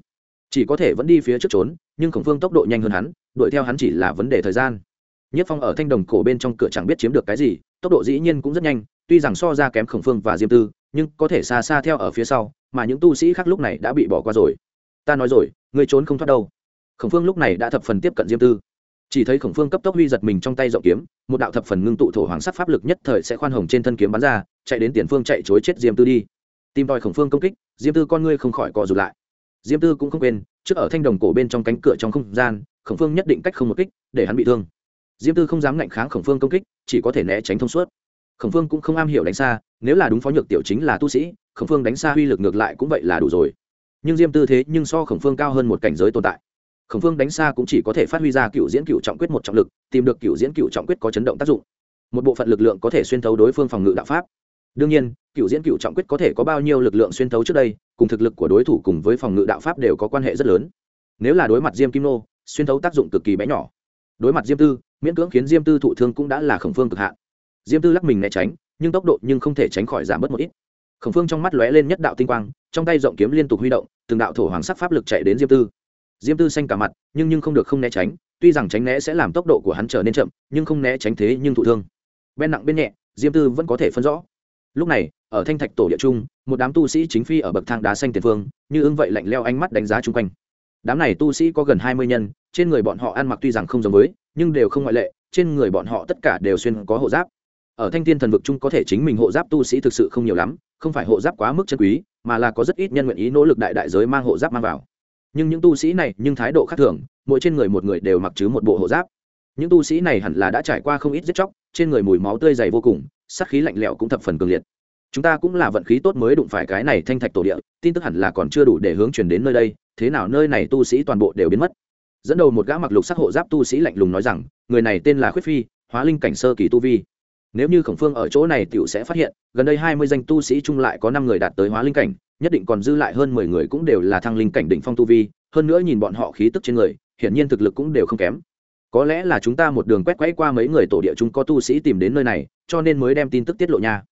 Chỉ có thể vẫn đi phía trước trốn, nhưng khổng phương tốc độ nhanh hơn hắn, đuổi theo hắn chỉ là vấn đề thời gian. Nhất phong ở thanh đồng cổ bên trong cửa chẳng biết chiếm được cái gì, tốc độ dĩ nhiên cũng rất nhanh, tuy rằng so ra kém khổng phương và diêm tư, nhưng có thể xa xa theo ở phía sau, mà những tu sĩ khác lúc này đã bị bỏ qua rồi. Ta nói rồi, ngươi trốn không thoát đâu khổng phương lúc này đã thập phần tiếp cận diêm tư. Chỉ thấy khổng phương cấp tốc huy giật mình trong tay rộng kiếm, một đạo thập phần ngưng tụ thổ hoàng sắc pháp lực nhất thời sẽ khoan hồng trên thân kiếm bắn ra, chạy đến tiền phương chạy chối chết diêm tư đi. Tìm tòi khổng phương công kích, diêm tư con ngươi không khỏi cò rụt lại. Diêm tư cũng không quên, trước ở thanh đồng cổ bên trong cánh cửa trong không gian, khổng phương nhất định cách không một kích, để hắn bị thương. Diêm tư không dám ngạnh kháng khổng phương công kích, chỉ có thể né tránh thông suốt. Khổng phương cũng không am hiểu đánh xa, nếu là đúng phó nhược tiểu chính là tu sĩ, khổng phương đánh xa uy lực ngược lại cũng vậy là đủ rồi. Nhưng diêm tư thế nhưng so khổng phương cao hơn một cảnh giới tồn tại khổng phương đánh xa cũng chỉ có thể phát huy ra cựu diễn cựu trọng quyết một trọng lực, tìm được cựu diễn cựu trọng quyết có chấn động tác dụng. Một bộ phận lực lượng có thể xuyên thấu đối phương phòng ngự đạo pháp. Đương nhiên, cựu diễn cựu trọng quyết có thể có bao nhiêu lực lượng xuyên thấu trước đây, cùng thực lực của đối thủ cùng với phòng ngự đạo pháp đều có quan hệ rất lớn. Nếu là đối mặt diêm kim nô, xuyên thấu tác dụng cực kỳ bé nhỏ. Đối mặt diêm tư, miễn cưỡng khiến diêm tư thụ thương cũng đã là khổng phương cực hạn. Diêm tư lắc mình né tránh, nhưng tốc độ nhưng không thể tránh khỏi giảm bớt một ít. Khổng phương trong mắt lóe lên nhất đạo tinh quang, trong tay rộng kiếm liên tục huy động, từng đạo thổ hoàng sắc pháp lực chạy đến diêm tư diêm tư xanh cả mặt, nhưng nhưng không được không né tránh, tuy rằng tránh né sẽ làm tốc độ của hắn trở nên chậm, nhưng không né tránh thế nhưng thụ thương. Bên nặng bên nhẹ, diêm tư vẫn có thể phân rõ. Lúc này, ở thanh thạch tổ địa trung, một đám tu sĩ chính phi ở bậc thang đá xanh tiền phương, như ưng vậy lạnh leo ánh mắt đánh giá chung quanh. Đám này tu sĩ có gần hai mươi nhân, trên người bọn họ ăn mặc tuy rằng không giống với, nhưng đều không ngoại lệ, trên người bọn họ tất cả đều xuyên có hộ giáp. Ở thanh thiên thần vực chung có thể chính mình hộ giáp tu sĩ thực sự không nhiều lắm, không phải hộ giáp quá mức chân quý, mà là có rất ít nhân nguyện ý nỗ lực đại đại giới mang hộ giáp mang vào nhưng những tu sĩ này nhưng thái độ khác thường, mỗi trên người một người đều mặc chứ một bộ hộ giáp. Những tu sĩ này hẳn là đã trải qua không ít giết chóc, trên người mùi máu tươi dày vô cùng sắc khí lạnh lẽo cũng thập phần cường liệt. Chúng ta cũng là vận khí tốt mới đụng phải cái này thanh thạch tổ địa, tin tức hẳn là còn chưa đủ để hướng chuyển đến nơi đây, thế nào nơi này tu sĩ toàn bộ đều biến mất. Dẫn đầu một gã mặc lục sắc hộ giáp tu sĩ lạnh lùng nói rằng, người này tên là khuyết phi, hóa linh cảnh sơ kỳ tu vi. Nếu như khổng phương ở chỗ này t i ể u sẽ phát hiện, gần đây hai mươi danh tu sĩ chung lại có năm người đạt tới hóa linh cảnh nhất định còn dư lại hơn mười người cũng đều là thăng linh cảnh đỉnh phong tu vi hơn nữa nhìn bọn họ khí tức trên người hiển nhiên thực lực cũng đều không kém. Có lẽ là chúng ta một đường quét quét qua mấy người tổ địa chúng có tu sĩ tìm đến nơi này cho nên mới đem tin tức tiết lộ nha.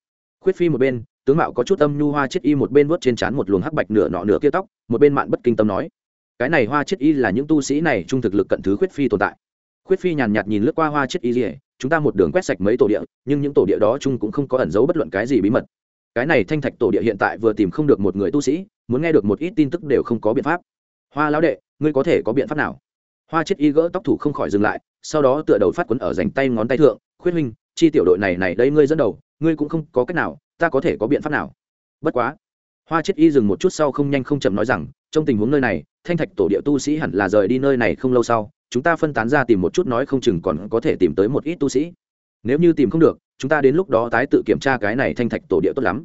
Khuyết phi một bên tướng mạo có chút âm nhu hoa chết y một bên vuốt trên trán một luồng hắc bạch nửa nọ nửa kia tóc một bên mạn bất kinh tâm nói cái này hoa chết y là những tu sĩ này trung thực lực cận thứ khuyết phi tồn tại. Khuyết phi nhàn nhạt nhìn lướt qua hoa chết y liễu, chúng ta một đường quét sạch mấy tổ địa nhưng những tổ địa đó chung cũng không có ẩn giấu bất luận cái gì bí mật cái này thanh thạch tổ địa hiện tại vừa tìm không được một người tu sĩ, muốn nghe được một ít tin tức đều không có biện pháp. Hoa lão đệ, ngươi có thể có biện pháp nào? Hoa chết y gỡ tóc thủ không khỏi dừng lại, sau đó tựa đầu phát quấn ở dành tay ngón tay thượng, khuyết huynh, chi tiểu đội này này đây ngươi dẫn đầu, ngươi cũng không có cách nào, ta có thể có biện pháp nào? Bất quá. Hoa chết y dừng một chút sau không nhanh không chậm nói rằng, trong tình huống nơi này, thanh thạch tổ địa tu sĩ hẳn là rời đi nơi này không lâu sau, chúng ta phân tán ra tìm một chút nói không chừng còn có thể tìm tới một ít tu sĩ. Nếu như tìm không được chúng ta đến lúc đó tái tự kiểm tra cái này thanh thạch tổ địa tốt lắm.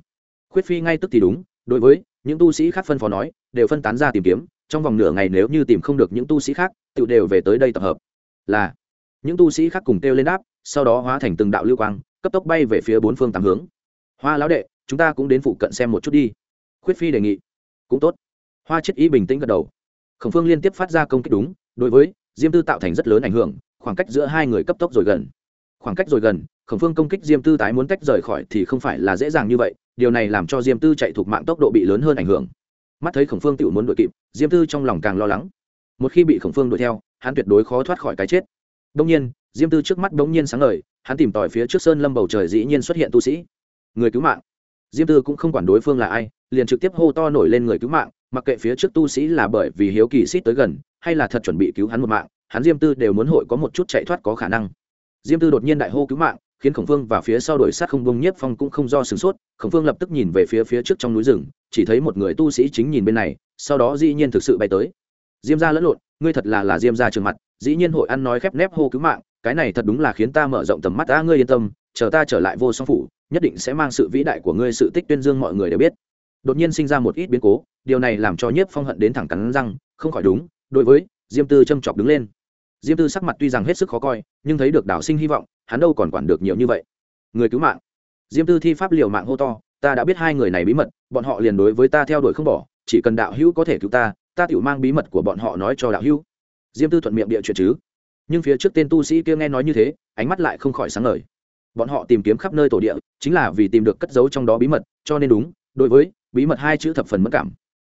Khuyết phi ngay tức thì đúng, đối với những tu sĩ khác phân phó nói, đều phân tán ra tìm kiếm, trong vòng nửa ngày nếu như tìm không được những tu sĩ khác tự đều về tới đây tập hợp. Là, những tu sĩ khác cùng kêu lên đáp, sau đó hóa thành từng đạo lưu quang, cấp tốc bay về phía bốn phương tám hướng. Hoa lão đệ, chúng ta cũng đến phụ cận xem một chút đi. Khuyết phi đề nghị. Cũng tốt. Hoa chết ý bình tĩnh gật đầu. Khổng phương liên tiếp phát ra công kích đúng, đối với diêm tư tạo thành rất lớn ảnh hưởng, khoảng cách giữa hai người cấp tốc rồi gần. Khoảng cách rồi gần khổng phương công kích diêm tư tái muốn tách rời khỏi thì không phải là dễ dàng như vậy, điều này làm cho diêm tư chạy thuộc mạng tốc độ bị lớn hơn ảnh hưởng. Mắt thấy khổng phương tự muốn đuổi kịp, diêm tư trong lòng càng lo lắng. Một khi bị khổng phương đuổi theo, hắn tuyệt đối khó thoát khỏi cái chết. Đông nhiên, diêm tư trước mắt đống nhiên sáng ngời, hắn tìm tòi phía trước sơn lâm bầu trời dĩ nhiên xuất hiện tu sĩ. Người cứu mạng. Diêm tư cũng không quản đối phương là ai, liền trực tiếp hô to nổi lên người cứu mạng, mặc kệ phía trước tu sĩ là bởi vì hiếu kỳ xít tới gần, hay là thật chuẩn bị cứu hắn một mạng, hắn diêm tư đều muốn hội có một chút chạy thoát có khả năng. Diêm tư đột nhiên đại hô cứu mạng khiến khổng phương và phía sau đuổi sát không bông nhiếp phong cũng không do sửng sốt, khổng phương lập tức nhìn về phía phía trước trong núi rừng, chỉ thấy một người tu sĩ chính nhìn bên này, sau đó dĩ nhiên thực sự bay tới. Diêm ra lẫn lộn, ngươi thật là là diêm ra trường mặt, dĩ nhiên hội ăn nói khép nép hô cứu mạng, cái này thật đúng là khiến ta mở rộng tầm mắt ta ngươi yên tâm, chờ ta trở lại vô song phủ, nhất định sẽ mang sự vĩ đại của ngươi sự tích tuyên dương mọi người đều biết. Đột nhiên sinh ra một ít biến cố, điều này làm cho nhiếp phong hận đến thẳng cắn răng, không khỏi đúng, đối với diêm tư châm chọc đứng lên. Diêm tư sắc mặt tuy rằng hết sức khó coi, nhưng thấy được đảo sinh hy vọng hắn đâu còn quản được nhiều như vậy. Người cứu mạng. Diêm tư thi pháp liều mạng hô to, ta đã biết hai người này bí mật, bọn họ liền đối với ta theo đuổi không bỏ, chỉ cần đạo hữu có thể cứu ta ta tự mang bí mật của bọn họ nói cho đạo hữu. Diêm tư thuận miệng địa chuyện chứ. Nhưng phía trước tên tu sĩ kia nghe nói như thế, ánh mắt lại không khỏi sáng ngời. Bọn họ tìm kiếm khắp nơi tổ địa, chính là vì tìm được cất giấu trong đó bí mật, cho nên đúng, đối với bí mật hai chữ thập phần mất cảm.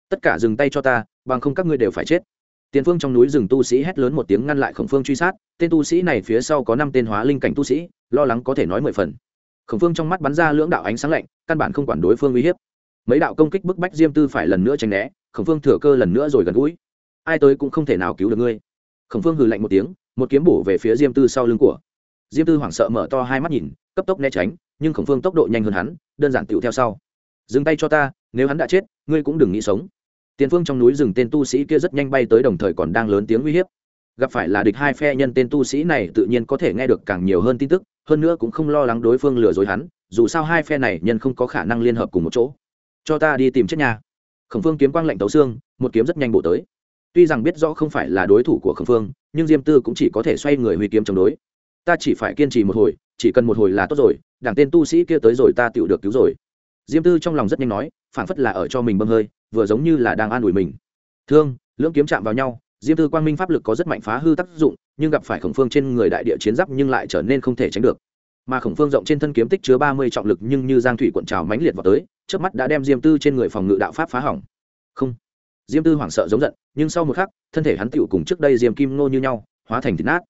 Tất cả dừng tay cho ta, bằng không các ngươi đều phải chết tiền phương trong núi rừng tu sĩ hét lớn một tiếng ngăn lại khổng phương truy sát. Tên tu sĩ này phía sau có năm tên hóa linh cảnh tu sĩ, lo lắng có thể nói mười phần. Khổng phương trong mắt bắn ra lưỡng đạo ánh sáng lạnh, căn bản không quản đối phương uy hiếp. Mấy đạo công kích bức bách diêm tư phải lần nữa tránh né, khổng phương thừa cơ lần nữa rồi gần gũi. Ai tới cũng không thể nào cứu được ngươi. Khổng phương hừ lạnh một tiếng, một kiếm bổ về phía diêm tư sau lưng của. Diêm tư hoảng sợ mở to hai mắt nhìn, cấp tốc né tránh, nhưng khổng phương tốc độ nhanh hơn hắn, đơn giản tiểu theo sau. Dừng tay cho ta, nếu hắn đã chết, ngươi cũng đừng nghĩ sống tiền phương trong núi rừng tên tu sĩ kia rất nhanh bay tới đồng thời còn đang lớn tiếng uy hiếp. Gặp phải là địch hai phe nhân tên tu sĩ này tự nhiên có thể nghe được càng nhiều hơn tin tức, hơn nữa cũng không lo lắng đối phương lừa dối hắn, dù sao hai phe này nhân không có khả năng liên hợp cùng một chỗ. Cho ta đi tìm chết nhà khổng phương kiếm quang lệnh tấu xương, một kiếm rất nhanh bổ tới. Tuy rằng biết rõ không phải là đối thủ của khổng phương, nhưng diêm tư cũng chỉ có thể xoay người huy kiếm chống đối. Ta chỉ phải kiên trì một hồi, chỉ cần một hồi là tốt rồi, đảng tên tu sĩ kia tới rồi ta tựu được cứu rồi. Diêm tư trong lòng rất nhanh nói phản phất là ở cho mình bơm hơi vừa giống như là đang an ủi mình. Thương, lưỡng kiếm chạm vào nhau, diêm tư quang minh pháp lực có rất mạnh phá hư tác dụng, nhưng gặp phải khổng phương trên người đại địa chiến giáp nhưng lại trở nên không thể tránh được. Mà khổng phương rộng trên thân kiếm tích chứa ba mươi trọng lực nhưng như giang thủy cuộn trào mãnh liệt vào tới trước mắt đã đem diêm tư trên người phòng ngự đạo pháp phá hỏng. Không. Diêm tư hoảng sợ giống giận, nhưng sau một khắc, thân thể hắn tựu cùng trước đây diêm kim nô như nhau, hóa thành thịt nát.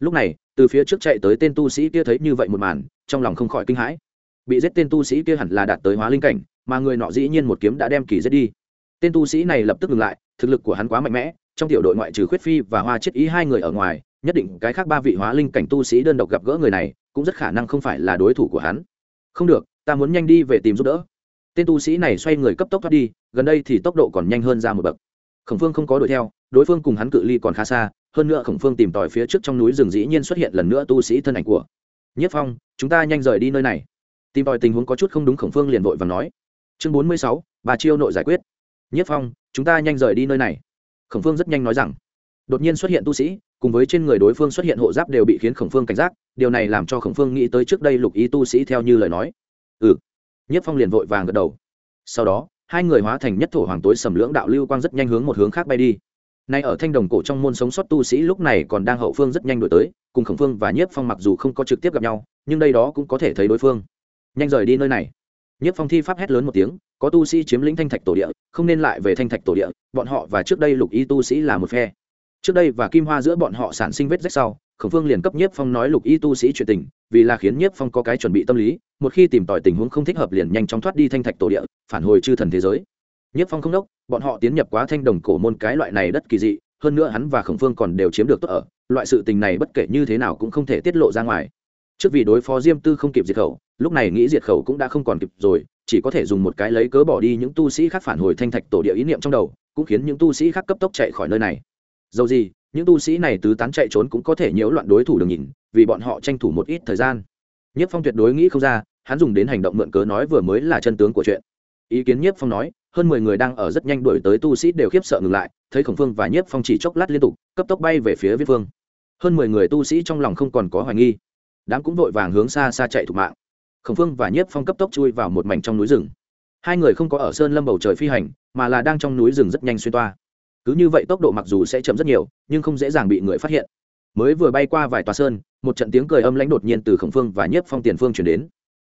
Lúc này, từ phía trước chạy tới tên tu sĩ kia thấy như vậy một màn, trong lòng không khỏi kinh hãi. Bị giết tên tu sĩ kia hẳn là đạt tới hóa linh cảnh, mà người nọ dĩ nhiên một kiếm đã đem kỳ giết đi tên tu sĩ này lập tức ngừng lại, thực lực của hắn quá mạnh mẽ, trong tiểu đội ngoại trừ khuyết phi và hoa chết ý hai người ở ngoài, nhất định cái khác ba vị hóa linh cảnh tu sĩ đơn độc gặp gỡ người này, cũng rất khả năng không phải là đối thủ của hắn. Không được, ta muốn nhanh đi về tìm giúp đỡ. Tên tu sĩ này xoay người cấp tốc thoát đi, gần đây thì tốc độ còn nhanh hơn ra một bậc. Khổng phương không có đuổi theo, đối phương cùng hắn cự ly còn khá xa, hơn nữa khổng phương tìm tòi phía trước trong núi rừng dĩ nhiên xuất hiện lần nữa tu sĩ thân ảnh của nhất phong, chúng ta nhanh rời đi nơi này. Tìm tòi tình huống có chút không đúng khổng phương liền vội và nói. Chương bốn mươi sáu, bà chiêu nội giải quyết nhất phong, chúng ta nhanh rời đi nơi này. Khổng phương rất nhanh nói rằng. Đột nhiên xuất hiện tu sĩ, cùng với trên người đối phương xuất hiện hộ giáp đều bị khiến khổng phương cảnh giác, điều này làm cho khổng phương nghĩ tới trước đây lục ý tu sĩ theo như lời nói. Ừ. Nhất phong liền vội vàng gật đầu. Sau đó, hai người hóa thành nhất thổ hoàng tối sầm lưỡng đạo lưu quang rất nhanh hướng một hướng khác bay đi. Nay ở thanh đồng cổ trong môn sống sót tu sĩ lúc này còn đang hậu phương rất nhanh đổi tới, cùng khổng phương và nhiếp phong mặc dù không có trực tiếp gặp nhau, nhưng đây đó cũng có thể thấy đối phương. Nhanh rời đi nơi này nhất phong thi pháp hét lớn một tiếng, có tu sĩ chiếm lĩnh thanh thạch tổ địa, không nên lại về thanh thạch tổ địa, bọn họ và trước đây lục y tu sĩ là một phe. Trước đây và kim hoa giữa bọn họ sản sinh vết rách sau, khổng phương liền cấp nhiếp phong nói lục y tu sĩ chuyện tình, vì là khiến nhiếp phong có cái chuẩn bị tâm lý, một khi tìm tòi tình huống không thích hợp liền nhanh chóng thoát đi thanh thạch tổ địa, phản hồi chư thần thế giới. Nhiếp phong không đốc, bọn họ tiến nhập quá thanh đồng cổ môn cái loại này đất kỳ dị, hơn nữa hắn và khổng phương còn đều chiếm được tốt ở, loại sự tình này bất kể như thế nào cũng không thể tiết lộ ra ngoài trước vì đối phó diêm tư không kịp diệt khẩu, lúc này nghĩ diệt khẩu cũng đã không còn kịp rồi, chỉ có thể dùng một cái lấy cớ bỏ đi những tu sĩ khác phản hồi thanh thạch tổ địa ý niệm trong đầu, cũng khiến những tu sĩ khác cấp tốc chạy khỏi nơi này. Dầu gì, những tu sĩ này tứ tán chạy trốn cũng có thể nhiễu loạn đối thủ đường nhìn, vì bọn họ tranh thủ một ít thời gian. Nhất phong tuyệt đối nghĩ không ra, hắn dùng đến hành động mượn cớ nói vừa mới là chân tướng của chuyện. Ý kiến nhiếp phong nói, hơn mười người đang ở rất nhanh đuổi tới tu sĩ đều khiếp sợ ngừng lại, thấy khổng phương và nhiếp phong chỉ chốc lát liên tục, cấp tốc bay về phía viết phương. Hơn mười người tu sĩ trong lòng không còn có hoài nghi đám cũng vội vàng hướng xa xa chạy thục mạng. Khổng phương và nhiếp phong cấp tốc chui vào một mảnh trong núi rừng. Hai người không có ở sơn lâm bầu trời phi hành, mà là đang trong núi rừng rất nhanh xuyên toa. Cứ như vậy tốc độ mặc dù sẽ chậm rất nhiều, nhưng không dễ dàng bị người phát hiện. Mới vừa bay qua vài tòa sơn, một trận tiếng cười âm lãnh đột nhiên từ khổng phương và nhiếp phong tiền phương chuyển đến.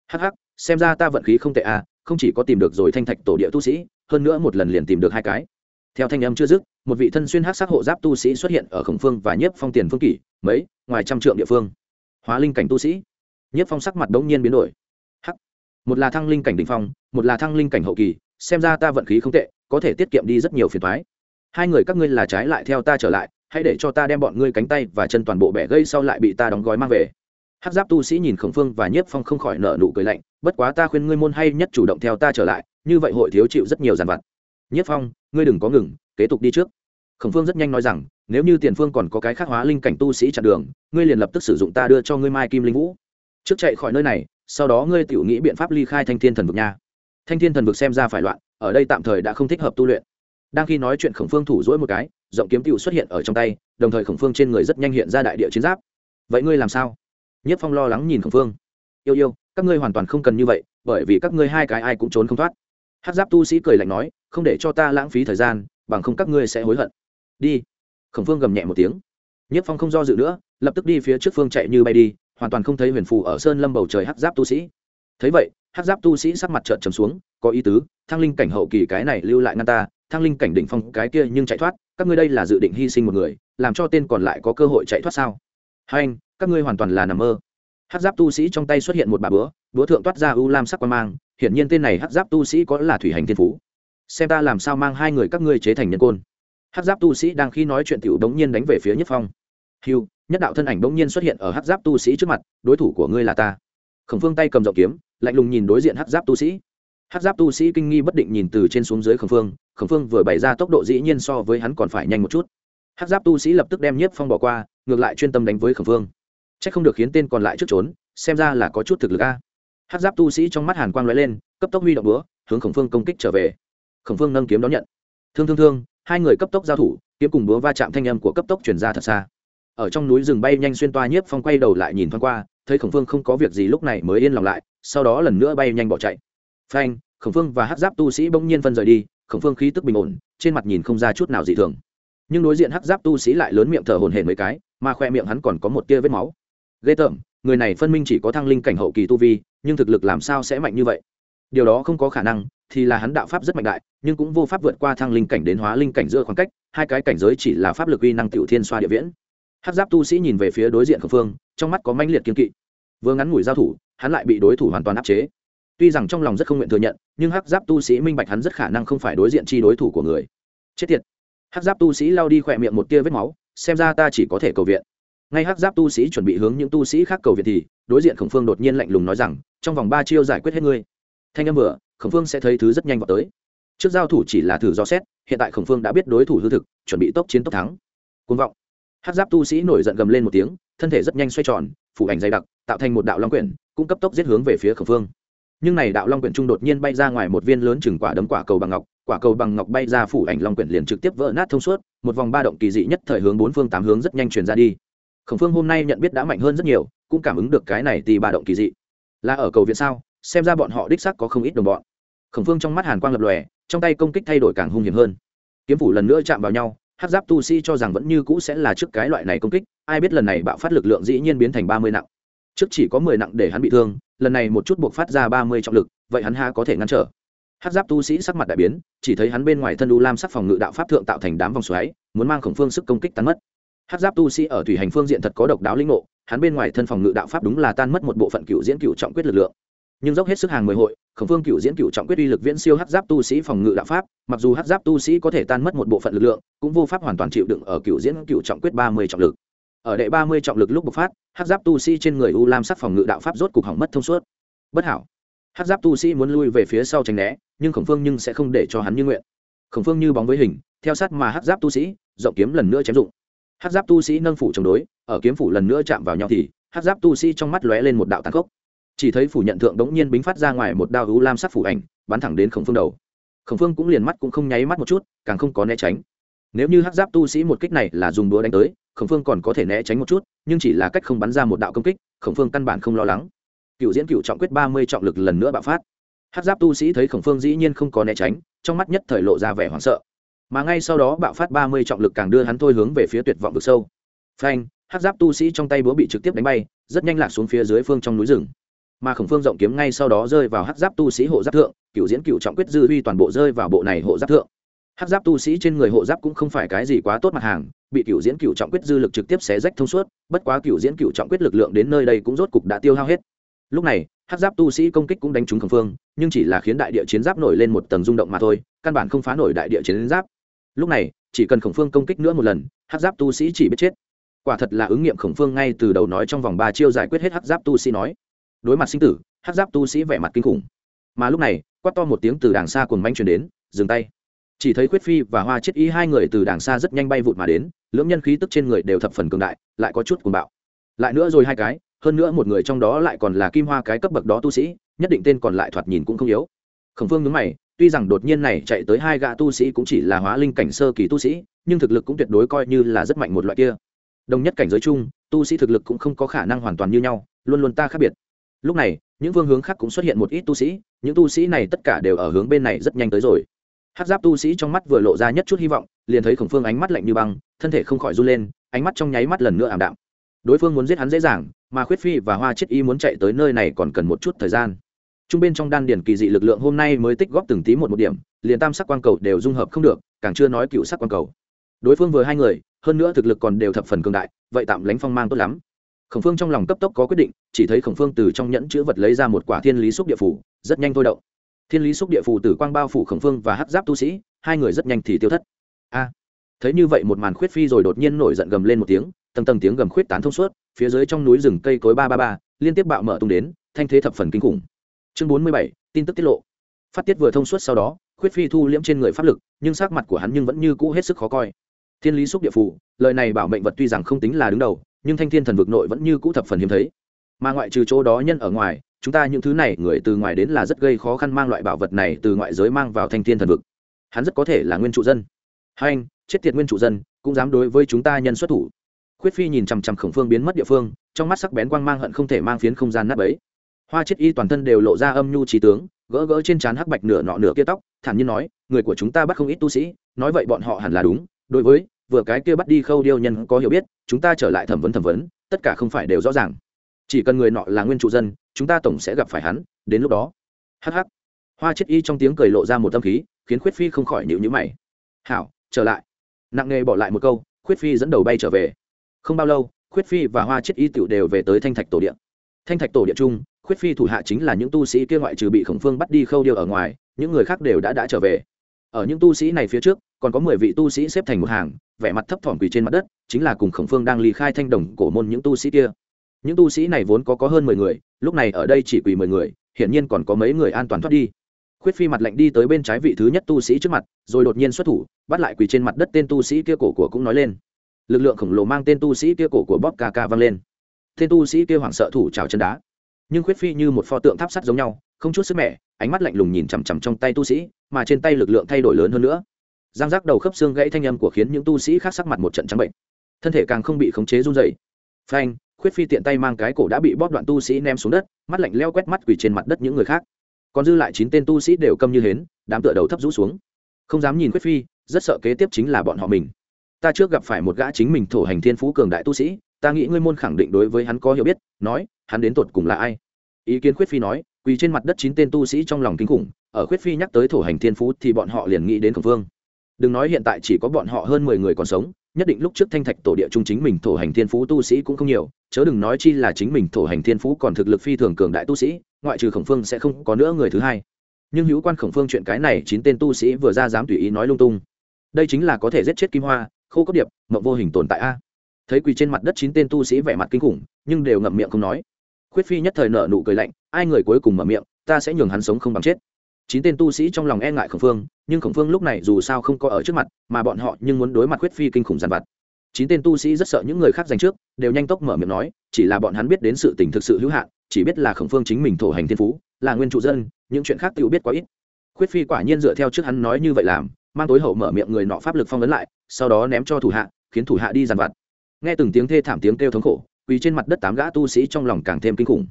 Hắc hắc, xem ra ta vận khí không tệ à không chỉ có tìm được rồi thanh thạch tổ địa tu sĩ, hơn nữa một lần liền tìm được hai cái. Theo thanh âm chưa dứt, một vị thân xuyên hắc sắc hộ giáp tu sĩ xuất hiện ở khổng phương và nhiếp phong tiền phương kỷ, mấy, ngoài trăm trượng địa phương hóa linh cảnh tu sĩ. Nhất phong sắc mặt đống nhiên biến đổi. Hắc. Một là thăng linh cảnh đỉnh phong, một là thăng linh cảnh hậu kỳ, xem ra ta vận khí không tệ, có thể tiết kiệm đi rất nhiều phiền thoái hai người các ngươi là trái lại theo ta trở lại, hãy để cho ta đem bọn ngươi cánh tay và chân toàn bộ bẻ gây sau lại bị ta đóng gói mang về. Hát giáp tu sĩ nhìn khổng phương và nhiếp phong không khỏi nợ nụ cười lạnh, bất quá ta khuyên ngươi môn hay nhất chủ động theo ta trở lại, như vậy hội thiếu chịu rất nhiều giàn vặt. Nhiếp phong, ngươi đừng có ngừng, kế tục đi trước. Khổng phương rất nhanh nói rằng nếu như tiền phương còn có cái khác hóa linh cảnh tu sĩ chặn đường, ngươi liền lập tức sử dụng ta đưa cho ngươi mai kim linh vũ. Trước chạy khỏi nơi này, sau đó ngươi tự nghĩ biện pháp ly khai thanh thiên thần vực nha. Thanh thiên thần vực xem ra phải loạn, ở đây tạm thời đã không thích hợp tu luyện. Đang khi nói chuyện khổng phương thủ dỗi một cái giọng kiếm tựu xuất hiện ở trong tay, đồng thời khổng phương trên người rất nhanh hiện ra đại địa chiến giáp. Vậy ngươi làm sao? Nhất phong lo lắng nhìn khổng phương. Yêu yêu, các ngươi hoàn toàn không cần như vậy, bởi vì các ngươi hai cái ai cũng trốn không thoát. Hát giáp tu sĩ cười lạnh nói, không để cho ta lãng phí thời gian, bằng không các ngươi sẽ hối hận. Đi khổng phương gầm nhẹ một tiếng. Nhất phong không do dự nữa, lập tức đi phía trước phương chạy như bay đi, hoàn toàn không thấy huyền phù ở sơn lâm bầu trời hát giáp tu sĩ. Thấy vậy hát giáp tu sĩ sắc mặt trợn trầm xuống, có ý tứ, thăng linh cảnh hậu kỳ cái này lưu lại ngăn ta, thăng linh cảnh đỉnh phong cái kia nhưng chạy thoát, các ngươi đây là dự định hy sinh một người, làm cho tên còn lại có cơ hội chạy thoát sao? Hai anh, các ngươi hoàn toàn là nằm mơ. Hát giáp tu sĩ trong tay xuất hiện một bà búa búa thượng toát ra u lam sắc quan mang, hiển nhiên tên này hát giáp tu sĩ có là thủy hành thiên phú. Xem ta làm sao mang hai người các ngươi chế thành nhân côn hát giáp tu sĩ đang khi nói chuyện t i ể u đống nhiên đánh về phía nhất phong. Hiu nhất đạo thân ảnh đống nhiên xuất hiện ở hát giáp tu sĩ trước mặt, đối thủ của ngươi là ta. Khổng phương tay cầm rộng kiếm, lạnh lùng nhìn đối diện hát giáp tu sĩ. Hát giáp tu sĩ kinh nghi bất định nhìn từ trên xuống dưới khổng phương khổng phương vừa bày ra tốc độ dĩ nhiên so với hắn còn phải nhanh một chút. Hát giáp tu sĩ lập tức đem Nhất phong bỏ qua, ngược lại chuyên tâm đánh với khổng phương. C h ắ c không được khiến tên còn lại trước trốn, xem ra là có chút thực lực a. Hát giáp tu sĩ trong mắt hàn quang l ó e lên, cấp tốc huy động búa, hướng khổng phương công kích trở về. Khổng phương nâng kiếm đón nhận. Thương thương thương hai người cấp tốc giao thủ, kiếm cùng búa va chạm thanh âm của cấp tốc chuyển ra thật xa. Ở trong núi rừng bay nhanh xuyên toa nhiếp phong quay đầu lại nhìn thoáng qua, thấy khổng phương không có việc gì lúc này mới yên lòng lại, sau đó lần nữa bay nhanh bỏ chạy. Phanh, khổng phương và hát giáp tu sĩ bỗng nhiên phân rời đi, khổng phương khí tức bình ổn, trên mặt nhìn không ra chút nào dị thường. Nhưng đối diện hát giáp tu sĩ lại lớn miệng thở hồn hển mấy cái, mà khoe miệng hắn còn có một tia vết máu. Ghê tởm, người này phân minh chỉ có thăng linh cảnh hậu kỳ tu vi, nhưng thực lực làm sao sẽ mạnh như vậy? Điều đó không có khả năng, thì là hắn đạo pháp rất mạnh đại, nhưng cũng vô pháp vượt qua thăng linh cảnh đến hóa linh cảnh giữa khoảng cách, hai cái cảnh giới chỉ là pháp lực uy năng tiểu thiên xoa địa viễn. Hát giáp tu sĩ nhìn về phía đối diện khẩn phương, trong mắt có mãnh liệt kiên kỵ. Vừa ngắn ngủi giao thủ, hắn lại bị đối thủ hoàn toàn áp chế. Tuy rằng trong lòng rất không nguyện thừa nhận, nhưng hắc giáp tu sĩ minh bạch hắn rất khả năng không phải đối diện chi đối thủ của người. Chết tiệt. Hắc giáp tu sĩ lao đi khỏe miệng một tia vết máu, xem ra ta chỉ có thể cầu viện. Ngay hắc giáp tu sĩ chuẩn bị hướng những tu sĩ khác cầu viện thì, đối diện khổng phương đột nhiên lạnh lùng nói rằng, trong vòng ba chiêu giải quyết hết ngươi thanh âm vừa, khổng phương sẽ thấy thứ rất nhanh vào tới. Trước giao thủ chỉ là thử do xét, hiện tại khổng phương đã biết đối thủ hư thực, chuẩn bị tốc chiến tốc thắng. Côn vọng. Hắc giáp tu sĩ nổi giận gầm lên một tiếng, thân thể rất nhanh xoay tròn, phủ ảnh dày đặc, tạo thành một đạo long quyển cũng cấp tốc giết hướng về phía khổng phương. Nhưng này đạo long quyển trung đột nhiên bay ra ngoài một viên lớn chừng quả đấm quả cầu bằng ngọc, quả cầu bằng ngọc bay ra phủ ảnh long quyển liền trực tiếp vỡ nát thông suốt, một vòng ba động kỳ dị nhất thời hướng bốn phương tám hướng rất nhanh truyền ra đi. Khổng phương hôm nay nhận biết đã mạnh hơn rất nhiều, cũng cảm ứng được cái này thì ba động kỳ dị. Là ở cầu viện sao? Xem ra bọn họ đích xác có không ít đồng bọn. Khổng phương trong mắt hàn quang lập lòe, trong tay công kích thay đổi càng hung hiểm hơn. Kiếm phủ lần nữa chạm vào nhau hát giáp tu sĩ cho rằng vẫn như cũ sẽ là trước cái loại này công kích, ai biết lần này bạo phát lực lượng dĩ nhiên biến thành ba mươi nặng. Trước chỉ có mười nặng để hắn bị thương, lần này một chút buộc phát ra ba mươi trọng lực, vậy hắn ha có thể ngăn trở? Hát giáp tu sĩ sắc mặt đại biến, chỉ thấy hắn bên ngoài thân u lam sắc phòng ngự đạo pháp thượng tạo thành đám vòng xoáy, muốn mang khổng phương sức công kích tan mất. Hát giáp tu sĩ ở thủy hành phương diện thật có độc đáo linh ngộ, hắn bên ngoài thân phòng ngự đạo pháp đúng là tan mất một bộ phận cựu diễn cựu trọng quyết lực lượng nhưng dốc hết sức hàng mười hội, khổng phương cựu diễn cựu trọng quyết uy lực viễn siêu hát giáp tu sĩ phòng ngự đạo pháp, mặc dù hát giáp tu sĩ có thể tan mất một bộ phận lực lượng, cũng vô pháp hoàn toàn chịu đựng ở cựu diễn cựu trọng quyết ba mươi trọng lực. Ở đệ ba mươi trọng lực lúc bộc phát hát giáp tu sĩ trên người u lam sắc phòng ngự đạo pháp rốt cục hỏng mất thông suốt. Bất hảo. Hát giáp tu sĩ muốn lui về phía sau tránh né, nhưng khổng phương nhưng sẽ không để cho hắn như nguyện. Khổng phương như bóng với hình, theo sát mà hát giáp tu sĩ, rộng kiếm lần nữa chém dụng. Hát giáp tu sĩ nâng phủ chống đối, ở kiếm phủ lần nữa chạm vào nhau thì hát giáp tu sĩ trong mắt lóe lên một đạo tàn khốc chỉ thấy phủ nhận thượng đống nhiên bính phát ra ngoài một đao hữu lam sắc phủ ảnh, bắn thẳng đến khổng phương đầu. Khổng phương cũng liền mắt cũng không nháy mắt một chút, càng không có né tránh. Nếu như hát giáp tu sĩ một kích này là dùng búa đánh tới, khổng phương còn có thể né tránh một chút, nhưng chỉ là cách không bắn ra một đạo công kích, khổng phương căn bản không lo lắng. Cựu diễn cựu trọng quyết ba mươi trọng lực lần nữa bạo phát. Hát giáp tu sĩ thấy khổng phương dĩ nhiên không có né tránh, trong mắt nhất thời lộ ra vẻ hoảng sợ. Mà ngay sau đó bạo phát ba mươi trọng lực càng đưa hắn thôi hướng về phía tuyệt vọng vực sâu. Phanh hát giáp tu sĩ trong tay búa bị trực tiếp đánh bay, rất nhanh lạc xuống phía dưới phương trong núi rừng mà khổng phương rộng kiếm ngay sau đó rơi vào hắc giáp tu sĩ hộ giáp thượng cựu diễn cựu trọng quyết dư huy toàn bộ rơi vào bộ này hộ giáp thượng. Hắc giáp tu sĩ trên người hộ giáp cũng không phải cái gì quá tốt mặt hàng, bị cựu diễn cựu trọng quyết dư lực trực tiếp xé rách thông suốt, bất quá cựu diễn cựu trọng quyết lực lượng đến nơi đây cũng rốt cục đã tiêu hao hết. Lúc này, hắc giáp tu sĩ công kích cũng đánh trúng khổng phương, nhưng chỉ là khiến đại địa chiến giáp nổi lên một tầng rung động mà thôi, căn bản không phá nổi đại địa chiến giáp. Lúc này, chỉ cần khổng phương công kích nữa một lần, hắc giáp tu sĩ chỉ biết chết. Quả thật là ứng nghiệm khổng phương ngay từ đầu nói trong vòng ba chiêu giải quyết hết hắc giáp tu sĩ nói đối mặt sinh tử, hát giáp tu sĩ vẻ mặt kinh khủng. Mà lúc này, quát to một tiếng từ đàng xa cồn manh truyền đến, dừng tay. Chỉ thấy khuyết phi và hoa chết ý hai người từ đàng xa rất nhanh bay vụt mà đến, lưỡng nhân khí tức trên người đều thập phần cường đại, lại có chút cuồng bạo. Lại nữa rồi hai cái, hơn nữa một người trong đó lại còn là kim hoa cái cấp bậc đó tu sĩ, nhất định tên còn lại thoạt nhìn cũng không yếu. Khổng phương nhấn mày, tuy rằng đột nhiên này chạy tới hai gã tu sĩ cũng chỉ là hóa linh cảnh sơ kỳ tu sĩ, nhưng thực lực cũng tuyệt đối coi như là rất mạnh một loại kia. Đồng nhất cảnh giới chung, tu sĩ thực lực cũng không có khả năng hoàn toàn như nhau, luôn luôn ta khác biệt lúc này, những phương hướng khác cũng xuất hiện một ít tu sĩ, những tu sĩ này tất cả đều ở hướng bên này rất nhanh tới rồi. Hát giáp tu sĩ trong mắt vừa lộ ra nhất chút hy vọng, liền thấy khổng phương ánh mắt lạnh như băng, thân thể không khỏi run lên, ánh mắt trong nháy mắt lần nữa ảm đạm. Đối phương muốn giết hắn dễ dàng, mà khuyết phi và hoa chết y muốn chạy tới nơi này còn cần một chút thời gian. Trung bên trong đan điển kỳ dị lực lượng hôm nay mới tích góp từng tí một một điểm, liền tam sắc quang cầu đều dung hợp không được, càng chưa nói cựu sắc quang cầu. Đối phương vừa hai người, hơn nữa thực lực còn đều thập phần cường đại, vậy tạm lánh phong mang tốt lắm khổng phương trong lòng cấp tốc có quyết định, chỉ thấy khổng phương từ trong nhẫn chữ vật lấy ra một quả thiên lý xúc địa phủ rất nhanh thôi động. Thiên lý xúc địa phủ tử quang bao phủ khổng phương và hắc giáp tu sĩ, hai người rất nhanh thì tiêu thất. A! Thấy như vậy một màn khuyết phi rồi đột nhiên nổi giận gầm lên một tiếng, tầng tầng tiếng gầm khuyết tán thông suốt, phía dưới trong núi rừng cây cối ba ba ba, liên tiếp bạo mở tung đến, thanh thế thập phần kinh khủng. Chương bốn mươi bảy, tin tức tiết lộ. Phát tiết vừa thông suốt sau đó, khuyết phi thu liễm trên người pháp lực, nhưng sắc mặt của hắn nhưng vẫn như cũ hết sức khó coi. Thiên lý xúc địa phủ lời này bảo mệnh vật tuy rằng không tính là đứng đầu nhưng thanh thiên thần vực nội vẫn như cũ thập phần hiếm thấy. Mà ngoại trừ chỗ đó nhân ở ngoài, chúng ta những thứ này người từ ngoài đến là rất gây khó khăn mang loại bảo vật này từ ngoại giới mang vào thanh thiên thần vực. Hắn rất có thể là nguyên trụ dân. Hai anh, chết tiệt nguyên trụ dân, cũng dám đối với chúng ta nhân xuất thủ. Khuyết phi nhìn chằm chằm khổng phương biến mất địa phương, trong mắt sắc bén quang mang hận không thể mang phiến không gian nắp ấy hoa chết y toàn thân đều lộ ra âm nhu trí tướng, gỡ gỡ trên trán hắc bạch nửa nọ nửa kia tóc, thản nhiên nói, người của chúng ta bắt không ít tu sĩ, nói vậy bọn họ hẳn là đúng, đối với vừa cái kia bắt đi khâu điêu nhân có hiểu biết, chúng ta trở lại thẩm vấn thẩm vấn, tất cả không phải đều rõ ràng. Chỉ cần người nọ là nguyên trụ dân, chúng ta tổng sẽ gặp phải hắn, đến lúc đó. Hh hoa chết y trong tiếng cười lộ ra một tâm khí, khiến khuyết phi không khỏi nhịu nhữ mày. Hảo, trở lại. Nặng nề bỏ lại một câu, khuyết phi dẫn đầu bay trở về. Không bao lâu, khuyết phi và hoa chết y tiểu đều về tới thanh thạch tổ điện. Thanh thạch tổ điện chung, khuyết phi thủ hạ chính là những tu sĩ kia ngoại trừ bị khổng phương bắt đi khâu điêu ở ngoài, những người khác đều đã đã trở về ở những tu sĩ này phía trước, còn có mười vị tu sĩ xếp thành một hàng, vẻ mặt thấp thỏm quỳ trên mặt đất, chính là cùng khổng phương đang ly khai thanh đồng cổ môn những tu sĩ kia. Những tu sĩ này vốn có có hơn mười người, lúc này ở đây chỉ quỳ mười người, hiển nhiên còn có mấy người an toàn thoát đi. Khuyết phi mặt lạnh đi tới bên trái vị thứ nhất tu sĩ trước mặt, rồi đột nhiên xuất thủ, bắt lại quỳ trên mặt đất tên tu sĩ kia cổ của cũng nói lên. Lực lượng khổng lồ mang tên tu sĩ kia cổ của bóp ca ca vang lên. Tên tu sĩ kia hoảng sợ thủ trào chân đá. Nhưng khuyết phi như một pho tượng tháp sắt giống nhau, không chút sức mẻ, ánh mắt lạnh lùng nhìn chằm chằm trong tay tu sĩ mà trên tay lực lượng thay đổi lớn hơn nữa. Giang giác đầu khớp xương gãy thanh âm của khiến những tu sĩ khác sắc mặt một trận trắng bệnh. Thân thể càng không bị khống chế run dày phanh, khuyết phi tiện tay mang cái cổ đã bị bóp đoạn tu sĩ ném xuống đất, mắt lạnh leo quét mắt quỳ trên mặt đất những người khác. Còn dư lại chín tên tu sĩ đều câm như hến, đám tựa đầu thấp rũ xuống. Không dám nhìn khuyết phi, rất sợ kế tiếp chính là bọn họ mình. Ta trước gặp phải một gã chính mình thổ hành thiên phú cường đại tu sĩ, ta nghĩ ngươi môn khẳng định đối với hắn có hiểu biết, nói, hắn đến tột cùng là ai? Ý kiến khuyết phi nói, quỳ trên mặt đất chín tên tu sĩ trong lòng kinh khủng ở khuyết phi nhắc tới thổ hành thiên phú thì bọn họ liền nghĩ đến khổng phương đừng nói hiện tại chỉ có bọn họ hơn mười người còn sống, nhất định lúc trước thanh thạch tổ địa trung chính mình thổ hành thiên phú tu sĩ cũng không nhiều, chớ đừng nói chi là chính mình thổ hành thiên phú còn thực lực phi thường cường đại tu sĩ, ngoại trừ khổng phương sẽ không có nữa người thứ hai. Nhưng hữu quan khổng phương chuyện cái này chín tên tu sĩ vừa ra dám tùy ý nói lung tung. Đây chính là có thể giết chết kim hoa, khô cốt điệp, mộng vô hình tồn tại a. Thấy quỳ trên mặt đất chín tên tu sĩ vẻ mặt kinh khủng, nhưng đều ngậm miệng không nói. Khuyết phi nhất thời nợ nụ cười lạnh, ai người cuối cùng mở miệng, ta sẽ nhường hắn sống không bằng chết chín tên tu sĩ trong lòng e ngại khổng phương, nhưng khổng phương lúc này dù sao không có ở trước mặt, mà bọn họ nhưng muốn đối mặt huyết phi kinh khủng giàn vặt. Chín tên tu sĩ rất sợ những người khác giành trước, đều nhanh tốc mở miệng nói, chỉ là bọn hắn biết đến sự tình thực sự hữu hạn, chỉ biết là khổng phương chính mình thổ hành thiên phú, là nguyên trụ dân, những chuyện khác tự biết quá ít. Khuyết phi quả nhiên dựa theo trước hắn nói như vậy làm, mang tối hậu mở miệng người nọ pháp lực phong vấn lại, sau đó ném cho thủ hạ, khiến thủ hạ đi dàn vặt. Nghe từng tiếng thê thảm tiếng kêu thống khổ quỳ trên mặt đất tám gã tu sĩ trong lòng càng thêm kinh khủng.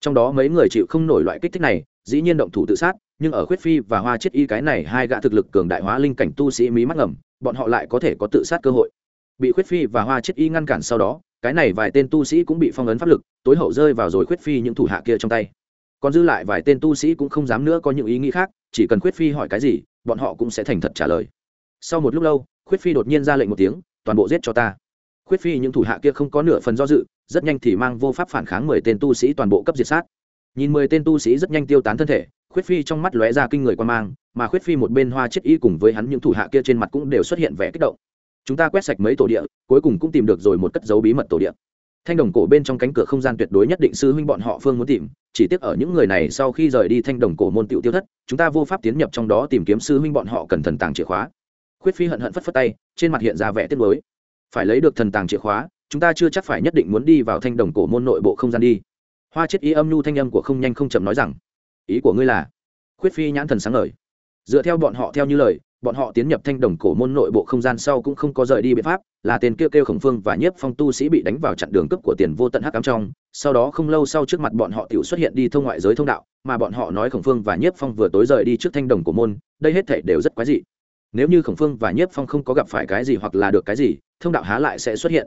Trong đó mấy người chịu không nổi loại kích thích này, dĩ nhiên động thủ tự sát nhưng ở khuyết phi và hoa chết y cái này hai gã thực lực cường đại hóa linh cảnh tu sĩ mí mắt ngầm, bọn họ lại có thể có tự sát cơ hội. Bị khuyết phi và hoa chết y ngăn cản sau đó, cái này vài tên tu sĩ cũng bị phong ấn pháp lực, tối hậu rơi vào rồi khuyết phi những thủ hạ kia trong tay. Còn dư lại vài tên tu sĩ cũng không dám nữa có những ý nghĩ khác, chỉ cần khuyết phi hỏi cái gì, bọn họ cũng sẽ thành thật trả lời. Sau một lúc lâu, khuyết phi đột nhiên ra lệnh một tiếng, toàn bộ giết cho ta. Khuyết phi những thủ hạ kia không có nửa phần do dự, rất nhanh thì mang vô pháp phản kháng mười tên tu sĩ toàn bộ cấp diệt sát. Nhìn mười tên tu sĩ rất nhanh tiêu tán thân thể khuyết phi trong mắt lóe ra kinh người quan mang, mà khuyết phi một bên hoa chết y cùng với hắn những thủ hạ kia trên mặt cũng đều xuất hiện vẻ kích động. Chúng ta quét sạch mấy tổ địa, cuối cùng cũng tìm được rồi một cất dấu bí mật tổ địa. Thanh đồng cổ bên trong cánh cửa không gian tuyệt đối nhất định sư huynh bọn họ phương muốn tìm, chỉ tiếc ở những người này sau khi rời đi thanh đồng cổ môn tiểu tiêu thất, chúng ta vô pháp tiến nhập trong đó tìm kiếm sư huynh bọn họ cần thần tàng chìa khóa. Khuyết phi hận hận phất phất tay, trên mặt hiện ra vẻ tiếc mới phải lấy được thần tàng chìa khóa, chúng ta chưa chắc phải nhất định muốn đi vào thanh đồng cổ môn nội bộ không gian đi. Hoa chết Y âm nhu thanh âm của không nhanh không chậm nói rằng ý của ngươi là khuyết phi nhãn thần sáng lời, dựa theo bọn họ theo như lời bọn họ tiến nhập thanh đồng cổ môn nội bộ không gian sau cũng không có rời đi biện pháp là tên kêu kêu khổng phương và nhiếp phong tu sĩ bị đánh vào chặn đường cấp của tiền vô tận hắc cám trong. Sau đó không lâu sau trước mặt bọn họ tự xuất hiện đi thông ngoại giới thông đạo mà bọn họ nói khổng phương và nhiếp phong vừa tối rời đi trước thanh đồng cổ môn đây hết thể đều rất quái dị. Nếu như khổng phương và nhiếp phong không có gặp phải cái gì hoặc là được cái gì thông đạo há lại sẽ xuất hiện.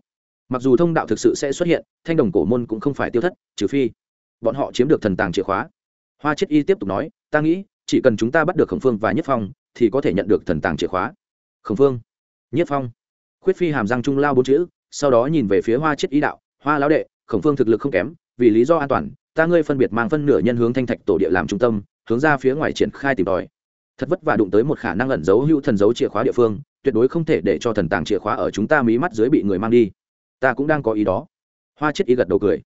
Mặc dù thông đạo thực sự sẽ xuất hiện thanh đồng cổ môn cũng không phải tiêu thất trừ phi bọn họ chiếm được thần tàng chìa khóa hoa chết y tiếp tục nói, ta nghĩ, chỉ cần chúng ta bắt được khổng phương và nhất phong, thì có thể nhận được thần tàng chìa khóa. Khổng phương? Nhất phong. Khuyết phi hàm răng trung lao bốn chữ, sau đó nhìn về phía hoa chết y đạo, hoa lão đệ, khổng phương thực lực không kém, vì lý do an toàn, ta ngươi phân biệt mang phân nửa nhân hướng thanh thạch tổ địa làm trung tâm, hướng ra phía ngoài triển khai tìm tòi. Thật vất vả đụng tới một khả năng ẩn giấu hữu thần giấu chìa khóa địa phương, tuyệt đối không thể để cho thần tàng chìa khóa ở chúng ta mí mắt dưới bị người mang đi. Ta cũng đang có ý đó. Hoa chết ý gật đầu cười.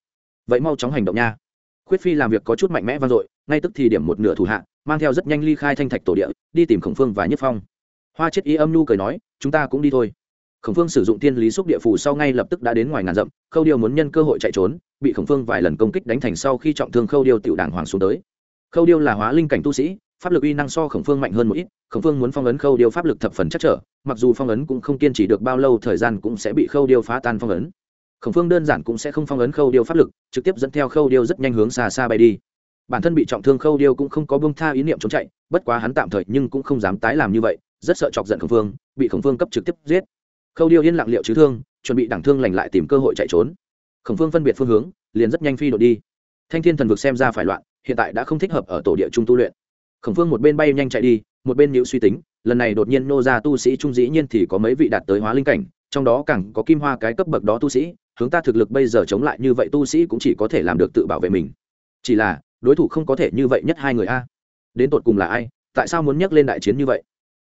Vậy mau chóng hành động nha khuyết phi làm việc có chút mạnh mẽ vang dội, ngay tức thì điểm một nửa thủ hạ, mang theo rất nhanh ly khai thanh thạch tổ địa, đi tìm khổng phương và nhất phong. Hoa chết ý âm nhu cười nói, chúng ta cũng đi thôi. Khổng phương sử dụng tiên lý xúc địa phủ sau ngay lập tức đã đến ngoài ngàn dặm, khâu điêu muốn nhân cơ hội chạy trốn, bị khổng phương vài lần công kích đánh thành sau khi trọng thương khâu điêu tiểu đảng hoàng xuống tới. Khâu điêu là hóa linh cảnh tu sĩ, pháp lực uy năng so khổng phương mạnh hơn một ít, khổng phương muốn phong ấn khâu điêu pháp lực thập phần chắc trở, mặc dù phong ấn cũng không kiên trì được bao lâu, thời gian cũng sẽ bị khâu điêu phá tan phong ấn khổng phương đơn giản cũng sẽ không phong ấn khâu điêu pháp lực, trực tiếp dẫn theo khâu điêu rất nhanh hướng xa xa bay đi. Bản thân bị trọng thương khâu điêu cũng không có bông tha ý niệm trốn chạy, bất quá hắn tạm thời nhưng cũng không dám tái làm như vậy, rất sợ chọc giận khổng phương, bị khổng phương cấp trực tiếp giết. Khâu điêu yên lặng liệu chứ thương, chuẩn bị đẳng thương lành lại tìm cơ hội chạy trốn. Khổng phương phân biệt phương hướng, liền rất nhanh phi đội đi. Thanh thiên thần vực xem ra phải loạn, hiện tại đã không thích hợp ở tổ địa trung tu luyện. Khổng phương một bên bay nhanh chạy đi, một bên nhịu suy tính, lần này đột nhiên nô ra tu sĩ trung dĩ nhiên thì có mấy vị đạt tới hóa linh cảnh, trong đó càng có kim hoa cái cấp bậc đó tu sĩ hướng ta thực lực bây giờ chống lại như vậy tu sĩ cũng chỉ có thể làm được tự bảo vệ mình. Chỉ là, đối thủ không có thể như vậy nhất hai người a. Đến tột cùng là ai? Tại sao muốn nhắc lên đại chiến như vậy?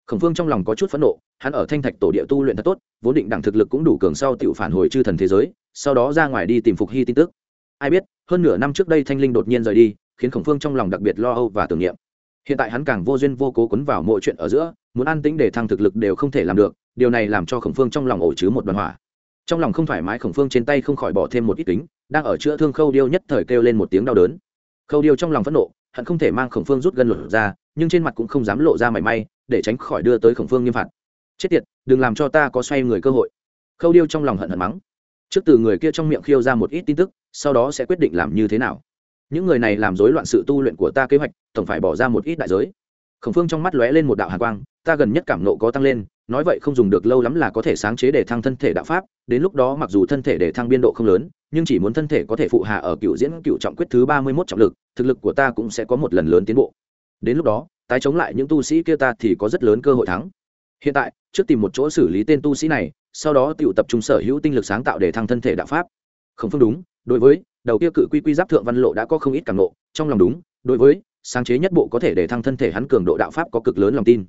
Khổng phương trong lòng có chút phẫn nộ, hắn ở thanh thạch tổ địa tu luyện thật tốt, vốn định đẳng thực lực cũng đủ cường sau tự phản hồi chư thần thế giới, sau đó ra ngoài đi tìm phục hy tin tức. Ai biết, hơn nửa năm trước đây thanh linh đột nhiên rời đi, khiến khổng phương trong lòng đặc biệt lo âu và tưởng niệm. Hiện tại hắn càng vô duyên vô cố quấn vào mọi chuyện ở giữa, muốn an tĩnh để thăng thực lực đều không thể làm được, điều này làm cho khổng phương trong lòng ổ chứ một đoàn hỏa trong lòng không thoải mái khổng phương trên tay không khỏi bỏ thêm một ít kính, đang ở chữa thương khâu điêu nhất thời kêu lên một tiếng đau đớn. Khâu điêu trong lòng phẫn nộ, hận không thể mang khổng phương rút gân lột ra, nhưng trên mặt cũng không dám lộ ra mảy may, để tránh khỏi đưa tới khổng phương nghiêm phạt. Chết tiệt, đừng làm cho ta có xoay người cơ hội. Khâu điêu trong lòng hận hận mắng. Trước từ người kia trong miệng khiêu ra một ít tin tức, sau đó sẽ quyết định làm như thế nào. Những người này làm rối loạn sự tu luyện của ta kế hoạch, tổng phải bỏ ra một ít đại giới. Khổng phương trong mắt lóe lên một đạo hạ quang ta gần nhất cảm nộ có tăng lên, nói vậy không dùng được lâu lắm là có thể sáng chế để thăng thân thể đạo pháp, đến lúc đó mặc dù thân thể để thăng biên độ không lớn, nhưng chỉ muốn thân thể có thể phụ hạ ở cựu diễn cựu trọng quyết thứ ba mươi mốt trọng lực, thực lực của ta cũng sẽ có một lần lớn tiến bộ. Đến lúc đó, tái chống lại những tu sĩ kia ta thì có rất lớn cơ hội thắng. Hiện tại, trước tìm một chỗ xử lý tên tu sĩ này, sau đó tự tập trung sở hữu tinh lực sáng tạo để thăng thân thể đạo pháp. Không phương đúng, đối với, đầu kia cự quy quy giáp thượng văn lộ đã có không ít cảm nộ, trong lòng đúng, đối với, sáng chế nhất bộ có thể để thăng thân thể hắn cường độ đạo pháp có cực lớn lòng tin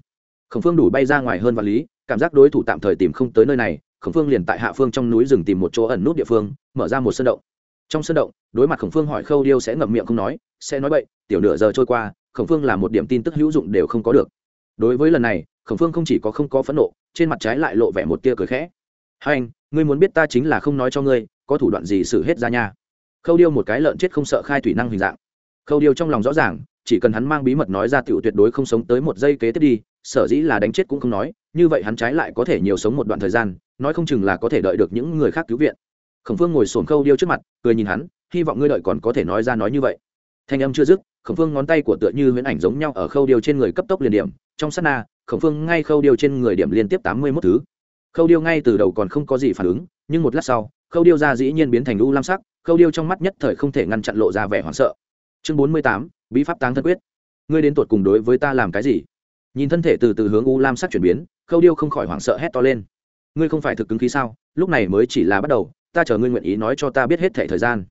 khổng phương đủ bay ra ngoài hơn vạn lý, cảm giác đối thủ tạm thời tìm không tới nơi này, khổng phương liền tại hạ phương trong núi rừng tìm một chỗ ẩn nút địa phương, mở ra một sân động. Trong sân động, đối mặt khổng phương hỏi khâu điêu sẽ ngậm miệng không nói, sẽ nói bậy, tiểu nửa giờ trôi qua, khổng phương là một điểm tin tức hữu dụng đều không có được. Đối với lần này, khổng phương không chỉ có không có phẫn nộ, trên mặt trái lại lộ vẻ một tia cười khẽ. Hai anh, ngươi muốn biết ta chính là không nói cho ngươi, có thủ đoạn gì xử hết ra nha? Khâu điêu một cái lợn chết không sợ khai thủy năng hình dạng. Khâu điêu trong lòng rõ ràng chỉ cần hắn mang bí mật nói ra tiểu tuyệt đối không sống tới một giây kế tiếp đi, sở dĩ là đánh chết cũng không nói, như vậy hắn trái lại có thể nhiều sống một đoạn thời gian, nói không chừng là có thể đợi được những người khác cứu viện. Khổng phương ngồi xổm khâu điêu trước mặt, cười nhìn hắn, hy vọng ngươi đợi còn có thể nói ra nói như vậy. Thanh âm chưa dứt, khổng phương ngón tay của tựa như huyễn ảnh giống nhau ở khâu điêu trên người cấp tốc liền điểm, trong sát na, khổng phương ngay khâu điêu trên người điểm liên tiếp tám mươi mốt thứ. Khâu điêu ngay từ đầu còn không có gì phản ứng, nhưng một lát sau, khâu điêu ra dĩ nhiên biến thành u lam sắc, khâu điêu trong mắt nhất thời không thể ngăn chặn lộ ra vẻ hoảng sợ chương bốn mươi tám, bí pháp táng thân quyết. Ngươi đến tột cùng đối với ta làm cái gì? Nhìn thân thể từ từ hướng u lam sắc chuyển biến, khâu điêu không khỏi hoảng sợ hét to lên. Ngươi không phải thực cứng khí sao? Lúc này mới chỉ là bắt đầu, ta chờ ngươi nguyện ý nói cho ta biết hết thể thời gian.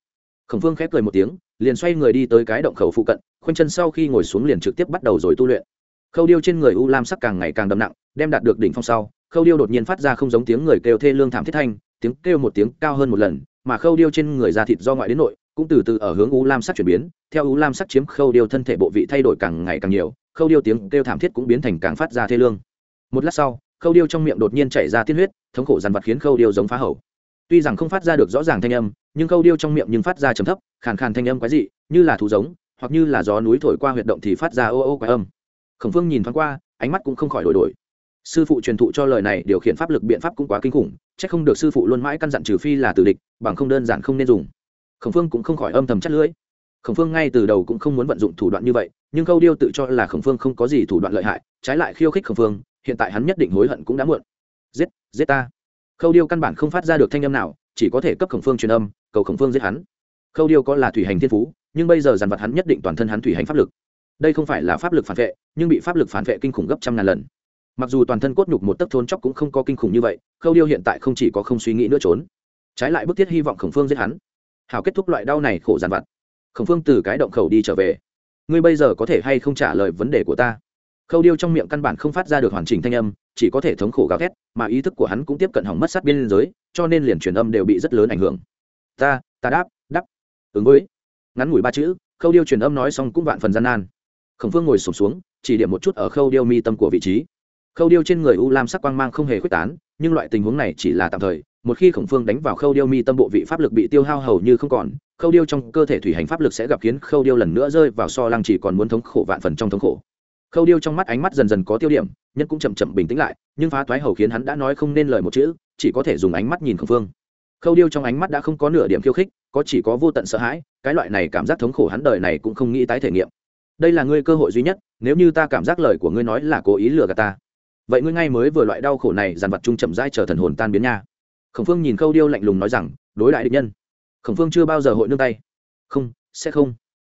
Khổng phương khép cười một tiếng, liền xoay người đi tới cái động khẩu phụ cận, khoanh chân sau khi ngồi xuống liền trực tiếp bắt đầu rồi tu luyện. Khâu điêu trên người u lam sắc càng ngày càng đậm nặng, đem đạt được đỉnh phong sau, khâu điêu đột nhiên phát ra không giống tiếng người kêu thê lương thảm thiết thanh, tiếng kêu một tiếng cao hơn một lần, mà khâu điêu trên người da thịt do ngoại đến nội cũng từ từ ở hướng u lam sắc chuyển biến, theo u lam sắc chiếm khâu điêu thân thể bộ vị thay đổi càng ngày càng nhiều, khâu điêu tiếng kêu thảm thiết cũng biến thành càng phát ra thê lương. Một lát sau, khâu điêu trong miệng đột nhiên chảy ra tiên huyết, thống khổ dằn vặt khiến khâu điêu giống phá hậu tuy rằng không phát ra được rõ ràng thanh âm, nhưng khâu điêu trong miệng nhưng phát ra trầm thấp, khàn khàn thanh âm quái dị, như là thú giống, hoặc như là gió núi thổi qua huyệt động thì phát ra ô ô quái âm. Khổng phương nhìn thoáng qua, ánh mắt cũng không khỏi đổi đổi. Sư phụ truyền thụ cho lời này điều khiển pháp lực biện pháp cũng quá kinh khủng c h ắ c không được sư phụ luôn mãi căn dặn trừ phi là tử địch, bằng không đơn giản không nên dùng khổng phương cũng không khỏi âm thầm chắt lưỡi. Khổng phương ngay từ đầu cũng không muốn vận dụng thủ đoạn như vậy, nhưng khâu điêu tự cho là khổng phương không có gì thủ đoạn lợi hại, trái lại khiêu khích khổng phương, hiện tại hắn nhất định hối hận cũng đã muộn. Giết giết ta. Khâu điêu căn bản không phát ra được thanh âm nào, chỉ có thể cấp khổng phương truyền âm, cầu khổng phương giết hắn. Khâu điêu có là thủy hành thiên phú, nhưng bây giờ dàn vật hắn nhất định toàn thân hắn thủy hành pháp lực. Đây không phải là pháp lực phản vệ, nhưng bị pháp lực phản vệ kinh khủng gấp trăm ngàn lần. Mặc dù toàn thân cốt nhục một tấc thôn chóc cũng không có kinh khủng như vậy, khâu điêu hiện tại không chỉ có không suy nghĩ nữa trốn. Trái lại bức thiết hy vọng khổng phương giết hắn hào kết thúc loại đau này khổ dàn vặt. Khổng phương từ cái động khẩu đi trở về. Ngươi bây giờ có thể hay không trả lời vấn đề của ta? Khâu điêu trong miệng căn bản không phát ra được hoàn chỉnh thanh âm chỉ có thể thống khổ gào thét mà ý thức của hắn cũng tiếp cận hỏng mất sát biên giới cho nên liền truyền âm đều bị rất lớn ảnh hưởng. Ta ta đáp đáp. Ứng với. Ngắn ngủi ba chữ khâu điêu truyền âm nói xong cũng vạn phần gian nan. Khổng phương ngồi sụp xuống, chỉ điểm một chút ở khâu điêu mi tâm của vị trí. Khâu điêu trên người u lam sắc quang mang không hề khuếch tán nhưng loại tình huống này chỉ là tạm thời một khi khổng phương đánh vào khâu điêu mi tâm bộ vị pháp lực bị tiêu hao hầu như không còn, khâu điêu trong cơ thể thủy hành pháp lực sẽ gặp khiến khâu điêu lần nữa rơi vào so lăng chỉ còn muốn thống khổ vạn phần trong thống khổ. Khâu điêu trong mắt ánh mắt dần dần có tiêu điểm, nhân cũng chậm chậm bình tĩnh lại, nhưng phá thoái hầu khiến hắn đã nói không nên lời một chữ, chỉ có thể dùng ánh mắt nhìn khổng phương. Khâu điêu trong ánh mắt đã không có nửa điểm khiêu khích, có chỉ có vô tận sợ hãi, cái loại này cảm giác thống khổ hắn đời này cũng không nghĩ tái thể nghiệm. Đây là ngươi cơ hội duy nhất, nếu như ta cảm giác lời của ngươi nói là cố ý lừa gạt ta. Vậy ngươi ngay mới vừa loại đau khổ này dàn vật chung chậm dai chờ thần hồn tan biến nha khổng phương nhìn khâu điêu lạnh lùng nói rằng, đối đại địch nhân. Khổng phương chưa bao giờ hội nương tay. Không, sẽ không.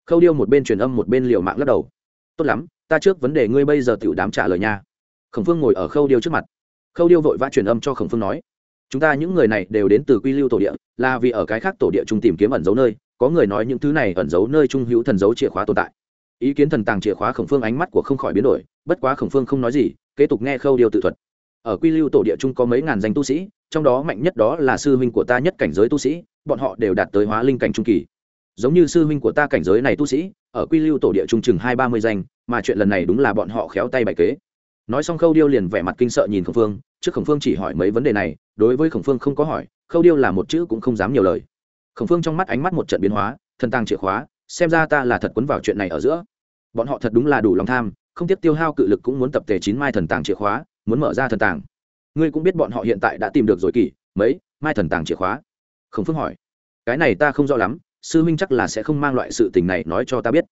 Khâu điêu một bên truyền âm một bên liều mạng lắc đầu. Tốt lắm, ta trước vấn đề ngươi bây giờ tiểu đám trả lời nha. Khổng phương ngồi ở khâu điêu trước mặt. Khâu điêu vội vã truyền âm cho khổng phương nói, chúng ta những người này đều đến từ quy lưu tổ địa, là vì ở cái khác tổ địa chung tìm kiếm ẩn dấu nơi, có người nói những thứ này ẩn dấu nơi trung hữu thần dấu chìa khóa tồn tại. Ý kiến thần tàng chìa khóa khổng phương ánh mắt của không khỏi biến đổi, bất quá khổng phương không nói gì, kế tục nghe khâu điêu tự thuật. Ở quy lưu tổ địa chung có mấy ngàn danh tu sĩ trong đó mạnh nhất đó là sư huynh của ta nhất cảnh giới tu sĩ, bọn họ đều đạt tới hóa linh cảnh trung kỳ. Giống như sư huynh của ta cảnh giới này tu sĩ, ở quy lưu tổ địa trung chừng hai ba mươi danh, mà chuyện lần này đúng là bọn họ khéo tay bày kế. Nói xong khâu điêu liền vẻ mặt kinh sợ nhìn khổng phương, trước khổng phương chỉ hỏi mấy vấn đề này, đối với khổng phương không có hỏi, khâu điêu là một chữ cũng không dám nhiều lời. Khổng phương trong mắt ánh mắt một trận biến hóa, thần tăng chìa khóa, xem ra ta là thật quấn vào chuyện này ở giữa. Bọn họ thật đúng là đủ lòng tham, không tiếp tiêu hao cự lực cũng muốn tập tề chín mai thần tàng chìa khóa, muốn mở ra thần tàng ngươi cũng biết bọn họ hiện tại đã tìm được rồi kỳ mấy, mai thần tàng chìa khóa. Khổng phương hỏi, cái này ta không rõ lắm, sư huynh chắc là sẽ không mang loại sự tình này nói cho ta biết.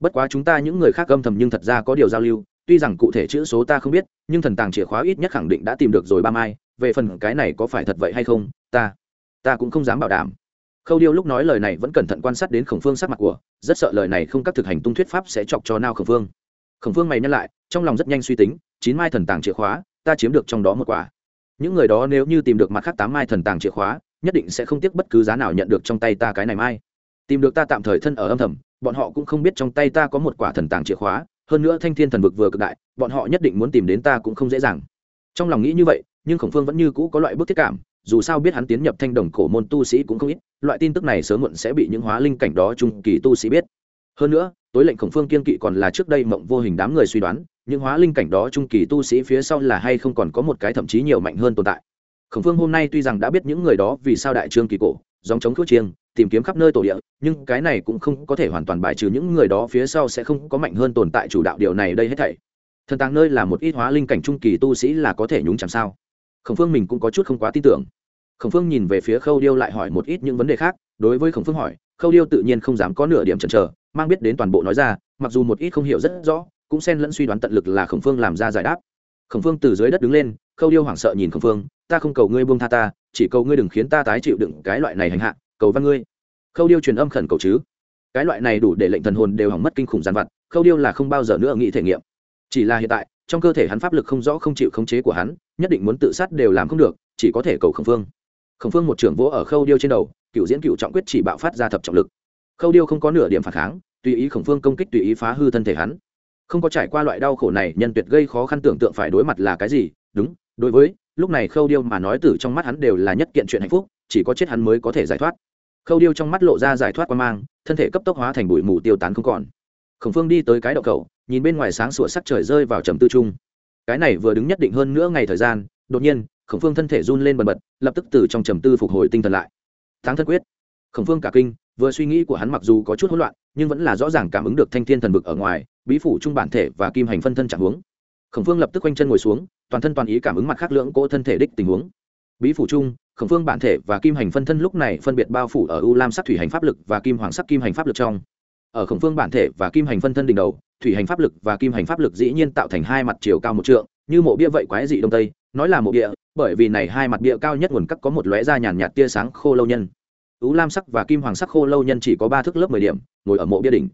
Bất quá chúng ta những người khác âm thầm nhưng thật ra có điều giao lưu, tuy rằng cụ thể chữ số ta không biết, nhưng thần tàng chìa khóa ít nhất khẳng định đã tìm được rồi ba mai, về phần cái này có phải thật vậy hay không, ta ta cũng không dám bảo đảm. Khâu điêu lúc nói lời này vẫn cẩn thận quan sát đến khổng phương sắc mặt của, rất sợ lời này không các thực hành tung thuyết pháp sẽ chọc cho nao khổng phương. Khổng phương mày nhắc lại, trong lòng rất nhanh suy tính, chín mai thần tàng chìa khóa ta chiếm được trong đó một quả. Những người đó nếu như tìm được mặt khác tám mai thần tàng chìa khóa, nhất định sẽ không tiếc bất cứ giá nào nhận được trong tay ta cái này mai. Tìm được ta tạm thời thân ở âm thầm, bọn họ cũng không biết trong tay ta có một quả thần tàng chìa khóa, hơn nữa thanh thiên thần vực vừa cực đại, bọn họ nhất định muốn tìm đến ta cũng không dễ dàng. Trong lòng nghĩ như vậy, nhưng khổng phương vẫn như cũ có loại bức thiết cảm, dù sao biết hắn tiến nhập thanh đồng cổ môn tu sĩ cũng không ít, loại tin tức này sớm muộn sẽ bị những hóa linh cảnh đó trung kỳ tu sĩ biết. Hơn nữa tối lệnh khổng phương kiên kỵ còn là trước đây mộng vô hình đám người suy đoán, những hóa linh cảnh đó trung kỳ tu sĩ phía sau là hay không còn có một cái thậm chí nhiều mạnh hơn tồn tại. Khổng phương hôm nay tuy rằng đã biết những người đó vì sao đại trương kỳ cổ dòng chống thuốc chiêng, tìm kiếm khắp nơi tổ địa, nhưng cái này cũng không có thể hoàn toàn bài trừ những người đó phía sau sẽ không có mạnh hơn tồn tại chủ đạo điều này đây hết thảy. Thần tàng nơi là một ít hóa linh cảnh trung kỳ tu sĩ là có thể nhúng chẳng sao? Khổng phương mình cũng có chút không quá tin tưởng. Khổng phương nhìn về phía khâu điêu lại hỏi một ít những vấn đề khác, đối với khổng phương hỏi khâu điêu tự nhiên không dám có nửa điểm chần chờ, mang biết đến toàn bộ nói ra, mặc dù một ít không hiểu rất rõ, cũng xen lẫn suy đoán tận lực là khổng phương làm ra giải đáp. Khổng phương từ dưới đất đứng lên, khâu điêu hoảng sợ nhìn khổng phương, ta không cầu ngươi buông tha ta, chỉ cầu ngươi đừng khiến ta tái chịu đựng cái loại này hành hạ, cầu văn ngươi. Khâu điêu truyền âm khẩn cầu chứ. Cái loại này đủ để lệnh thần hồn đều hỏng mất kinh khủng giàn vặt, khâu điêu là không bao giờ nữa nghĩ thể nghiệm. Chỉ là hiện tại, trong cơ thể hắn pháp lực không rõ không chịu khống chế của hắn, nhất định muốn tự sát đều làm không được, chỉ có thể cầu khổng phương. Khổng phương một trưởng vỗ ở khâu điêu trên đầu cựu diễn cựu trọng quyết chỉ bạo phát ra thập trọng lực. Khâu điêu không có nửa điểm phản kháng, tùy ý khổng phương công kích tùy ý phá hư thân thể hắn. Không có trải qua loại đau khổ này, nhân tuyệt gây khó khăn tưởng tượng phải đối mặt là cái gì, đúng, đối với, lúc này khâu điêu mà nói từ trong mắt hắn đều là nhất kiện chuyện hạnh phúc, chỉ có chết hắn mới có thể giải thoát. Khâu điêu trong mắt lộ ra giải thoát qua mang, thân thể cấp tốc hóa thành bụi mù tiêu tán không còn. Khổng phương đi tới cái đậu cầu, nhìn bên ngoài sáng sủa sắc trời rơi vào trầm tư trung cái này vừa đứng nhất định hơn nữa ngày thời gian, đột nhiên, khổng phương thân thể run lên bần bật, lập tức từ trong trầm tư phục hồi tinh thần lại tháng thân quyết. Khổng phương cả kinh, vừa suy nghĩ của hắn mặc dù có chút hỗn loạn, nhưng vẫn là rõ ràng cảm ứng được thanh thiên thần vực ở ngoài, bí phủ trung bản thể và kim hành phân thân trạng hướng. khổng phương lập tức quanh chân ngồi xuống, toàn thân toàn ý cảm ứng mặt khác lưỡng cỗ thân thể đích tình huống. Bí phủ trung, khổng phương bản thể và kim hành phân thân lúc này phân biệt bao phủ ở u lam sắc thủy hành pháp lực và kim hoàng sắc kim hành pháp lực trong. Ở khổng phương bản thể và kim hành phân thân đỉnh đầu, thủy hành pháp lực và kim hành pháp lực dĩ nhiên tạo thành hai mặt chiều cao một trượng, như mộ bia vậy quái dị đông tây, nói là mộ bia bởi vì này hai mặt bia cao nhất nguồn cắt có một lóe da nhàn nhạt tia sáng khô lâu nhân. Ú lam sắc và kim hoàng sắc khô lâu nhân chỉ có ba thước lớp mười điểm ngồi ở mộ bia đỉnh.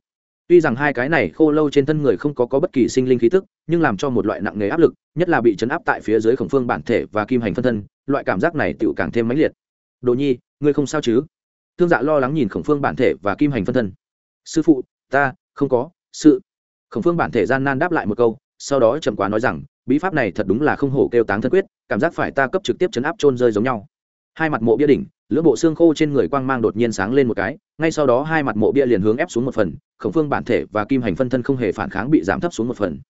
Tuy rằng hai cái này khô lâu trên thân người không có, có bất kỳ sinh linh khí tức nhưng làm cho một loại nặng nề áp lực nhất là bị chấn áp tại phía dưới khổng phương bản thể và kim hành phân thân loại cảm giác này tựu càng thêm mãnh liệt. Đồ nhi ngươi không sao chứ? Thương dạ lo lắng nhìn khổng phương bản thể và kim hành phân thân. Sư phụ ta không có sự. Khổng phương bản thể gian nan đáp lại một câu sau đó chậm quá nói rằng bí pháp này thật đúng là không hổ kêu táng thân quyết cảm giác phải ta cấp trực tiếp chấn áp trôn rơi giống nhau. Hai mặt mộ bia đỉnh lưỡng bộ xương khô trên người quang mang đột nhiên sáng lên một cái, ngay sau đó hai mặt mộ bia liền hướng ép xuống một phần, khổng phương bản thể và kim hành phân thân không hề phản kháng bị giảm thấp xuống một phần.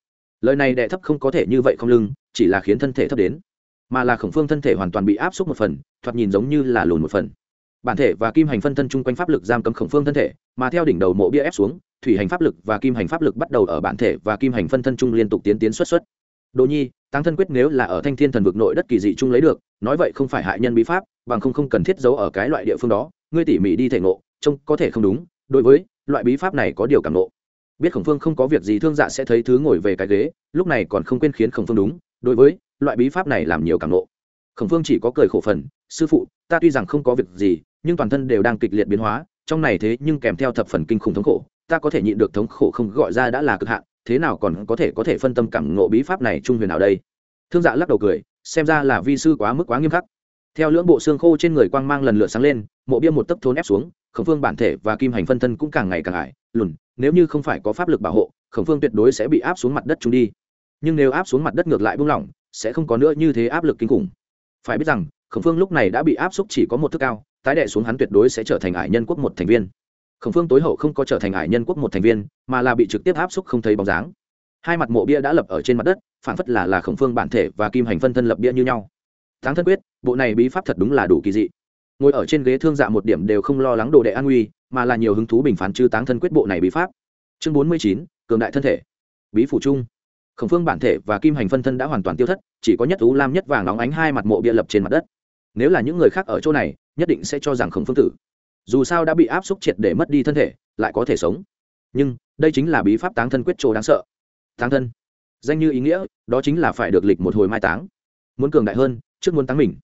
Lời này đệ thấp không có thể như vậy không lưng, chỉ là khiến thân thể thấp đến. Mà là khổng phương thân thể hoàn toàn bị áp suất một phần, thoạt nhìn giống như là lùn một phần. Bản thể và kim hành phân thân chung quanh pháp lực giam cấm khổng phương thân thể, mà theo đỉnh đầu mộ bia ép xuống, thủy hành pháp lực và kim hành pháp lực bắt đầu ở bản thể và kim hành phân thân chung liên tục tiến tiến xuất xuất Đồ Nhi, tăng thân quyết nếu là ở Thanh Thiên Thần vực nội đất kỳ dị chung lấy được, nói vậy không phải hại nhân bí pháp, bằng không không cần thiết giấu ở cái loại địa phương đó, ngươi tỉ mỉ đi thể ngộ, trông có thể không đúng, đối với loại bí pháp này có điều cảm ngộ. Biết Khổng Phương không có việc gì thương dạ sẽ thấy thứ ngồi về cái ghế, lúc này còn không quên khiến Khổng Phương đúng, đối với loại bí pháp này làm nhiều cảm ngộ. Khổng Phương chỉ có cười khổ phần, sư phụ, ta tuy rằng không có việc gì, nhưng toàn thân đều đang kịch liệt biến hóa, trong này thế nhưng kèm theo thập phần kinh khủng thống khổ, ta có thể nhịn được thống khổ không gọi ra đã là cực hạn, thế nào còn có thể có thể phân tâm cảm ngộ bí pháp này trung huyền nào đây? Thương dạ lắc đầu cười, xem ra là vi sư quá mức quá nghiêm khắc. Theo lưỡng bộ xương khô trên người quang mang lần lượt sáng lên, mộ bia một tấc thốn ép xuống, khổng phương bản thể và kim hành phân thân cũng càng ngày càng ải, lùn, nếu như không phải có pháp lực bảo hộ, khổng phương tuyệt đối sẽ bị áp xuống mặt đất chúng đi. Nhưng nếu áp xuống mặt đất ngược lại buông lỏng, sẽ không có nữa như thế áp lực kinh khủng. Phải biết rằng, khổng phương lúc này đã bị áp xúc chỉ có một thước cao, tái đệ xuống hắn tuyệt đối sẽ trở thành ải nhân quốc một thành viên khổng phương tối hậu không có trở thành ải nhân quốc một thành viên, mà là bị trực tiếp áp xúc không thấy bóng dáng. Hai mặt mộ bia đã lập ở trên mặt đất phản phất là là khổng phương bản thể và kim hành phân thân lập bia như nhau. Thắng thân quyết, bộ này bí pháp thật đúng là đủ kỳ dị. Ngồi ở trên ghế thương dạ một điểm đều không lo lắng đồ đệ an nguy, mà là nhiều hứng thú bình phán chư táng thân quyết bộ này bí pháp. Chương bốn mươi chín, cường đại thân thể. Bí phủ chung khổng phương bản thể và kim hành phân thân đã hoàn toàn tiêu thất, chỉ có nhất ú lam nhất vàng nóng ánh hai mặt mộ bia lập trên mặt đất. Nếu là những người khác ở chỗ này, nhất định sẽ cho rằng khổng phương tử dù sao đã bị áp xúc triệt để mất đi thân thể, lại có thể sống. Nhưng, đây chính là bí pháp táng thân quyết trồ đáng sợ. Táng thân. Danh như ý nghĩa, đó chính là phải được lịch một hồi mai táng. Muốn cường đại hơn, trước muốn táng mình.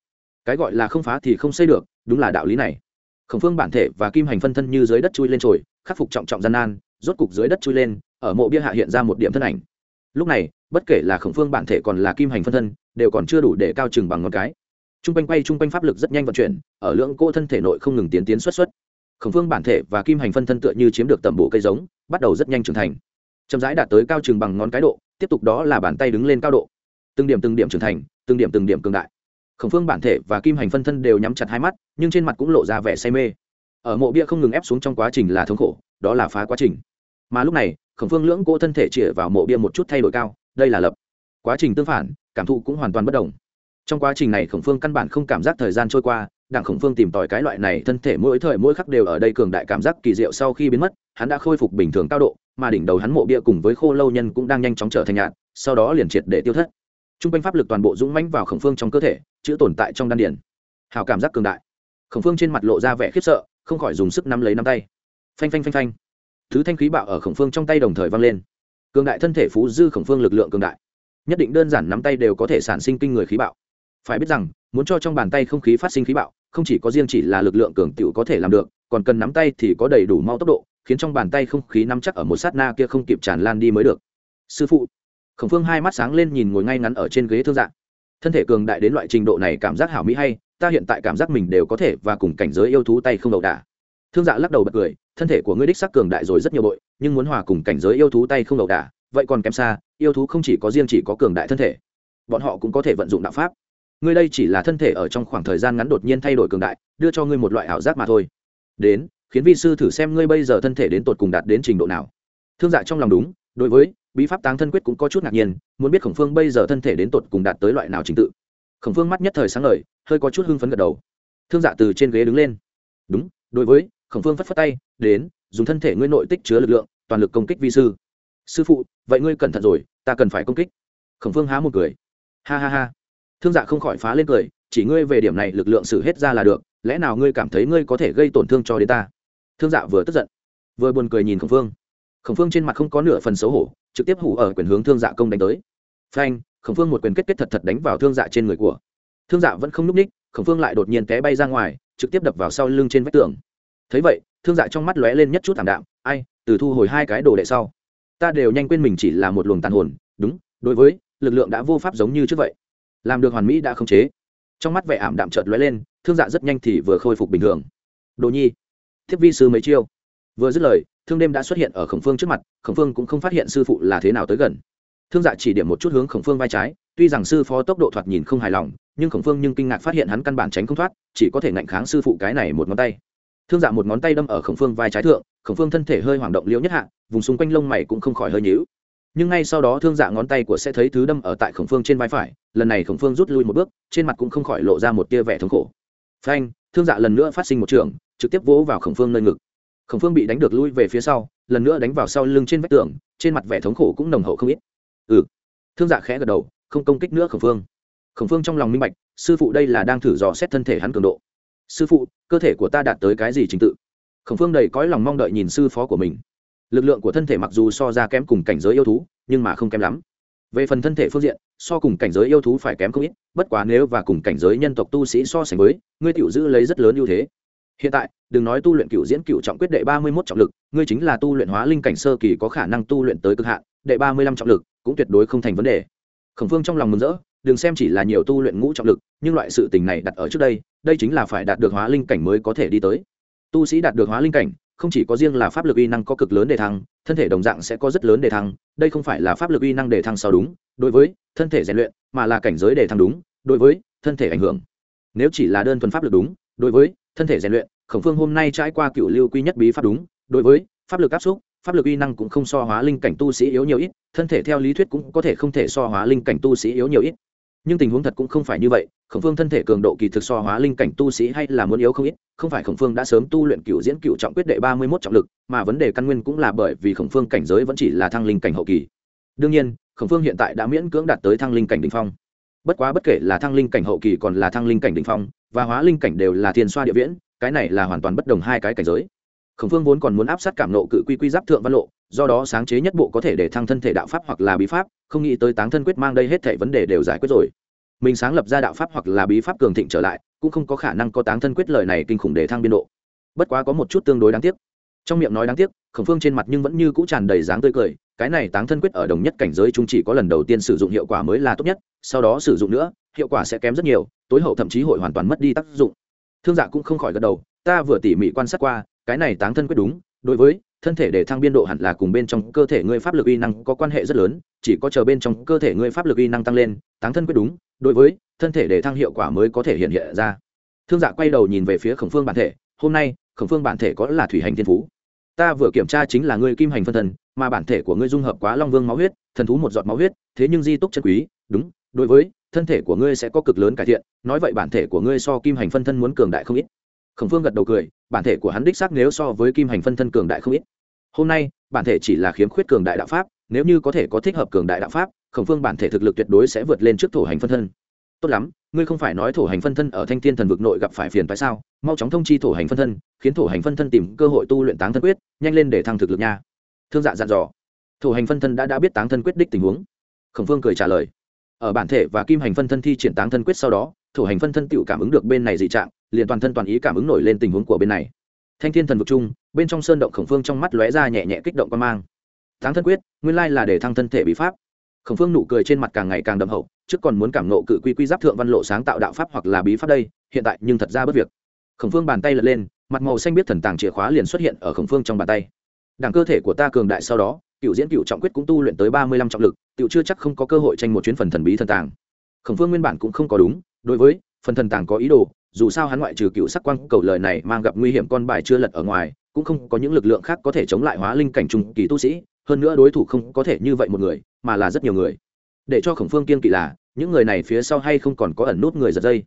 Cái gọi là không phá thì không xây được, đúng là đạo lý này. Khổng phương bản thể và kim hành phân thân như dưới đất chui lên trồi, khắc phục trọng trọng gian nan, rốt cục dưới đất chui lên, ở mộ bia hạ hiện ra một điểm thân ảnh. Lúc này, bất kể là khổng phương bản thể còn là kim hành phân thân, đều còn chưa đủ để cao chừng bằng ngón cái t r u n g quanh quay t r u n g quanh pháp lực rất nhanh vận chuyển, ở lưỡng cô thân thể nội không ngừng tiến tiến xuất xuất. Khổng phương bản thể và kim hành phân thân tựa như chiếm được tầm bộ cây giống, bắt đầu rất nhanh trưởng thành. Chậm rãi đạt tới cao chừng bằng ngón cái độ, tiếp tục đó là bàn tay đứng lên cao độ. Từng điểm từng điểm trưởng thành, từng điểm từng điểm cường đại. Khổng phương bản thể và kim hành phân thân đều nhắm chặt hai mắt, nhưng trên mặt cũng lộ ra vẻ say mê. Ở mộ bia không ngừng ép xuống trong quá trình là thống khổ, đó là phá quá trình. Mà lúc này, khổng phương lưỡng cỗ thân thể chĩa vào mộ bia một chút thay đổi cao, đây là lập. Quá trình tương phản, cảm thụ cũng hoàn toàn bất đồng trong quá trình này khổng phương căn bản không cảm giác thời gian trôi qua, đảng khổng phương tìm tòi cái loại này thân thể mỗi thời mỗi khắc đều ở đây cường đại cảm giác kỳ diệu sau khi biến mất, hắn đã khôi phục bình thường cao độ, mà đỉnh đầu hắn mộ bia cùng với khô lâu nhân cũng đang nhanh chóng trở thành nhạt, sau đó liền triệt để tiêu thất. T r u n g quanh pháp lực toàn bộ dũng mãnh vào khổng phương trong cơ thể, chữ tồn tại trong đan điển hào cảm giác cường đại. Khổng phương trên mặt lộ ra vẻ khiếp sợ, không khỏi dùng sức nắm lấy nắm tay. Phanh phanh phanh phanh. Thứ thanh khí bạo ở khổng phương trong tay đồng thời vang lên. Cường đại thân thể phú dư khổng phương lực lượng cường đại. Nhất định đơn giản nắm tay đều có thể sản sinh kinh người khí bạo phải biết rằng, muốn cho trong bàn tay không khí phát sinh khí bạo, không chỉ có riêng chỉ là lực lượng cường tiểu có thể làm được, còn cần nắm tay thì có đầy đủ mau tốc độ, khiến trong bàn tay không khí nắm chắc ở một sát na kia không kịp tràn lan đi mới được. Sư phụ, khổng phương hai mắt sáng lên nhìn ngồi ngay ngắn ở trên ghế thương dạng thân thể cường đại đến loại trình độ này cảm giác hảo mỹ hay, ta hiện tại cảm giác mình đều có thể và cùng cảnh giới yêu thú tay không đầu đà. Thương dạ lắc đầu bật cười, thân thể của ngươi đích sắc cường đại rồi rất nhiều bội, nhưng muốn hòa cùng cảnh giới yêu thú tay không đầu đà, vậy còn kém xa, yêu thú không chỉ có riêng chỉ có cường đại thân thể, bọn họ cũng có thể vận dụng đạo pháp ngươi đây chỉ là thân thể ở trong khoảng thời gian ngắn đột nhiên thay đổi cường đại, đưa cho ngươi một loại ảo giác mà thôi. Đến, khiến vi sư thử xem ngươi bây giờ thân thể đến tột cùng đạt đến trình độ nào. Thương dạ trong lòng đúng, đối với, bí pháp táng thân quyết cũng có chút ngạc nhiên, muốn biết khổng phương bây giờ thân thể đến tột cùng đạt tới loại nào trình tự. Khổng phương mắt nhất thời sáng lời hơi có chút hưng phấn gật đầu. Thương dạ từ trên ghế đứng lên. Đúng, đối với, khổng phương phất phất tay, đến, dùng thân thể ngươi nội tích chứa lực lượng, toàn lực công kích vi sư. Sư phụ, vậy ngươi cẩn thận rồi, ta cần phải công kích. Khổng phương há một cười. Ha ha ha thương dạ không khỏi phá lên cười, chỉ ngươi về điểm này lực lượng xử hết ra là được, lẽ nào ngươi cảm thấy ngươi có thể gây tổn thương cho đến ta? Thương dạ vừa tức giận, vừa buồn cười nhìn khổng phương. Khổng phương trên mặt không có nửa phần xấu hổ, trực tiếp hủ ở quyền hướng thương dạ công đánh tới. Phanh, khổng phương một quyền kết kết thật thật đánh vào thương dạ trên người của. Thương dạ vẫn không n ú c ních, khổng phương lại đột nhiên té bay ra ngoài, trực tiếp đập vào sau lưng trên vách tường. Thấy vậy, thương dạ trong mắt lóe lên nhất chút thảm đạm, ai, từ thu hồi hai cái đồ đệ sau, ta đều nhanh quên mình chỉ là một luồng tàn hồn, đúng, đối với, lực lượng đã vô pháp giống như trước vậy làm được hoàn mỹ đã không chế. Trong mắt vẻ ảm đạm chợt lóe lên, thương dạ rất nhanh thì vừa khôi phục bình thường. Đồ nhi, thiếp vi sư mấy chiêu. Vừa dứt lời, thương đêm đã xuất hiện ở khổng phương trước mặt, khổng phương cũng không phát hiện sư phụ là thế nào tới gần. Thương dạ chỉ điểm một chút hướng khổng phương vai trái, tuy rằng sư phó tốc độ thoạt nhìn không hài lòng, nhưng khổng phương nhưng kinh ngạc phát hiện hắn căn bản tránh không thoát, chỉ có thể ngạnh kháng sư phụ cái này một ngón tay. Thương dạ một ngón tay đâm ở khổng phương vai trái thượng, khổng phương thân thể hơi hoảng động liễu nhất hạ, vùng xung quanh lông mày cũng không khỏi hơi nhíu nhưng ngay sau đó thương dạ ngón tay của sẽ thấy thứ đâm ở tại khổng phương trên vai phải, lần này khổng phương rút lui một bước, trên mặt cũng không khỏi lộ ra một tia vẻ thống khổ. Phanh, thương dạ lần nữa phát sinh một trường, trực tiếp vỗ vào khổng phương nơi ngực. Khổng phương bị đánh được lui về phía sau, lần nữa đánh vào sau lưng trên vách tường, trên mặt vẻ thống khổ cũng nồng hậu không ít. Ừ. Thương dạ khẽ gật đầu, không công kích nữa khổng phương. Khổng phương trong lòng minh bạch, sư phụ đây là đang thử dò xét thân thể hắn cường độ. Sư phụ, cơ thể của ta đạt tới cái gì trình tự? Khổng phương đầy cõi lòng mong đợi nhìn sư phó của mình lực lượng của thân thể mặc dù so ra kém cùng cảnh giới yêu thú, nhưng mà không kém lắm. Về phần thân thể phương diện, so cùng cảnh giới yêu thú phải kém không ít, bất quá nếu và cùng cảnh giới nhân tộc tu sĩ so sánh với, ngươi tiểu giữ lấy rất lớn ưu thế. Hiện tại, đừng nói tu luyện cựu diễn cựu trọng quyết đệ ba mươi mốt trọng lực, ngươi chính là tu luyện hóa linh cảnh sơ kỳ có khả năng tu luyện tới cực hạn, đệ ba mươi lăm trọng lực cũng tuyệt đối không thành vấn đề. Khổng phương trong lòng mừng rỡ, đừng xem chỉ là nhiều tu luyện ngũ trọng lực, nhưng loại sự tình này đặt ở trước đây đây chính là phải đạt được hóa linh cảnh mới có thể đi tới. Tu sĩ đạt được hóa linh cảnh không chỉ có riêng là pháp lực uy năng có cực lớn để thăng, thân thể đồng dạng sẽ có rất lớn để thăng, đây không phải là pháp lực uy năng để thăng sau đúng, đối với thân thể rèn luyện mà là cảnh giới để thăng đúng, đối với thân thể ảnh hưởng. Nếu chỉ là đơn thuần pháp lực đúng, đối với thân thể rèn luyện, khổng phương hôm nay trải qua cựu lưu quy nhất bí pháp đúng, đối với pháp lực áp xúc, pháp lực uy năng cũng không so hóa linh cảnh tu sĩ yếu nhiều ít, thân thể theo lý thuyết cũng có thể không thể so hóa linh cảnh tu sĩ yếu nhiều ít nhưng tình huống thật cũng không phải như vậy, khổng phương thân thể cường độ kỳ thực so hóa linh cảnh tu sĩ hay là muốn yếu không ít, không phải khổng phương đã sớm tu luyện cựu diễn cựu trọng quyết đệ ba mươi mốt trọng lực, mà vấn đề căn nguyên cũng là bởi vì khổng phương cảnh giới vẫn chỉ là thăng linh cảnh hậu kỳ. Đương nhiên, khổng phương hiện tại đã miễn cưỡng đạt tới thăng linh cảnh đ ỉ n h phong. Bất quá bất kể là thăng linh cảnh hậu kỳ còn là thăng linh cảnh đ ỉ n h phong, và hóa linh cảnh đều là thiên xoa địa viễn, cái này là hoàn toàn bất đồng hai cái cảnh giới. Khổng phương vốn còn muốn áp sát cảm nộ cự quy quy giáp thượng văn lộ do đó sáng chế nhất bộ có thể để thăng thân thể đạo pháp hoặc là bí pháp, không nghĩ tới táng thân quyết mang đây hết thể vấn đề đều giải quyết rồi. Mình sáng lập ra đạo pháp hoặc là bí pháp cường thịnh trở lại, cũng không có khả năng có táng thân quyết lời này kinh khủng để thăng biên độ. Bất quá có một chút tương đối đáng tiếc. Trong miệng nói đáng tiếc, khổng phương trên mặt nhưng vẫn như cũ tràn đầy dáng tươi cười, cái này táng thân quyết ở đồng nhất cảnh giới chúng chỉ có lần đầu tiên sử dụng hiệu quả mới là tốt nhất, sau đó sử dụng nữa, hiệu quả sẽ kém rất nhiều, tối hậu thậm chí hội hoàn toàn mất đi tác dụng. Thương dạ cũng không khỏi gật đầu, ta vừa tỉ mỉ quan sát qua, cái này táng thân quyết đúng, đối với thân thể để thăng biên độ hẳn là cùng bên trong cơ thể ngươi pháp lực uy năng có quan hệ rất lớn, chỉ có chờ bên trong cơ thể ngươi pháp lực uy năng tăng lên, táng thân quyết đúng, đối với thân thể để thăng hiệu quả mới có thể hiện hiện ra. Thương dạ quay đầu nhìn về phía khổng phương bản thể, hôm nay, khổng phương bản thể có là thủy hành thiên phú. Ta vừa kiểm tra chính là ngươi kim hành phân thân, mà bản thể của ngươi dung hợp quá long vương máu huyết, thần thú một giọt máu huyết, thế nhưng di túc chân quý, đúng, đối với thân thể của ngươi sẽ có cực lớn cải thiện, nói vậy bản thể của ngươi so kim hành phân thân muốn cường đại không ít khổng phương gật đầu cười, bản thể của hắn đích xác nếu so với kim hành phân thân cường đại không ít. Hôm nay, bản thể chỉ là khiếm khuyết cường đại đạo pháp, nếu như có thể có thích hợp cường đại đạo pháp, khổng phương bản thể thực lực tuyệt đối sẽ vượt lên trước thổ hành phân thân. Tốt lắm, ngươi không phải nói thổ hành phân thân ở thanh thiên thần vực nội gặp phải phiền tại sao? Mau chóng thông chi thổ hành phân thân, khiến thổ hành phân thân tìm cơ hội tu luyện táng thân quyết, nhanh lên để thăng thực lực nha. Thương dạ dặn dò. Thổ hành phân thân đã đã biết táng thân quyết đích tình huống. Khổng phương cười trả lời. Ở bản thể và kim hành phân thân thi triển táng thân quyết sau đó thổ hành phân thân tựu cảm ứng được bên này dị trạng, liền toàn thân toàn ý cảm ứng nổi lên tình huống của bên này. Thanh thiên thần vực chung bên trong sơn động khổng phương trong mắt lóe ra nhẹ nhẹ kích động quan mang. Thắng thân quyết, nguyên lai là để thăng thân thể bí pháp. Khổng phương nụ cười trên mặt càng ngày càng đậm hậu, trước còn muốn cảm nộ cự quy quy giáp thượng văn lộ sáng tạo đạo pháp hoặc là bí pháp đây, hiện tại nhưng thật ra bất việc. Khổng phương bàn tay lật lên, mặt màu xanh biết thần tàng chìa khóa liền xuất hiện ở khổng phương trong bàn tay. Đảng cơ thể của ta cường đại sau đó, cựu diễn cựu trọng quyết cũng tu luyện tới ba mươi lăm trọng lực cựu chưa chắc không có cơ hội tranh một chuyến phần thần bí thần tàng. Khổng phương nguyên bản cũng không có đúng đối với, phần thần tàng có ý đồ, dù sao hắn ngoại trừ cựu sắc quang cầu lời này mang gặp nguy hiểm con bài chưa lật ở ngoài, cũng không có những lực lượng khác có thể chống lại hóa linh cảnh trung kỳ tu sĩ, hơn nữa đối thủ không có thể như vậy một người, mà là rất nhiều người. Để cho khổng phương kiên kỵ là, những người này phía sau hay không còn có ẩn nút người giật dây.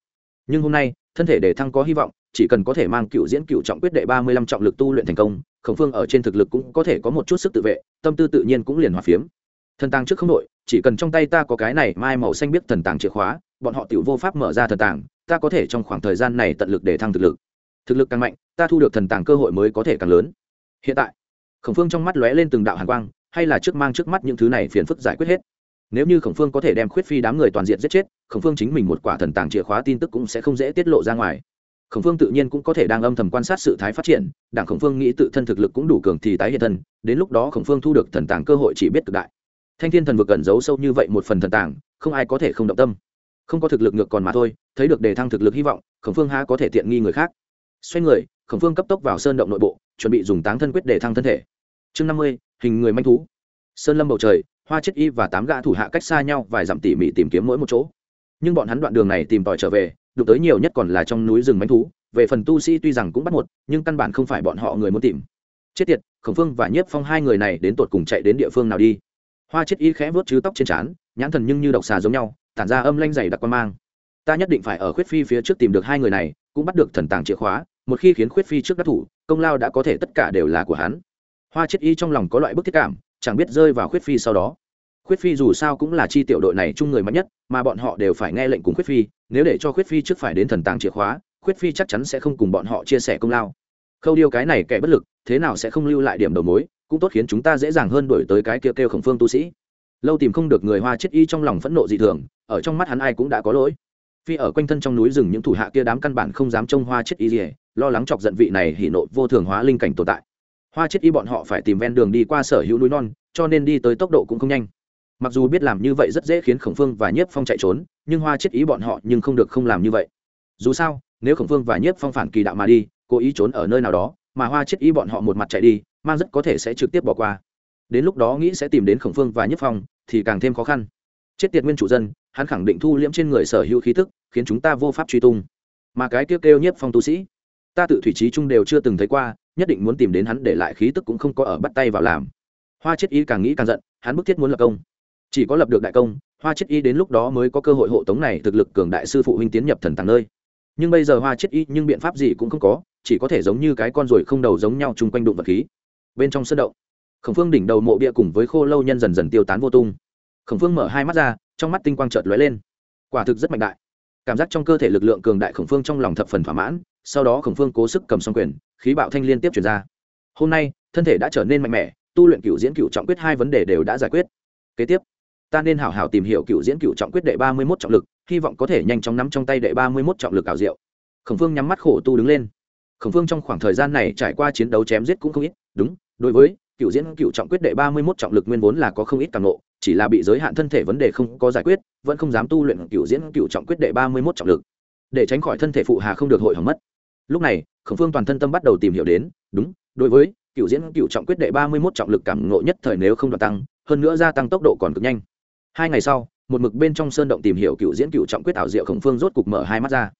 Nhưng hôm nay, thân thể để thăng có hy vọng, chỉ cần có thể mang cựu diễn cựu trọng quyết đệ ba mươi lăm trọng lực tu luyện thành công, khổng phương ở trên thực lực cũng có thể có một chút sức tự vệ, tâm tư tự nhiên cũng liền hòa phiếm. Thần tàng trước không đội chỉ cần trong tay ta có cái này mai màu xanh biết thần tàng chìa khóa bọn họ tiểu vô pháp mở ra thần tàng, ta có thể trong khoảng thời gian này tận lực để thăng thực lực. Thực lực càng mạnh, ta thu được thần tàng cơ hội mới có thể càng lớn. Hiện tại, khổng phương trong mắt lóe lên từng đạo hàn quang, hay là trước mang trước mắt những thứ này phiền phức giải quyết hết. Nếu như khổng phương có thể đem khuyết phi đám người toàn diện giết chết, khổng phương chính mình một quả thần tàng chìa khóa tin tức cũng sẽ không dễ tiết lộ ra ngoài. Khổng phương tự nhiên cũng có thể đang âm thầm quan sát sự thái phát triển, đảng khổng phương nghĩ tự thân thực lực cũng đủ cường thì tái hiện thân, đến lúc đó khổng phương thu được thần tàng cơ hội chỉ biết cực đại. Thanh thiên thần vực cẩn giấu sâu như vậy một phần thần tàng, không ai có thể không động tâm không có thực lực ngược còn mà thôi, thấy được đề thăng thực lực hy vọng, khổng phương há có thể tiện nghi người khác. Xoay người, khổng phương cấp tốc vào sơn động nội bộ, chuẩn bị dùng táng thân quyết để thăng thân thể. Chương năm mươi, hình người manh thú. Sơn lâm bầu trời, hoa chết y và tám gã thủ hạ cách xa nhau vài dặm tỉ mỉ tìm kiếm mỗi một chỗ. Nhưng bọn hắn đoạn đường này tìm tòi trở về, đụng tới nhiều nhất còn là trong núi rừng manh thú, về phần tu sĩ tuy rằng cũng bắt một, nhưng căn bản không phải bọn họ người muốn tìm. Chết tiệt, khổng phương và nhiếp phong hai người này đến tột cùng chạy đến địa phương nào đi? Hoa chết y khẽ vớt chứ tóc trên trán, nhãn thần nhưng như độc xà giống nhau tản ra âm lanh dày đặc quan mang. Ta nhất định phải ở khuyết phi phía trước tìm được hai người này, cũng bắt được thần tàng chìa khóa, một khi khiến khuyết phi trước đắc thủ, công lao đã có thể tất cả đều là của hắn. Hoa chết y trong lòng có loại bức thiết cảm, chẳng biết rơi vào khuyết phi sau đó. Khuyết phi dù sao cũng là chi tiểu đội này chung người mạnh nhất, mà bọn họ đều phải nghe lệnh cùng khuyết phi, nếu để cho khuyết phi trước phải đến thần tàng chìa khóa, khuyết phi chắc chắn sẽ không cùng bọn họ chia sẻ công lao. Khâu điêu cái này kẻ bất lực, thế nào sẽ không lưu lại điểm đầu mối, cũng tốt khiến chúng ta dễ dàng hơn đổi tới cái kêu kêu khổng phương tu sĩ. Lâu tìm không được người hoa chết y trong lòng phẫn nộ dị thường ở trong mắt hắn ai cũng đã có lỗi. Phi ở quanh thân trong núi rừng những thủ hạ kia đám căn bản không dám trông hoa chết y gì, lo lắng chọc giận vị này hỉ nộ vô thường hóa linh cảnh tồn tại. Hoa chết y bọn họ phải tìm ven đường đi qua sở hữu núi non, cho nên đi tới tốc độ cũng không nhanh. Mặc dù biết làm như vậy rất dễ khiến khổng phương và nhiếp phong chạy trốn, nhưng hoa chết ý bọn họ nhưng không được không làm như vậy. Dù sao, nếu khổng phương và nhiếp phong phản kỳ đạo mà đi, cố ý trốn ở nơi nào đó, mà hoa chết ý bọn họ một mặt chạy đi, mang rất có thể sẽ trực tiếp bỏ qua. Đến lúc đó nghĩ sẽ tìm đến khổng phương và nhiếp phong, thì càng thêm khó khăn. Chết tiệt nguyên chủ dân hắn khẳng định thu liễm trên người sở hữu khí tức, khiến chúng ta vô pháp truy tung. Mà cái kêu kêu nhiếp phong tu sĩ, ta tự thủy trí chung đều chưa từng thấy qua, nhất định muốn tìm đến hắn để lại khí tức cũng không có ở bắt tay vào làm. Hoa chết Y càng nghĩ càng giận, hắn bức thiết muốn lập công. Chỉ có lập được đại công, hoa chết y đến lúc đó mới có cơ hội hộ tống này thực lực cường đại sư phụ huynh tiến nhập thần tàng nơi. Nhưng bây giờ hoa chết y nhưng biện pháp gì cũng không có, chỉ có thể giống như cái con ruồi không đầu giống nhau chung quanh đụng vật khí. Bên trong sân động, khổng phương đỉnh đầu mộ bia cùng với khô lâu nhân dần dần tiêu tán vô tung khổng phương mở hai mắt ra, trong mắt tinh quang chợt lóe lên. Quả thực rất mạnh đại. Cảm giác trong cơ thể lực lượng cường đại khổng phương trong lòng thập phần thỏa mãn, sau đó khổng phương cố sức cầm xong quyền, khí bạo thanh liên tiếp chuyển ra. Hôm nay, thân thể đã trở nên mạnh mẽ, tu luyện cựu diễn cựu trọng quyết hai vấn đề đều đã giải quyết. Kế tiếp, ta nên hảo hảo tìm hiểu cựu diễn cựu trọng quyết đệ ba mươi mốt trọng lực, hy vọng có thể nhanh chóng nắm trong tay đệ ba mươi mốt trọng lực ảo diệu. Khổng phương nhắm mắt khổ tu đứng lên. Khổng phương trong khoảng thời gian này trải qua chiến đấu chém giết cũng không ít, đúng, đối với cựu diễn cựu trọng quyết đệ ba mươi mốt trọng lực nguyên vốn là có không ít càng nộ chỉ là bị giới hạn thân thể vấn đề không có giải quyết, vẫn không dám tu luyện cựu diễn cựu trọng quyết đệ ba mươi mốt trọng lực. Để tránh khỏi thân thể phụ hà không được hội hỏng mất. Lúc này, khổng phương toàn thân tâm bắt đầu tìm hiểu đến, đúng, đối với cựu diễn cựu trọng quyết đệ ba mươi mốt trọng lực cảm ngộ nhất thời nếu không đoạt tăng, hơn nữa gia tăng tốc độ còn cực nhanh. Hai ngày sau, một mực bên trong sơn động tìm hiểu cựu diễn cựu trọng quyết ảo diệu khổng phương rốt cục mở hai mắt ra.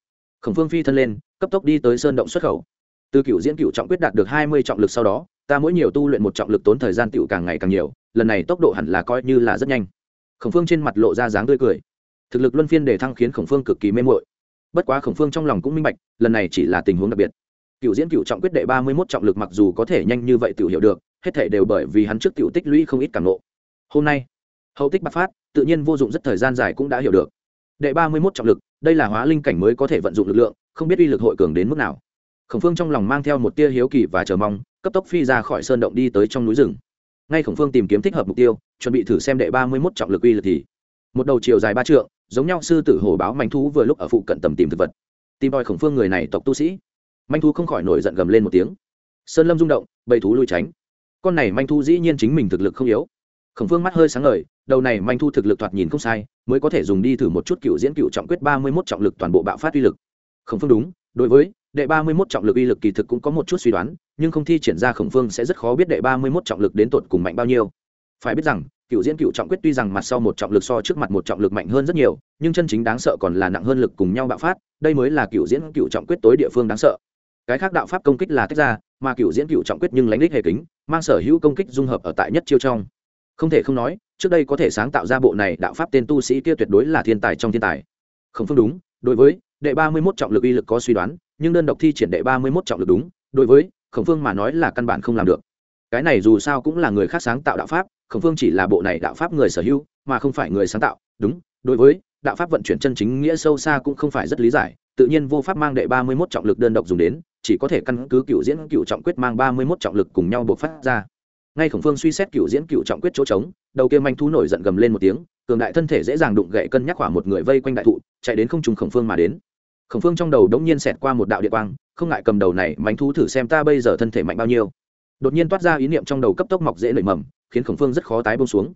Khổng phương phi thân lên, cấp tốc đi tới sơn động xuất khẩu. Từ cựu diễn cựu trọng quyết đạt được hai mươi trọng lực sau đó ta mỗi nhiều tu luyện một trọng lực tốn thời gian tựu càng ngày càng nhiều, lần này tốc độ hẳn là coi như là rất nhanh. Khổng phương trên mặt lộ ra dáng tươi cười. Thực lực luân phiên đề thăng khiến khổng phương cực kỳ mê mội bất quá khổng phương trong lòng cũng minh bạch, lần này chỉ là tình huống đặc biệt. Cựu diễn cựu trọng quyết đệ ba mươi mốt trọng lực mặc dù có thể nhanh như vậy tự hiểu được, hết thể đều bởi vì hắn trước tiểu tích lũy không ít cảm nộ. Hôm nay, hậu tích bạc phát, tự nhiên vô dụng rất thời gian dài cũng đã hiểu được. Đệ ba mươi mốt trọng lực, đây là hóa linh cảnh mới có thể vận dụng lực lượng, không biết uy lực hội cường đến mức nào. Khổng phương trong lòng mang theo một tia hiếu kỳ và chờ mong cấp tốc phi ra khỏi sơn động đi tới trong núi rừng. Ngay khổng phương tìm kiếm thích hợp mục tiêu, chuẩn bị thử xem đệ ba mươi mốt trọng lực uy lực thì. Một đầu chiều dài ba trượng, giống nhau sư tử hổ báo manh thú vừa lúc ở phụ cận tầm tìm thực vật. Tìm đòi khổng phương người này tộc tu sĩ. Manh thú không khỏi nổi giận gầm lên một tiếng. Sơn lâm rung động, bầy thú lui tránh. Con này manh thú dĩ nhiên chính mình thực lực không yếu. Khổng phương mắt hơi sáng ngời, đầu này manh thu thực lực thoạt nhìn không sai, mới có thể dùng đi thử một chút cựu diễn cựu trọng quyết ba mươi mốt trọng lực toàn bộ bạo phát uy lực. Khổng phương đúng, đối với đệ ba mươi mốt trọng lực uy lực kỳ thực cũng có một chút suy đoán, nhưng không thi triển ra khổng phương sẽ rất khó biết đệ ba mươi mốt trọng lực đến tột cùng mạnh bao nhiêu. Phải biết rằng, cựu diễn cựu trọng quyết tuy rằng mặt sau một trọng lực so trước mặt một trọng lực mạnh hơn rất nhiều, nhưng chân chính đáng sợ còn là nặng hơn lực cùng nhau bạo phát, đây mới là cựu diễn cựu trọng quyết tối địa phương đáng sợ. Cái khác đạo pháp công kích là tách ra, mà cựu diễn cựu trọng quyết nhưng lãnh đích hề kính, mang sở hữu công kích dung hợp ở tại nhất chiêu trong. Không thể không nói, trước đây có thể sáng tạo ra bộ này đạo pháp tên tu sĩ kia tuyệt đối là thiên tài trong thiên tài. Không phương đúng, đối với đệ ba mươi mốt trọng lực uy lực có suy đoán nhưng đơn độc thi triển đệ ba mươi mốt trọng lực đúng, đối với khổng phương mà nói là căn bản không làm được. Cái này dù sao cũng là người khác sáng tạo đạo pháp, khổng phương chỉ là bộ này đạo pháp người sở hữu, mà không phải người sáng tạo, đúng, đối với đạo pháp vận chuyển chân chính nghĩa sâu xa cũng không phải rất lý giải, tự nhiên vô pháp mang đệ ba mươi mốt trọng lực đơn độc dùng đến, chỉ có thể căn cứ cựu diễn cựu trọng quyết mang ba mươi mốt trọng lực cùng nhau buộc phát ra. Ngay khổng phương suy xét cựu diễn cựu trọng quyết chỗ trống, đầu kia manh thú nổi giận gầm lên một tiếng, cường đại thân thể dễ dàng đụng gậy cân nhắc khoảng một người vây quanh đại thụ, chạy đến không trùng khổng phương mà đến khổng phương trong đầu đống nhiên xẹt qua một đạo địa quang, không ngại cầm đầu này manh thú thử xem ta bây giờ thân thể mạnh bao nhiêu. Đột nhiên toát ra ý niệm trong đầu cấp tốc mọc dễ nảy mầm, khiến khổng phương rất khó tái bông xuống.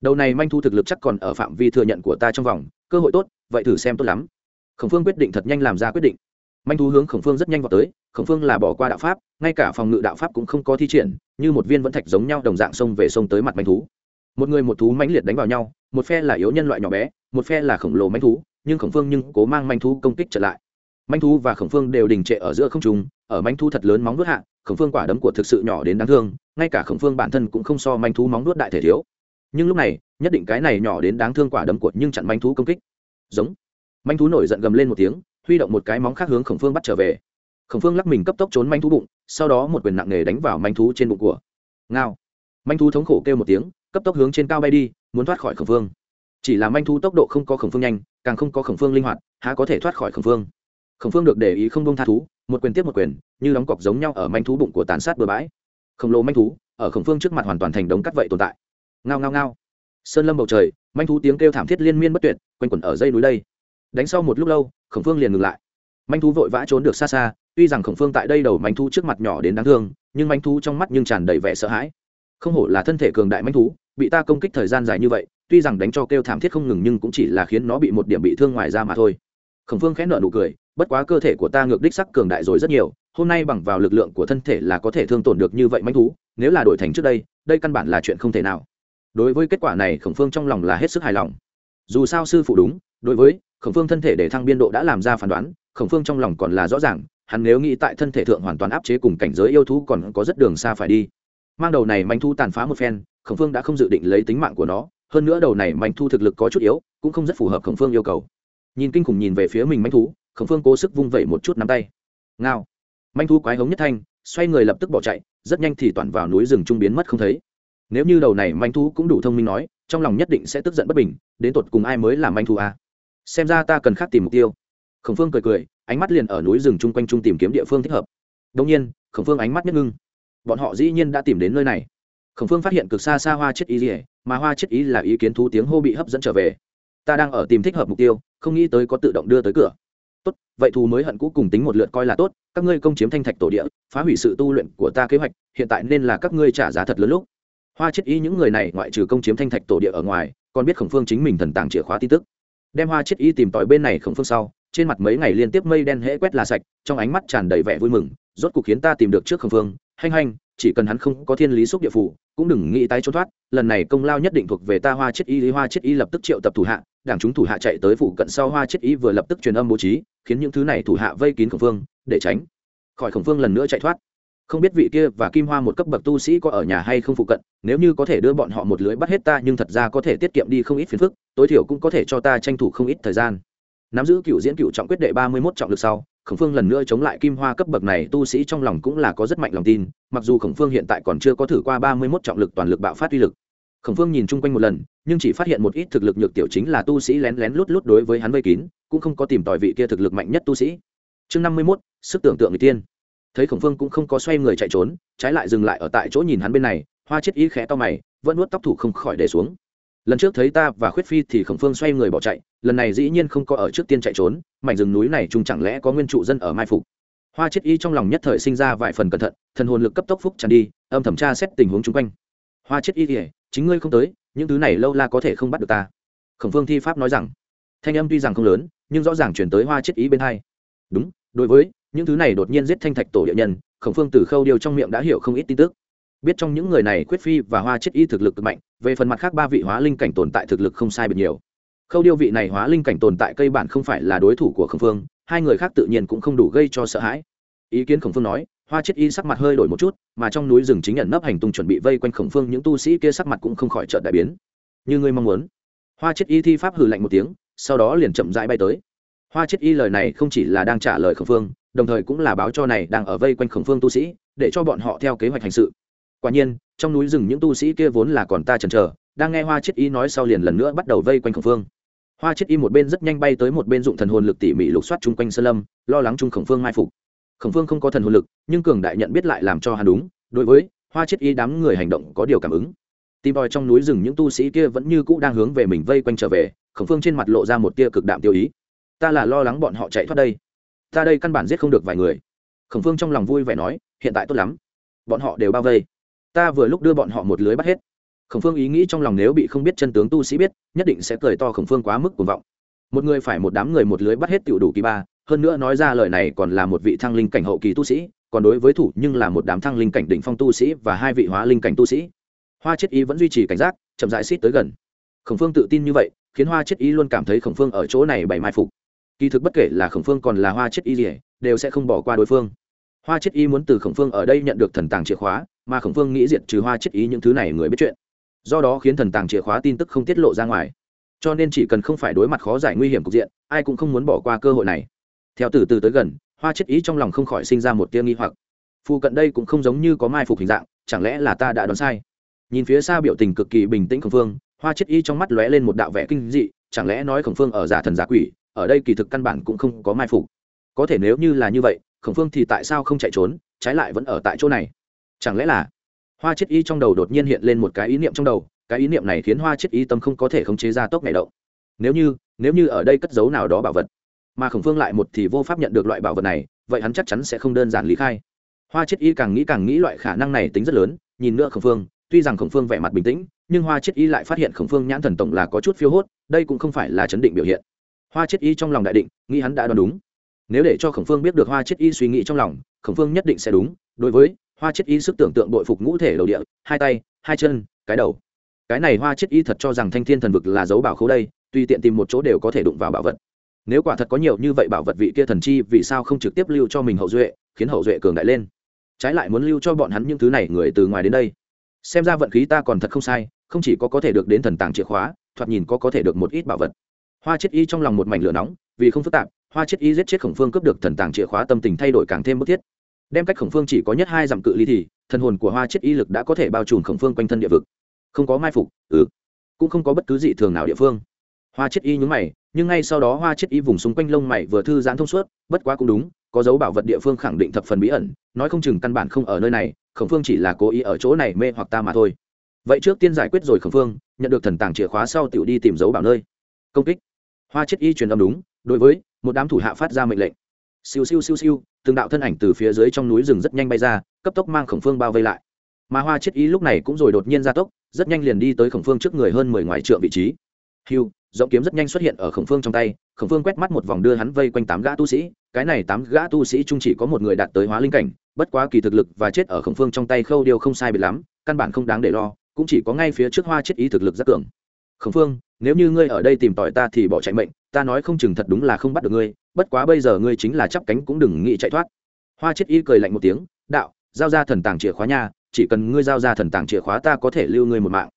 Đầu này manh thu thực lực chắc còn ở phạm vi thừa nhận của ta trong vòng, cơ hội tốt, vậy thử xem tốt lắm. Khổng phương quyết định thật nhanh làm ra quyết định. Manh thu hướng khổng phương rất nhanh vào tới, khổng phương là bỏ qua đạo pháp, ngay cả phòng ngự đạo pháp cũng không có thi triển, như một viên vẫn thạch giống nhau đồng dạng sông về sông tới mặt manh thú. Một người một thú mãnh liệt đánh vào nhau, một phe là yếu nhân loại nhỏ bé, một phe là khổng lồ manh thú nhưng khổng phương nhưng cố mang manh thú công kích trở lại. Manh thú và khổng phương đều đình trệ ở giữa không trùng ở manh thú thật lớn móng vuốt hạ, khổng phương quả đấm của thực sự nhỏ đến đáng thương, ngay cả khổng phương bản thân cũng không so manh thú móng vuốt đại thể thiếu. Nhưng lúc này, nhất định cái này nhỏ đến đáng thương quả đấm của nhưng chặn manh thú công kích. Giống. Manh thú nổi giận gầm lên một tiếng, huy động một cái móng khác hướng khổng phương bắt trở về. Khổng phương lắc mình cấp tốc trốn manh thú bụng, sau đó một quyền nặng nề đánh vào manh thú trên bụng của. Ngao. Manh thú thống khổ kêu một tiếng, cấp tốc hướng trên cao bay đi, muốn thoát khỏi khổng phương. Chỉ là manh thú tốc độ không có khổng phương nhanh càng không có khổng phương linh hoạt, há có thể thoát khỏi khổng phương. Khổng phương được để ý không bông tha thú, một quyền tiếp một quyền, như đóng cọc giống nhau ở manh thú bụng của tàn sát bừa bãi. Khổng lồ manh thú, ở khổng phương trước mặt hoàn toàn thành đống cắt vậy tồn tại. Ngao ngao ngao. Sơn lâm bầu trời, manh thú tiếng kêu thảm thiết liên miên bất tuyệt, quanh quẩn ở dây núi đây. Đánh sau một lúc lâu, khổng phương liền ngừng lại. Manh thú vội vã trốn được xa xa, tuy rằng khổng phương tại đây đầu manh thú trước mặt nhỏ đến đáng thương, nhưng manh thú trong mắt nhưng tràn đầy vẻ sợ hãi. Không hổ là thân thể cường đại manh thú, bị ta công kích thời gian dài như vậy tuy rằng đánh cho kêu thảm thiết không ngừng nhưng cũng chỉ là khiến nó bị một điểm bị thương ngoài ra mà thôi. Khổng phương khẽ nợ nụ cười, bất quá cơ thể của ta ngược đích sắc cường đại rồi rất nhiều, hôm nay bằng vào lực lượng của thân thể là có thể thương tổn được như vậy manh thú, nếu là đổi thành trước đây đây căn bản là chuyện không thể nào. Đối với kết quả này, khổng phương trong lòng là hết sức hài lòng. Dù sao sư phụ đúng, đối với khổng phương thân thể để thăng biên độ đã làm ra phán đoán, khổng phương trong lòng còn là rõ ràng, hắn nếu nghĩ tại thân thể thượng hoàn toàn áp chế cùng cảnh giới yêu thú còn có rất đường xa phải đi. Mang đầu này manh thú tàn phá một phen, khổng phương đã không dự định lấy tính mạng của nó hơn nữa đầu này manh thu thực lực có chút yếu, cũng không rất phù hợp khổng phương yêu cầu. Nhìn kinh khủng nhìn về phía mình manh thú, khổng phương cố sức vung vẩy một chút nắm tay. Ngao. Manh thú quái hống nhất thanh, xoay người lập tức bỏ chạy, rất nhanh thì toàn vào núi rừng trung biến mất không thấy. Nếu như đầu này manh thú cũng đủ thông minh nói, trong lòng nhất định sẽ tức giận bất bình, đến tột cùng ai mới là manh thú à. xem ra ta cần khác tìm mục tiêu. Khổng phương cười cười, ánh mắt liền ở núi rừng chung quanh trung tìm kiếm địa phương thích hợp. Đông nhiên, khổng phương ánh mắt nhất ngưng. Bọn họ dĩ nhiên đã tìm đến nơi này khổng phương phát hiện cực xa xa hoa chết ý ỉa mà hoa chết ý là ý kiến thú tiếng hô bị hấp dẫn trở về. Ta đang ở tìm thích hợp mục tiêu, không nghĩ tới có tự động đưa tới cửa. Tốt, vậy thù mới hận cũ cùng tính một lượt coi là tốt, các ngươi công chiếm thanh thạch tổ địa, phá hủy sự tu luyện của ta kế hoạch, hiện tại nên là các ngươi trả giá thật lớn lúc. Hoa chết ý những người này ngoại trừ công chiếm thanh thạch tổ địa ở ngoài, còn biết khổng phương chính mình thần tàng chìa khóa tin tức. Đem hoa chết ý tìm tòi bên này khổng phương sau, trên mặt mấy ngày liên tiếp mây đen hễ quét là sạch, trong ánh mắt tràn đầy vẻ vui mừng, rốt cuộc khiến ta tìm được trước khổng phương. Hanh hanh chỉ cần hắn không có thiên lý xúc địa phủ, cũng đừng nghĩ tái trốn thoát, lần này công lao nhất định thuộc về ta hoa chết y lý hoa chết y lập tức triệu tập thủ hạ, đảng chúng thủ hạ chạy tới phủ cận sau hoa chết y vừa lập tức truyền âm bố trí, khiến những thứ này thủ hạ vây kín khổng phương để tránh. Khỏi khổng phương lần nữa chạy thoát. Không biết vị kia và kim hoa một cấp bậc tu sĩ có ở nhà hay không phụ cận, nếu như có thể đưa bọn họ một lưới bắt hết ta nhưng thật ra có thể tiết kiệm đi không ít phiền phức, tối thiểu cũng có thể cho ta tranh thủ không ít thời gian. Nắm giữ cựu diễn cựu trọng quyết đệ ba mươi mốt trọng lực sau khổng phương lần nữa chống lại kim hoa cấp bậc này, tu sĩ trong lòng cũng là có rất mạnh lòng tin, mặc dù khổng phương hiện tại còn chưa có thử qua ba mươi mốt trọng lực toàn lực bạo phát uy lực. Khổng phương nhìn chung quanh một lần, nhưng chỉ phát hiện một ít thực lực nhược tiểu chính là tu sĩ lén lén lút lút đối với hắn vây kín, cũng không có tìm tòi vị kia thực lực mạnh nhất tu sĩ. Chương năm mươi mốt, sức tưởng tượng người tiên. Thấy khổng phương cũng không có xoay người chạy trốn, trái lại dừng lại ở tại chỗ nhìn hắn bên này, hoa chết ý khẽ to mày, vẫn nuốt tóc thủ không khỏi để xuống lần trước thấy ta và khuyết phi thì khổng phương xoay người bỏ chạy, lần này dĩ nhiên không có ở trước tiên chạy trốn, mảnh rừng núi này chung chẳng lẽ có nguyên trụ dân ở mai phục? Hoa chết y trong lòng nhất thời sinh ra vài phần cẩn thận, thần hồn lực cấp tốc phúc tràn đi, âm thẩm tra xét tình huống chung quanh. Hoa chết y kể chính ngươi không tới, những thứ này lâu la có thể không bắt được ta. Khổng phương thi pháp nói rằng, thanh âm tuy rằng không lớn, nhưng rõ ràng chuyển tới hoa chết ý bên hai. Đúng, đối với, những thứ này đột nhiên giết thanh thạch tổ địa nhân, khổng phương từ khâu điều trong miệng đã hiểu không ít tin tức biết trong những người này quyết phi và hoa chết y thực lực cực mạnh, về phần mặt khác ba vị hóa linh cảnh tồn tại thực lực không sai biệt nhiều. Khâu điêu vị này hóa linh cảnh tồn tại cây bản không phải là đối thủ của khổng phương, hai người khác tự nhiên cũng không đủ gây cho sợ hãi. Ý kiến khổng phương nói, hoa chết y sắc mặt hơi đổi một chút, mà trong núi rừng chính nhận nấp hành tung chuẩn bị vây quanh khổng phương những tu sĩ kia sắc mặt cũng không khỏi trợn đại biến. Như ngươi mong muốn. Hoa chết y thi pháp hử lạnh một tiếng, sau đó liền chậm rãi bay tới. Hoa chết y lời này không chỉ là đang trả lời khổng phương, đồng thời cũng là báo cho này đang ở vây quanh khổng phương tu sĩ, để cho bọn họ theo kế hoạch hành sự quả nhiên, trong núi rừng những tu sĩ kia vốn là còn ta chần chờ, đang nghe hoa chết y nói sau liền lần nữa bắt đầu vây quanh khổng phương. Hoa chết y một bên rất nhanh bay tới một bên dụng thần hồn lực tỉ mỉ lục soát chung quanh sơn lâm, lo lắng chung khổng phương mai phục. Khổng phương không có thần hồn lực, nhưng cường đại nhận biết lại làm cho hắn đúng. Đối với hoa chết y đám người hành động có điều cảm ứng. Tìm tòi trong núi rừng những tu sĩ kia vẫn như cũ đang hướng về mình vây quanh trở về, khổng phương trên mặt lộ ra một tia cực đạm tiêu ý. Ta là lo lắng bọn họ chạy thoát đây. Ta đây căn bản giết không được vài người. Khổng phương trong lòng vui vẻ nói, hiện tại tốt lắm. Bọn họ đều bao vây ta vừa lúc đưa bọn họ một lưới bắt hết. Khổng phương ý nghĩ trong lòng nếu bị không biết chân tướng tu sĩ biết, nhất định sẽ cười to khổng phương quá mức cuồng vọng. Một người phải một đám người một lưới bắt hết tiểu đủ kỳ ba, hơn nữa nói ra lời này còn là một vị thăng linh cảnh hậu kỳ tu sĩ, còn đối với thủ nhưng là một đám thăng linh cảnh đỉnh phong tu sĩ và hai vị hóa linh cảnh tu sĩ. Hoa chết ý vẫn duy trì cảnh giác, chậm rãi xít tới gần. Khổng phương tự tin như vậy, khiến hoa chết ý luôn cảm thấy khổng phương ở chỗ này bày mai phục. Kỳ thực bất kể là khổng phương còn là hoa chết ý gì, đều sẽ không bỏ qua đối phương. Hoa chết ý muốn từ khổng phương ở đây nhận được thần tàng chìa khóa mà khổng phương nghĩ diệt trừ hoa chết ý những thứ này người biết chuyện. Do đó khiến thần tàng chìa khóa tin tức không tiết lộ ra ngoài. Cho nên chỉ cần không phải đối mặt khó giải nguy hiểm cục diện, ai cũng không muốn bỏ qua cơ hội này. Theo từ từ tới gần, hoa chết ý trong lòng không khỏi sinh ra một tia nghi hoặc. Phụ cận đây cũng không giống như có mai phục hình dạng, chẳng lẽ là ta đã đoán sai? Nhìn phía xa biểu tình cực kỳ bình tĩnh khổng phương hoa chết ý trong mắt lóe lên một đạo vẽ kinh dị, chẳng lẽ nói khổng phương ở giả thần giả quỷ, ở đây kỳ thực căn bản cũng không có mai phục. Có thể nếu như là như vậy, khổng phương thì tại sao không chạy trốn, trái lại vẫn ở tại chỗ này? Chẳng lẽ là hoa chết y trong đầu đột nhiên hiện lên một cái ý niệm trong đầu, cái ý niệm này khiến hoa chết y tâm không có thể khống chế ra tốc ngày động. Nếu như nếu như ở đây cất giấu nào đó bảo vật, mà khổng phương lại một thì vô pháp nhận được loại bảo vật này, vậy hắn chắc chắn sẽ không đơn giản lý khai. Hoa chết y càng nghĩ càng nghĩ loại khả năng này tính rất lớn, nhìn nữa khổng phương, tuy rằng khổng phương vẻ mặt bình tĩnh, nhưng hoa chết y lại phát hiện khổng phương nhãn thần tổng là có chút phiêu hốt, đây cũng không phải là chấn định biểu hiện. Hoa chết y trong lòng đại định, nghĩ hắn đã đoán đúng. Nếu để cho khổng phương biết được hoa chết y suy nghĩ trong lòng, khổng phương nhất định sẽ đúng, đối với hoa chết y sức tưởng tượng bội phục ngũ thể đầu địa, hai tay, hai chân, cái đầu. Cái này hoa chết y thật cho rằng thanh thiên thần vực là dấu bảo khấu đây tuy tiện tìm một chỗ đều có thể đụng vào bảo vật. Nếu quả thật có nhiều như vậy bảo vật vị kia thần chi, vì sao không trực tiếp lưu cho mình hậu duệ, khiến hậu duệ cường đại lên? Trái lại muốn lưu cho bọn hắn những thứ này người từ ngoài đến đây. Xem ra vận khí ta còn thật không sai, không chỉ có có thể được đến thần tàng chìa khóa, thoạt nhìn có có thể được một ít bảo vật. Hoa chết y trong lòng một mảnh lửa nóng, vì không phức tạp, hoa chết y giết chết khổng phương cướp được thần tàng chìa khóa, tâm tình thay đổi càng thêm bức thiết đem cách khổng phương chỉ có nhất hai dặm cự ly thì, thần hồn của hoa chết y lực đã có thể bao trùm khổng phương quanh thân địa vực. Không có mai phục ừ. Cũng không có bất cứ dị thường nào địa phương. Hoa chết y nhúng mày, nhưng ngay sau đó hoa chết y vùng xung quanh lông mày vừa thư giãn thông suốt, bất quá cũng đúng, có dấu bảo vật địa phương khẳng định thập phần bí ẩn, nói không chừng căn bản không ở nơi này, khổng phương chỉ là cố ý ở chỗ này mê hoặc ta mà thôi. Vậy trước tiên giải quyết rồi khổng phương, nhận được thần tàng chìa khóa sau tiểu đi tìm dấu bảo nơi. Công kích. Hoa chết y truyền âm đúng, đối với một đám thủ hạ phát ra mệnh lệnh. Siêu siêu siêu siêu từng đạo thân ảnh từ phía dưới trong núi rừng rất nhanh bay ra, cấp tốc mang khổng phương bao vây lại. Mà hoa chết ý lúc này cũng rồi đột nhiên ra tốc, rất nhanh liền đi tới khổng phương trước người hơn mười ngoài trượng vị trí. Hiu giọng kiếm rất nhanh xuất hiện ở khổng phương trong tay, khổng phương quét mắt một vòng đưa hắn vây quanh tám gã tu sĩ, cái này tám gã tu sĩ chung chỉ có một người đạt tới hóa linh cảnh, bất quá kỳ thực lực và chết ở khổng phương trong tay khâu điều không sai biệt lắm, căn bản không đáng để lo, cũng chỉ có ngay phía trước hoa chết ý thực lực rất cường. Khổng phương, nếu như ngươi ở đây tìm tòi ta thì bỏ chạy mệnh, ta nói không chừng thật đúng là không bắt được ngươi bất quá bây giờ ngươi chính là chắp cánh cũng đừng nghĩ chạy thoát. Hoa chết y cười lạnh một tiếng đạo giao ra thần tàng chìa khóa nha chỉ cần ngươi giao ra thần tàng chìa khóa ta có thể lưu ngươi một mạng.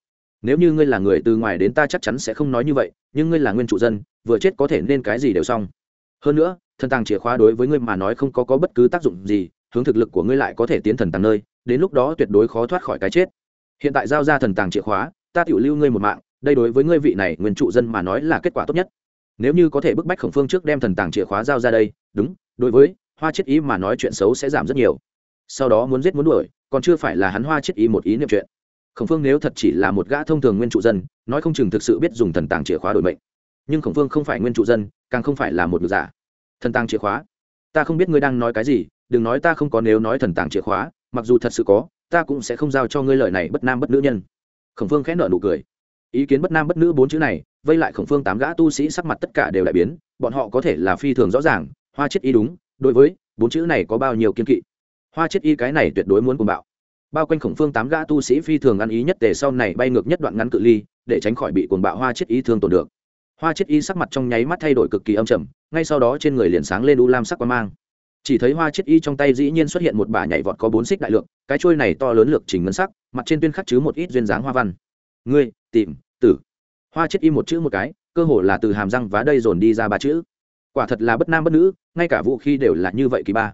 Nếu như ngươi là người từ ngoài đến ta chắc chắn sẽ không nói như vậy nhưng ngươi là nguyên trụ dân vừa chết có thể nên cái gì đều xong. Hơn nữa thần tàng chìa khóa đối với ngươi mà nói không có, có bất cứ tác dụng gì hướng thực lực của ngươi lại có thể tiến thần tàng nơi đến lúc đó tuyệt đối khó thoát khỏi cái chết. Hiện tại giao ra thần tàng chìa khóa ta tiểu lưu ngươi một mạng đây đối với ngươi vị này nguyên trụ dân mà nói là kết quả tốt nhất nếu như có thể bức bách khổng phương trước đem thần tàng chìa khóa giao ra đây, đúng, đối với hoa chết ý mà nói chuyện xấu sẽ giảm rất nhiều. Sau đó muốn giết muốn đuổi, còn chưa phải là hắn hoa chết ý một ý niệm chuyện. Khổng phương nếu thật chỉ là một gã thông thường nguyên trụ dân, nói không chừng thực sự biết dùng thần tàng chìa khóa đổi mệnh. Nhưng khổng phương không phải nguyên trụ dân, càng không phải là một ngược giả thần tàng chìa khóa? Ta không biết ngươi đang nói cái gì, đừng nói ta không có nếu nói thần tàng chìa khóa, mặc dù thật sự có, ta cũng sẽ không giao cho ngươi lời này bất nam bất nữ nhân. Khổng phương khẽ nợ nụ cười. Ý kiến bất nam bất nữ bốn chữ này vây lại khổng phương tám gã tu sĩ sắc mặt tất cả đều đại biến, bọn họ có thể là phi thường rõ ràng, hoa chết y đúng, đối với bốn chữ này có bao nhiêu kiên kỵ. Hoa chết y cái này tuyệt đối muốn cùng bạo. Bao quanh khổng phương tám gã tu sĩ phi thường ăn ý nhất tề sau này bay ngược nhất đoạn ngắn cự ly, để tránh khỏi bị cuồng bạo hoa chết y thương tổn được. Hoa chết y sắc mặt trong nháy mắt thay đổi cực kỳ âm trầm, ngay sau đó trên người liền sáng lên u lam sắc quang mang. Chỉ thấy hoa chết y trong tay dĩ nhiên xuất hiện một bả nhảy vọt có bốn xích đại lượng, cái trôi này to lớn lược trình ngân sắc, mặt trên tuyên khắc chứ một ít duyên dáng hoa văn. Ngươi, tìm, tử hoa chết y một chữ một cái, cơ hồ là từ hàm răng vá đây dồn đi ra ba chữ. Quả thật là bất nam bất nữ, ngay cả vũ khí đều là như vậy kỳ ba.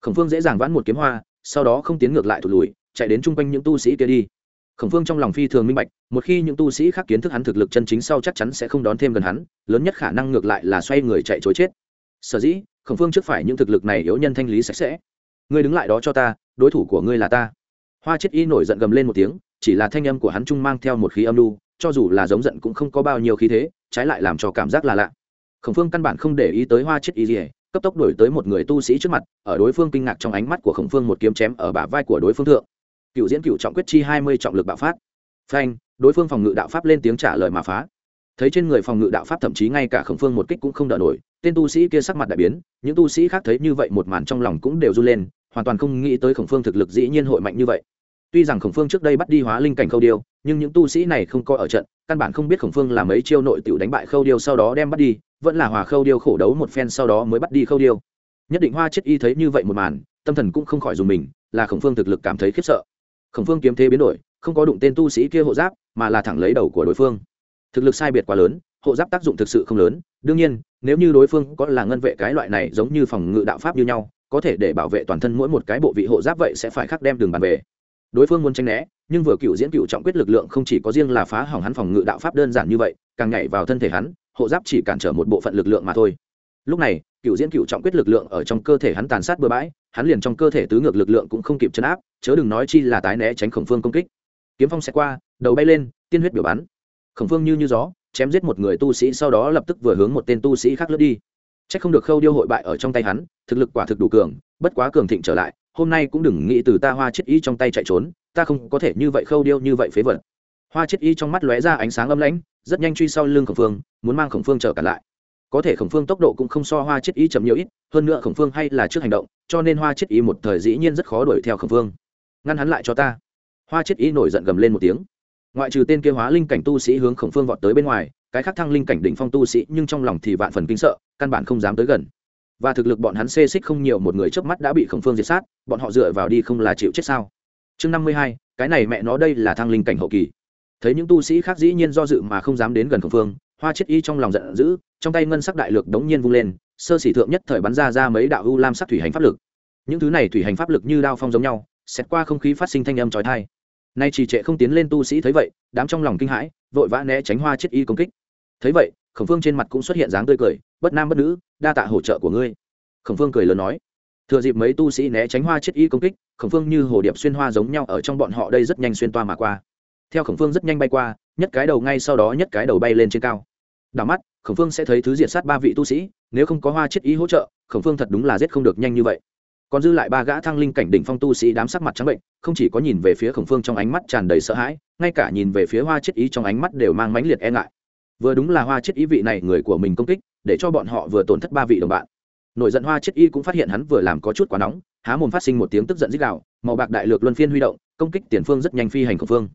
Khổng phương dễ dàng vãn một kiếm hoa, sau đó không tiến ngược lại thụt lùi, chạy đến chung quanh những tu sĩ kia đi. Khổng phương trong lòng phi thường minh bạch, một khi những tu sĩ khác kiến thức hắn thực lực chân chính sau chắc chắn sẽ không đón thêm gần hắn, lớn nhất khả năng ngược lại là xoay người chạy chối chết. Sở dĩ, khổng phương trước phải những thực lực này yếu nhân thanh lý sạch sẽ. Ngươi đứng lại đó cho ta, đối thủ của ngươi là ta. Hoa chết y nổi giận gầm lên một tiếng, chỉ là thanh âm của hắn trung mang theo một khí âm lưu cho dù là giống giận cũng không có bao nhiêu khí thế, trái lại làm cho cảm giác là lạ. Khổng phương căn bản không để ý tới hoa chết y gì cấp tốc đổi tới một người tu sĩ trước mặt, ở đối phương kinh ngạc trong ánh mắt của khổng phương một kiếm chém ở bả vai của đối phương thượng. Cựu diễn cựu trọng quyết chi hai mươi trọng lực bạo phát. Phanh, đối phương phòng ngự đạo pháp lên tiếng trả lời mà phá. Thấy trên người phòng ngự đạo pháp thậm chí ngay cả khổng phương một kích cũng không đỡ nổi, tên tu sĩ kia sắc mặt đại biến, những tu sĩ khác thấy như vậy một màn trong lòng cũng đều run lên, hoàn toàn không nghĩ tới khổng phương thực lực dĩ nhiên hội mạnh như vậy tuy rằng khổng phương trước đây bắt đi hóa linh cảnh khâu điêu, nhưng những tu sĩ này không coi ở trận, căn bản không biết khổng phương là mấy chiêu nội t đánh bại khâu điêu sau đó đem bắt đi, vẫn là hòa khâu điêu khổ đấu một phen sau đó mới bắt đi khâu điêu. Nhất định hoa chết y thấy như vậy một màn, tâm thần cũng không khỏi dùng mình, là khổng phương thực lực cảm thấy khiếp sợ. Khổng phương kiếm thế biến đổi, không có đụng tên tu sĩ kia hộ giáp, mà là thẳng lấy đầu của đối phương. Thực lực sai biệt quá lớn, hộ giáp tác dụng thực sự không lớn, đương nhiên, nếu như đối phương có là ngân vệ cái loại này giống như phòng ngự đạo pháp như nhau, có thể để bảo vệ toàn thân mỗi một cái bộ vị hộ giáp vậy sẽ phải khắc đem đường bàn về đối phương muốn tranh né, nhưng vừa cựu diễn cựu trọng quyết lực lượng không chỉ có riêng là phá hỏng hắn phòng ngự đạo pháp đơn giản như vậy, càng nhảy vào thân thể hắn, hộ giáp chỉ cản trở một bộ phận lực lượng mà thôi. Lúc này, cựu diễn cựu trọng quyết lực lượng ở trong cơ thể hắn tàn sát bừa bãi, hắn liền trong cơ thể tứ ngược lực lượng cũng không kịp chấn áp, chớ đừng nói chi là tái né tránh khổng phương công kích. Kiếm phong sẽ qua, đầu bay lên, tiên huyết biểu bắn. Khổng phương như như gió, chém giết một người tu sĩ sau đó lập tức vừa hướng một tên tu sĩ khác lướt đi. C h ắ c không được khâu điêu hội bại ở trong tay hắn, thực lực quả thực đủ cường, bất quá cường thịnh trở lại hôm nay cũng đừng nghĩ từ ta hoa chết y trong tay chạy trốn, ta không có thể như vậy khâu điêu như vậy phế vật. Hoa chết y trong mắt lóe ra ánh sáng âm lãnh, rất nhanh truy sau lưng khổng phương, muốn mang khổng phương trở cả lại. Có thể khổng phương tốc độ cũng không so hoa chết y chậm nhiều ít, hơn nữa khổng phương hay là trước hành động, cho nên hoa chết y một thời dĩ nhiên rất khó đuổi theo khổng phương. Ngăn hắn lại cho ta. Hoa chết y nổi giận gầm lên một tiếng. Ngoại trừ tên kia hóa linh cảnh tu sĩ hướng khổng phương vọt tới bên ngoài, cái khác thăng linh cảnh đỉnh phong tu sĩ nhưng trong lòng thì vạn phần kinh sợ, căn bản không dám tới gần và thực lực bọn hắn xê xích không nhiều, một người trước mắt đã bị khổng phương diệt sát, bọn họ dựa vào đi không là chịu chết sao? Chương năm mươi hai, cái này mẹ nó đây là thăng linh cảnh hậu kỳ. Thấy những tu sĩ khác dĩ nhiên do dự mà không dám đến gần khổng phương, hoa chết y trong lòng giận dữ, trong tay ngân sắc đại lực đống nhiên vung lên, sơ sỉ thượng nhất thời bắn ra ra mấy đạo u lam sắc thủy hành pháp lực. Những thứ này thủy hành pháp lực như đao phong giống nhau, xét qua không khí phát sinh thanh âm trói thai nay trì trệ không tiến lên tu sĩ thấy vậy, đám trong lòng kinh hãi, vội vã né tránh hoa chết y công kích. Thấy vậy, khổng phương trên mặt cũng xuất hiện dáng tươi cười, bất nam bất nữ đa tạ hỗ trợ của ngươi. Khổng phương cười lớn nói. Thừa dịp mấy tu sĩ né tránh hoa chết y công kích, khổng phương như hồ điệp xuyên hoa giống nhau ở trong bọn họ đây rất nhanh xuyên toa mà qua. Theo khổng phương rất nhanh bay qua, nhất cái đầu ngay sau đó nhất cái đầu bay lên trên cao. Đảo mắt, khổng phương sẽ thấy thứ diệt sát ba vị tu sĩ, nếu không có hoa chết y hỗ trợ, khổng phương thật đúng là giết không được nhanh như vậy. Còn dư lại ba gã thăng linh cảnh đỉnh phong tu sĩ đám sắc mặt trắng bệnh, không chỉ có nhìn về phía khổng phương trong ánh mắt tràn đầy sợ hãi, ngay cả nhìn về phía hoa chết ý trong ánh mắt đều mang mãnh liệt e ngại vừa đúng là hoa chết ý vị này người của mình công kích, để cho bọn họ vừa tổn thất ba vị đồng bạn. Nổi giận hoa chết y cũng phát hiện hắn vừa làm có chút quá nóng, há mồm phát sinh một tiếng tức giận dích đạo màu bạc đại lược luân phiên huy động, công kích tiền phương rất nhanh phi hành khổng phương.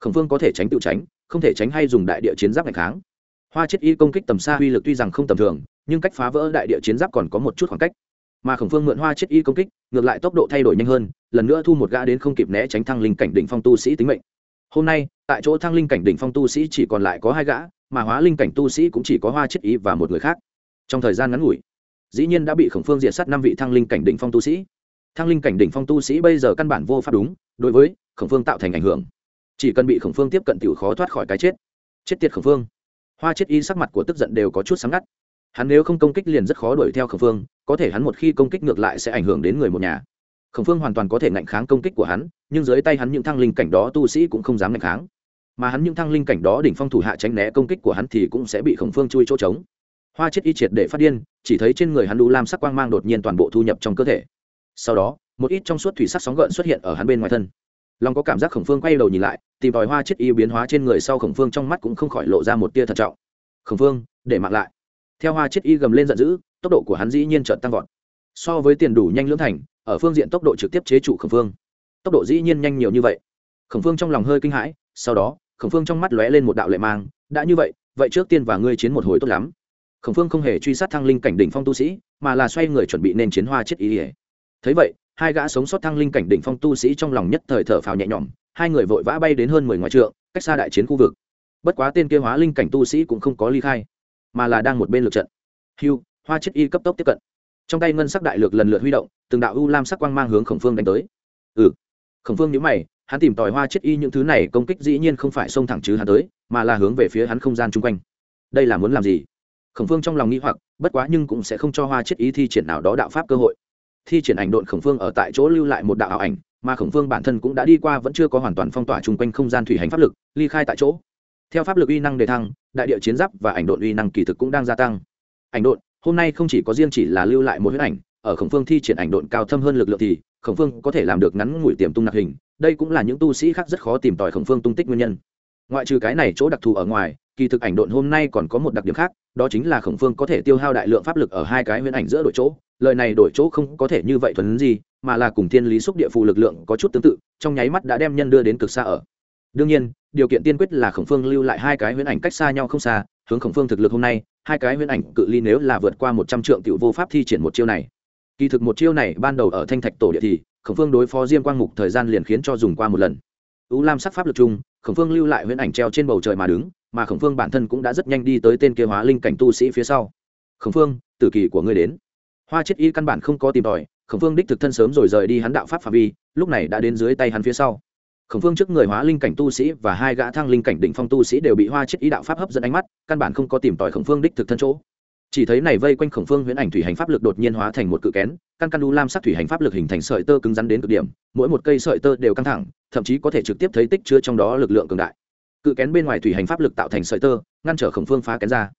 Khổng phương có thể tránh tự tránh, không thể tránh hay dùng đại địa chiến giáp ngày kháng. Hoa chết y công kích tầm xa uy lực tuy rằng không tầm thường, nhưng cách phá vỡ đại địa chiến giáp còn có một chút khoảng cách. Mà khổng phương mượn hoa chết y công kích, ngược lại tốc độ thay đổi nhanh hơn, lần nữa thu một gã đến không kịp né tránh thăng linh cảnh đỉnh phong tu sĩ tính mệnh. Hôm nay, tại chỗ thăng linh cảnh đỉnh phong tu sĩ chỉ còn lại có hai gã mà hóa linh cảnh tu sĩ cũng chỉ có hoa chết y và một người khác. Trong thời gian ngắn ngủi, dĩ nhiên đã bị khổng phương diệt sát năm vị thăng linh cảnh đỉnh phong tu sĩ. Thăng linh cảnh đỉnh phong tu sĩ bây giờ căn bản vô pháp đúng, đối với khổng phương tạo thành ảnh hưởng. Chỉ cần bị khổng phương tiếp cận t khó thoát khỏi cái chết. Chết tiệt khổng phương. Hoa chết y sắc mặt của tức giận đều có chút sáng ngắt. Hắn nếu không công kích liền rất khó đuổi theo khổng phương, có thể hắn một khi công kích ngược lại sẽ ảnh hưởng đến người một nhà. Khổng phương hoàn toàn có thể ngạnh kháng công kích của hắn, nhưng dưới tay hắn những thăng linh cảnh đó tu sĩ cũng không dám ngạnh kháng mà hắn những thăng linh cảnh đó đỉnh phong thủ hạ tránh né công kích của hắn thì cũng sẽ bị khổng phương chui chỗ trống. Hoa chết y triệt để phát điên, chỉ thấy trên người hắn đủ lam sắc quang mang đột nhiên toàn bộ thu nhập trong cơ thể. Sau đó, một ít trong suốt thủy sắc sóng gợn xuất hiện ở hắn bên ngoài thân. Long có cảm giác khổng phương quay đầu nhìn lại, tìm tòi hoa chết y biến hóa trên người sau khổng phương trong mắt cũng không khỏi lộ ra một tia thận trọng. Khổng phương, để mặc lại. Theo hoa chết y gầm lên giận dữ, tốc độ của hắn dĩ nhiên chợt tăng vọt. So với tiền đủ nhanh lưỡng thành, ở phương diện tốc độ trực tiếp chế trụ khổng phương. Tốc độ dĩ nhiên nhanh nhiều như vậy. Khổng phương trong lòng hơi kinh hãi, sau đó khổng phương trong mắt lóe lên một đạo lệ mang, đã như vậy vậy trước tiên và ngươi chiến một hồi tốt lắm. Khổng phương không hề truy sát thăng linh cảnh đỉnh phong tu sĩ, mà là xoay người chuẩn bị nên chiến hoa chết ý ỉa thấy vậy, hai gã sống sót thăng linh cảnh đỉnh phong tu sĩ trong lòng nhất thời thở phào nhẹ nhõm, hai người vội vã bay đến hơn mười ngoài trượng, cách xa đại chiến khu vực. Bất quá tên kia hóa linh cảnh tu sĩ cũng không có ly khai, mà là đang một bên lượt trận. Hưu, hoa chết y cấp tốc tiếp cận. Trong tay ngân sắc đại lược lần lượt huy động, từng đạo u lam sắc quang mang hướng khổng phương đánh tới. Ừ. Khổng phương nhíu mày hắn tìm tòi hoa chết y những thứ này công kích dĩ nhiên không phải xông thẳng chứ hắn tới, mà là hướng về phía hắn không gian chung quanh. Đây là muốn làm gì? Khổng phương trong lòng nghĩ hoặc, bất quá nhưng cũng sẽ không cho hoa chết y thi triển nào đó đạo pháp cơ hội. Thi triển ảnh độn khổng phương ở tại chỗ lưu lại một đạo ảo ảnh, mà khổng phương bản thân cũng đã đi qua vẫn chưa có hoàn toàn phong tỏa chung quanh không gian thủy hành pháp lực, ly khai tại chỗ. Theo pháp lực uy năng đề thăng, đại địa chiến giáp và ảnh độn uy năng kỳ thực cũng đang gia tăng. Ảnh độn, hôm nay không chỉ có riêng chỉ là lưu lại một huyết ảnh, ở khổng phương thi triển ảnh độn cao thâm hơn lực lượng thì khổng phương có thể làm được ngắn ngủi tiềm tung nạp hình đây cũng là những tu sĩ khác rất khó tìm tòi khổng phương tung tích nguyên nhân. Ngoại trừ cái này chỗ đặc thù ở ngoài, kỳ thực ảnh độn hôm nay còn có một đặc điểm khác, đó chính là khổng phương có thể tiêu hao đại lượng pháp lực ở hai cái huyễn ảnh giữa đổi chỗ. Lời này đổi chỗ không có thể như vậy thuần gì, mà là cùng thiên lý xúc địa phù lực lượng có chút tương tự, trong nháy mắt đã đem nhân đưa đến cực xa ở. Đương nhiên, điều kiện tiên quyết là khổng phương lưu lại hai cái huyễn ảnh cách xa nhau không xa, hướng khổng phương thực lực hôm nay, hai cái huyễn ảnh cự ly nếu là vượt qua một trăm trượng tiểu vô pháp thi triển một chiêu này. Kỳ thực một chiêu này ban đầu ở thanh thạch tổ địa thì khổng phương đối phó diêm quang mục thời gian liền khiến cho dùng qua một lần. U lam sắc pháp lực chung khổng phương lưu lại huyễn ảnh treo trên bầu trời mà đứng, mà khổng phương bản thân cũng đã rất nhanh đi tới tên kia hóa linh cảnh tu sĩ phía sau. Khổng phương, tử kỳ của ngươi đến. Hoa chết y căn bản không có tìm tòi, khổng phương đích thực thân sớm rồi rời đi hắn đạo pháp phạm vi, lúc này đã đến dưới tay hắn phía sau. Khổng phương trước người hóa linh cảnh tu sĩ và hai gã thăng linh cảnh đỉnh phong tu sĩ đều bị hoa chết Y đạo pháp hấp dẫn ánh mắt, căn bản không có tìm tòi khổng phương đích thực thân chỗ chỉ thấy này vây quanh khổng phương huyễn ảnh thủy hành pháp lực đột nhiên hóa thành một cự kén, căn căn đu lam sắc thủy hành pháp lực hình thành sợi tơ cứng rắn đến cực điểm, mỗi một cây sợi tơ đều căng thẳng, thậm chí có thể trực tiếp thấy tích chứa trong đó lực lượng cường đại. Cự kén bên ngoài thủy hành pháp lực tạo thành sợi tơ, ngăn trở khổng phương phá kén ra.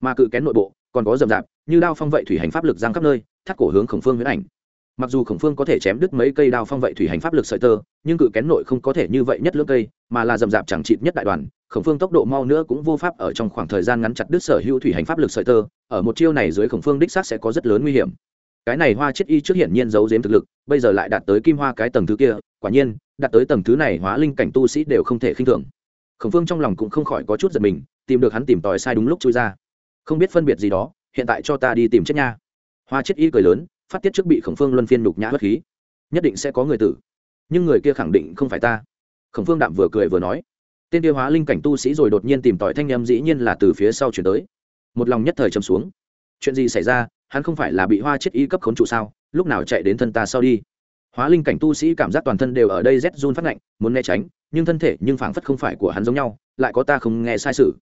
Mà cự kén nội bộ còn có rậm rạp, như đao phong vậy thủy hành pháp lực giang khắp nơi, thắt cổ hướng khổng phương huyễn ảnh mặc dù khổng phương có thể chém đứt mấy cây đao phong vậy thủy hành pháp lực sợi tơ, nhưng cự kén nội không có thể như vậy nhất lưỡng cây, mà là rầm rạp chẳng chịt nhất đại đoàn. Khổng phương tốc độ mau nữa cũng vô pháp ở trong khoảng thời gian ngắn chặt đứt sở hữu thủy hành pháp lực sợi tơ, ở một chiêu này dưới khổng phương đích xác sẽ có rất lớn nguy hiểm. Cái này hoa chết y trước hiển nhiên giấu giếm thực lực, bây giờ lại đạt tới kim hoa cái tầng thứ kia, quả nhiên, đạt tới tầng thứ này hóa linh cảnh tu sĩ đều không thể khinh thường. Khổng phương trong lòng cũng không khỏi có chút giật mình, tìm được hắn tìm tòi sai đúng lúc chui ra. Không biết phân biệt gì đó, hiện tại cho ta đi tìm chết nha. Hoa chết y cười lớn phát tiết trước bị khổng phương luân phiên nhục nhã bất khí. Nhất định sẽ có người tử. Nhưng người kia khẳng định không phải ta. Khổng phương đạm vừa cười vừa nói. Tên tiêu hóa linh cảnh tu sĩ rồi đột nhiên tìm tòi thanh em dĩ nhiên là từ phía sau chuyển tới. Một lòng nhất thời chầm xuống. Chuyện gì xảy ra? Hắn không phải là bị hoa chết y cấp khốn trụ sao? Lúc nào chạy đến thân ta sau đi? Hóa linh cảnh tu sĩ cảm giác toàn thân đều ở đây rét run phát lạnh muốn né tránh, nhưng thân thể nhưng phảng phất không phải của hắn giống nhau, lại có ta không nghe sai sự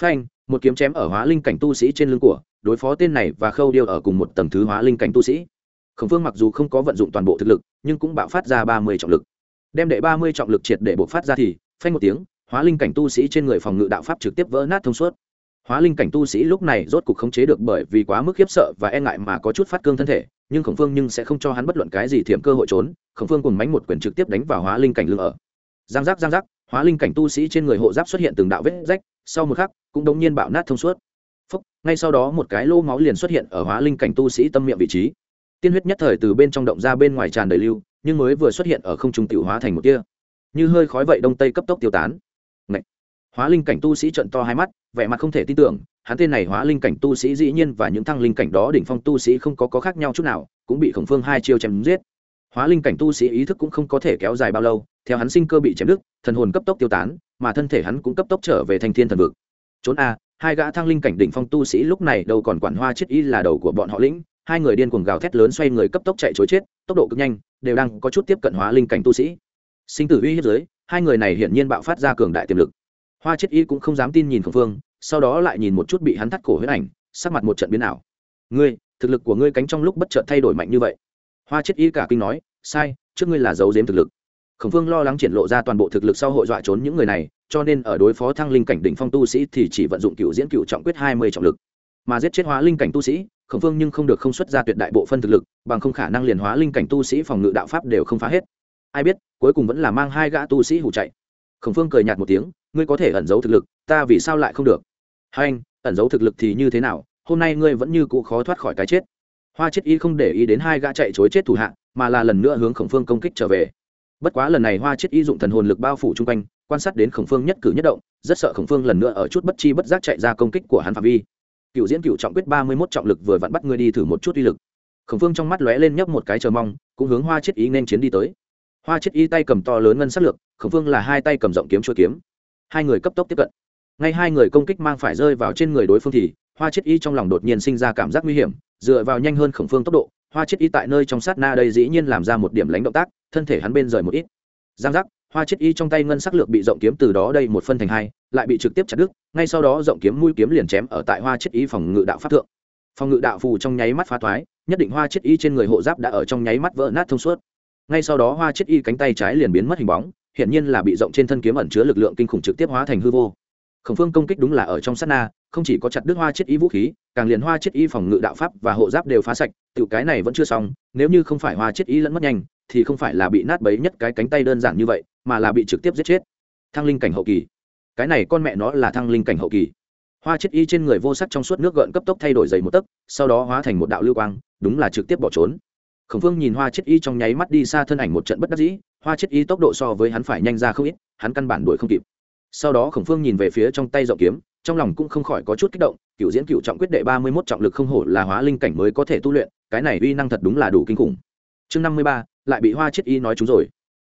phanh, một kiếm chém ở hóa linh cảnh tu sĩ trên lưng của, đối phó tên này và khâu điêu ở cùng một tầng thứ hóa linh cảnh tu sĩ. Khổng phương mặc dù không có vận dụng toàn bộ thực lực, nhưng cũng bạo phát ra ba mươi trọng lực. Đem đệ ba mươi trọng lực triệt để bộc phát ra thì, phanh một tiếng, hóa linh cảnh tu sĩ trên người phòng ngự đạo pháp trực tiếp vỡ nát thông suốt. Hóa linh cảnh tu sĩ lúc này rốt cục khống chế được bởi vì quá mức khiếp sợ và e ngại mà có chút phát cương thân thể, nhưng khổng phương nhưng sẽ không cho hắn bất luận cái gì thiểm cơ hội trốn. Khổng phương cùng mánh một quyền trực tiếp đánh vào hóa linh cảnh lưng ở. Giang giác giang giác, hóa linh cảnh tu sĩ trên người hộ giáp xuất hiện từng đạo vết rách. Sau một khắc cũng đống nhiên bạo nát thông suốt. Phúc, ngay sau đó một cái lô máu liền xuất hiện ở hóa linh cảnh tu sĩ tâm miệng vị trí. Tiên huyết nhất thời từ bên trong động ra bên ngoài tràn đầy lưu nhưng mới vừa xuất hiện ở không trung tiểu hóa thành một tia. Như hơi khói vậy đông tây cấp tốc tiêu tán. Ngậy! hóa linh cảnh tu sĩ trận to hai mắt vẻ mặt không thể tin tưởng hắn tên này hóa linh cảnh tu sĩ dĩ nhiên và những thăng linh cảnh đó đỉnh phong tu sĩ không có, có khác nhau chút nào cũng bị khổng phương hai chiêu chém giết. Hóa linh cảnh tu sĩ ý thức cũng không có thể kéo dài bao lâu theo hắn sinh cơ bị chém đứt thần hồn cấp tốc tiêu tán mà thân thể hắn cũng cấp tốc trở về thành thiên thần vực trốn a, hai gã thăng linh cảnh đỉnh phong tu sĩ lúc này đâu còn quản hoa chết y là đầu của bọn họ lĩnh, hai người điên cuồng gào thét lớn xoay người cấp tốc chạy chối chết, tốc độ cực nhanh, đều đang có chút tiếp cận hóa linh cảnh tu sĩ. Sinh tử uy hiếp dưới hai người này hiển nhiên bạo phát ra cường đại tiềm lực. Hoa chết y cũng không dám tin nhìn khổng phương, sau đó lại nhìn một chút bị hắn thắt cổ huyết ảnh, sắc mặt một trận biến ảo. Ngươi, thực lực của ngươi cánh trong lúc bất chợt thay đổi mạnh như vậy. Hoa chết y cả kinh nói, sai, trước ngươi là giấu giếm thực lực khổng phương lo lắng triển lộ ra toàn bộ thực lực sau hội dọa trốn những người này, cho nên ở đối phó thăng linh cảnh đỉnh phong tu sĩ thì chỉ vận dụng cựu diễn cựu trọng quyết hai mươi trọng lực. Mà giết chết hóa linh cảnh tu sĩ, khổng phương nhưng không được không xuất ra tuyệt đại bộ phân thực lực, bằng không khả năng liền hóa linh cảnh tu sĩ phòng ngự đạo pháp đều không phá hết. Ai biết, cuối cùng vẫn là mang hai gã tu sĩ hủ chạy. Khổng phương cười nhạt một tiếng, ngươi có thể ẩn giấu thực lực, ta vì sao lại không được? Hai anh, ẩn giấu thực lực thì như thế nào? Hôm nay ngươi vẫn như cũ khó thoát khỏi cái chết. Hoa chết y không để ý đến hai gã chạy chối chết thủ hạ, mà là lần nữa hướng khổng phương công kích trở về bất quá lần này hoa chết y dụng thần hồn lực bao phủ chung quanh, quan sát đến khổng phương nhất cử nhất động, rất sợ khổng phương lần nữa ở chút bất chi bất giác chạy ra công kích của hắn phạm vi. Cựu diễn cựu trọng quyết ba mươi mốt trọng lực vừa vặn bắt ngươi đi thử một chút uy lực. Khổng phương trong mắt lóe lên nhấp một cái chờ mong, cũng hướng hoa chết y nên chiến đi tới. Hoa chết y tay cầm to lớn ngân sắc lược, khổng phương là hai tay cầm rộng kiếm chua kiếm. Hai người cấp tốc tiếp cận. Ngay hai người công kích mang phải rơi vào trên người đối phương thì, hoa chết y trong lòng đột nhiên sinh ra cảm giác nguy hiểm, dựa vào nhanh hơn khổng phương tốc độ, hoa chết y tại nơi trong sát na đây dĩ nhiên làm ra một điểm lánh động tác thân thể hắn bên rời một ít. Giang giác, hoa chết y trong tay ngân sắc lược bị rộng kiếm từ đó đây một phân thành hai, lại bị trực tiếp chặt đứt, ngay sau đó rộng kiếm mũi kiếm liền chém ở tại hoa chết y phòng ngự đạo pháp thượng. Phòng ngự đạo phù trong nháy mắt phá thoái, nhất định hoa chết y trên người hộ giáp đã ở trong nháy mắt vỡ nát thông suốt. Ngay sau đó hoa chết y cánh tay trái liền biến mất hình bóng hiện nhiên là bị rộng trên thân kiếm ẩn chứa lực lượng kinh khủng trực tiếp hóa thành hư vô. Khổng phương công kích đúng là ở trong sát na, không chỉ có chặt đứt hoa chết y vũ khí, càng liền hoa chết y phòng ngự đạo pháp và hộ giáp đều phá sạch tự cái này vẫn chưa xong, nếu như không phải hoa chết y lẫn mất nhanh thì không phải là bị nát bấy nhất cái cánh tay đơn giản như vậy, mà là bị trực tiếp giết chết. Thăng linh cảnh hậu kỳ. Cái này con mẹ nó là thăng linh cảnh hậu kỳ. Hoa chết y trên người vô sắc trong suốt nước gợn cấp tốc thay đổi dày một tấc, sau đó hóa thành một đạo lưu quang, đúng là trực tiếp bỏ trốn. Khổng phương nhìn hoa chết y trong nháy mắt đi xa thân ảnh một trận bất đắc dĩ, hoa chết y tốc độ so với hắn phải nhanh ra không ít, hắn căn bản đuổi không kịp. Sau đó khổng phương nhìn về phía trong tay rộng kiếm, trong lòng cũng không khỏi có chút kích động, cựu diễn cựu trọng quyết đệ ba mươi mốt trọng lực không hổ là hóa linh cảnh mới có thể tu luyện, cái này uy năng thật đúng là đủ kinh khủng. Chương năm mươi ba lại bị hoa chết y nói chúng rồi.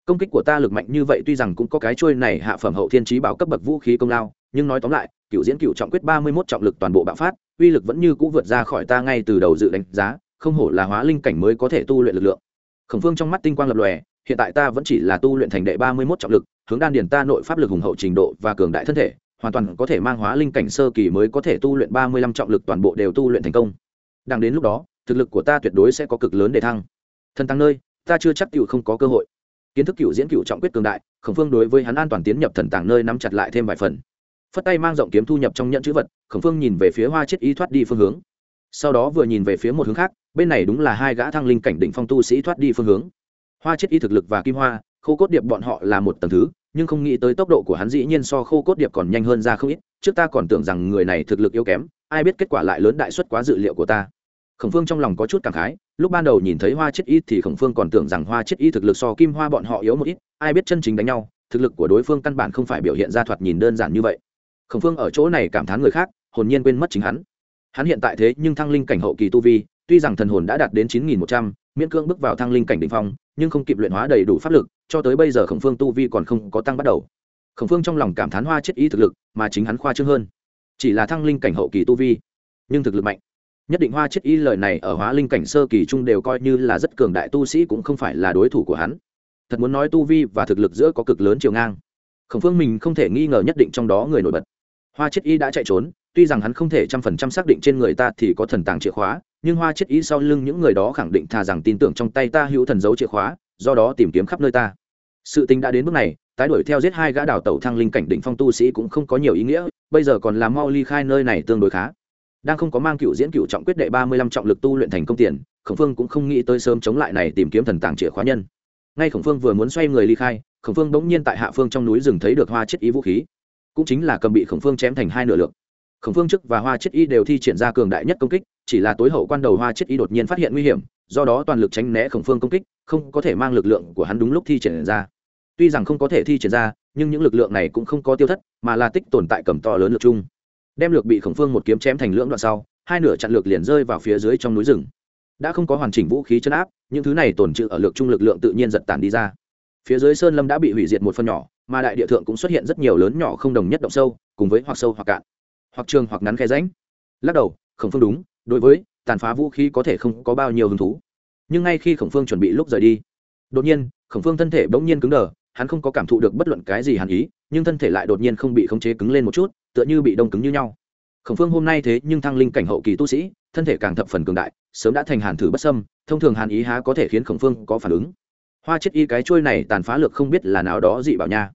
Công kích của ta lực mạnh như vậy tuy rằng cũng có cái trôi này hạ phẩm hậu thiên trí bảo cấp bậc vũ khí công lao, nhưng nói tóm lại, cựu diễn cựu trọng quyết ba mươi mốt trọng lực toàn bộ bạo phát, uy lực vẫn như c ũ vượt ra khỏi ta ngay từ đầu dự đánh giá, không hổ là hóa linh cảnh mới có thể tu luyện lực lượng. Khổng phương trong mắt tinh quang lập lòe, hiện tại ta vẫn chỉ là tu luyện thành đệ ba mươi mốt trọng lực, hướng đan điền ta nội pháp lực hùng hậu trình độ và cường đại thân thể, hoàn toàn có thể mang hóa linh cảnh sơ kỳ mới có thể tu luyện ba mươi lăm trọng lực toàn bộ đều tu luyện thành công. Đang đến lúc đó, thực lực của ta tuyệt đối sẽ có cực lớn để thăng. Thân tăng nơi ta chưa chắc cựu không có cơ hội. Kiến thức cựu diễn cựu trọng quyết cường đại, khổng phương đối với hắn an toàn tiến nhập thần tàng nơi nắm chặt lại thêm vài phần. Phất tay mang rộng kiếm thu nhập trong nhận chữ vật, khổng phương nhìn về phía hoa chết y thoát đi phương hướng. Sau đó vừa nhìn về phía một hướng khác, bên này đúng là hai gã thăng linh cảnh đỉnh phong tu sĩ thoát đi phương hướng. Hoa chết y thực lực và kim hoa, khô cốt điệp bọn họ là một tầng thứ, nhưng không nghĩ tới tốc độ của hắn dĩ nhiên so khô cốt điệp còn nhanh hơn ra không ít, trước ta còn tưởng rằng người này thực lực yếu kém, ai biết kết quả lại lớn đại suất quá dự liệu của ta khổng phương trong lòng có chút cảm khái, lúc ban đầu nhìn thấy hoa chết ít thì khổng phương còn tưởng rằng hoa chết ít thực lực so kim hoa bọn họ yếu một ít, ai biết chân chính đánh nhau, thực lực của đối phương căn bản không phải biểu hiện ra thoạt nhìn đơn giản như vậy. Khổng phương ở chỗ này cảm thán người khác, hồn nhiên quên mất chính hắn. Hắn hiện tại thế nhưng thăng linh cảnh hậu kỳ tu vi, tuy rằng thần hồn đã đạt đến chín nghìn một trăm, miễn cưỡng bước vào thăng linh cảnh đ ỉ n h phong, nhưng không kịp luyện hóa đầy đủ pháp lực, cho tới bây giờ khổng phương tu vi còn không có tăng bắt đầu. Khổng phương trong lòng cảm thán hoa chết ý thực lực, mà chính hắn khoa trương hơn. Chỉ là thăng linh cảnh hậu kỳ tu vi, nhưng thực lực mạnh nhất định hoa chết Y lời này ở hóa linh cảnh sơ kỳ trung đều coi như là rất cường đại tu sĩ cũng không phải là đối thủ của hắn. Thật muốn nói tu vi và thực lực giữa có cực lớn chiều ngang. Khổng phương mình không thể nghi ngờ nhất định trong đó người nổi bật. Hoa chết y đã chạy trốn, tuy rằng hắn không thể trăm phần trăm xác định trên người ta thì có thần tàng chìa khóa, nhưng hoa chết y sau lưng những người đó khẳng định thà rằng tin tưởng trong tay ta hữu thần dấu chìa khóa, do đó tìm kiếm khắp nơi ta. Sự tình đã đến bước này, tái đuổi theo giết hai gã đào tẩu thăng linh cảnh định phong tu sĩ cũng không có nhiều ý nghĩa, bây giờ còn làm mau ly khai nơi này tương đối khá đang không có mang cựu diễn cựu trọng quyết đệ ba mươi lăm trọng lực tu luyện thành công tiền, khổng phương cũng không nghĩ tới sớm chống lại này tìm kiếm thần tàng chìa khóa nhân. Ngay khổng phương vừa muốn xoay người ly khai, khổng phương bỗng nhiên tại hạ phương trong núi rừng thấy được hoa chết ý vũ khí. Cũng chính là cầm bị khổng phương chém thành hai nửa lượng khổng phương chức và hoa chết y đều thi triển ra cường đại nhất công kích, chỉ là tối hậu quan đầu hoa chết y đột nhiên phát hiện nguy hiểm, do đó toàn lực tránh né khổng phương công kích, không có thể mang lực lượng của hắn đúng lúc thi triển ra. Tuy rằng không có thể thi triển ra, nhưng những lực lượng này cũng không có tiêu thất, mà là tích tồn tại cầm to lớn lực chung đem lược bị khổng phương một kiếm chém thành lưỡng đoạn sau, hai nửa chặn lược liền rơi vào phía dưới trong núi rừng. Đã không có hoàn chỉnh vũ khí chấn áp, những thứ này tồn trữ ở lược trung lực lượng tự nhiên giật tản đi ra. Phía dưới sơn lâm đã bị hủy diệt một phần nhỏ, mà đại địa thượng cũng xuất hiện rất nhiều lớn nhỏ không đồng nhất động sâu, cùng với hoặc sâu hoặc cạn, hoặc trường hoặc ngắn khe ránh lắc đầu, khổng phương đúng, đối với tàn phá vũ khí có thể không có bao nhiêu hứng thú. Nhưng ngay khi khổng phương chuẩn bị lúc rời đi, đột nhiên, khổng phương thân thể bỗng nhiên cứng đờ, hắn không có cảm thụ được bất luận cái gì hàn ý, nhưng thân thể lại đột nhiên không bị khống chế cứng lên một chút tựa như bị đông cứng như nhau. Khổng phương hôm nay thế nhưng thăng linh cảnh hậu kỳ tu sĩ, thân thể càng thập phần cường đại, sớm đã thành hàn thử bất sâm thông thường hàn ý há có thể khiến khổng phương có phản ứng. Hoa chết y cái trôi này tàn phá lực không biết là nào đó dị bảo nha.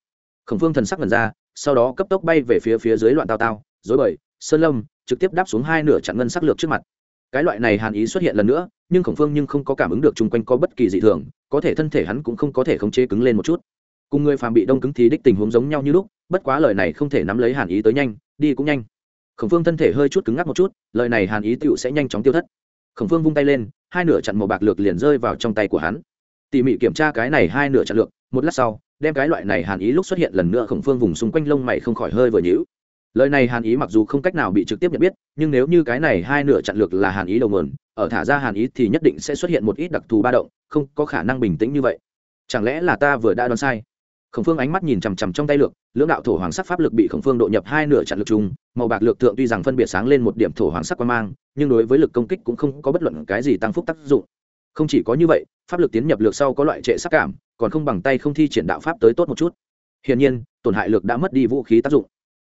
Khổng phương thần sắc lần ra, sau đó cấp tốc bay về phía phía dưới loạn tao tao dối bời, sơn lâm, trực tiếp đáp xuống hai nửa chặn ngân sắc lược trước mặt. Cái loại này hàn ý xuất hiện lần nữa, nhưng khổng phương nhưng không có cảm ứng được chung quanh có bất kỳ dị thường, có thể thân thể hắn cũng không có thể khống chế cứng lên một chút cùng người phàm bị đông cứng thì đích tình huống giống nhau như lúc, bất quá lời này không thể nắm lấy hàn ý tới nhanh, đi cũng nhanh. Khổng phương thân thể hơi chút cứng ngắc một chút, lời này hàn ý tựu sẽ nhanh chóng tiêu thất. Khổng phương vung tay lên, hai nửa chặn màu bạc lược liền rơi vào trong tay của hắn. Tỉ mỉ kiểm tra cái này hai nửa chặn lược, một lát sau, đem cái loại này hàn ý lúc xuất hiện lần nữa khổng phương vùng xung quanh lông mày không khỏi hơi vừa nhữ lời này hàn ý mặc dù không cách nào bị trực tiếp nhận biết, nhưng nếu như cái này hai nửa chặn lược là hàn ý đầu nguồn, ở thả ra hàn ý thì nhất định sẽ xuất hiện một ít đặc thù ba động, không có khả năng bình tĩnh như vậy. Chẳng lẽ là ta vừa đã đoán sai? Khổng phương ánh mắt nhìn chằm chằm trong tay lược, lưỡng đạo thổ hoàng sắc pháp lực bị khổng phương độ nhập hai nửa chặn lực chung, màu bạc lược tượng tuy rằng phân biệt sáng lên một điểm thổ hoàng sắc quan mang, nhưng đối với lực công kích cũng không có bất luận cái gì tăng phúc tác dụng. Không chỉ có như vậy, pháp lực tiến nhập lược sau có loại trệ sắc cảm, còn không bằng tay không thi triển đạo pháp tới tốt một chút. Hiển nhiên, tổn hại lực đã mất đi vũ khí tác dụng.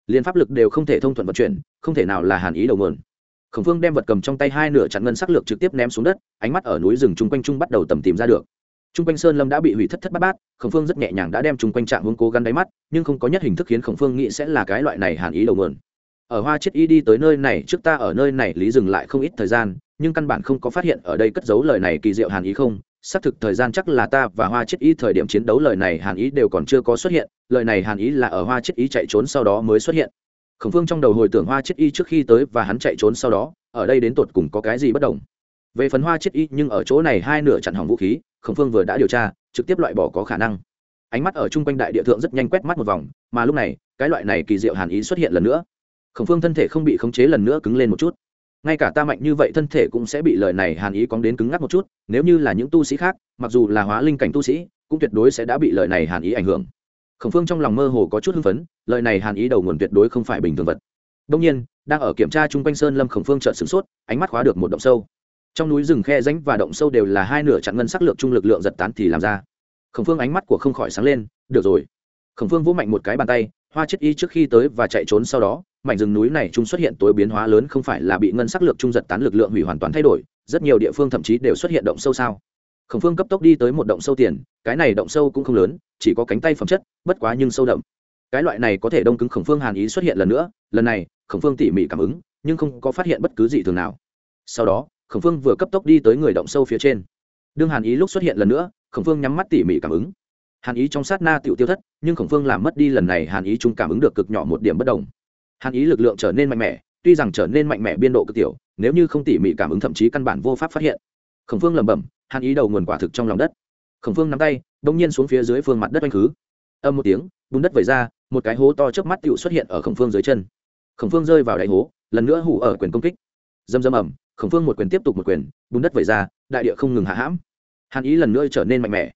Liên pháp lực đều không thể thông thuận vận chuyển, không thể nào là hàn ý đầu nguồn. Khổng phương đem vật cầm trong tay hai nửa chặn ngân sắc lược trực tiếp ném xuống đất, ánh mắt ở núi rừng chung quanh chung bắt đầu tầm tìm ra được. Trung quanh sơn lâm đã bị hủy thất thất bát bát, khổng phương rất nhẹ nhàng đã đem Trung quanh trạng hướng cố gắng đáy mắt, nhưng không có nhất hình thức khiến khổng phương nghĩ sẽ là cái loại này hàn ý đầu nguồn. Ở hoa chết y đi tới nơi này, trước ta ở nơi này lý dừng lại không ít thời gian, nhưng căn bản không có phát hiện ở đây cất giấu lời này kỳ diệu hàn ý không. Xác thực thời gian chắc là ta và hoa chết Y thời điểm chiến đấu lời này hàn ý đều còn chưa có xuất hiện, lời này hàn ý là ở hoa chết Y chạy trốn sau đó mới xuất hiện. Khổng phương trong đầu hồi tưởng hoa chết y trước khi tới và hắn chạy trốn sau đó, ở đây đến tột cùng có cái gì bất đồng. Về phần hoa chết y nhưng ở chỗ này hai nửa chặn hỏng vũ khí khổng phương vừa đã điều tra, trực tiếp loại bỏ có khả năng. Ánh mắt ở chung quanh đại địa thượng rất nhanh quét mắt một vòng, mà lúc này, cái loại này kỳ diệu hàn ý xuất hiện lần nữa. Khổng phương thân thể không bị khống chế lần nữa cứng lên một chút. Ngay cả ta mạnh như vậy thân thể cũng sẽ bị lời này hàn ý cóng đến cứng ngắc một chút, nếu như là những tu sĩ khác, mặc dù là hóa linh cảnh tu sĩ, cũng tuyệt đối sẽ đã bị lời này hàn ý ảnh hưởng. Khổng phương trong lòng mơ hồ có chút hưng phấn, lời này hàn ý đầu nguồn tuyệt đối không phải bình thường vật. Đông nhiên, đang ở kiểm tra chung quanh sơn lâm khổng phương trợn sửng sốt, ánh mắt khóa được một động sâu trong núi rừng khe ránh và động sâu đều là hai nửa chặn ngân sắc lượng trung lực lượng giật tán thì làm ra. Khổng phương ánh mắt của không khỏi sáng lên, được rồi. Khổng phương vỗ mạnh một cái bàn tay, hoa chết y trước khi tới và chạy trốn sau đó, mảnh rừng núi này trung xuất hiện tối biến hóa lớn không phải là bị ngân sắc lượng trung giật tán lực lượng hủy hoàn toàn thay đổi, rất nhiều địa phương thậm chí đều xuất hiện động sâu sao? Khổng phương cấp tốc đi tới một động sâu tiền, cái này động sâu cũng không lớn, chỉ có cánh tay phẩm chất, bất quá nhưng sâu đậm. Cái loại này có thể đông cứng khổng phương hàn ý xuất hiện lần nữa, lần này, khổng phương tỉ mỉ cảm ứng, nhưng không có phát hiện bất cứ gì thường nào. Sau đó khổng phương vừa cấp tốc đi tới người động sâu phía trên. Đương hàn ý lúc xuất hiện lần nữa, khổng phương nhắm mắt tỉ mỉ cảm ứng. Hàn ý trong sát na tiểu tiêu thất, nhưng khổng phương làm mất đi lần này, hàn ý chúng cảm ứng được cực nhỏ một điểm bất đồng. Hàn ý lực lượng trở nên mạnh mẽ, tuy rằng trở nên mạnh mẽ biên độ cực tiểu, nếu như không tỉ mỉ cảm ứng thậm chí căn bản vô pháp phát hiện. Khổng phương lẩm bẩm, hàn ý đầu nguồn quả thực trong lòng đất. Khổng phương nắm tay, đông nhiên xuống phía dưới phương mặt đất oanh khứ. Âm một tiếng, bùn đất vẩy ra, một cái hố to trước mắt tựu xuất hiện ở khổng phương dưới chân. Khổng phương rơi vào đáy hố, lần nữa hủ ở quyền công kích. Dầm dầm ẩm khổng phương một quyền tiếp tục một quyền, bùn đất vẩy ra, đại địa không ngừng hạ hãm. Hàn ý lần nữa trở nên mạnh mẽ.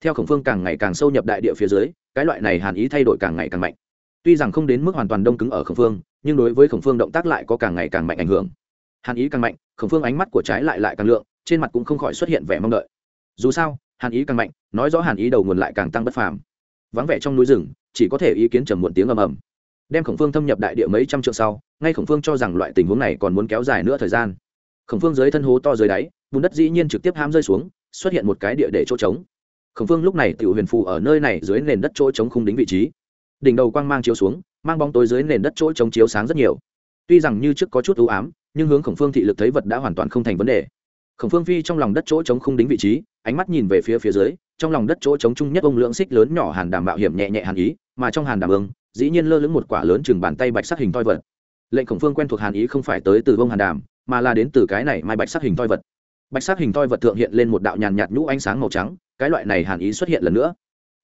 Theo khổng phương càng ngày càng sâu nhập đại địa phía dưới, cái loại này hàn ý thay đổi càng ngày càng mạnh. Tuy rằng không đến mức hoàn toàn đông cứng ở khổng phương, nhưng đối với khổng phương động tác lại có càng ngày càng mạnh ảnh hưởng. Hàn ý càng mạnh, khổng phương ánh mắt của trái lại lại càng lượng, trên mặt cũng không khỏi xuất hiện vẻ mong đợi. Dù sao, hàn ý càng mạnh, nói rõ hàn ý đầu nguồn lại càng tăng bất phàm. Vắng vẻ trong núi rừng, chỉ có thể ý kiến trầm muộn tiếng ầm ầm. Đem khổng phương thâm nhập đại địa mấy trăm trượng sau, ngay khổng phương cho rằng loại tình huống này còn muốn kéo dài nữa thời gian khổng phương dưới thân hố to dưới đáy, bùn đất dĩ nhiên trực tiếp ham rơi xuống, xuất hiện một cái địa để chỗ trống. Khổng phương lúc này tự huyền phù ở nơi này dưới nền đất chỗ trống không đính vị trí. Đỉnh đầu quang mang chiếu xuống, mang bóng tối dưới nền đất chỗ trống chiếu sáng rất nhiều. Tuy rằng như trước có chút ưu ám, nhưng hướng khổng phương thị lực thấy vật đã hoàn toàn không thành vấn đề. Khổng phương phi trong lòng đất chỗ trống không đính vị trí, ánh mắt nhìn về phía phía dưới, trong lòng đất chỗ trống chung nhất ông lưỡng xích lớn nhỏ hàn đàm mạo hiểm nhẹ nhẹ hàn ý, mà trong hàn đàm ương, dĩ nhiên lơ lửng một quả lớn chừng bàn tay bạch sắc hình toi vật. Lệnh khổng phương quen thuộc hàn ý không phải tới từ vông hàn đàm mà là đến từ cái này mai bạch sắc hình toi vật. Bạch sắc hình toi vật thượng hiện lên một đạo nhàn nhạt nhũ ánh sáng màu trắng, cái loại này hàn ý xuất hiện lần nữa.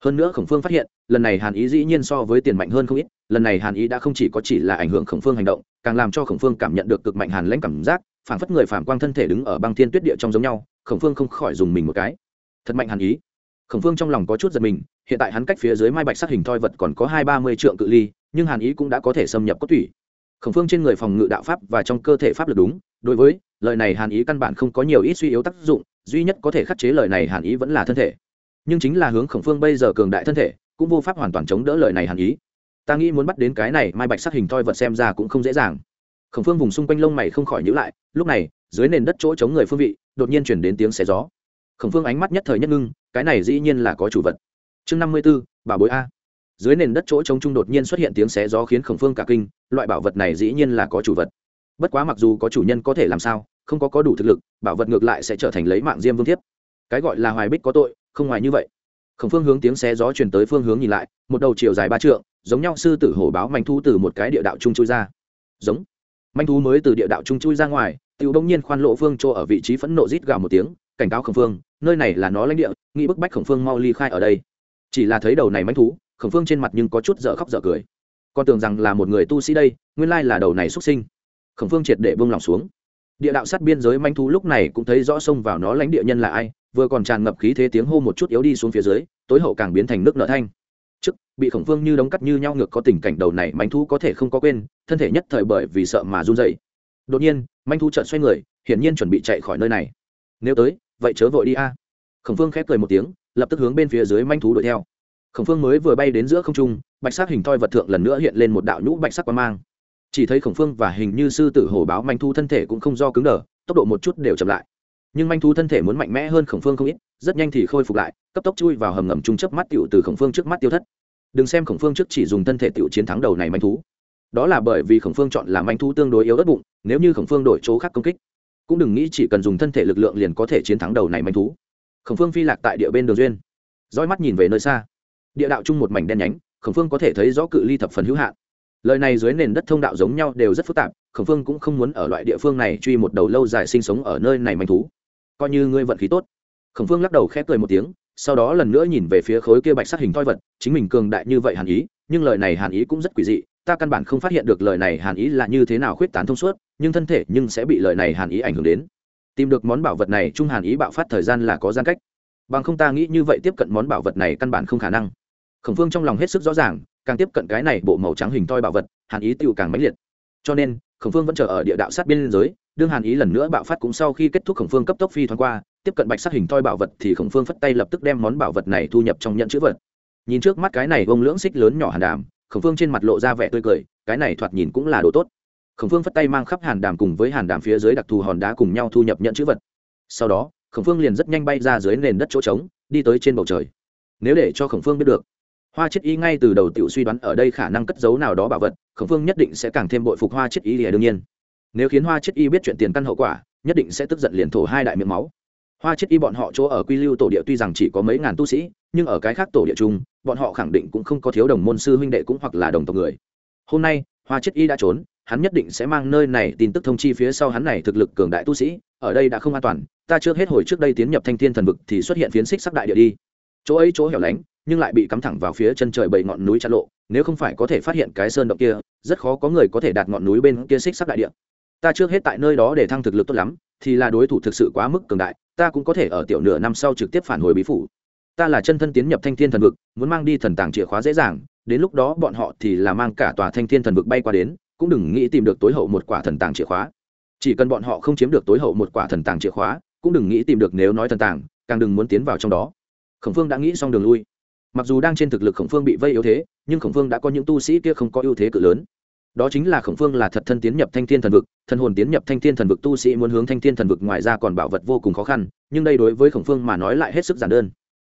Hơn nữa khổng phương phát hiện, lần này hàn ý dĩ nhiên so với tiền mạnh hơn không ít, lần này hàn ý đã không chỉ có chỉ là ảnh hưởng khổng phương hành động, càng làm cho khổng phương cảm nhận được cực mạnh hàn lãnh cảm giác phản phất người phản quang thân thể đứng ở băng thiên tuyết địa trong giống nhau, khổng phương không khỏi dùng mình một cái. Thật mạnh hàn ý. Khổng phương trong lòng có chút giật mình, hiện tại hắn cách phía dưới mai bạch sắc hình thoi vật còn có hai ba mươi trượng cự ly, nhưng hàn ý cũng đã có thể xâm nhập cốt thủy khổng phương trên người phòng ngự đạo pháp và trong cơ thể pháp lực đúng, đối với lời này hàn ý căn bản không có nhiều ít suy yếu tác dụng, duy nhất có thể khắc chế lời này hàn ý vẫn là thân thể. Nhưng chính là hướng khổng phương bây giờ cường đại thân thể, cũng vô pháp hoàn toàn chống đỡ lời này hàn ý. Ta nghĩ muốn bắt đến cái này, mai bạch sắc hình thoi vật xem ra cũng không dễ dàng. Khổng phương vùng xung quanh lông mày không khỏi nhữ lại, lúc này, dưới nền đất chỗ chống người phương vị, đột nhiên chuyển đến tiếng xé gió. Khổng phương ánh mắt nhất thời nhất ngưng, cái này dĩ nhiên là có chủ vật. Chương năm mươi b ố bà bối a dưới nền đất chỗ trống trung đột nhiên xuất hiện tiếng xé gió khiến khổng phương cả kinh, loại bảo vật này dĩ nhiên là có chủ vật. Bất quá mặc dù có chủ nhân có thể làm sao, không có có đủ thực lực, bảo vật ngược lại sẽ trở thành lấy mạng diêm vương thiếp. Cái gọi là hoài bích có tội, không ngoài như vậy. Khổng phương hướng tiếng xé gió truyền tới phương hướng nhìn lại, một đầu chiều dài ba trượng, giống nhau sư tử hổ báo manh thu từ một cái địa đạo trung chui ra. Giống. Manh thú mới từ địa đạo trung chui ra ngoài, tiểu đông nhiên khoan lộ phương chỗ ở vị trí phẫn nộ rít gào một tiếng, cảnh cáo khổng phương, nơi này là nó lãnh địa, nghĩ bức bách khổng phương mau ly khai ở đây. Chỉ là thấy đầu này manh thú khổng phương trên mặt nhưng có chút dở khóc dở cười. Con tưởng rằng là một người tu sĩ đây, nguyên lai là đầu này xuất sinh. Khổng phương triệt để bông lòng xuống. Địa đạo sát biên giới manh thú lúc này cũng thấy rõ xông vào nó lãnh địa nhân là ai, vừa còn tràn ngập khí thế tiếng hô một chút yếu đi xuống phía dưới, tối hậu càng biến thành nước nợ thanh. Trước, bị khổng phương như đóng cắt như nhau ngược có tình cảnh đầu này manh thú có thể không có quên, thân thể nhất thời bởi vì sợ mà run dậy đột nhiên, manh thú trợn xoay người, hiển nhiên chuẩn bị chạy khỏi nơi này. Nếu tới, vậy chớ vội đi a. Khổng phương khép cười một tiếng, lập tức hướng bên phía dưới manh thú đuổi theo khổng phương mới vừa bay đến giữa không trung, bạch sắc hình thoi vật thượng lần nữa hiện lên một đạo nhũ bạch sắc quang mang. Chỉ thấy khổng phương và hình như sư tử hổ báo manh thu thân thể cũng không do cứng đờ, tốc độ một chút đều chậm lại. Nhưng manh thu thân thể muốn mạnh mẽ hơn khổng phương không ít, rất nhanh thì khôi phục lại, cấp tốc chui vào hầm ngầm trung chấp mắt tiểu từ khổng phương trước mắt tiêu thất. Đừng xem khổng phương trước chỉ dùng thân thể tựu chiến thắng đầu này manh thú đó là bởi vì khổng phương chọn làm manh thú tương đối yếu đất bụng, nếu như khổng phương đổi chỗ khác công kích, cũng đừng nghĩ chỉ cần dùng thân thể lực lượng liền có thể chiến thắng đầu này manh thú khổng phương phi lạc tại địa bên đường duyên, roi mắt nhìn về nơi xa địa đạo chung một mảnh đen nhánh, khổng phương có thể thấy rõ cự ly thập phần hữu hạn. Lời này dưới nền đất thông đạo giống nhau đều rất phức tạp, khổng phương cũng không muốn ở loại địa phương này truy một đầu lâu dài sinh sống ở nơi này manh thú. Coi như ngươi vận khí tốt. Khổng phương lắc đầu khép cười một tiếng, sau đó lần nữa nhìn về phía khối kia bạch sắc hình thoi vật, chính mình cường đại như vậy hàn ý, nhưng lời này hàn ý cũng rất quỷ dị, ta căn bản không phát hiện được lời này hàn ý là như thế nào khuyết tán thông suốt, nhưng thân thể nhưng sẽ bị lời này hàn ý ảnh hưởng đến. Tìm được món bảo vật này trung hàn ý bạo phát thời gian là có gian cách. Bằng không ta nghĩ như vậy tiếp cận món bảo vật này căn bản không khả năng khổng phương trong lòng hết sức rõ ràng, càng tiếp cận cái này bộ màu trắng hình toi bảo vật, hàn ý tựu càng mãnh liệt. Cho nên, khổng phương vẫn chờ ở địa đạo sát biên giới, đương hàn ý lần nữa bạo phát cũng sau khi kết thúc khổng phương cấp tốc phi thoáng qua, tiếp cận bạch sát hình toi bảo vật thì khổng phương phất tay lập tức đem món bảo vật này thu nhập trong nhận chữ vật. Nhìn trước mắt cái này bông lưỡng xích lớn nhỏ hàn đàm, khổng phương trên mặt lộ ra vẻ tươi cười, cái này thoạt nhìn cũng là đồ tốt. Khổng phương phất tay mang khắp hàn đàm cùng với hàn đàm phía dưới đặc thù hòn đá cùng nhau thu nhập nhận chữ vật. Sau đó, khổng phương liền rất nhanh bay ra dưới nền đất chỗ trống, đi tới trên bầu trời. Nếu để cho khổng phương biết được hoa chết y ngay từ đầu tiểu suy đoán ở đây khả năng cất giấu nào đó bảo vật, khổng phương nhất định sẽ càng thêm bội phục hoa chết y lìa đương nhiên. Nếu khiến hoa chết y biết chuyện tiền căn hậu quả, nhất định sẽ tức giận liền thổ hai đại miệng máu. Hoa chết y bọn họ chỗ ở quy lưu tổ địa tuy rằng chỉ có mấy ngàn tu sĩ, nhưng ở cái khác tổ địa chung, bọn họ khẳng định cũng không có thiếu đồng môn sư huynh đệ cũng hoặc là đồng tộc người. Hôm nay, hoa chết y đã trốn, hắn nhất định sẽ mang nơi này tin tức thông chi phía sau hắn này thực lực cường đại tu sĩ, ở đây đã không an toàn, ta chưa hết hồi trước đây tiến nhập thanh thiên thần vực thì xuất hiện phiến xích sắc đại địa đi. Chỗ ấy chỗ hẻo lánh nhưng lại bị cắm thẳng vào phía chân trời bảy ngọn núi chặn lộ, nếu không phải có thể phát hiện cái sơn động kia, rất khó có người có thể đạt ngọn núi bên kia xích sắc đại địa. Ta trước hết tại nơi đó để thăng thực lực tốt lắm, thì là đối thủ thực sự quá mức cường đại, ta cũng có thể ở tiểu nửa năm sau trực tiếp phản hồi bí phủ. Ta là chân thân tiến nhập thanh thiên thần vực, muốn mang đi thần tàng chìa khóa dễ dàng, đến lúc đó bọn họ thì là mang cả tòa thanh thiên thần vực bay qua đến, cũng đừng nghĩ tìm được tối hậu một quả thần tàng chìa khóa. Chỉ cần bọn họ không chiếm được tối hậu một quả thần tàng chìa khóa, cũng đừng nghĩ tìm được nếu nói thần tàng, càng đừng muốn tiến vào trong đó. Khổng phương đã nghĩ xong đường lui mặc dù đang trên thực lực khổng phương bị vây yếu thế, nhưng khổng phương đã có những tu sĩ kia không có ưu thế cự lớn. Đó chính là khổng phương là thật thân tiến nhập thanh thiên thần vực thần hồn tiến nhập thanh thiên thần vực tu sĩ muốn hướng thanh thiên thần vực ngoài ra còn bảo vật vô cùng khó khăn, nhưng đây đối với khổng phương mà nói lại hết sức giản đơn.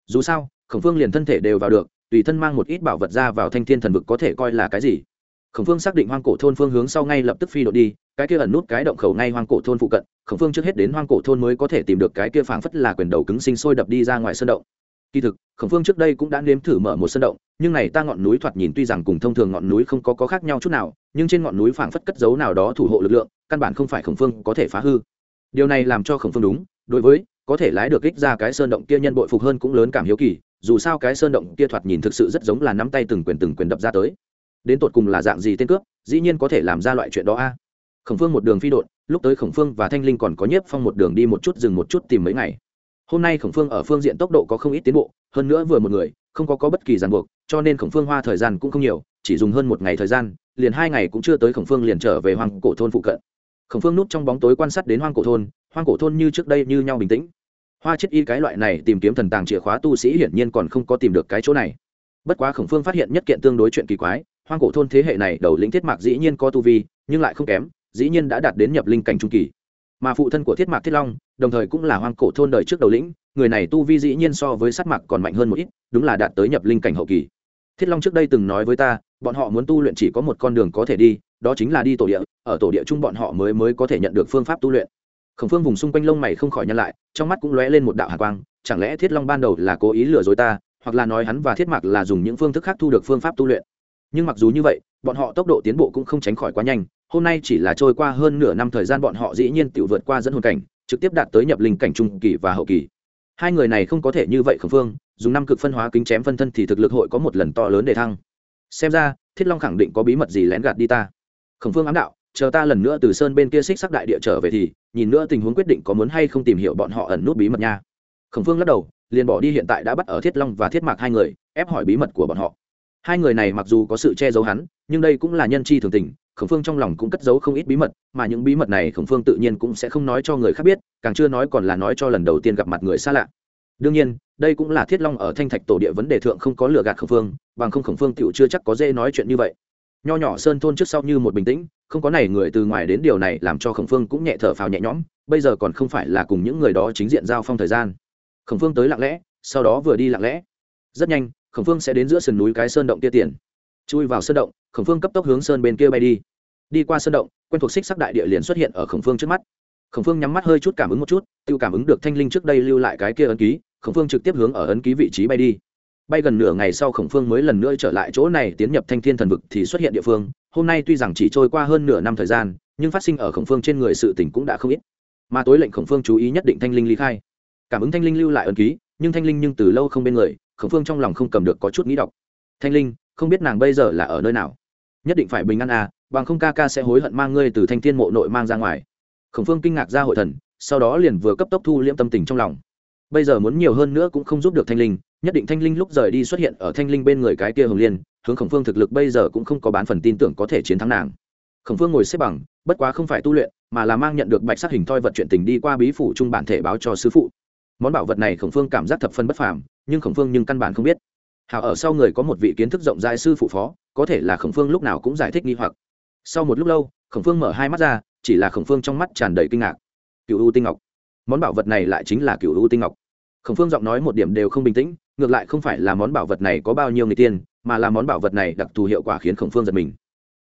Dù sao, khổng phương liền thân thể đều vào được, tùy thân mang một ít bảo vật ra vào thanh thiên thần vực có thể coi là cái gì. Khổng phương xác định hoang cổ thôn phương hướng sau ngay lập tức phi đội đi, cái kia ẩn nút cái động khẩu ngay hoang cổ thôn phụ cận, khổng phương trước hết đến hoang cổ thôn mới có thể tìm được cái kia phảng phất là quyền đầu cứng sinh sôi đập đi ra ngoài sân động kỳ thực khổng phương trước đây cũng đã nếm thử mở một sân động nhưng này ta ngọn núi thoạt nhìn tuy rằng cùng thông thường ngọn núi không có, có khác nhau chút nào nhưng trên ngọn núi phảng phất cất dấu nào đó thủ hộ lực lượng căn bản không phải khổng phương có thể phá hư. Điều này làm cho khổng phương đúng đối với có thể lái được kích ra cái sơn động kia nhân bội phục hơn cũng lớn cảm hiếu kỳ dù sao cái sơn động kia thoạt nhìn thực sự rất giống là nắm tay từng quyền từng quyền đập ra tới. Đến tột cùng là dạng gì tên cướp dĩ nhiên có thể làm ra loại chuyện đó a. Khổng phương một đường phi đột lúc tới khổng phương và thanh linh còn có nhiếp phong một đường đi một chút dừng một chút tìm mấy ngày hôm nay khổng phương ở phương diện tốc độ có không ít tiến bộ hơn nữa vừa một người không có, có bất kỳ ràng buộc cho nên khổng phương hoa thời gian cũng không nhiều chỉ dùng hơn một ngày thời gian liền hai ngày cũng chưa tới khổng phương liền trở về hoang cổ thôn phụ cận. Khổng phương núp trong bóng tối quan sát đến hoang cổ thôn hoang cổ thôn như trước đây như nhau bình tĩnh. Hoa chết y cái loại này tìm kiếm thần tàng chìa khóa tu sĩ hiển nhiên còn không có tìm được cái chỗ này. Bất quá khổng phương phát hiện nhất kiện tương đối chuyện kỳ quái hoang cổ thôn thế hệ này đầu lĩnh thiết mạc dĩ nhiên có tu vi nhưng lại không kém dĩ nhiên đã đạt đến nhập linh cảnh trung kỳ. Mà phụ thân của thiết mạc thiết long đồng thời cũng là hoang cổ thôn đời trước đầu lĩnh, người này tu vi dĩ nhiên so với sát mạc còn mạnh hơn một ít, đúng là đạt tới nhập linh cảnh hậu kỳ. Thiết long trước đây từng nói với ta, bọn họ muốn tu luyện chỉ có một con đường có thể đi, đó chính là đi tổ địa, ở tổ địa chung bọn họ mới mới có thể nhận được phương pháp tu luyện. Khổng phương vùng xung quanh lông mày không khỏi nhăn lại, trong mắt cũng lóe lên một đạo hạ quang, chẳng lẽ thiết long ban đầu là cố ý lừa dối ta, hoặc là nói hắn và thiết mạc là dùng những phương thức khác thu được phương pháp tu luyện. Nhưng mặc dù như vậy, bọn họ tốc độ tiến bộ cũng không tránh khỏi quá nhanh, hôm nay chỉ là trôi qua hơn nửa năm thời gian bọn họ dĩ nhiên tự vượt qua dẫn hồn cảnh trực tiếp đạt tới nhập linh cảnh trung kỳ và hậu kỳ. Hai người này không có thể như vậy khẩn phương, dùng năm cực phân hóa kính chém phân thân thì thực lực hội có một lần to lớn để thăng. Xem ra, thiết long khẳng định có bí mật gì lén gạt đi ta. Khẩn phương ám đạo, chờ ta lần nữa từ sơn bên kia xích sắc đại địa trở về thì, nhìn nữa tình huống quyết định có muốn hay không tìm hiểu bọn họ ẩn nút bí mật nha. Khẩn phương lắc đầu, liền bỏ đi hiện tại đã bắt ở thiết long và thiết mạc hai người, ép hỏi bí mật của bọn họ. Hai người này mặc dù có sự che giấu hắn, nhưng đây cũng là nhân chi thường tình khổng phương trong lòng cũng cất giấu không ít bí mật, mà những bí mật này khổng phương tự nhiên cũng sẽ không nói cho người khác biết, càng chưa nói còn là nói cho lần đầu tiên gặp mặt người xa lạ. Đương nhiên, đây cũng là thiết long ở thanh thạch tổ địa vấn đề thượng không có lừa gạt khổng phương, bằng không khổng phương tựu chưa chắc có dễ nói chuyện như vậy. Nho nhỏ sơn thôn trước sau như một bình tĩnh, không có này người từ ngoài đến điều này làm cho khổng phương cũng nhẹ thở phào nhẹ nhõm, bây giờ còn không phải là cùng những người đó chính diện giao phong thời gian. Khổng phương tới lặng lẽ, sau đó vừa đi lặng lẽ. Rất nhanh, khổng phương sẽ đến giữa sườn núi cái sơn động kia tiền. Chui vào sơn động khổng phương cấp tốc hướng sơn bên kia bay đi. Đi qua sơn động, quen thuộc xích sắc đại địa liền xuất hiện ở khổng phương trước mắt. Khổng phương nhắm mắt hơi chút cảm ứng một chút tự cảm ứng được thanh linh trước đây lưu lại cái kia ấn ký, khổng phương trực tiếp hướng ở ấn ký vị trí bay đi. Bay gần nửa ngày sau khổng phương mới lần nữa trở lại chỗ này tiến nhập thanh thiên thần vực thì xuất hiện địa phương. Hôm nay tuy rằng chỉ trôi qua hơn nửa năm thời gian, nhưng phát sinh ở khổng phương trên người sự tỉnh cũng đã không ít. Mà tối lệnh khổng phương chú ý nhất định thanh linh ly khai. Cảm ứng thanh linh lưu lại ấn ký, nhưng thanh linh nhưng từ lâu không bên người, khổng phương trong lòng không cầm được có chút nghĩ đọc. Thanh linh, không biết nàng bây giờ là ở nơi nào? Nhất định phải bình an à bằng không ca ca sẽ hối hận mang ngươi từ thanh thiên mộ nội mang ra ngoài. Khổng phương kinh ngạc ra hội thần, sau đó liền vừa cấp tốc thu liễm tâm tình trong lòng. Bây giờ muốn nhiều hơn nữa cũng không giúp được thanh linh, nhất định thanh linh lúc rời đi xuất hiện ở thanh linh bên người cái kia hồng liên, hướng khổng phương thực lực bây giờ cũng không có bán phần tin tưởng có thể chiến thắng nàng. Khổng phương ngồi xếp bằng, bất quá không phải tu luyện, mà là mang nhận được bạch sắc hình thoi vật chuyện tình đi qua bí phủ trung bản thể báo cho sư phụ. Món bảo vật này khổng phương cảm giác thập phân bất phàm, nhưng khổng phương nhưng căn bản không biết. Hảo ở sau người có một vị kiến thức rộng rãi sư phụ phó có thể là khổng phương lúc nào cũng giải thích nghi hoặc. Sau một lúc lâu, khổng phương mở hai mắt ra, chỉ là khổng phương trong mắt tràn đầy kinh ngạc. Cựu u tinh ngọc. Món bảo vật này lại chính là cựu u tinh ngọc. Khổng phương giọng nói một điểm đều không bình tĩnh, ngược lại không phải là món bảo vật này có bao nhiêu người tiên, mà là món bảo vật này đặc thù hiệu quả khiến khổng phương giật mình.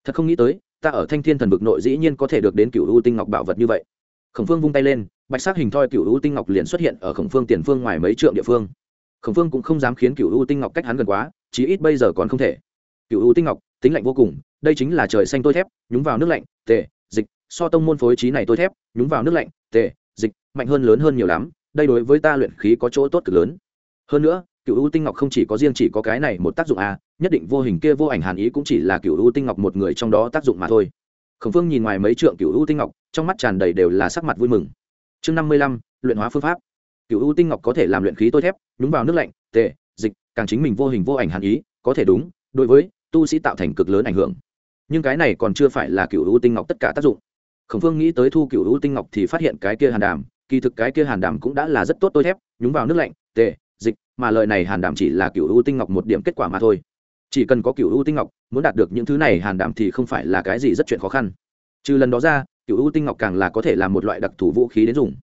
Thật không nghĩ tới, ta ở thanh thiên thần vực nội dĩ nhiên có thể được đến cựu u tinh ngọc bảo vật như vậy. Khổng phương vung tay lên, bạch sắc hình thoi cựu u tinh ngọc liền xuất hiện ở khổng phương tiền phương ngoài mấy trượng địa phương. Khổng phương cũng không dám khiến cựu u tinh ngọc cách hắn gần quá, chí ít bây giờ còn không thể cựu u tinh ngọc, tính lạnh vô cùng, đây chính là trời xanh tôi thép, nhúng vào nước lạnh, tề, dịch, so tông môn phối trí này tôi thép, nhúng vào nước lạnh, tề, dịch, mạnh hơn lớn hơn nhiều lắm, đây đối với ta luyện khí có chỗ tốt cực lớn. Hơn nữa, cựu u tinh ngọc không chỉ có riêng chỉ có cái này một tác dụng a nhất định vô hình kia vô ảnh hàn ý cũng chỉ là cựu u tinh ngọc một người trong đó tác dụng mà thôi. Khổng phương nhìn ngoài mấy trượng cựu u tinh ngọc, trong mắt tràn đầy đều là sắc mặt vui mừng. Chương năm mươi lăm, luyện hóa phương pháp. Cựu u tinh ngọc có thể làm luyện khí tôi thép, nhúng vào nước lạnh, tề, dịch, càng chính mình vô hình vô ảnh hàn ý, có thể đúng, đối với tu sĩ tạo thành cực lớn ảnh hưởng. Nhưng cái này còn chưa phải là cựu u tinh ngọc tất cả tác dụng. Khổng phương nghĩ tới thu cựu u tinh ngọc thì phát hiện cái kia hàn đàm, kỳ thực cái kia hàn đàm cũng đã là rất tốt tôi thép, nhúng vào nước lạnh tệ dịch, mà lời này hàn đàm chỉ là cựu ưu tinh ngọc một điểm kết quả mà thôi. Chỉ cần có cựu ưu tinh ngọc, muốn đạt được những thứ này hàn đàm thì không phải là cái gì rất chuyện khó khăn. Trừ lần đó ra, cựu ưu tinh ngọc càng là có thể là một loại đặc thù vũ khí đến dùng.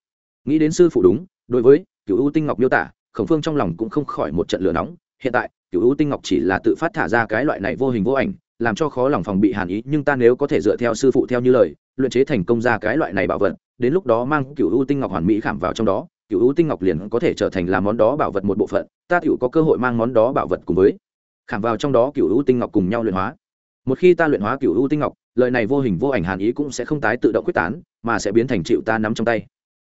Nghĩ đến sư phụ đúng, đối với cựu ưu tinh ngọc miêu tả, khổng phương trong lòng cũng không khỏi một trận lửa nóng. Hiện tại cựu ưu tinh ngọc chỉ là tự phát thả ra cái loại này vô hình vô ảnh, làm cho khó lòng phòng bị hàn ý, nhưng ta nếu có thể dựa theo sư phụ theo như lời, luyện chế thành công ra cái loại này bảo vật, đến lúc đó mang cựu ưu tinh ngọc hoàn mỹ khảm vào trong đó cựu ưu tinh ngọc liền có thể trở thành là món đó bảo vật một bộ phận, ta cựu có cơ hội mang món đó bảo vật cùng với. Khảm vào trong đó cựu ưu tinh ngọc cùng nhau luyện hóa. Một khi ta luyện hóa cựu ưu tinh ngọc, lời này vô hình vô ảnh hàn ý cũng sẽ không tái tự động quyết tán, mà sẽ biến thành chịu ta nắm trong tay.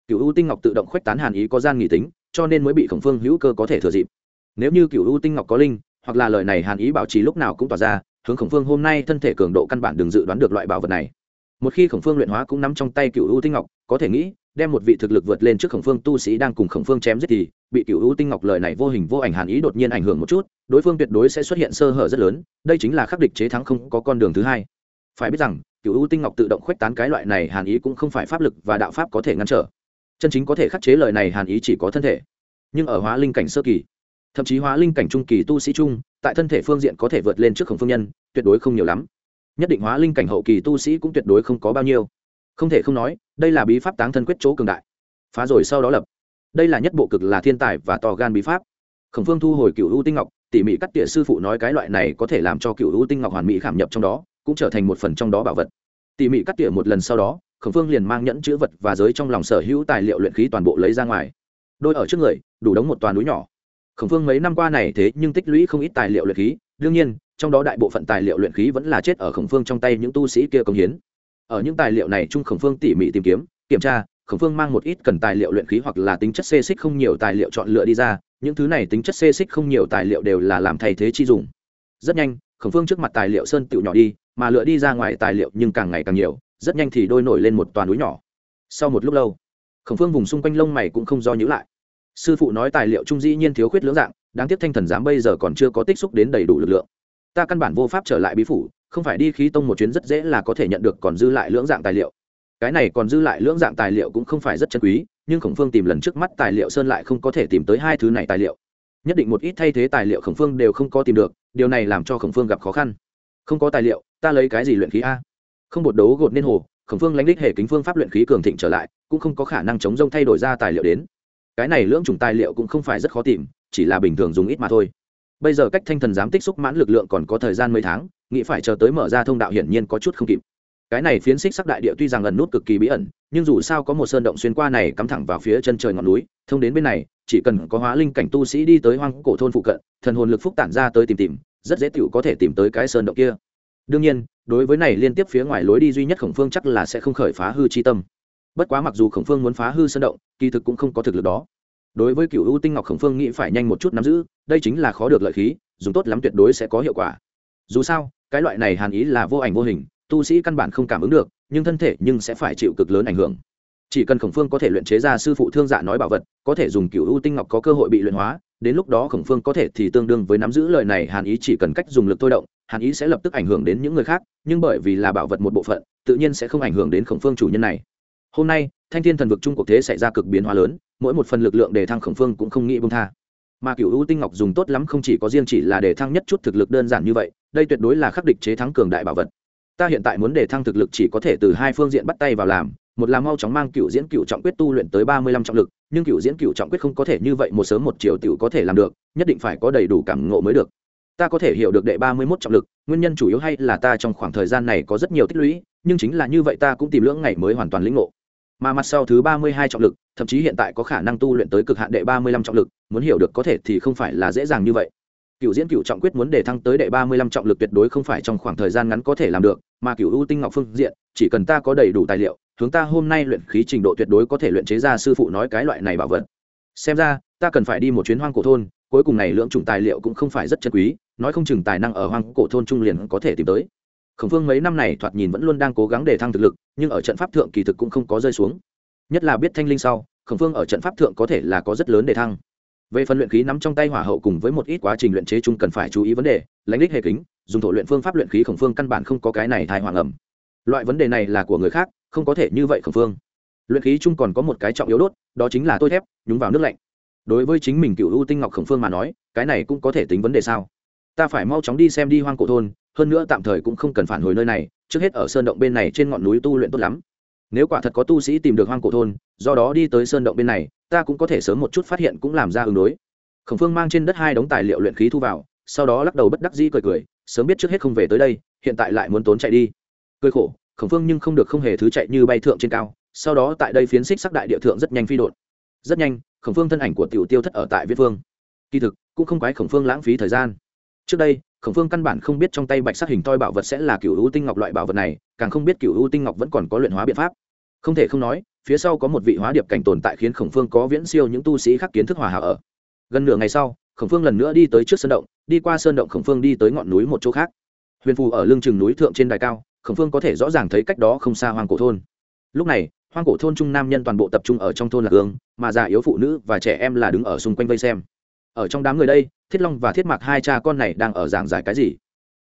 Cựu ưu tinh ngọc tự động khuếch tán hàn ý có gian nghỉ tính, cho nên mới bị khổng phương hữu cơ có thể thừa dịp nếu như cựu u tinh ngọc có linh, hoặc là lời này hàn ý bảo trì lúc nào cũng tỏa ra, hướng khổng phương hôm nay thân thể cường độ căn bản đừng dự đoán được loại bảo vật này. Một khi khổng phương luyện hóa cũng nắm trong tay cựu u tinh ngọc, có thể nghĩ, đem một vị thực lực vượt lên trước khổng phương tu sĩ đang cùng khổng phương chém giết thì, bị cựu u tinh ngọc lời này vô hình vô ảnh hàn ý đột nhiên ảnh hưởng một chút, đối phương tuyệt đối sẽ xuất hiện sơ hở rất lớn, đây chính là khắc địch chế thắng không có con đường thứ hai. Phải biết rằng, cựu u tinh ngọc tự động khuếch tán cái loại này hàn ý cũng không phải pháp lực và đạo pháp có thể ngăn trở. Chân chính có thể khắc chế lời này hàn ý chỉ có thân thể. Nhưng ở hóa linh cảnh sơ kỳ thậm chí hóa linh cảnh trung kỳ tu sĩ trung tại thân thể phương diện có thể vượt lên trước khổng phương nhân, tuyệt đối không nhiều lắm. Nhất định hóa linh cảnh hậu kỳ tu sĩ cũng tuyệt đối không có bao nhiêu. Không thể không nói, đây là bí pháp táng thân quyết chỗ cường đại. Phá rồi sau đó lập. Đây là nhất bộ cực là thiên tài và to gan bí pháp. Khổng phương thu hồi cựu u tinh ngọc, tỉ mỉ cắt tỉa sư phụ nói cái loại này có thể làm cho cựu u tinh ngọc hoàn mỹ khảm nhập trong đó, cũng trở thành một phần trong đó bảo vật. Tỉ mỉ cắt tỉa một lần sau đó, khổng phương liền mang nhẫn chữ vật và giới trong lòng sở hữu tài liệu luyện khí toàn bộ lấy ra ngoài. Đôi ở trước người, đủ đóng một toàn núi nhỏ khổng phương mấy năm qua này thế nhưng tích lũy không ít tài liệu luyện khí, đương nhiên, trong đó đại bộ phận tài liệu luyện khí vẫn là chết ở khổng phương trong tay những tu sĩ kia công hiến. Ở những tài liệu này trung khổng phương tỉ mỉ tìm kiếm, kiểm tra, khổng phương mang một ít cần tài liệu luyện khí hoặc là tính chất xê xích không nhiều tài liệu chọn lựa đi ra, những thứ này tính chất xê xích không nhiều tài liệu đều là làm thay thế chi dùng. Rất nhanh, khổng phương trước mặt tài liệu sơn tựu nhỏ đi, mà lựa đi ra ngoài tài liệu nhưng càng ngày càng nhiều, rất nhanh thì đôi nổi lên một toàn núi nhỏ. Sau một lúc lâu, khổng phương vùng xung quanh lông mày cũng không do nhữ lại sư phụ nói tài liệu trung dĩ nhiên thiếu khuyết lưỡng dạng, đáng tiếc thanh thần giám bây giờ còn chưa có tích xúc đến đầy đủ lực lượng. Ta căn bản vô pháp trở lại bí phủ, không phải đi khí tông một chuyến rất dễ là có thể nhận được còn dư lại lưỡng dạng tài liệu. Cái này còn dư lại lưỡng dạng tài liệu cũng không phải rất chân quý, nhưng khổng phương tìm lần trước mắt tài liệu sơn lại không có thể tìm tới hai thứ này tài liệu. Nhất định một ít thay thế tài liệu khổng phương đều không có tìm được, điều này làm cho khổng phương gặp khó khăn. Không có tài liệu, ta lấy cái gì luyện khí a? Không bột đấu gột nên hồ, khổng phương lãnh đích hệ kính phương pháp luyện khí cường thịnh trở lại, cũng không có khả năng chống rông thay đổi ra tài liệu đến cái này lưỡng chủng tài liệu cũng không phải rất khó tìm, chỉ là bình thường dùng ít mà thôi. Bây giờ cách thanh thần dám tích xúc mãn lực lượng còn có thời gian mấy tháng, nghĩ phải chờ tới mở ra thông đạo hiển nhiên có chút không kịp. Cái này phiến xích sắc đại địa tuy rằng ẩn nút cực kỳ bí ẩn, nhưng dù sao có một sơn động xuyên qua này cắm thẳng vào phía chân trời ngọn núi, thông đến bên này, chỉ cần có hóa linh cảnh tu sĩ đi tới hoang cổ thôn phụ cận, thần hồn lực phúc tản ra tới tìm tìm, rất dễ tựu có thể tìm tới cái sơn động kia. Đương nhiên, đối với này liên tiếp phía ngoài lối đi duy nhất khổng phương chắc là sẽ không khởi phá hư chi tâm bất quá mặc dù khổng phương muốn phá hư sơn động, kỳ thực cũng không có thực lực đó. Đối với cựu ưu tinh ngọc, khổng phương nghĩ phải nhanh một chút nắm giữ, đây chính là khó được lợi khí, dùng tốt lắm tuyệt đối sẽ có hiệu quả. Dù sao, cái loại này hàn ý là vô ảnh vô hình, tu sĩ căn bản không cảm ứng được, nhưng thân thể nhưng sẽ phải chịu cực lớn ảnh hưởng. Chỉ cần khổng phương có thể luyện chế ra sư phụ thương dạ nói bảo vật, có thể dùng cựu ưu tinh ngọc có cơ hội bị luyện hóa, đến lúc đó khổng phương có thể thì tương đương với nắm giữ lời này, hàn ý chỉ cần cách dùng lực thôi động, hàn ý sẽ lập tức ảnh hưởng đến những người khác, nhưng bởi vì là bảo vật một bộ phận, tự nhiên sẽ không ảnh hưởng đến khổng phương chủ nhân này hôm nay, thanh thiên thần vực trung cuộc thế xảy ra cực biến hóa lớn, mỗi một phần lực lượng để thăng khổng phương cũng không nghĩ bông tha. Mà cựu ưu tinh ngọc dùng tốt lắm không chỉ có riêng chỉ là để thăng nhất chút thực lực đơn giản như vậy, đây tuyệt đối là khắc địch chế thắng cường đại bảo vật. Ta hiện tại muốn để thăng thực lực chỉ có thể từ hai phương diện bắt tay vào làm, một là mau chóng mang cựu diễn cựu trọng quyết tu luyện tới ba mươi lăm trọng lực, nhưng cựu diễn cựu trọng quyết không có thể như vậy một sớm một chiều tiểu có thể làm được, nhất định phải có đầy đủ cảm ngộ mới được. Ta có thể hiểu được đệ ba mươi mốt trọng lực, nguyên nhân chủ yếu hay là ta trong khoảng thời gian này có rất nhiều tích lũy, nhưng chính là như vậy ta cũng tìm lưỡng ngày mới hoàn toàn lĩnh ngộ mà mặt sau thứ ba mươi hai trọng lực, thậm chí hiện tại có khả năng tu luyện tới cực hạn đệ ba mươi lăm trọng lực, muốn hiểu được có thể thì không phải là dễ dàng như vậy. Cựu diễn cựu trọng quyết muốn để thăng tới đệ ba mươi lăm trọng lực tuyệt đối không phải trong khoảng thời gian ngắn có thể làm được, mà cựu ưu tinh ngọc phương diện, chỉ cần ta có đầy đủ tài liệu, hướng ta hôm nay luyện khí trình độ tuyệt đối có thể luyện chế ra sư phụ nói cái loại này bảo vật. Xem ra, ta cần phải đi một chuyến hoang cổ thôn, cuối cùng này lượng chủng tài liệu cũng không phải rất chân quý, nói không chừng tài năng ở hoang cổ thôn trung liền có thể tìm tới khổng phương mấy năm này thoạt nhìn vẫn luôn đang cố gắng để thăng thực lực, nhưng ở trận pháp thượng kỳ thực cũng không có rơi xuống. Nhất là biết thanh linh sau, khổng phương ở trận pháp thượng có thể là có rất lớn để thăng. Về phần luyện khí nắm trong tay hỏa hậu cùng với một ít quá trình luyện chế chung cần phải chú ý vấn đề, lãnh đích hệ kính, dùng thổ luyện phương pháp luyện khí khổng phương căn bản không có cái này thai hoàng ẩm. Loại vấn đề này là của người khác, không có thể như vậy khổng phương luyện khí chung còn có một cái trọng yếu đốt, đó chính là tôi thép, nhúng vào nước lạnh. Đối với chính mình cựu ưu tinh ngọc khổng phương mà nói, cái này cũng có thể tính vấn đề sao? Ta phải mau chóng đi xem đi hoang cổ thôn hơn nữa tạm thời cũng không cần phản hồi nơi này, trước hết ở sơn động bên này trên ngọn núi tu luyện tốt lắm. Nếu quả thật có tu sĩ tìm được hoang cổ thôn, do đó đi tới sơn động bên này, ta cũng có thể sớm một chút phát hiện cũng làm ra ứng đối. Khổng phương mang trên đất hai đống tài liệu luyện khí thu vào, sau đó lắc đầu bất đắc dĩ cười cười, sớm biết trước hết không về tới đây, hiện tại lại muốn tốn chạy đi. Cười khổ, khổng phương nhưng không được không hề thứ chạy như bay thượng trên cao, sau đó tại đây phiến xích sắc đại địa thượng rất nhanh phi đột rất nhanh, khổng phương thân ảnh của tiểu tiêu thất ở tại viết phương. Kỳ thực, cũng không quái khổng phương lãng phí thời gian. Trước đây khổng phương căn bản không biết trong tay bạch sắc hình toi bảo vật sẽ là cựu ưu tinh ngọc loại bảo vật này, càng không biết cựu ưu tinh ngọc vẫn còn có luyện hóa biện pháp. Không thể không nói, phía sau có một vị hóa điệp cảnh tồn tại khiến khổng phương có viễn siêu những tu sĩ khác kiến thức hòa hảo ở. Gần nửa ngày sau, khổng phương lần nữa đi tới trước sơn động, đi qua sơn động khổng phương đi tới ngọn núi một chỗ khác. Huyền phù ở lưng chừng núi thượng trên đài cao, khổng phương có thể rõ ràng thấy cách đó không xa hoang cổ thôn. Lúc này, hoang cổ thôn trung nam nhân toàn bộ tập trung ở trong thôn lạc hương, mà già yếu phụ nữ và trẻ em là đứng ở xung quanh vây xem ở trong đám người đây, thiết long và thiết mạc hai cha con này đang ở giảng giải cái gì?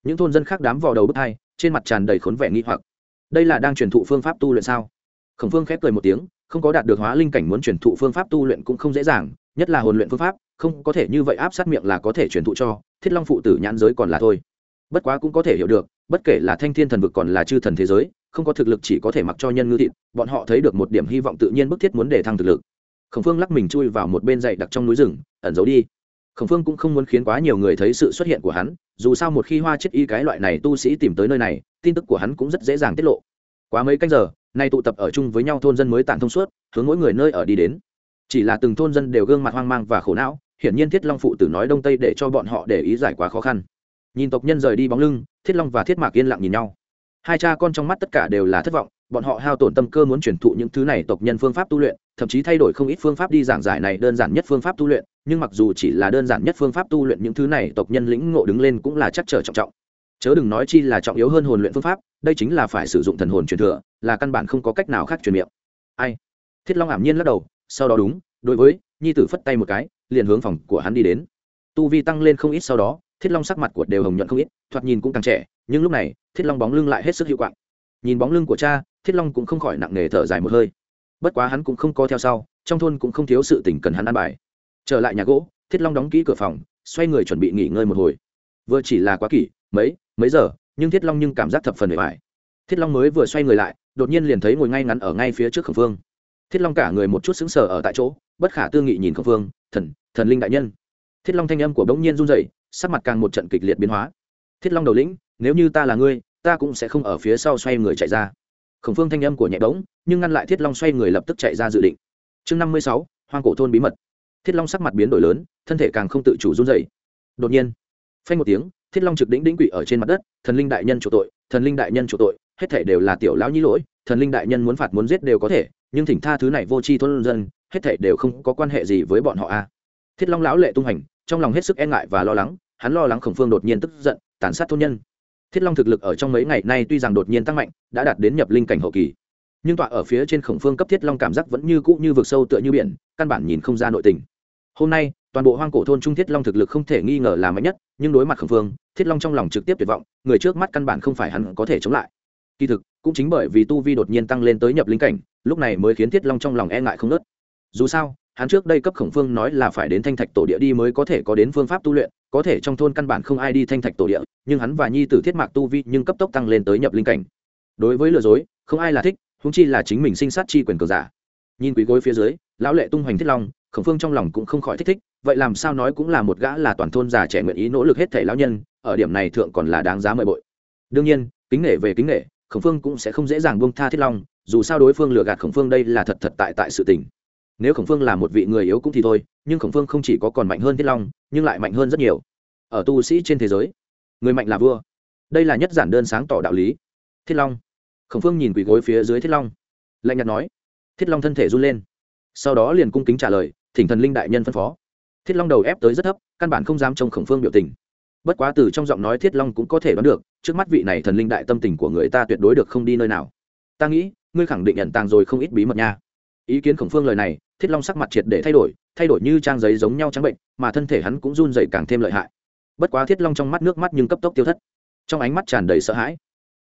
Những thôn dân khác đám vào đầu bức hai, trên mặt tràn đầy khốn vẻ nghi hoặc. Đây là đang truyền thụ phương pháp tu luyện sao? Khổng phương khép cười một tiếng, không có đạt được hóa linh cảnh muốn truyền thụ phương pháp tu luyện cũng không dễ dàng, nhất là hồn luyện phương pháp, không có thể như vậy áp sát miệng là có thể truyền thụ cho, thiết long phụ tử nhãn giới còn là thôi. Bất quá cũng có thể hiểu được, bất kể là thanh thiên thần vực còn là chư thần thế giới, không có thực lực chỉ có thể mặc cho nhân ngư thịt, bọn họ thấy được một điểm hy vọng tự nhiên bức thiết muốn để thăng thực lực. Khổng phương lắc mình chui vào một bên dậy đặc trong núi rừng, ẩn giấu đi khổng phương cũng không muốn khiến quá nhiều người thấy sự xuất hiện của hắn, dù sao một khi hoa chết y cái loại này tu sĩ tìm tới nơi này, tin tức của hắn cũng rất dễ dàng tiết lộ. Quá mấy canh giờ, nay tụ tập ở chung với nhau thôn dân mới tản thông suốt, hướng mỗi người nơi ở đi đến. Chỉ là từng thôn dân đều gương mặt hoang mang và khổ não, hiển nhiên thiết long phụ tử nói đông tây để cho bọn họ để ý giải quá khó khăn. Nhìn tộc nhân rời đi bóng lưng, thiết long và thiết mạc yên lặng nhìn nhau. Hai cha con trong mắt tất cả đều là thất vọng bọn họ hao tổn tâm cơ muốn truyền thụ những thứ này tộc nhân phương pháp tu luyện, thậm chí thay đổi không ít phương pháp đi giảng giải này đơn giản nhất phương pháp tu luyện, nhưng mặc dù chỉ là đơn giản nhất phương pháp tu luyện những thứ này, tộc nhân lĩnh ngộ đứng lên cũng là chắc trở trọng trọng. Chớ đừng nói chi là trọng yếu hơn hồn luyện phương pháp, đây chính là phải sử dụng thần hồn truyền thừa, là căn bản không có cách nào khác truyền miệng. Ai? Thiết long ảm nhiên lắc đầu, sau đó đúng, đối với, nhi tử phất tay một cái, liền hướng phòng của hắn đi đến. Tu vi tăng lên không ít sau đó, thiết long sắc mặt của đều hồng nhuận không ít, thoạt nhìn cũng càng trẻ, nhưng lúc này, thiết long bóng lưng lại hết sức hiệu quả. Nhìn bóng lưng của cha thiết long cũng không khỏi nặng nề thở dài một hơi. Bất quá hắn cũng không có theo sau, trong thôn cũng không thiếu sự tình cần hắn ăn bài. Trở lại nhà gỗ, thiết long đóng kỹ cửa phòng, xoay người chuẩn bị nghỉ ngơi một hồi. Vừa chỉ là quá kỷ, mấy mấy giờ, nhưng thiết long nhưng cảm giác thập phần bề bài thiết long mới vừa xoay người lại, đột nhiên liền thấy ngồi ngay ngắn ở ngay phía trước khẩn phương thiết long cả người một chút xứng sờ ở tại chỗ, bất khả tư nghị nhìn khẩn phương thần thần linh đại nhân. Thiết long thanh âm của bỗng nhiên run rẩy, sắc mặt càng một trận kịch liệt biến hóa. Thiết long đầu lĩnh, nếu như ta là ngươi, ta cũng sẽ không ở phía sau xoay người chạy ra khổng phương thanh âm của nhẹ bỗng, nhưng ngăn lại thiết long xoay người lập tức chạy ra dự định. Chương năm mươi sáu, hoang cổ thôn bí mật. Thiết long sắc mặt biến đổi lớn, thân thể càng không tự chủ run dày đột nhiên, phanh một tiếng, thiết long trực đỉnh đĩnh quỵ ở trên mặt đất, thần linh đại nhân chủ tội, thần linh đại nhân chủ tội, hết thể đều là tiểu lão nhi lỗi, thần linh đại nhân muốn phạt muốn giết đều có thể, nhưng thỉnh tha thứ này vô tri thôn dân, hết thể đều không có quan hệ gì với bọn họ a. Thiết long lão lệ tung hành, trong lòng hết sức e ngại và lo lắng, hắn lo lắng khổng phương đột nhiên tức giận, tàn sát thôn nhân thiết long thực lực ở trong mấy ngày nay tuy rằng đột nhiên tăng mạnh, đã đạt đến nhập linh cảnh hậu kỳ. Nhưng tọa ở phía trên khổng phương cấp thiết long cảm giác vẫn như cũ như vực sâu tựa như biển, căn bản nhìn không ra nội tình. Hôm nay, toàn bộ hoang cổ thôn trung thiết long thực lực không thể nghi ngờ là mạnh nhất, nhưng đối mặt khổng phương, thiết long trong lòng trực tiếp tuyệt vọng, người trước mắt căn bản không phải hắn có thể chống lại. Kỳ thực, cũng chính bởi vì tu vi đột nhiên tăng lên tới nhập linh cảnh, lúc này mới khiến thiết long trong lòng e ngại không nớt dù sao hắn trước đây cấp khổng phương nói là phải đến thanh thạch tổ địa đi mới có thể có đến phương pháp tu luyện, có thể trong thôn căn bản không ai đi thanh thạch tổ địa, nhưng hắn và nhi tử thiết mạc tu vi nhưng cấp tốc tăng lên tới nhập linh cảnh. Đối với lừa dối, không ai là thích húng chi là chính mình sinh sát chi quyền cờ giả. Nhìn quý gối phía dưới, lão lệ tung hoành thiết long, khổng phương trong lòng cũng không khỏi thích thích, vậy làm sao nói cũng là một gã là toàn thôn già trẻ nguyện ý nỗ lực hết thể lão nhân, ở điểm này thượng còn là đáng giá mời bội. Đương nhiên, kính nể về kính nể, khổng phương cũng sẽ không dễ dàng buông tha thiết long, dù sao đối phương lừa gạt khổng phương đây là thật thật tại tại sự tình nếu khổng phương là một vị người yếu cũng thì thôi, nhưng khổng phương không chỉ có còn mạnh hơn thiết long, nhưng lại mạnh hơn rất nhiều. Ở tu sĩ trên thế giới, người mạnh là vua. Đây là nhất giản đơn sáng tỏ đạo lý. Thiết long. Khổng phương nhìn quỳ gối phía dưới thiết long, lạnh nhạt nói. Thiết long thân thể run lên. Sau đó liền cung kính trả lời, thỉnh thần linh đại nhân phân phó. Thiết long đầu ép tới rất thấp, căn bản không dám trông khổng phương biểu tình. Bất quá từ trong giọng nói thiết long cũng có thể đoán được, trước mắt vị này thần linh đại tâm tình của người ta tuyệt đối được không đi nơi nào. Ta nghĩ, ngươi khẳng định nhận tàng rồi không ít bí mật nha. Ý kiến khổng phương lời này thiết long sắc mặt triệt để thay đổi thay đổi như trang giấy giống nhau trắng bệnh, mà thân thể hắn cũng run dày càng thêm lợi hại. Bất quá thiết long trong mắt nước mắt nhưng cấp tốc tiêu thất. Trong ánh mắt tràn đầy sợ hãi,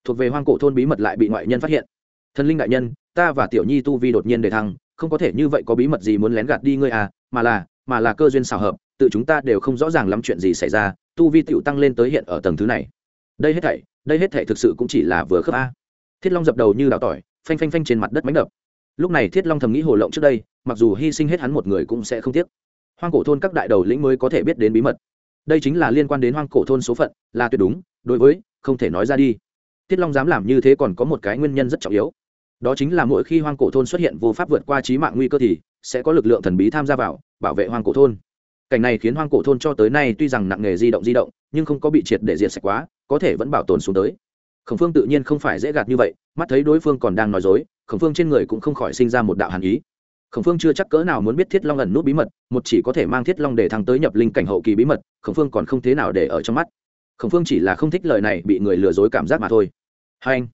thuộc về hoang cổ thôn bí mật lại bị ngoại nhân phát hiện. Thần linh đại nhân, ta và tiểu nhi tu vi đột nhiên đề thăng, không có thể như vậy có bí mật gì muốn lén gạt đi ngươi à mà là mà là cơ duyên xào hợp, tự chúng ta đều không rõ ràng lắm chuyện gì xảy ra, tu vi tựu tăng lên tới hiện ở tầng thứ này. Đây hết thảy, đây hết thảy thực sự cũng chỉ là vừa khớp a. Thiết long dập đầu như đào tỏi, phanh phanh phanh trên mặt đất bánh đập lúc này thiết long thầm nghĩ hồ lộng trước đây, mặc dù hy sinh hết hắn một người cũng sẽ không tiếc. Hoang cổ thôn các đại đầu lĩnh mới có thể biết đến bí mật. Đây chính là liên quan đến hoang cổ thôn số phận, là tuyệt đúng, đối với, không thể nói ra đi. Thiết long dám làm như thế còn có một cái nguyên nhân rất trọng yếu. Đó chính là mỗi khi hoang cổ thôn xuất hiện vô pháp vượt qua trí mạng nguy cơ thì sẽ có lực lượng thần bí tham gia vào, bảo vệ hoang cổ thôn. Cảnh này khiến hoang cổ thôn cho tới nay tuy rằng nặng nghề di động di động, nhưng không có bị triệt để diệt sạch quá, có thể vẫn bảo tồn xuống tới. Khổng phương tự nhiên không phải dễ gạt như vậy, mắt thấy đối phương còn đang nói dối khổng phương trên người cũng không khỏi sinh ra một đạo hàn ý. Khổng phương chưa chắc cỡ nào muốn biết thiết long ẩn nút bí mật, một chỉ có thể mang thiết long để thăng tới nhập linh cảnh hậu kỳ bí mật, khổng phương còn không thế nào để ở trong mắt. Khổng phương chỉ là không thích lời này, bị người lừa dối cảm giác mà thôi. Hai anh,